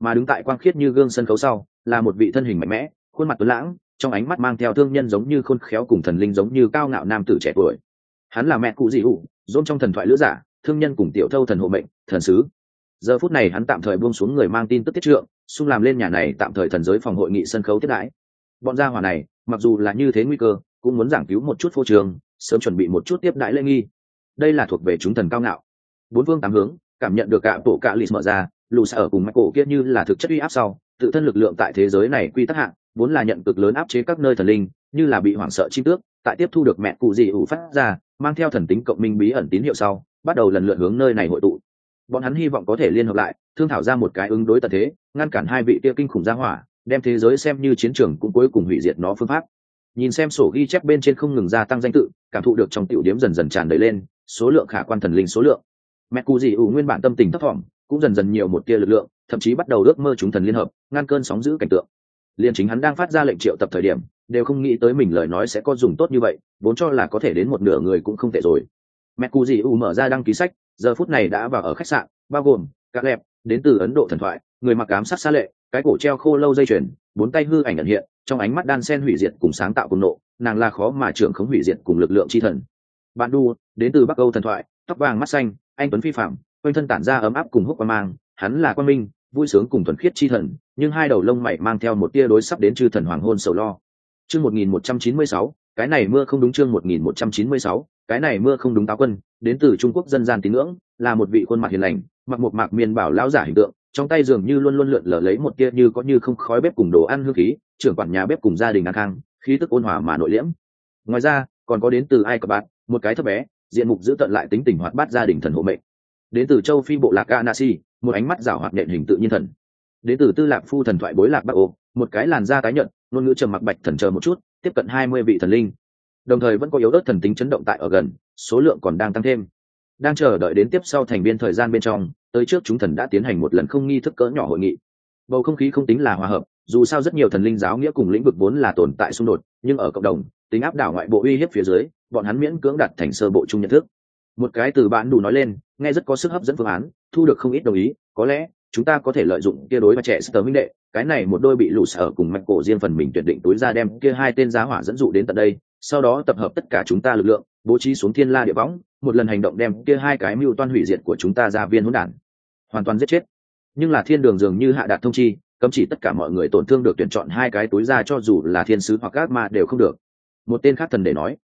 Mà đứng tại quang khiết như gương sân khấu sau, là một vị thân hình mạnh mẽ, khuôn mặt tuấn lãng trong ánh mắt mang theo thương nhân giống như khôn khéo cùng thần linh giống như cao ngạo nam tử trẻ tuổi. Hắn là mẹ cụ dị hụ dôn trong thần thoại lữ giả, thương nhân cùng tiểu thâu thần hộ mệnh, thần sứ. Giờ phút này hắn tạm thời buông xuống người mang tin tức tiết trượng, xung làm lên nhà này tạm thời thần giới phòng hội nghị sân khấu tiết đãi. Bọn gia hỏa này, mặc dù là như thế nguy cơ, cũng muốn giảng cứu một chút phô trường sớm chuẩn bị một chút tiếp đãi lễ nghi. Đây là thuộc về chúng thần cao ngạo. Bốn phương tám hướng, cảm nhận được cả bộ cả lì mở ra lù xa ở cùng mắt cổ kia như là thực chất uy áp sau, tự thân lực lượng tại thế giới này quy tắc hạng vốn là nhận cực lớn áp chế các nơi thần linh, như là bị hoảng sợ chi tước, tại tiếp thu được mẹ cụ dị ủ phát ra, mang theo thần tính cộng minh bí ẩn tín hiệu sau, bắt đầu lần lượt hướng nơi này hội tụ. Bọn hắn hy vọng có thể liên hợp lại, thương thảo ra một cái ứng đối tật thế, ngăn cản hai vị kia kinh khủng gia hỏa, đem thế giới xem như chiến trường cũng cuối cùng hủy diệt nó phương pháp. Nhìn xem sổ ghi chép bên trên không ngừng gia tăng danh tự, cảm thụ được trong tiểu điểm dần dần tràn đầy lên, số lượng khả quan thần linh số lượng. Mẹ cụ dị ủ nguyên bản tâm tình thấp thỏm, cũng dần dần nhiều một tia lực lượng, thậm chí bắt đầu ước mơ chúng thần liên hợp, ngăn cơn sóng giữ cảnh tượng liền chính hắn đang phát ra lệnh triệu tập thời điểm, đều không nghĩ tới mình lời nói sẽ có dùng tốt như vậy, vốn cho là có thể đến một nửa người cũng không tệ rồi. Mẹ cụ dì u mở ra đăng ký sách, giờ phút này đã vào ở khách sạn, bao gồm các lẹp, đến từ ấn độ thần thoại, người mặc ám sát xa lệ, cái cổ treo khô lâu dây chuyền, bốn tay hư ảnh ẩn hiện, trong ánh mắt đan sen hủy diệt cùng sáng tạo cùng nộ, nàng là khó mà trưởng không hủy diệt cùng lực lượng chi thần. Bạn đu đến từ bắc âu thần thoại, tóc vàng mắt xanh, anh tuấn phi phạm, quanh thân tản ra ấm áp cùng hút qua mang, hắn là quan minh, vui sướng cùng thuần khiết chi thần nhưng hai đầu lông mày mang theo một tia đối sắp đến chư thần hoàng hôn sầu lo. Chương một nghìn một trăm chín mươi sáu, cái này mưa không đúng chương một nghìn một trăm chín mươi sáu, cái này mưa không đúng táo quân, đến từ trung quốc dân gian tín ngưỡng, là một vị khuôn mặt hiền lành, mặc một mạc miên bảo lão giả hình tượng, trong tay dường như luôn luôn lượn lờ lấy một tia như có như không khói bếp cùng đồ ăn hương khí, trưởng quản nhà bếp cùng gia đình an khang, khí tức ôn hòa mà nội liễm. Ngoài ra, còn có đến từ ai cập bạn, một cái thấp bé, diện mục giữ tận lại tính tình hoạt bát gia đình thần hộ mệnh. Đến từ châu phi bộ lạc ganasi một ánh mắt rảo hoạt nhện hình tự nhiên thần đến từ tư lạc phu thần thoại bối lạc bắc ô một cái làn da tái nhợt, ngôn ngữ trầm mặc bạch thần chờ một chút tiếp cận hai mươi vị thần linh. Đồng thời vẫn có yếu ớt thần tính chấn động tại ở gần số lượng còn đang tăng thêm. Đang chờ đợi đến tiếp sau thành viên thời gian bên trong tới trước chúng thần đã tiến hành một lần không nghi thức cỡ nhỏ hội nghị. Bầu không khí không tính là hòa hợp dù sao rất nhiều thần linh giáo nghĩa cùng lĩnh vực vốn là tồn tại xung đột nhưng ở cộng đồng tính áp đảo ngoại bộ uy hiếp phía dưới bọn hắn miễn cưỡng đặt thành sơ bộ chung nhận thức. Một cái từ bạn đủ nói lên nghe rất có sức hấp dẫn phương án thu được không ít đồng ý có lẽ chúng ta có thể lợi dụng kia đối và trẻ sơ minh đệ, cái này một đôi bị lũ sở cùng mạch cổ riêng phần mình tuyệt định túi ra đem kia hai tên giá hỏa dẫn dụ đến tận đây, sau đó tập hợp tất cả chúng ta lực lượng, bố trí xuống thiên la địa võng, một lần hành động đem kia hai cái mưu toan hủy diệt của chúng ta ra viên hỗn đản. Hoàn toàn giết chết. Nhưng là thiên đường dường như hạ đạt thông chi, cấm chỉ tất cả mọi người tổn thương được tuyển chọn hai cái túi ra cho dù là thiên sứ hoặc các ma đều không được. Một tên khác thần để nói,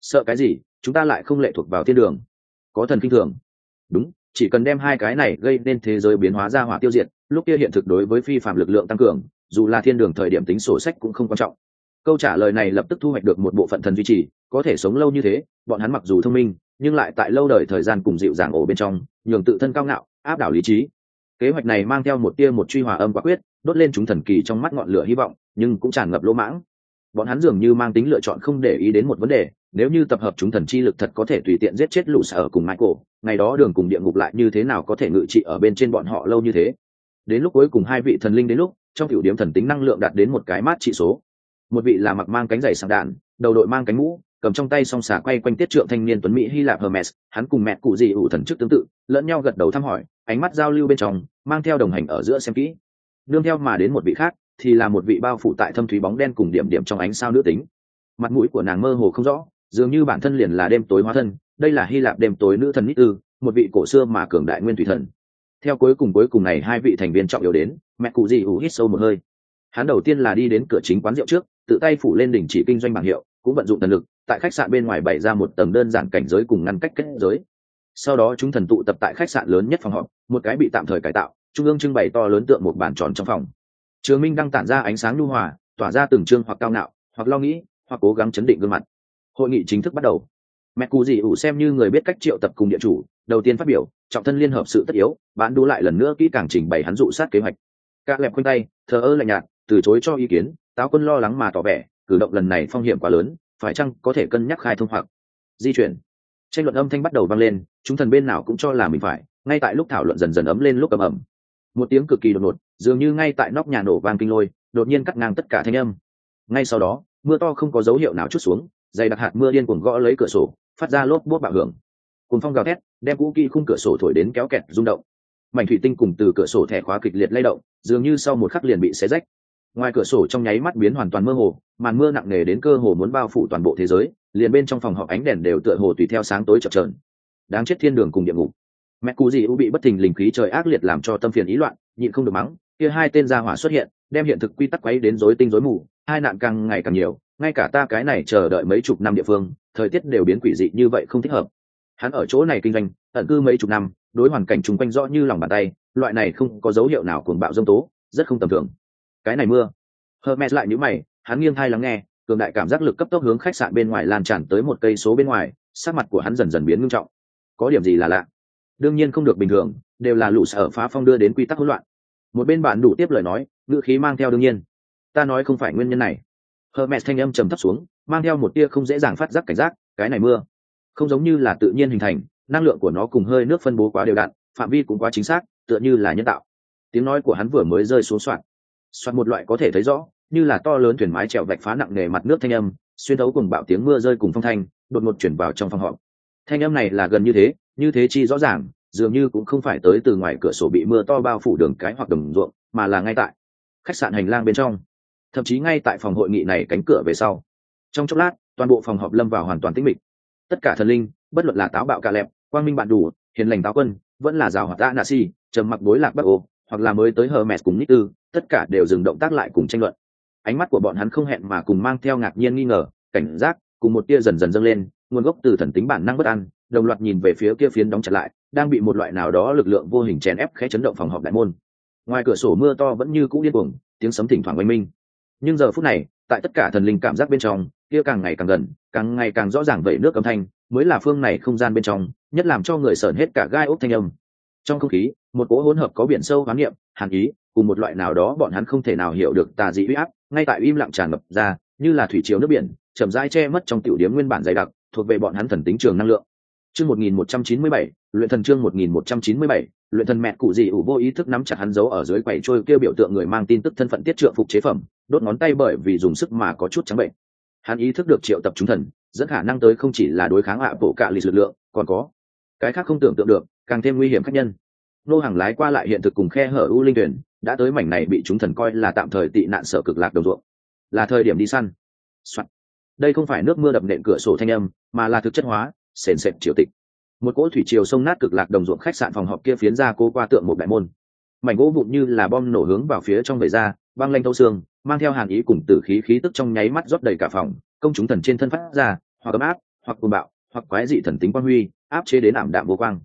sợ cái gì? Chúng ta lại không lệ thuộc vào thiên đường. Có thần kinh thường. Đúng chỉ cần đem hai cái này gây nên thế giới biến hóa ra hỏa tiêu diệt, lúc kia hiện thực đối với phi phạm lực lượng tăng cường, dù là thiên đường thời điểm tính sổ sách cũng không quan trọng. Câu trả lời này lập tức thu hoạch được một bộ phận thần duy trì, có thể sống lâu như thế, bọn hắn mặc dù thông minh, nhưng lại tại lâu đời thời gian cùng dịu dàng ổ bên trong, nhường tự thân cao ngạo, áp đảo lý trí. Kế hoạch này mang theo một tia một truy hòa âm quả quyết, đốt lên chúng thần kỳ trong mắt ngọn lửa hy vọng, nhưng cũng tràn ngập lỗ mãng. Bọn hắn dường như mang tính lựa chọn không để ý đến một vấn đề nếu như tập hợp chúng thần chi lực thật có thể tùy tiện giết chết lũ sở cùng michael, ngày đó đường cùng địa ngục lại như thế nào có thể ngự trị ở bên trên bọn họ lâu như thế? Đến lúc cuối cùng hai vị thần linh đến lúc, trong tiểu điểm thần tính năng lượng đạt đến một cái mát trị số. Một vị là mặc mang cánh giày sáng đạn, đầu đội mang cánh mũ, cầm trong tay song xà quay quanh tiết trượng thanh niên tuấn mỹ hy lạp hermes, hắn cùng mẹ cụ gì ủ thần chức tương tự, lẫn nhau gật đầu thăm hỏi, ánh mắt giao lưu bên trong, mang theo đồng hành ở giữa xem kỹ. Nương theo mà đến một vị khác, thì là một vị bao phủ tại thâm thúy bóng đen cùng điểm điểm trong ánh sao nữ tính. Mặt mũi của nàng mơ hồ không rõ dường như bản thân liền là đêm tối hóa thân, đây là hy lạp đêm tối nữ thần nít ư một vị cổ xưa mà cường đại nguyên thủy thần. Theo cuối cùng cuối cùng này hai vị thành viên trọng yếu đến, mẹ cụ gì ủ hít sâu một hơi. Hắn đầu tiên là đi đến cửa chính quán rượu trước, tự tay phủ lên đỉnh chỉ kinh doanh bảng hiệu, cũng vận dụng thần lực, tại khách sạn bên ngoài bày ra một tầng đơn giản cảnh giới cùng ngăn cách kết giới. Sau đó chúng thần tụ tập tại khách sạn lớn nhất phòng họp, một cái bị tạm thời cải tạo, trung ương trưng bày to lớn tượng một bàn tròn trong phòng. Trường minh đang tản ra ánh sáng lưu hòa, tỏa ra từng chương hoặc cao ngạo, hoặc lo nghĩ, hoặc cố gắng chấn định gương mặt hội nghị chính thức bắt đầu. Mẹ cụ dị ủ xem như người biết cách triệu tập cùng địa chủ, đầu tiên phát biểu, trọng thân liên hợp sự tất yếu bạn đu lại lần nữa kỹ càng trình bày hắn dụ sát kế hoạch. Các lẹp khoanh tay, thờ ơ lạnh nhạt, từ chối cho ý kiến, táo quân lo lắng mà tỏ vẻ, cử động lần này phong hiểm quá lớn, phải chăng có thể cân nhắc khai thông hoặc di chuyển. Tranh luận âm thanh bắt đầu vang lên, chúng thần bên nào cũng cho là mình phải, ngay tại lúc thảo luận dần dần ấm lên lúc ầm ầm. Một tiếng cực kỳ đột ngột, dường như ngay tại nóc nhà nổ vang kinh lôi, đột nhiên cắt ngang tất cả thanh âm. Ngay sau đó, mưa to không có dấu hiệu nào chút xuống dày đặc hạt mưa điên cuồng gõ lấy cửa sổ, phát ra lốp bốt bạo hưởng. Cùng phong gào thét, đem vũ kỹ khung cửa sổ thổi đến kéo kẹt rung động. Mảnh thủy tinh cùng từ cửa sổ thẻ khóa kịch liệt lay động, dường như sau một khắc liền bị xé rách. Ngoài cửa sổ trong nháy mắt biến hoàn toàn mơ hồ, màn mưa nặng nề đến cơ hồ muốn bao phủ toàn bộ thế giới, liền bên trong phòng họp ánh đèn đều tựa hồ tùy theo sáng tối chập trờn đáng chết thiên đường cùng địa ngục. Mẹ cù gì u bị bất thình lình khí trời ác liệt làm cho tâm phiền ý loạn, nhịn không được mắng, kia hai tên gia hỏa xuất hiện, đem hiện thực quy tắc quấy đến rối tinh rối mù, hai nạn càng ngày càng nhiều ngay cả ta cái này chờ đợi mấy chục năm địa phương, thời tiết đều biến quỷ dị như vậy không thích hợp. Hắn ở chỗ này kinh doanh, tận cư mấy chục năm, đối hoàn cảnh chung quanh rõ như lòng bàn tay, loại này không có dấu hiệu nào cuồng bạo dông tố, rất không tầm thường. Cái này mưa. Hermes lại nhữ mày, hắn nghiêng thai lắng nghe, cường đại cảm giác lực cấp tốc hướng khách sạn bên ngoài lan tràn tới một cây số bên ngoài, sắc mặt của hắn dần dần biến nghiêm trọng. Có điểm gì là lạ? Đương nhiên không được bình thường, đều là lũ sở phá phong đưa đến quy tắc hỗn loạn. Một bên bạn đủ tiếp lời nói, ngữ khí mang theo đương nhiên. Ta nói không phải nguyên nhân này hermes thanh âm trầm thấp xuống, mang theo một tia không dễ dàng phát giác cảnh giác, cái này mưa. Không giống như là tự nhiên hình thành, năng lượng của nó cùng hơi nước phân bố quá đều đặn, phạm vi cũng quá chính xác, tựa như là nhân tạo. Tiếng nói của hắn vừa mới rơi xuống soạn. Soạn một loại có thể thấy rõ, như là to lớn thuyền mái chèo vạch phá nặng nề mặt nước thanh âm, xuyên thấu cùng bạo tiếng mưa rơi cùng phong thanh, đột ngột chuyển vào trong phòng họp. Thanh âm này là gần như thế như thế chi rõ ràng, dường như cũng không phải tới từ ngoài cửa sổ bị mưa to bao phủ đường cái hoặc đồng ruộng, mà là ngay tại khách sạn hành lang bên trong thậm chí ngay tại phòng hội nghị này cánh cửa về sau. Trong chốc lát, toàn bộ phòng họp lâm vào hoàn toàn tĩnh mịch. Tất cả thần linh, bất luận là táo bạo cà lẹp, quang minh bạn đủ, hiền lành táo quân, vẫn là rào hoạt tạ nà si, trầm mặc bối lạc bắc ô hoặc là mới tới hờ mẹ cùng nít tư, tất cả đều dừng động tác lại cùng tranh luận. Ánh mắt của bọn hắn không hẹn mà cùng mang theo ngạc nhiên nghi ngờ, cảnh giác, cùng một tia dần dần dâng lên, nguồn gốc từ thần tính bản năng bất an, đồng loạt nhìn về phía kia phiến đóng chặt lại, đang bị một loại nào đó lực lượng vô hình chèn ép khẽ chấn động phòng họp đại môn. Ngoài cửa sổ mưa to vẫn như cũ điên cuồng, tiếng sấm thỉnh thoảng oanh minh nhưng giờ phút này tại tất cả thần linh cảm giác bên trong kia càng ngày càng gần càng ngày càng rõ ràng vậy nước âm thanh mới là phương này không gian bên trong nhất làm cho người sởn hết cả gai ốc thanh âm. Trong không khí một cỗ hỗn hợp có biển sâu hoán niệm hàn ý cùng một loại nào đó bọn hắn không thể nào hiểu được tà dị uy áp ngay tại im lặng tràn ngập ra như là thủy chiếu nước biển chậm rãi che mất trong tiểu điếm nguyên bản dày đặc thuộc về bọn hắn thần tính trường năng lượng. Chương 1197, luyện thần chương 1197, luyện thần mẹ cụ gì ủ vô ý thức nắm chặt hắn giấu ở dưới quầy trôi kêu biểu tượng người mang tin tức thân phận tiết trượng phục chế phẩm đốt ngón tay bởi vì dùng sức mà có chút trắng bệnh. Hắn ý thức được triệu tập chúng thần dẫn khả năng tới không chỉ là đối kháng ạ bộ cạ lịch lực lượng còn có. Cái khác không tưởng tượng được càng thêm nguy hiểm khách nhân. Nô hàng lái qua lại hiện thực cùng khe hở u linh tuyển đã tới mảnh này bị chúng thần coi là tạm thời tị nạn sở cực lạc đồng ruộng. Là thời điểm đi săn、Soạn. đây không phải nước mưa đập nện cửa sổ thanh âm mà là thực chất hóa sền sệt triều tịch. Một cỗ thủy triều sông nát cực lạc đồng ruộng khách sạn phòng họp kia phiến ra cô qua tượng một đại môn. Mảnh gỗ vụn như là bom nổ hướng vào phía trong vầy da, băng lanh thâu xương mang theo hàn ý cùng tử khí khí tức trong nháy mắt rót đầy cả phòng, công chúng thần trên thân phát ra, hoặc ấm áp, hoặc cuồng bạo, hoặc quái dị thần tính quan huy, áp chế đến ảm đạm vô quang.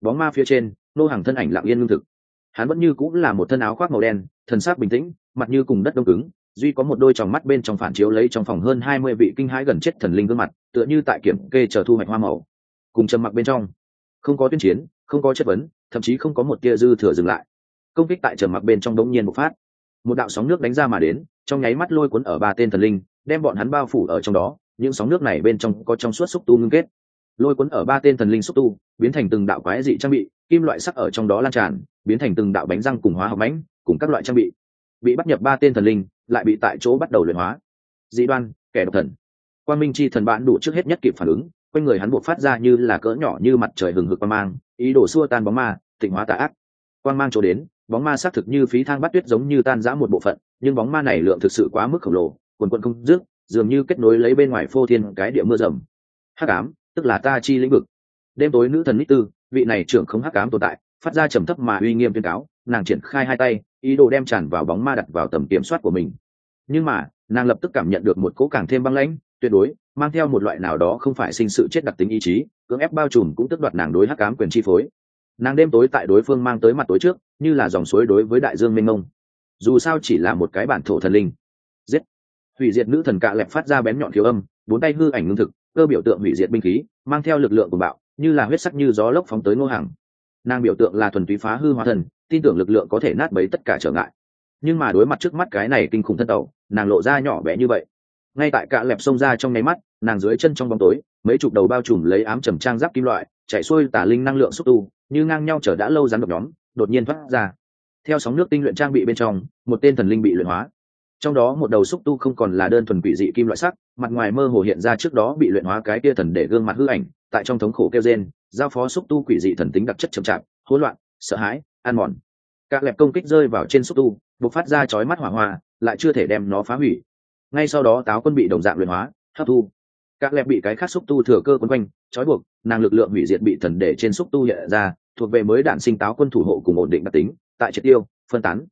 Bóng ma phía trên, nô hàng thân ảnh lặng yên lương thực. Hắn vẫn như cũng là một thân áo khoác màu đen, thần sắc bình tĩnh, mặt như cùng đất đông cứng, duy có một đôi tròng mắt bên trong phản chiếu lấy trong phòng hơn hai mươi vị kinh hãi gần chết thần linh gương mặt, tựa như tại kiểm kê chờ thu hoạch hoa màu. Cùng trầm mặc bên trong, không có tuyên chiến, không có chất vấn, thậm chí không có một tia dư thừa dừng lại. Công kích tại trầm mặc bên trong đống nhiên bộc phát một đạo sóng nước đánh ra mà đến, trong nháy mắt lôi cuốn ở ba tên thần linh, đem bọn hắn bao phủ ở trong đó, những sóng nước này bên trong có trong suốt xúc tu ngưng kết. Lôi cuốn ở ba tên thần linh xúc tu, biến thành từng đạo quái dị trang bị, kim loại sắc ở trong đó lan tràn, biến thành từng đạo bánh răng cùng hóa học mãnh, cùng các loại trang bị. Bị bắt nhập ba tên thần linh, lại bị tại chỗ bắt đầu luyện hóa. Dị đoan, kẻ độc thần. Quan minh chi thần bạn đủ trước hết nhất kịp phản ứng, quanh người hắn buộc phát ra như là cỡ nhỏ như mặt trời hừng hực quang mang, ý đồ xua tan bóng ma, tịnh hóa tà ác. Quang mang chỗ đến bóng ma xác thực như phí thang bắt tuyết giống như tan rã một bộ phận, nhưng bóng ma này lượng thực sự quá mức khổng lồ, quần quận không dứt, dường như kết nối lấy bên ngoài phô thiên cái địa mưa rầm. Hắc ám, tức là ta chi lĩnh vực. Đêm tối nữ thần nít tư, vị này trưởng không hắc ám tồn tại, phát ra trầm thấp mà uy nghiêm tuyên cáo, nàng triển khai hai tay, ý đồ đem tràn vào bóng ma đặt vào tầm kiểm soát của mình. Nhưng mà, nàng lập tức cảm nhận được một cố càng thêm băng lãnh, tuyệt đối, mang theo một loại nào đó không phải sinh sự chết đặc tính ý chí, cưỡng ép bao trùm cũng tức đoạt nàng đối hắc ám quyền chi phối nàng đêm tối tại đối phương mang tới mặt tối trước, như là dòng suối đối với đại dương mênh mông. Dù sao chỉ là một cái bản thổ thần linh. Giết! Hủy diệt nữ thần cạ lẹp phát ra bén nhọn thiếu âm, bốn tay hư ảnh ngưng thực, cơ biểu tượng hủy diệt binh khí, mang theo lực lượng của bạo, như là huyết sắc như gió lốc phóng tới ngô hàng. Nàng biểu tượng là thuần túy phá hư hóa thần, tin tưởng lực lượng có thể nát bấy tất cả trở ngại. Nhưng mà đối mặt trước mắt cái này kinh khủng thân tàu nàng lộ ra nhỏ bé như vậy. Ngay tại cạ lẹp xông ra trong nháy mắt, nàng dưới chân trong bóng tối, mấy chục đầu bao trùm lấy ám trầm trang giáp kim loại, chạy xuôi tả linh năng lượng xúc tu như ngang nhau chở đã lâu rắn độc nhóm, đột nhiên thoát ra. Theo sóng nước tinh luyện trang bị bên trong, một tên thần linh bị luyện hóa. Trong đó một đầu xúc tu không còn là đơn thuần quỷ dị kim loại sắc, mặt ngoài mơ hồ hiện ra trước đó bị luyện hóa cái tia thần để gương mặt hư ảnh, tại trong thống khổ kêu gen giao phó xúc tu quỷ dị thần tính đặc chất chậm chạp, hỗn loạn, sợ hãi, ăn mòn. Các lẹp công kích rơi vào trên xúc tu buộc phát ra chói mắt hỏa hoa, lại chưa thể đem nó phá hủy. Ngay sau đó táo quân bị đồng dạng luyện hóa, hấp thu. Các lẹp bị cái khác xúc tu thừa cơ quấn quanh, trói buộc nàng lực lượng hủy diệt bị thần để trên xúc tu hiện ra, thuộc về mới đạn sinh táo quân thủ hộ cùng ổn định đặc tính, tại triệt tiêu, phân tán.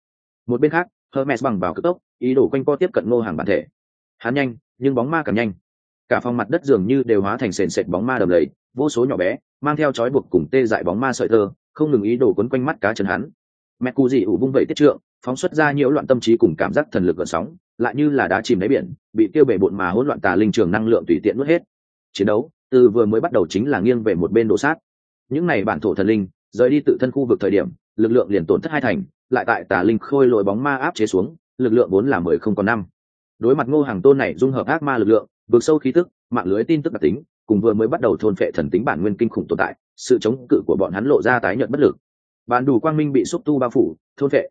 Một bên khác, hermes bằng vào cực tốc, ý đồ quanh co tiếp cận ngô hàng bản thể. Hắn nhanh, nhưng bóng ma càng nhanh. Cả phòng mặt đất dường như đều hóa thành sền sệt bóng ma đầm lầy, vô số nhỏ bé, mang theo chói buộc cùng tê dại bóng ma sợi tơ, không ngừng ý đồ quấn quanh mắt cá chân hắn. Mẹ cù dị ủ vung vẩy tiết trượng, phóng xuất ra nhiễu loạn tâm trí cùng cảm giác thần lực gợn sóng, lại như là đá chìm đáy biển, bị tiêu bể bộn mà hỗn loạn tà linh trường năng lượng tùy tiện nuốt hết. Chiến đấu từ vừa mới bắt đầu chính là nghiêng về một bên đổ sát. Những này bản thổ thần linh, rời đi tự thân khu vực thời điểm, lực lượng liền tổn thất hai thành, lại tại tà linh khôi lội bóng ma áp chế xuống, lực lượng vốn là mười không còn năm. Đối mặt ngô hàng tôn này dung hợp ác ma lực lượng, vượt sâu khí tức, mạng lưới tin tức đặc tính, cùng vừa mới bắt đầu thôn phệ thần tính bản nguyên kinh khủng tồn tại, sự chống cự của bọn hắn lộ ra tái nhợt bất lực. Bản đủ quang minh bị xúc tu bao phủ, thôn phệ.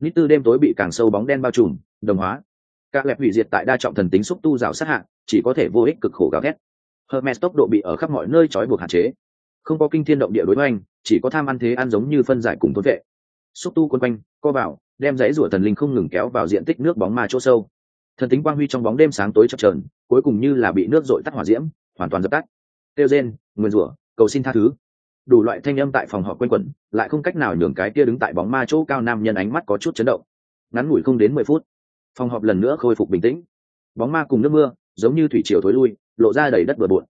Nít tư đêm tối bị càng sâu bóng đen bao trùm, đồng hóa. Các lẹp hủy diệt tại đa trọng thần tính xúc tu rào sát hạ, chỉ có thể vô ích cực khổ gào thét hermes tốc độ bị ở khắp mọi nơi trói buộc hạn chế. Không có kinh thiên động địa đối với anh chỉ có tham ăn thế ăn giống như phân giải cùng thôn vệ. Xúc tu quân quanh co vào đem giấy rủa thần linh không ngừng kéo vào diện tích nước bóng ma chỗ sâu. Thần tính quang huy trong bóng đêm sáng tối chập chờn, cuối cùng như là bị nước dội tắt hỏa diễm hoàn toàn dập tắt. Tiêu rên nguyên rủa cầu xin tha thứ. Đủ loại thanh âm tại phòng họp quanh quẩn lại không cách nào nhường cái kia đứng tại bóng ma chỗ cao nam nhân ánh mắt có chút chấn động. Ngắn ngủi không đến mười phút phòng họp lần nữa khôi phục bình tĩnh. Bóng ma cùng nước mưa giống như thủy triều thối lui lộ ra đầy đất bừa bộn.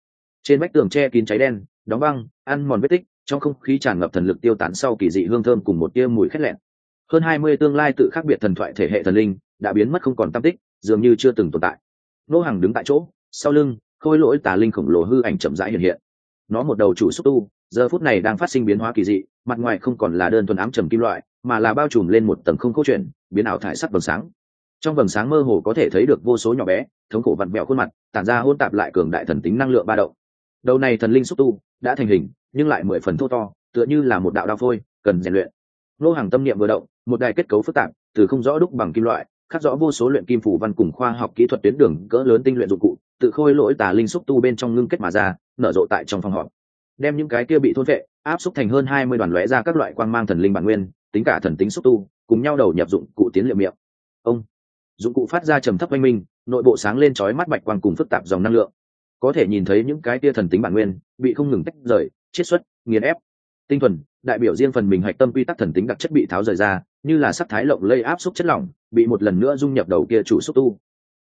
Trên vách tường che kín cháy đen, đóng băng, ăn mòn vết tích, trong không khí tràn ngập thần lực tiêu tán sau kỳ dị hương thơm cùng một tia mùi khét lẹn. Hơn hai mươi tương lai tự khác biệt thần thoại thể hệ thần linh đã biến mất không còn tam tích, dường như chưa từng tồn tại. Nô hàng đứng tại chỗ, sau lưng, khôi lỗi tà linh khổng lồ hư ảnh chậm rãi hiện hiện. Nó một đầu chủ xúc tu, giờ phút này đang phát sinh biến hóa kỳ dị, mặt ngoài không còn là đơn thuần ám trầm kim loại, mà là bao trùm lên một tầng không câu chuyện biến ảo thải sắc vầng sáng trong vầng sáng mơ hồ có thể thấy được vô số nhỏ bé, thống khổ vặn vẹo khuôn mặt, tản ra hôn tạp lại cường đại thần tính năng lượng ba động. Đầu này thần linh xúc tu đã thành hình, nhưng lại mười phần thô to, tựa như là một đạo đao phôi, cần rèn luyện. Lô hàng tâm niệm vừa động, một đài kết cấu phức tạp, từ không rõ đúc bằng kim loại, khắc rõ vô số luyện kim phủ văn cùng khoa học kỹ thuật tuyến đường cỡ lớn tinh luyện dụng cụ, tự khôi lỗi tà linh xúc tu bên trong ngưng kết mà ra, nở rộ tại trong phòng họp. Đem những cái kia bị thôn vệ, áp xúc thành hơn hai mươi đoàn lóe ra các loại quang mang thần linh bản nguyên, tính cả thần tính xúc tu, cùng nhau đầu nhập dụng cụ tiến liệu miệng. Ông dụng cụ phát ra trầm thấp oanh minh, nội bộ sáng lên chói mắt bạch quang cùng phức tạp dòng năng lượng. Có thể nhìn thấy những cái tia thần tính bản nguyên, bị không ngừng tách rời, chiết xuất, nghiền ép. Tinh thuần, đại biểu riêng phần mình hạch tâm quy tắc thần tính đặc chất bị tháo rời ra, như là sắc thái lộng lây áp xúc chất lỏng, bị một lần nữa dung nhập đầu kia chủ xúc tu.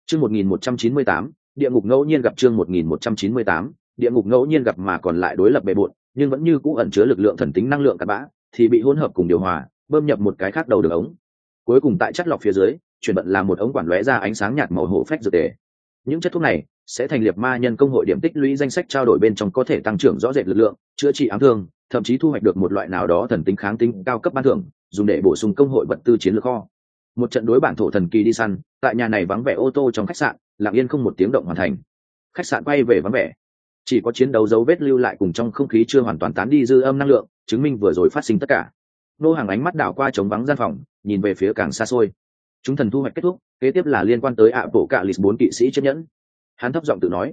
Chương một nghìn một trăm chín mươi tám, địa ngục ngẫu nhiên gặp chương một nghìn một trăm chín mươi tám, địa ngục ngẫu nhiên gặp mà còn lại đối lập bề bộn, nhưng vẫn như cũ ẩn chứa lực lượng thần tính năng lượng cặp bã, thì bị hỗn hợp cùng điều hòa, bơm nhập một cái khác đầu đường ống. Cuối cùng tại chất lọc phía dưới chuyển bận là một ống quản lóe ra ánh sáng nhạt màu hổ phách dược tề. Những chất thuốc này sẽ thành liệt ma nhân công hội điểm tích lũy danh sách trao đổi bên trong có thể tăng trưởng rõ rệt lực lượng, chữa trị ám thương, thậm chí thu hoạch được một loại nào đó thần tính kháng tính cao cấp ban thưởng, dùng để bổ sung công hội vật tư chiến lược kho. Một trận đối bản thổ thần kỳ đi săn, tại nhà này vắng vẻ ô tô trong khách sạn, lặng yên không một tiếng động hoàn thành. Khách sạn quay về vắng vẻ. Chỉ có chiến đấu dấu vết lưu lại cùng trong không khí chưa hoàn toàn tán đi dư âm năng lượng, chứng minh vừa rồi phát sinh tất cả. Nô hàng ánh mắt đảo qua trống vắng gian phòng, nhìn về phía càng xa xôi chúng thần thu hoạch kết thúc, kế tiếp là liên quan tới ạ bộ cạ lịch bốn kỵ sĩ chiếc nhẫn. Hắn thấp giọng tự nói,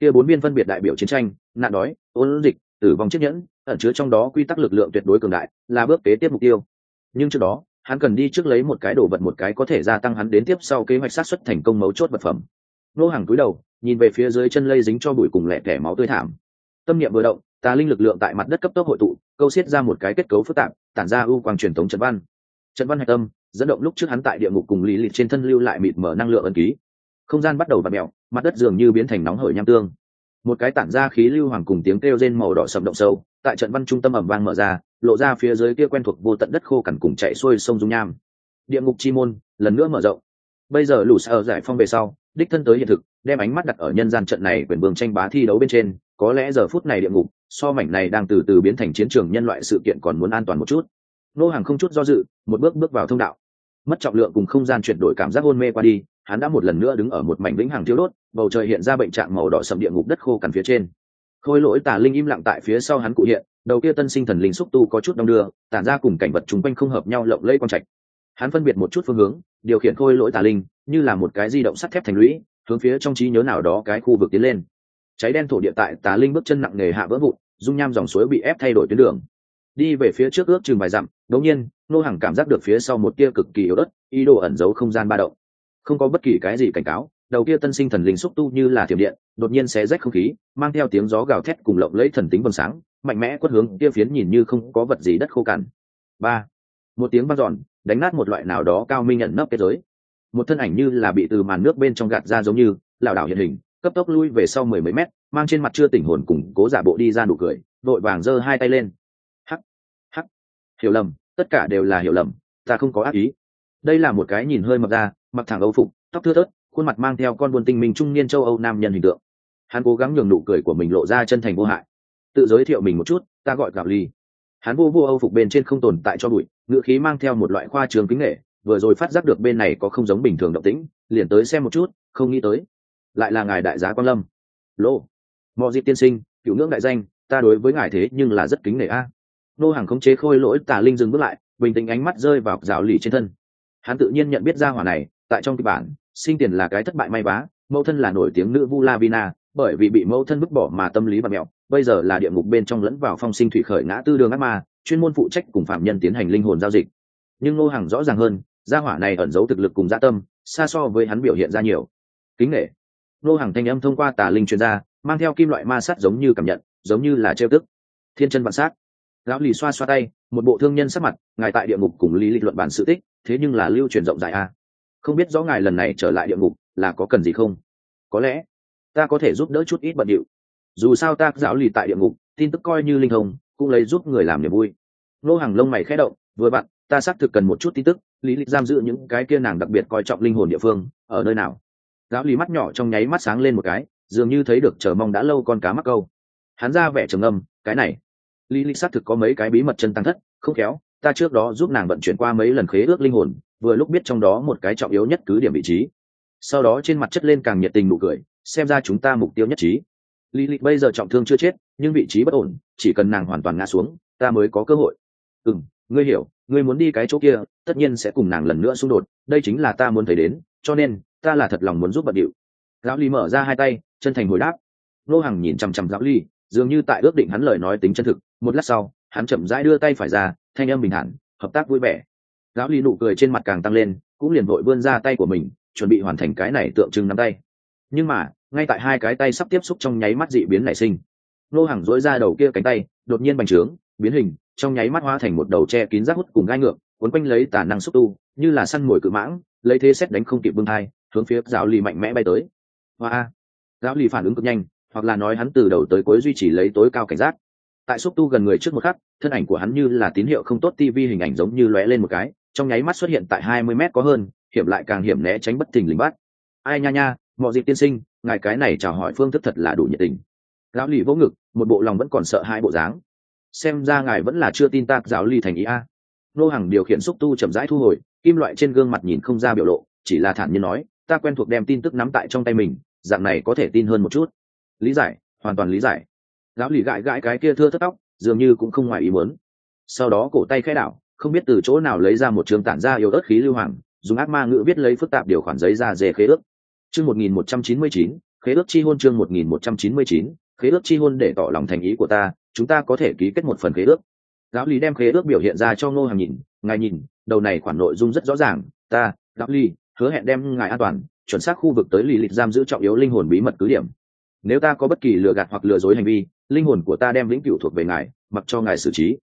kia bốn viên phân biệt đại biểu chiến tranh, nạn đói, ôn dịch, tử vong chiếc nhẫn, ẩn chứa trong đó quy tắc lực lượng tuyệt đối cường đại, là bước kế tiếp mục tiêu. Nhưng trước đó, hắn cần đi trước lấy một cái đồ vật một cái có thể gia tăng hắn đến tiếp sau kế hoạch sát xuất thành công mấu chốt vật phẩm. Nô hàng cúi đầu, nhìn về phía dưới chân lây dính cho bụi cùng lẹ tẻ máu tươi thảm. Tâm niệm vừa động, tà linh lực lượng tại mặt đất cấp tốc hội tụ, câu xiết ra một cái kết cấu phức tạp, tản ra ưu quang truyền thống trận văn. Trận văn hạch tâm dẫn động lúc trước hắn tại địa ngục cùng lý lịch trên thân lưu lại mịt mở năng lượng ẩn ký. Không gian bắt đầu v ặ mẹo mặt đất dường như biến thành nóng hởi nham tương. Một cái tản ra khí lưu hoàng cùng tiếng kêu rên màu đỏ sầm động sâu, tại trận văn trung tâm ẩm vang mở ra, lộ ra phía dưới kia quen thuộc vô tận đất khô cằn cùng chạy xuôi sông dung nham. Địa ngục chi môn, lần nữa mở rộng. Bây giờ lũ sợ giải phong về sau, đích thân tới hiện thực, đem ánh mắt đặt ở nhân gian trận này quyền vương tranh bá thi đấu bên trên, có lẽ giờ phút này địa ngục, so mảnh này đang từ từ biến thành chiến trường nhân loại sự kiện còn muốn an toàn một chút. Nô hàng không chút do dự, một bước bước vào thông đạo mất trọng lượng cùng không gian chuyển đổi cảm giác hôn mê qua đi, hắn đã một lần nữa đứng ở một mảnh vĩnh hàng thiếu đốt, bầu trời hiện ra bệnh trạng màu đỏ sầm địa ngục đất khô cằn phía trên. Khôi lỗi tà linh im lặng tại phía sau hắn cụ hiện, đầu kia tân sinh thần linh xúc tu có chút đông đưa, tản ra cùng cảnh vật chung quanh không hợp nhau lộng lẫy quang trạch. Hắn phân biệt một chút phương hướng, điều khiển khôi lỗi tà linh, như là một cái di động sắt thép thành lũy, hướng phía trong trí nhớ nào đó cái khu vực tiến lên. Cháy đen thổ địa tại tà linh bước chân nặng nề hạ vỡ vụn, dung nham dòng suối bị ép thay đổi tuyến đường. Đi về phía trước ước chừng vài dặm, đột nhiên nô hàng cảm giác được phía sau một tia cực kỳ yếu đất ý đồ ẩn giấu không gian ba động. Không có bất kỳ cái gì cảnh cáo đầu kia tân sinh thần linh xúc tu như là thiểm điện đột nhiên xé rách không khí mang theo tiếng gió gào thét cùng lộng lấy thần tính vầng sáng mạnh mẽ quất hướng kia phiến nhìn như không có vật gì đất khô cằn. Ba. Một tiếng vang giòn, đánh nát một loại nào đó cao minh nhận nấp kết giới. Một thân ảnh như là bị từ màn nước bên trong gạt ra giống như lảo đảo hiện hình cấp tốc lui về sau mười mấy mét mang trên mặt chưa tỉnh hồn cùng cố giả bộ đi ra nụ cười vội vàng giơ hai tay lên. Hắc hắc. Hiểu lầm tất cả đều là hiểu lầm, ta không có ác ý. Đây là một cái nhìn hơi mập ra, mặc thẳng âu phục, tóc thưa thớt, khuôn mặt mang theo con buôn tinh minh trung niên châu âu nam nhân hình tượng. Hắn cố gắng nhường nụ cười của mình lộ ra chân thành vô hại. Tự giới thiệu mình một chút, ta gọi gạo ly. Hắn vô vô âu phục bên trên không tồn tại cho bụi, ngữ khí mang theo một loại khoa trường kính nghệ, vừa rồi phát giác được bên này có không giống bình thường động tĩnh, liền tới xem một chút, không nghĩ tới. Lại là ngài đại giá quan lâm. Lô. Mọi dịp tiên sinh, cựu ngưỡng đại danh, ta đối với ngài thế nhưng là rất kính nể a nô hàng khống chế khôi lỗi tà linh dừng bước lại bình tĩnh ánh mắt rơi vào rào lì trên thân. Hắn tự nhiên nhận biết ra hỏa này tại trong kịch bản sinh tiền là cái thất bại may vá, mẫu thân là nổi tiếng nữ vu la vina bởi vì bị mẫu thân bức bỏ mà tâm lý và mẹo bây giờ là địa ngục bên trong lẫn vào phong sinh thủy khởi ngã tư đường ác ma chuyên môn phụ trách cùng phạm nhân tiến hành linh hồn giao dịch. Nhưng Nô hàng rõ ràng hơn gia hỏa này ẩn giấu thực lực cùng gia tâm xa so với hắn biểu hiện ra nhiều. Kính nghệ Nô hàng thanh âm thông qua tà linh chuyên gia mang theo kim loại ma sát giống như cảm nhận giống như là trêu tức. Thiên chân vạn sát lão lì xoa xoa tay, một bộ thương nhân sắc mặt, ngài tại địa ngục cùng lý lịch luận bản sự tích, thế nhưng là lưu truyền rộng rãi a không biết rõ ngài lần này trở lại địa ngục, là có cần gì không? Có lẽ, ta có thể giúp đỡ chút ít bận điệu. Dù sao ta giáo lì tại địa ngục, tin tức coi như linh hồng cũng lấy giúp người làm niềm vui. Nô hàng lông mày khẽ động, vừa bạn ta xác thực cần một chút tin tức, lý lịch giam giữ những cái kia nàng đặc biệt coi trọng linh hồn địa phương, ở nơi nào? Giáo Lì mắt nhỏ trong nháy mắt sáng lên một cái, dường như thấy được chờ mong đã lâu con cá mắc câu. Hắn ra vẻ trầm âm cái này lý lịch xác thực có mấy cái bí mật chân tăng thất, không khéo, ta trước đó giúp nàng vận chuyển qua mấy lần khế ước linh hồn, vừa lúc biết trong đó một cái trọng yếu nhất cứ điểm vị trí. Sau đó trên mặt chất lên càng nhiệt tình nụ cười, xem ra chúng ta mục tiêu nhất trí. Lý lịch bây giờ trọng thương chưa chết, nhưng vị trí bất ổn, chỉ cần nàng hoàn toàn ngã xuống, ta mới có cơ hội. Ừ ngươi hiểu, ngươi muốn đi cái chỗ kia, tất nhiên sẽ cùng nàng lần nữa xung đột, đây chính là ta muốn thấy đến, cho nên, ta là thật lòng muốn giúp bận điệu. Lão ly mở ra hai tay, chân thành hồi đáp. Nô hằng nhìn chằm chằm lão ly dường như tại ước định hắn lời nói tính chân thực một lát sau, hắn chậm rãi đưa tay phải ra, thanh âm bình thản, hợp tác vui vẻ. Lão ly nụ cười trên mặt càng tăng lên, cũng liền vội vươn ra tay của mình, chuẩn bị hoàn thành cái này tượng trưng nắm tay. Nhưng mà, ngay tại hai cái tay sắp tiếp xúc trong nháy mắt dị biến nảy sinh. Nô hàng dối ra đầu kia cánh tay, đột nhiên bành trướng, biến hình, trong nháy mắt hóa thành một đầu che kín rác hút cùng gai ngược, cuốn quanh lấy tả năng xúc tu, như là săn mồi cự mãng, lấy thế xét đánh không kịp bưng thai, hướng phía giáo lì mạnh mẽ bay tới. Hoa! Giáo lì phản ứng cực nhanh, hoặc là nói hắn từ đầu tới cuối duy trì lấy tối cao cảnh giác tại xúc tu gần người trước một khắc, thân ảnh của hắn như là tín hiệu không tốt tv hình ảnh giống như lóe lên một cái, trong nháy mắt xuất hiện tại hai mươi mét có hơn, hiểm lại càng hiểm né tránh bất thình lình bắt. Ai nha nha, mọi dịp tiên sinh, ngài cái này chào hỏi phương thức thật là đủ nhiệt tình. Lão lì vỗ ngực, một bộ lòng vẫn còn sợ hai bộ dáng. Xem ra ngài vẫn là chưa tin tạc giáo ly thành ý a. Nô hàng điều khiển xúc tu chậm rãi thu hồi, kim loại trên gương mặt nhìn không ra biểu lộ, chỉ là thản nhiên nói, ta quen thuộc đem tin tức nắm tại trong tay mình, dạng này có thể tin hơn một chút. Lý giải, hoàn toàn lý giải lão lì gãi gãi cái kia thưa thất tóc, dường như cũng không ngoài ý muốn. Sau đó cổ tay khẽ đảo, không biết từ chỗ nào lấy ra một trường tản ra yếu ớt khí lưu hoàng, dùng ác ma ngữ viết lấy phức tạp điều khoản giấy ra dề khế ước. Chương một nghìn một trăm chín mươi chín, khế ước chi hôn chương một nghìn một trăm chín mươi chín, khế ước chi hôn để tỏ lòng thành ý của ta, chúng ta có thể ký kết một phần khế ước. Lão lý đem khế ước biểu hiện ra cho ngô hàng nhìn, ngài nhìn, đầu này khoản nội dung rất rõ ràng, ta, lão lý hứa hẹn đem ngài an toàn, chuẩn xác khu vực tới lì lịch giam giữ trọng yếu linh hồn bí mật cứ điểm. Nếu ta có bất kỳ lừa gạt hoặc lừa dối hành vi linh hồn của ta đem vĩnh cửu thuộc về ngài mặc cho ngài xử trí.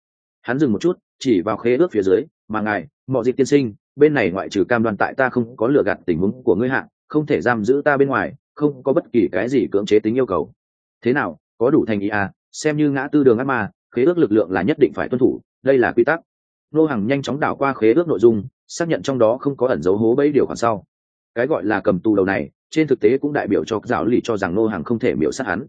Hắn dừng một chút chỉ vào khế ước phía dưới mà ngài mọi dịp tiên sinh bên này ngoại trừ cam đoan tại ta không có lừa gạt tình huống của ngươi hạ, không thể giam giữ ta bên ngoài không có bất kỳ cái gì cưỡng chế tính yêu cầu. Thế nào có đủ thành ý à? Xem như ngã tư đường ác ma khế ước lực lượng là nhất định phải tuân thủ đây là quy tắc. Nô hàng nhanh chóng đảo qua khế ước nội dung xác nhận trong đó không có ẩn dấu hố bẫy điều khoản sau. Cái gọi là cầm tù đầu này trên thực tế cũng đại biểu cho giáo lì cho rằng nô hàng không thể miễu sát hắn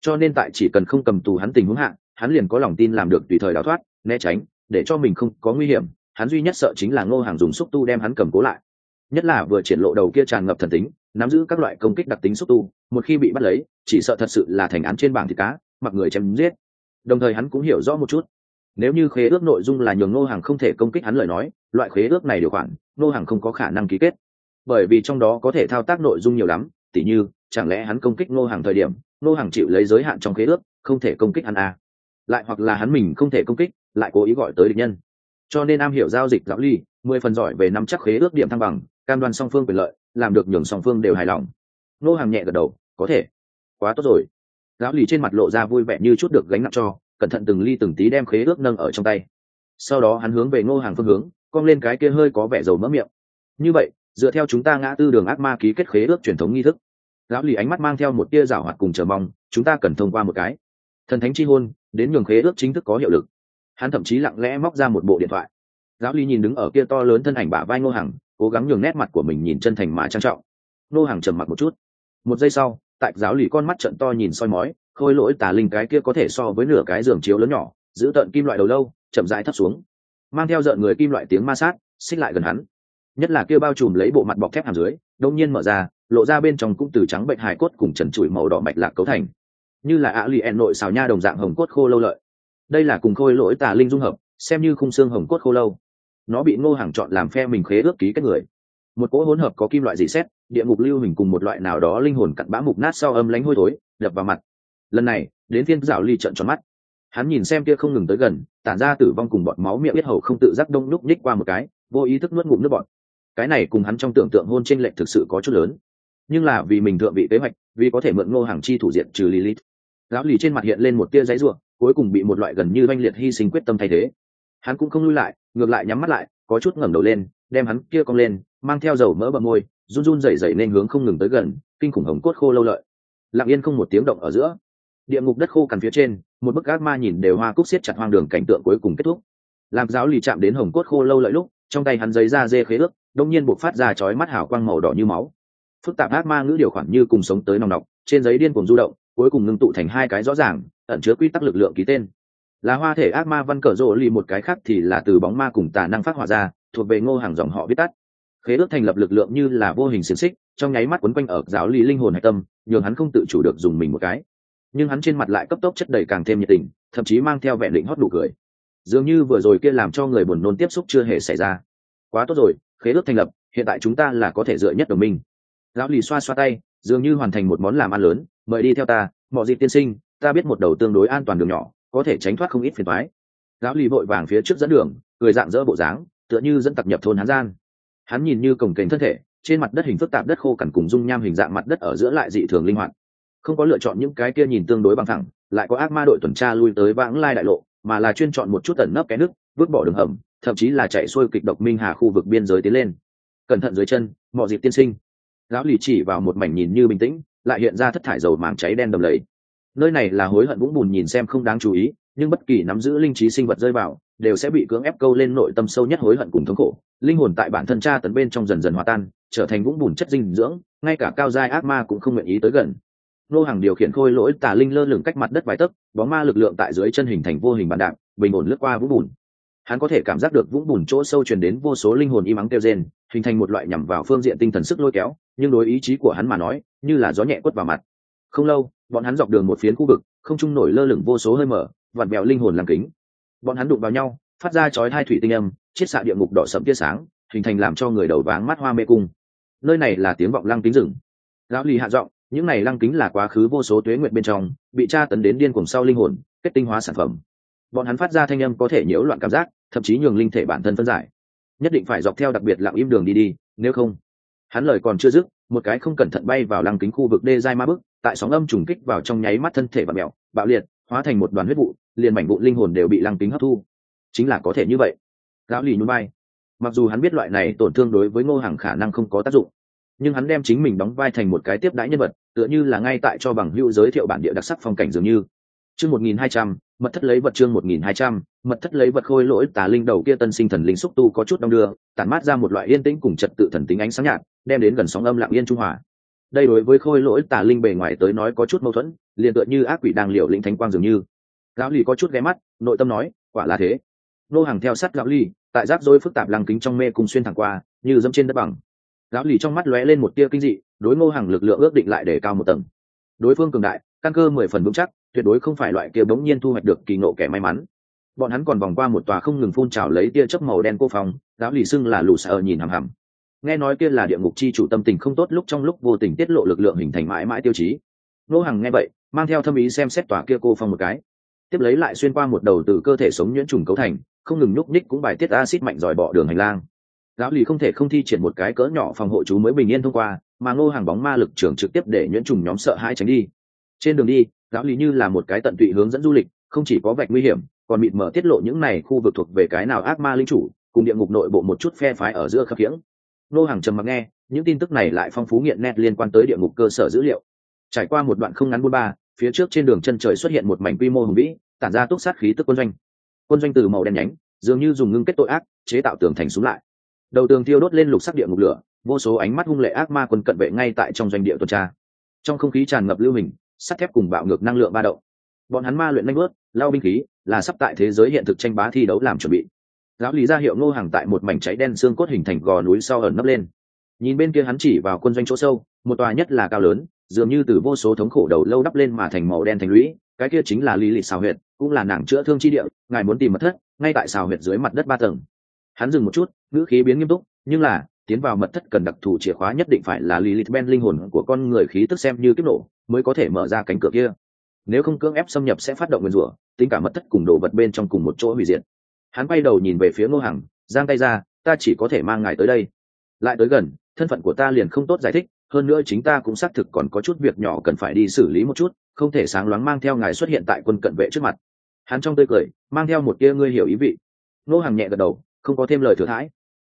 cho nên tại chỉ cần không cầm tù hắn tình huống hạn hắn liền có lòng tin làm được tùy thời đào thoát, né tránh, để cho mình không có nguy hiểm. Hắn duy nhất sợ chính là ngô hàng dùng xúc tu đem hắn cầm cố lại. Nhất là vừa triển lộ đầu kia tràn ngập thần tính, nắm giữ các loại công kích đặc tính xúc tu, một khi bị bắt lấy, chỉ sợ thật sự là thành án trên bảng thịt cá, mặc người chém giết. Đồng thời hắn cũng hiểu rõ một chút, nếu như khế ước nội dung là nhường ngô hàng không thể công kích hắn lời nói, loại khế ước này điều khoản, ngô hàng không có khả năng ký kết. Bởi vì trong đó có thể thao tác nội dung nhiều lắm, tỉ như, chẳng lẽ hắn công kích ngô hàng thời điểm Nô hàng chịu lấy giới hạn trong khế ước, không thể công kích hắn à. lại hoặc là hắn mình không thể công kích, lại cố ý gọi tới địch nhân. Cho nên am hiểu giao dịch giáo ly mười phần giỏi về nắm chắc khế ước điểm thăng bằng, cam đoan song phương quyền lợi, làm được nhường song phương đều hài lòng. Nô hàng nhẹ gật đầu, có thể. Quá tốt rồi. Lão lì trên mặt lộ ra vui vẻ như chút được gánh nặng cho, cẩn thận từng ly từng tí đem khế ước nâng ở trong tay. Sau đó hắn hướng về ngô hàng phương hướng, cong lên cái kia hơi có vẻ dầu mỡ miệng. Như vậy, dựa theo chúng ta ngã tư đường ác ma ký kết khế ước truyền thống nghi thức lão lì ánh mắt mang theo một tia rảo hoạt cùng chờ mong, chúng ta cần thông qua một cái. Thần thánh chi hôn, đến nhường khế ước chính thức có hiệu lực. Hắn thậm chí lặng lẽ móc ra một bộ điện thoại. Lão lì nhìn đứng ở kia to lớn thân ảnh bả vai ngô hằng, cố gắng nhường nét mặt của mình nhìn chân thành mà trang trọng. Ngô hằng trầm mặt một chút. Một giây sau, tại giáo lì con mắt trận to nhìn soi mói, khôi lỗi tà linh cái kia có thể so với nửa cái giường chiếu lớn nhỏ, giữ tận kim loại đầu lâu, chậm rãi thấp xuống. Mang theo rợn người kim loại tiếng ma sát, xích lại gần hắn nhất là kia bao trùm lấy bộ mặt bọc thép hàm dưới, đông nhiên mở ra, lộ ra bên trong cũng từ trắng bệnh hải cốt cùng trần trụi màu đỏ mạch lạc cấu thành. Như là ạ lì ẹn nội xào nha đồng dạng hồng cốt khô lâu lợi. Đây là cùng khôi lỗi tà linh dung hợp, xem như khung xương hồng cốt khô lâu. Nó bị ngô hàng chọn làm phe mình khế ước ký các người. Một cỗ hỗn hợp có kim loại dị xét, địa ngục lưu hình cùng một loại nào đó linh hồn cặn bã mục nát sau âm lánh hôi thối, đập vào mặt. Lần này, đến thiên dạo ly trận tròn mắt. Hắn nhìn xem kia không ngừng tới gần, tản ra tử vong cùng bọt máu miệng biết hầu không tự giác đông lúc nhích qua một cái, vô ý thức nuốt ngụm nước bọt cái này cùng hắn trong tưởng tượng hôn tranh lệch thực sự có chút lớn. Nhưng là vì mình thượng vị kế hoạch, vì có thể mượn ngô hàng chi thủ diện trừ lilith lão lì trên mặt hiện lên một tia giấy ruộng cuối cùng bị một loại gần như oanh liệt hy sinh quyết tâm thay thế. Hắn cũng không lui lại, ngược lại nhắm mắt lại, có chút ngẩng đầu lên, đem hắn kia cong lên, mang theo dầu mỡ bờ môi, run run rẩy rẩy nên hướng không ngừng tới gần, kinh khủng hồng cốt khô lâu lợi. Lặng yên không một tiếng động ở giữa, địa ngục đất khô cằn phía trên, một bức ác ma nhìn đều hoa cúc xiết chặt hoang đường cảnh tượng cuối cùng kết thúc. Làm giáo lì chạm đến hồng cốt khô lâu lợi lúc, trong tay hắn giấy ra dê khế ước đông nhiên buộc phát ra chói mắt hào quang màu đỏ như máu. Phức tạp ác ma ngữ điều khoản như cùng sống tới nòng nọc, trên giấy điên cuồng du động, cuối cùng ngưng tụ thành hai cái rõ ràng, ẩn chứa quy tắc lực lượng ký tên. Là hoa thể ác ma văn cờ rộ lì một cái khác thì là từ bóng ma cùng tà năng phát hỏa ra, thuộc về ngô hàng dòng họ viết tắt. Khế ước thành lập lực lượng như là vô hình xiềng xích, trong nháy mắt quấn quanh ở giáo lý linh hồn hạch tâm, nhường hắn không tự chủ được dùng mình một cái. Nhưng hắn trên mặt lại cấp tốc chất đầy càng thêm nhiệt tình, thậm chí mang theo vẹn định hót đủ cười. Dường như vừa rồi kia làm cho người buồn nôn tiếp xúc chưa hề xảy ra. Quá tốt rồi khế ước thành lập, hiện tại chúng ta là có thể dựa nhất đồng minh. Lão lì xoa xoa tay, dường như hoàn thành một món làm ăn lớn, mời đi theo ta, mọi dịp tiên sinh, ta biết một đầu tương đối an toàn đường nhỏ, có thể tránh thoát không ít phiền thoái lão lì vội vàng phía trước dẫn đường, cười dạng dỡ bộ dáng, tựa như dẫn tặc nhập thôn hán gian. Hắn nhìn như cổng kềnh thân thể, trên mặt đất hình phức tạp đất khô cằn cùng dung nham hình dạng mặt đất ở giữa lại dị thường linh hoạt. Không có lựa chọn những cái kia nhìn tương đối bằng thẳng, lại có ác ma đội tuần tra lui tới vãng lai đại lộ, mà là chuyên chọn một chút tẩn nấp cái nước, vứt bỏ đường hầm thậm chí là chạy xuôi kịch độc minh hà khu vực biên giới tiến lên. Cẩn thận dưới chân, mọi dịp tiên sinh. Lão lì chỉ vào một mảnh nhìn như bình tĩnh, lại hiện ra thất thải dầu màng cháy đen đầm lầy. Nơi này là hối hận vũng bùn nhìn xem không đáng chú ý, nhưng bất kỳ nắm giữ linh trí sinh vật rơi vào, đều sẽ bị cưỡng ép câu lên nội tâm sâu nhất hối hận cùng thống khổ. Linh hồn tại bản thân tra tấn bên trong dần dần hòa tan, trở thành vũng bùn chất dinh dưỡng, ngay cả cao giai ác ma cũng không nguyện ý tới gần. Nô hàng điều khiển khôi lỗi tà linh lơ lửng cách mặt đất vài tấc, bóng ma lực lượng tại dưới chân hình thành vô hình bản đạp bình ổn lướt qua vũng bùn hắn có thể cảm giác được vũng bùn chỗ sâu truyền đến vô số linh hồn im ắng kêu rên, hình thành một loại nhằm vào phương diện tinh thần sức lôi kéo, nhưng đối ý chí của hắn mà nói, như là gió nhẹ quất vào mặt. Không lâu, bọn hắn dọc đường một phiến khu vực, không trung nổi lơ lửng vô số hơi mở, vặn mẹo linh hồn làm kính. Bọn hắn đụng vào nhau, phát ra chói hai thủy tinh âm, chiết xạ địa ngục đỏ sẫm tia sáng, hình thành làm cho người đầu váng mắt hoa mê cung. Nơi này là tiếng vọng lăng kính rừng. Lão lì hạ giọng, những này lăng kính là quá khứ vô số tuế nguyện bên trong, bị tra tấn đến điên cùng sau linh hồn, kết tinh hóa sản phẩm. Bọn hắn phát ra thanh âm có thể nhiễu loạn cảm giác thậm chí nhường linh thể bản thân phân giải. Nhất định phải dọc theo đặc biệt lặng im đường đi đi, nếu không, hắn lời còn chưa dứt, một cái không cẩn thận bay vào lăng kính khu vực đê dai ma bức, tại sóng âm trùng kích vào trong nháy mắt thân thể và mẹo, bạo liệt, hóa thành một đoàn huyết vụ, liền mảnh vụ linh hồn đều bị lăng kính hấp thu. Chính là có thể như vậy. Lão lì nhún bay mặc dù hắn biết loại này tổn thương đối với ngô hàng khả năng không có tác dụng, nhưng hắn đem chính mình đóng vai thành một cái tiếp đãi nhân vật, tựa như là ngay tại cho bằng hữu giới thiệu bản địa đặc sắc phong cảnh dường như. Chương một nghìn hai trăm, mật thất lấy vật chương một nghìn hai trăm mật thất lấy vật khôi lỗi tà linh đầu kia tân sinh thần linh xúc tu có chút đong đưa, tản mát ra một loại yên tĩnh cùng trật tự thần tính ánh sáng nhạt, đem đến gần sóng âm lặng yên trung hòa. Đây đối với khôi lỗi tà linh bề ngoài tới nói có chút mâu thuẫn, liền tựa như ác quỷ đang liều lĩnh thánh quang dường như. Lão lì có chút ghé mắt, nội tâm nói, quả là thế. Nô hàng theo sát lão lì, tại giáp dối phức tạp lăng kính trong mê cùng xuyên thẳng qua, như dẫm trên đất bằng. Lão lì trong mắt lóe lên một tia kinh dị, đối ngô hàng lực lượng ước định lại để cao một tầng. Đối phương cường đại, căn cơ mười phần vững chắc, tuyệt đối không phải loại kia bỗng nhiên thu hoạch được kỳ ngộ kẻ may mắn bọn hắn còn vòng qua một tòa không ngừng phun trào lấy tia chớp màu đen cô phòng lão lì xưng là lù sợ nhìn hằm hằm. Nghe nói kia là địa ngục chi chủ tâm tình không tốt, lúc trong lúc vô tình tiết lộ lực lượng hình thành mãi mãi tiêu chí. Nô Hằng nghe vậy, mang theo thâm ý xem xét tòa kia cô phong một cái. Tiếp lấy lại xuyên qua một đầu từ cơ thể sống nhuyễn trùng cấu thành, không ngừng nhúc ních cũng bài tiết acid mạnh dòi bỏ đường hành lang. Lão lì không thể không thi triển một cái cỡ nhỏ phòng hộ chú mới bình yên thông qua, mà ngô hàng bóng ma lực trưởng trực tiếp để nhuyễn trùng nhóm sợ hai tránh đi. Trên đường đi, lão lì như là một cái tận tụy hướng dẫn du lịch, không chỉ có vạch nguy hiểm còn mịt mở tiết lộ những này khu vực thuộc về cái nào ác ma linh chủ, cùng địa ngục nội bộ một chút phe phái ở giữa khập khiễng. Nô hàng trầm mặc nghe, những tin tức này lại phong phú nghiện nét liên quan tới địa ngục cơ sở dữ liệu. Trải qua một đoạn không ngắn buôn ba, phía trước trên đường chân trời xuất hiện một mảnh quy mô hùng vĩ, tản ra túc sát khí tức quân doanh. Quân doanh từ màu đen nhánh, dường như dùng ngưng kết tội ác, chế tạo tường thành xuống lại. Đầu tường thiêu đốt lên lục sắc địa ngục lửa, vô số ánh mắt hung lệ ác ma quân cận vệ ngay tại trong doanh địa tuần tra. Trong không khí tràn ngập lưu hình, sắt thép cùng bạo ngược năng lượng ba động. Bọn hắn ma luyện nanh bớt lao binh khí là sắp tại thế giới hiện thực tranh bá thi đấu làm chuẩn bị. Giáo lý ra hiệu ngô hàng tại một mảnh cháy đen xương cốt hình thành gò núi sau ẩn nấp lên. Nhìn bên kia hắn chỉ vào quân doanh chỗ sâu, một tòa nhất là cao lớn, dường như từ vô số thống khổ đầu lâu đắp lên mà thành màu đen thành lũy, cái kia chính là lý lịch xào huyệt, cũng là nàng chữa thương chi địa, ngài muốn tìm mật thất, ngay tại xào huyệt dưới mặt đất ba tầng. Hắn dừng một chút, ngữ khí biến nghiêm túc, nhưng là, tiến vào mật thất cần đặc thù chìa khóa nhất định phải là Lilith Ben linh hồn của con người khí tức xem như kích nổ, mới có thể mở ra cánh cửa kia. Nếu không cưỡng ép xâm nhập sẽ phát động nguyên rủa, tính cả mất thất cùng đồ vật bên trong cùng một chỗ hủy diệt. Hắn quay đầu nhìn về phía Ngô Hằng, giang tay ra, ta chỉ có thể mang ngài tới đây. Lại tới gần, thân phận của ta liền không tốt giải thích, hơn nữa chính ta cũng xác thực còn có chút việc nhỏ cần phải đi xử lý một chút không thể sáng loáng mang theo ngài xuất hiện tại quân cận vệ trước mặt hắn trong tươi cười mang theo một kia ngươi hiểu ý vị Ngô Hằng nhẹ gật đầu không có thêm lời thừa thãi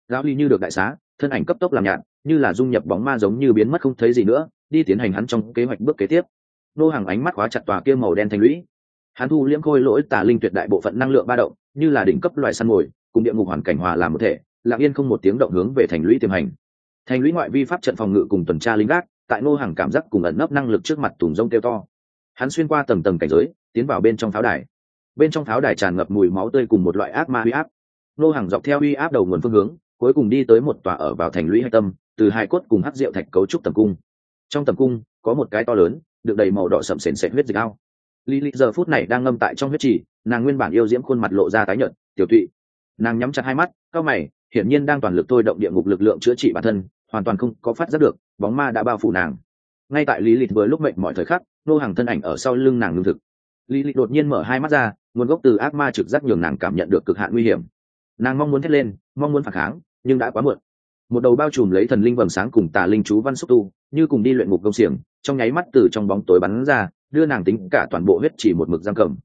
lão ly như được đại xá thân ảnh cấp tốc làm nhạt như là dung nhập bóng ma giống như biến mất không thấy gì nữa đi tiến hành hắn trong kế hoạch bước kế tiếp nô hàng ánh mắt khóa chặt tòa kia màu đen thành lũy. Hắn thu liễm khôi lỗi tà linh tuyệt đại bộ phận năng lượng ba động, như là đỉnh cấp loài săn mồi, cùng địa ngục hoàn cảnh hòa làm một thể, lặng yên không một tiếng động hướng về thành lũy tiềm hành. Thành lũy ngoại vi pháp trận phòng ngự cùng tuần tra lính gác, tại nô hàng cảm giác cùng ẩn nấp năng lực trước mặt tùng rông kêu to. Hắn xuyên qua tầng tầng cảnh giới, tiến vào bên trong pháo đài. Bên trong pháo đài tràn ngập mùi máu tươi cùng một loại ác ma huy áp. Nô hàng dọc theo huy áp đầu nguồn phương hướng, cuối cùng đi tới một tòa ở vào thành lũy hạch tâm, từ hai cốt cùng hắc rượu thạch cấu trúc tầm cung. Trong tầm cung, có một cái to lớn được đầy màu đỏ sậm sền sệt huyết dịch ao. Lý lịch giờ phút này đang ngâm tại trong huyết trì, nàng nguyên bản yêu diễm khuôn mặt lộ ra tái nhợt, tiểu tụy nàng nhắm chặt hai mắt, cao mày, hiển nhiên đang toàn lực thôi động địa ngục lực lượng chữa trị bản thân, hoàn toàn không có phát giác được, bóng ma đã bao phủ nàng. Ngay tại lý lịch với lúc mệnh mọi thời khắc, nô hàng thân ảnh ở sau lưng nàng lương thực. Lý lịch đột nhiên mở hai mắt ra, nguồn gốc từ ác ma trực giác nhường nàng cảm nhận được cực hạn nguy hiểm. Nàng mong muốn thét lên, mong muốn phản kháng, nhưng đã quá muộn. Một đầu bao trùm lấy thần linh vầng sáng cùng tà linh chú văn xúc tu, như cùng đi luyện ngục công xiềng trong nháy mắt từ trong bóng tối bắn ra, đưa nàng tính cả toàn bộ huyết chỉ một mực giam cầm.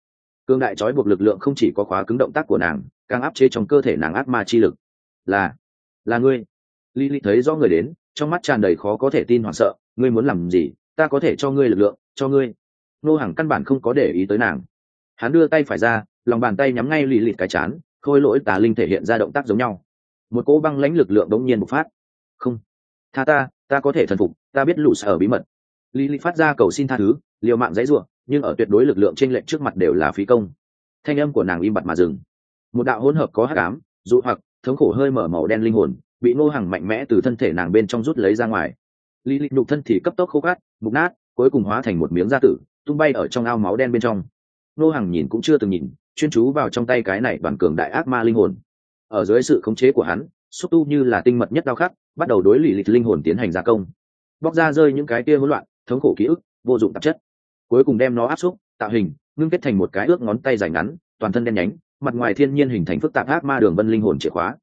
Cương đại trói buộc lực lượng không chỉ có khóa cứng động tác của nàng, càng áp chế trong cơ thể nàng ác ma chi lực. Là là ngươi. Lý lý thấy do người đến, trong mắt tràn đầy khó có thể tin hoảng sợ, ngươi muốn làm gì? Ta có thể cho ngươi lực lượng, cho ngươi. Nô hàng căn bản không có để ý tới nàng. Hắn đưa tay phải ra, lòng bàn tay nhắm ngay lì lịt cái chán, khôi lỗi tà linh thể hiện ra động tác giống nhau. Một cỗ băng lãnh lực lượng đống nhiên bộc phát. Không. Tha ta ta có thể thần phục, ta biết lũ sở bí mật lý lý phát ra cầu xin tha thứ liều mạng dãy ruộng nhưng ở tuyệt đối lực lượng trên lệnh trước mặt đều là phí công. Thanh âm của nàng im bặt mà dừng. Một đạo hỗn hợp có hắc ám dụ hoặc thống khổ hơi mở màu đen linh hồn bị ngô hàng mạnh mẽ từ thân thể nàng bên trong rút lấy ra ngoài. Lý lịch nhục thân thì cấp tốc khô gắt, mục nát cuối cùng hóa thành một miếng da tử tung bay ở trong ao máu đen bên trong. Ngô hàng nhìn cũng chưa từng nhìn chuyên chú vào trong tay cái này đoàn cường đại ác ma linh hồn. Ở dưới sự khống chế của hắn xúc tu như là tinh mật nhất đau khắc bắt đầu đối Lý lịch linh hồn tiến hành gia công. Bóc ra rơi những cái kia hỗn loạn thống khổ ký ức, vô dụng tạp chất. Cuối cùng đem nó áp xúc, tạo hình, ngưng kết thành một cái ước ngón tay dài ngắn, toàn thân đen nhánh, mặt ngoài thiên nhiên hình thành phức tạp ác ma đường vân linh hồn chìa khóa.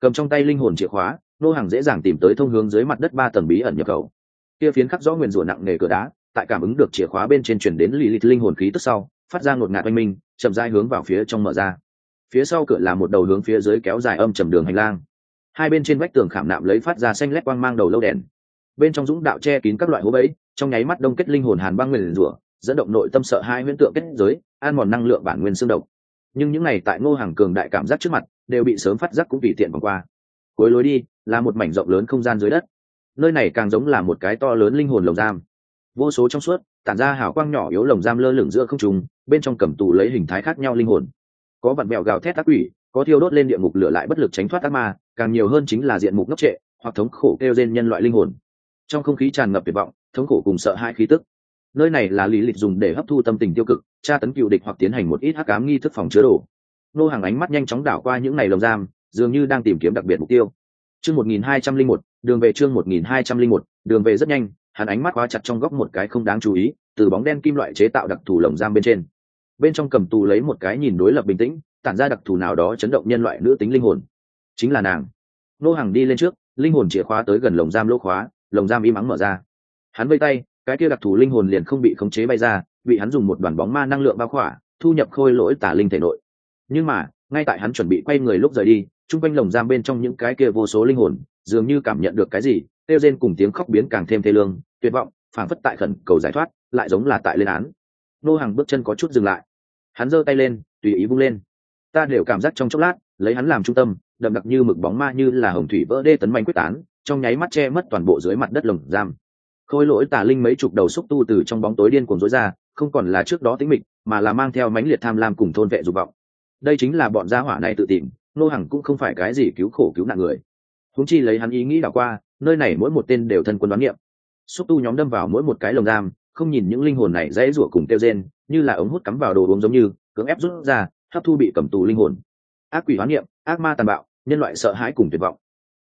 Cầm trong tay linh hồn chìa khóa, nô hàng dễ dàng tìm tới thông hướng dưới mặt đất ba tầng bí ẩn nhập khẩu. Kia phiến khắc rõ nguyền rủa nặng nề cửa đá, tại cảm ứng được chìa khóa bên trên chuyển đến lì lịch linh hồn khí tức sau, phát ra ngột ngạt oanh minh, chậm dai hướng vào phía trong mở ra. Phía sau cửa là một đầu hướng phía dưới kéo dài âm trầm đường hành lang. Hai bên trên vách tường khảm nạm lấy phát ra xanh lét quang mang đầu lâu đèn. Bên trong dũng đạo che kín các loại hố bẫy trong nháy mắt đông kết linh hồn hàn băng nguyền rủa, dẫn động nội tâm sợ hai huyễn tượng kết giới, an mòn năng lượng bản nguyên xương độc. Nhưng những này tại ngô hàng cường đại cảm giác trước mặt, đều bị sớm phát giác cũng tùy tiện vòng qua. Cuối lối đi, là một mảnh rộng lớn không gian dưới đất. Nơi này càng giống là một cái to lớn linh hồn lồng giam. Vô số trong suốt, tản ra hào quang nhỏ yếu lồng giam lơ lửng giữa không trùng bên trong cầm tù lấy hình thái khác nhau linh hồn. Có vặn mẹo gào thét ác quỷ, có thiêu đốt lên địa ngục lửa lại bất lực tránh thoát ác ma, càng nhiều hơn chính là diện mục ngốc trệ, hoặc thống khổ kêu trên nhân loại linh hồn. Trong không khí tràn ngập tuyệt vọng thống khổ cùng sợ hai khí tức. Nơi này là lý lịch dùng để hấp thu tâm tình tiêu cực, tra tấn cựu địch hoặc tiến hành một ít hắc cám nghi thức phòng chứa đồ. Nô hàng ánh mắt nhanh chóng đảo qua những ngày lồng giam, dường như đang tìm kiếm đặc biệt mục tiêu. Chương một nghìn hai trăm linh một, đường về chương một nghìn hai trăm linh một, đường về rất nhanh, hắn ánh mắt khóa chặt trong góc một cái không đáng chú ý, từ bóng đen kim loại chế tạo đặc thù lồng giam bên trên. Bên trong cầm tù lấy một cái nhìn đối lập bình tĩnh, tản ra đặc thù nào đó chấn động nhân loại nữ tính linh hồn. Chính là nàng. Nô hàng đi lên trước, linh hồn chìa khóa tới gần lồng giam lỗ khóa, lồng giam im ắng mở ra hắn vây tay, cái kia đặc thù linh hồn liền không bị khống chế bay ra, bị hắn dùng một đoàn bóng ma năng lượng bao khỏa, thu nhập khôi lỗi tả linh thể nội. Nhưng mà, ngay tại hắn chuẩn bị quay người lúc rời đi, chung quanh lồng giam bên trong những cái kia vô số linh hồn, dường như cảm nhận được cái gì, kêu rên cùng tiếng khóc biến càng thêm thê lương, tuyệt vọng, phảng phất tại khẩn cầu giải thoát, lại giống là tại lên án. Nô hàng bước chân có chút dừng lại. Hắn giơ tay lên, tùy ý vung lên. Ta đều cảm giác trong chốc lát, lấy hắn làm trung tâm, đậm đặc như mực bóng ma như là hồng thủy vỡ đê tấn manh quyết tán, trong nháy mắt che mất toàn bộ dưới mặt đất lồng giam khôi lỗi tà linh mấy chục đầu xúc tu từ trong bóng tối điên cuồng rối ra, không còn là trước đó tính mịch, mà là mang theo mãnh liệt tham lam cùng thôn vệ dục vọng. Đây chính là bọn gia hỏa này tự tìm nô hằng cũng không phải cái gì cứu khổ cứu nạn người. Húng chi lấy hắn ý nghĩ đảo qua, nơi này mỗi một tên đều thân quân đoán niệm. Xúc tu nhóm đâm vào mỗi một cái lồng giam, không nhìn những linh hồn này dễ rủa cùng tiêu rên, như là ống hút cắm vào đồ uống giống như, cưỡng ép rút ra, hấp thu bị cầm tù linh hồn. Ác quỷ hoán niệm, ác ma tàn bạo, nhân loại sợ hãi cùng tuyệt vọng.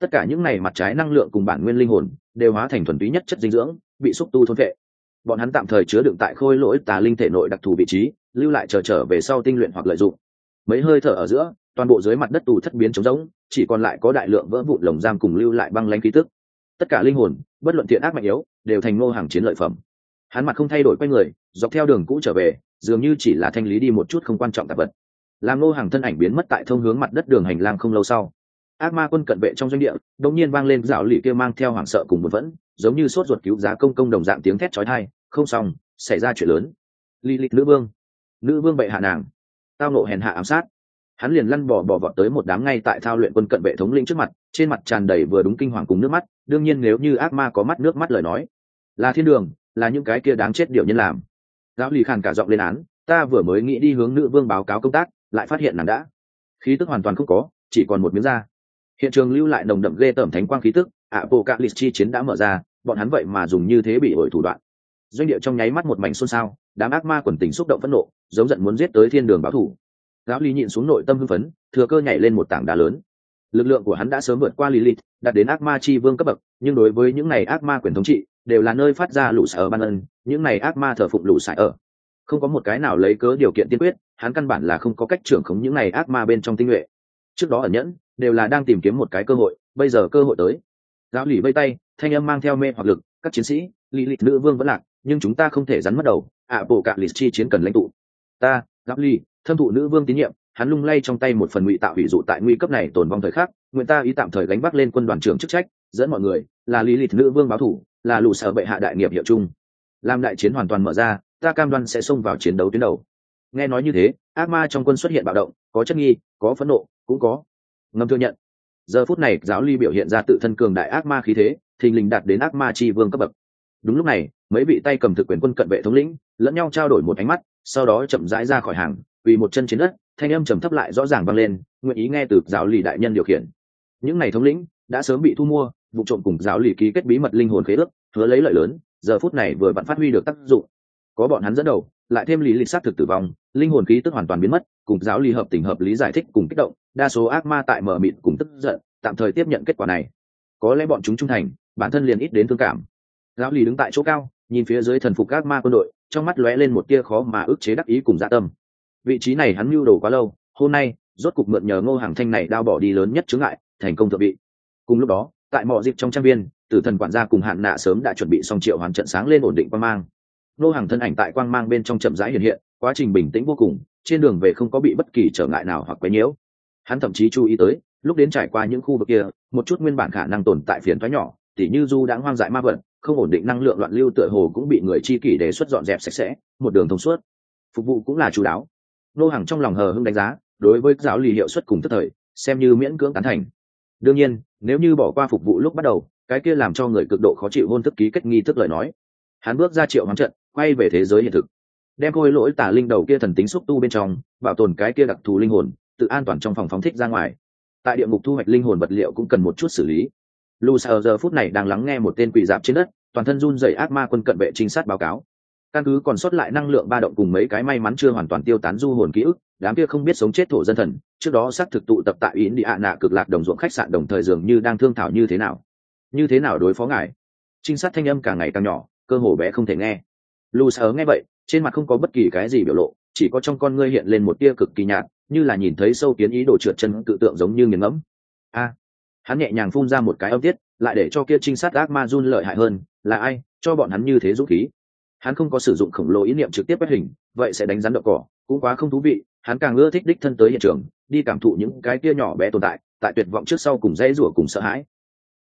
Tất cả những này mặt trái năng lượng cùng bản nguyên linh hồn đều hóa thành thuần túy nhất chất dinh dưỡng bị xúc tu thôn vệ bọn hắn tạm thời chứa đựng tại khôi lỗi tà linh thể nội đặc thù vị trí lưu lại chờ trở, trở về sau tinh luyện hoặc lợi dụng. Mấy hơi thở ở giữa toàn bộ dưới mặt đất tù thất biến trống rỗng chỉ còn lại có đại lượng vỡ vụn lồng giam cùng lưu lại băng lanh khí tức. Tất cả linh hồn bất luận thiện ác mạnh yếu đều thành ngô hàng chiến lợi phẩm. Hắn mặt không thay đổi quay người dọc theo đường cũ trở về dường như chỉ là thanh lý đi một chút không quan trọng tạp vật. Làm ngô hàng thân ảnh biến mất tại thông hướng mặt đất đường hành lang không lâu sau ác ma quân cận vệ trong doanh địa, đột nhiên vang lên dạo lì kia mang theo hoảng sợ cùng một vẫn giống như sốt ruột cứu giá công công đồng dạng tiếng thét chói tai. Không xong, xảy ra chuyện lớn. Lì lịch nữ vương. Nữ vương bệ hạ nàng. Tao nộ hèn hạ ám sát. Hắn liền lăn bò bò vọt tới một đám ngay tại thao luyện quân cận vệ thống lĩnh trước mặt, trên mặt tràn đầy vừa đúng kinh hoàng cùng nước mắt, đương nhiên nếu như ác ma có mắt nước mắt lời nói. Là thiên đường, là những cái kia đáng chết điều nhân làm. Giáo lì khàn cả giọng lên án, ta vừa mới nghĩ đi hướng nữ vương báo cáo công tác, lại phát hiện nàng đã. Khí tức hoàn toàn không có, chỉ còn một miếng da hiện trường lưu lại nồng đậm ghê tởm thánh quang khí tức ạ bộ cạ lịch chi chiến đã mở ra, bọn hắn vậy mà dùng như thế bị ổi thủ đoạn. Doanh địa trong nháy mắt một mảnh xôn xao, đám ác ma quần tình xúc động phẫn nộ, giống giận muốn giết tới thiên đường báo thủ. Giáo lý nhịn xuống nội tâm hưng phấn, thừa cơ nhảy lên một tảng đá lớn. Lực lượng của hắn đã sớm vượt qua lilith, đạt đến ác ma chi vương cấp bậc, nhưng đối với những này ác ma quyền thống trị, đều là nơi phát ra lũ sở ban ân, những này ác ma thờ phụng lũ sải ở. Không có một cái nào lấy cớ điều kiện tiên quyết, hắn căn bản là không có cách trưởng khống những này ác ma bên trong tinh nhuệ. Trước đó ở nhẫn đều là đang tìm kiếm một cái cơ hội, bây giờ cơ hội tới. Giáo lì vây tay, thanh âm mang theo mê hoặc lực, các chiến sĩ lý lịch nữ vương vẫn lạc, nhưng chúng ta không thể rắn mất đầu, ạ, bộ cạn lịch chi chiến cần lãnh tụ. Ta giáo lì thâm thụ nữ vương tín nhiệm, hắn lung lay trong tay một phần ngụy tạo hủy dụ tại nguy cấp này tồn vong thời khắc, nguyện ta ý tạm thời gánh vác lên quân đoàn trưởng chức trách, dẫn mọi người, là lý lịch nữ vương báo thủ, là lũ sở bệ hạ đại nghiệp hiệu chung. Làm đại chiến hoàn toàn mở ra, ta cam đoan sẽ xông vào chiến đấu tuyến đầu. Nghe nói như thế, ác ma trong quân xuất hiện bạo động, có chất nghi, có phẫn nộ, cũng có ngầm thừa nhận. Giờ phút này, giáo ly biểu hiện ra tự thân cường đại ác ma khí thế, thình lình đạt đến ác ma tri vương cấp bậc. Đúng lúc này, mấy vị tay cầm thực quyền quân cận vệ thống lĩnh, lẫn nhau trao đổi một ánh mắt, sau đó chậm rãi ra khỏi hàng, vì một chân trên đất, thanh âm trầm thấp lại rõ ràng vang lên, nguyện ý nghe từ giáo lì đại nhân điều khiển. Những này thống lĩnh đã sớm bị thu mua, vụ trộm cùng giáo lì ký kết bí mật linh hồn khế ước, hứa lấy lợi lớn, giờ phút này vừa vặn phát huy được tác dụng. Có bọn hắn dẫn đầu, lại thêm lý lịch sát thực tử vong, linh hồn khí tức hoàn toàn biến mất cùng giáo lý hợp tình hợp lý giải thích cùng kích động, đa số ác ma tại mở mịt cùng tức giận, tạm thời tiếp nhận kết quả này. Có lẽ bọn chúng trung thành, bản thân liền ít đến thương cảm. Giáo lý đứng tại chỗ cao, nhìn phía dưới thần phục ác ma quân đội, trong mắt lóe lên một tia khó mà ức chế đắc ý cùng dạ tâm. Vị trí này hắn mưu đồ quá lâu, hôm nay, rốt cục mượn nhờ ngô hàng thanh này đao bỏ đi lớn nhất chướng ngại, thành công thượng vị. Cùng lúc đó, tại mọi dịp trong trang viên, tử thần quản gia cùng hạn nạ sớm đã chuẩn bị xong triệu hoàn trận sáng lên ổn định quang mang. Ngô hàng thân ảnh tại quang mang bên trong chậm rãi hiện hiện, quá trình bình tĩnh vô cùng trên đường về không có bị bất kỳ trở ngại nào hoặc quấy nhiễu. Hắn thậm chí chú ý tới, lúc đến trải qua những khu vực kia, một chút nguyên bản khả năng tồn tại phiền thoái nhỏ, tỉ như du đã hoang dại ma vận không ổn định năng lượng loạn lưu tựa hồ cũng bị người chi kỷ đề xuất dọn dẹp sạch sẽ, một đường thông suốt. Phục vụ cũng là chú đáo. Nô hàng trong lòng hờ hưng đánh giá, đối với giáo lý hiệu suất cùng tức thời, xem như miễn cưỡng tán thành. Đương nhiên, nếu như bỏ qua phục vụ lúc bắt đầu, cái kia làm cho người cực độ khó chịu hôn thức ký kết nghi thức lời nói. Hắn bước ra triệu hoán trận, quay về thế giới hiện thực đem khôi lỗi tà linh đầu kia thần tính xúc tu bên trong, bảo tồn cái kia đặc thù linh hồn, tự an toàn trong phòng phóng thích ra ngoài. Tại địa ngục thu hoạch linh hồn vật liệu cũng cần một chút xử lý. Lù sợ giờ phút này đang lắng nghe một tên quỷ dạp trên đất, toàn thân run rẩy ác ma quân cận vệ trinh sát báo cáo. Căn cứ còn sót lại năng lượng ba động cùng mấy cái may mắn chưa hoàn toàn tiêu tán du hồn ký ức, đám kia không biết sống chết thổ dân thần, trước đó xác thực tụ tập tại ý đi ạ nạ cực lạc đồng ruộng khách sạn đồng thời dường như đang thương thảo như thế nào. Như thế nào đối phó ngài? Trinh sát thanh âm càng ngày càng nhỏ, cơ hồ bé không thể nghe. Lù sợ nghe vậy trên mặt không có bất kỳ cái gì biểu lộ, chỉ có trong con ngươi hiện lên một tia cực kỳ nhạt, như là nhìn thấy sâu kiến ý đồ trượt chân tự tượng giống như nghiền ngẫm. A! Hắn nhẹ nhàng phun ra một cái âm tiết, lại để cho kia trinh sát ác ma run lợi hại hơn, là ai? Cho bọn hắn như thế dũng khí. Hắn không có sử dụng khổng lồ ý niệm trực tiếp quét hình, vậy sẽ đánh rắn đậu cỏ, cũng quá không thú vị, hắn càng ưa thích đích thân tới hiện trường, đi cảm thụ những cái kia nhỏ bé tồn tại tại tuyệt vọng trước sau cùng dãy rủa cùng sợ hãi.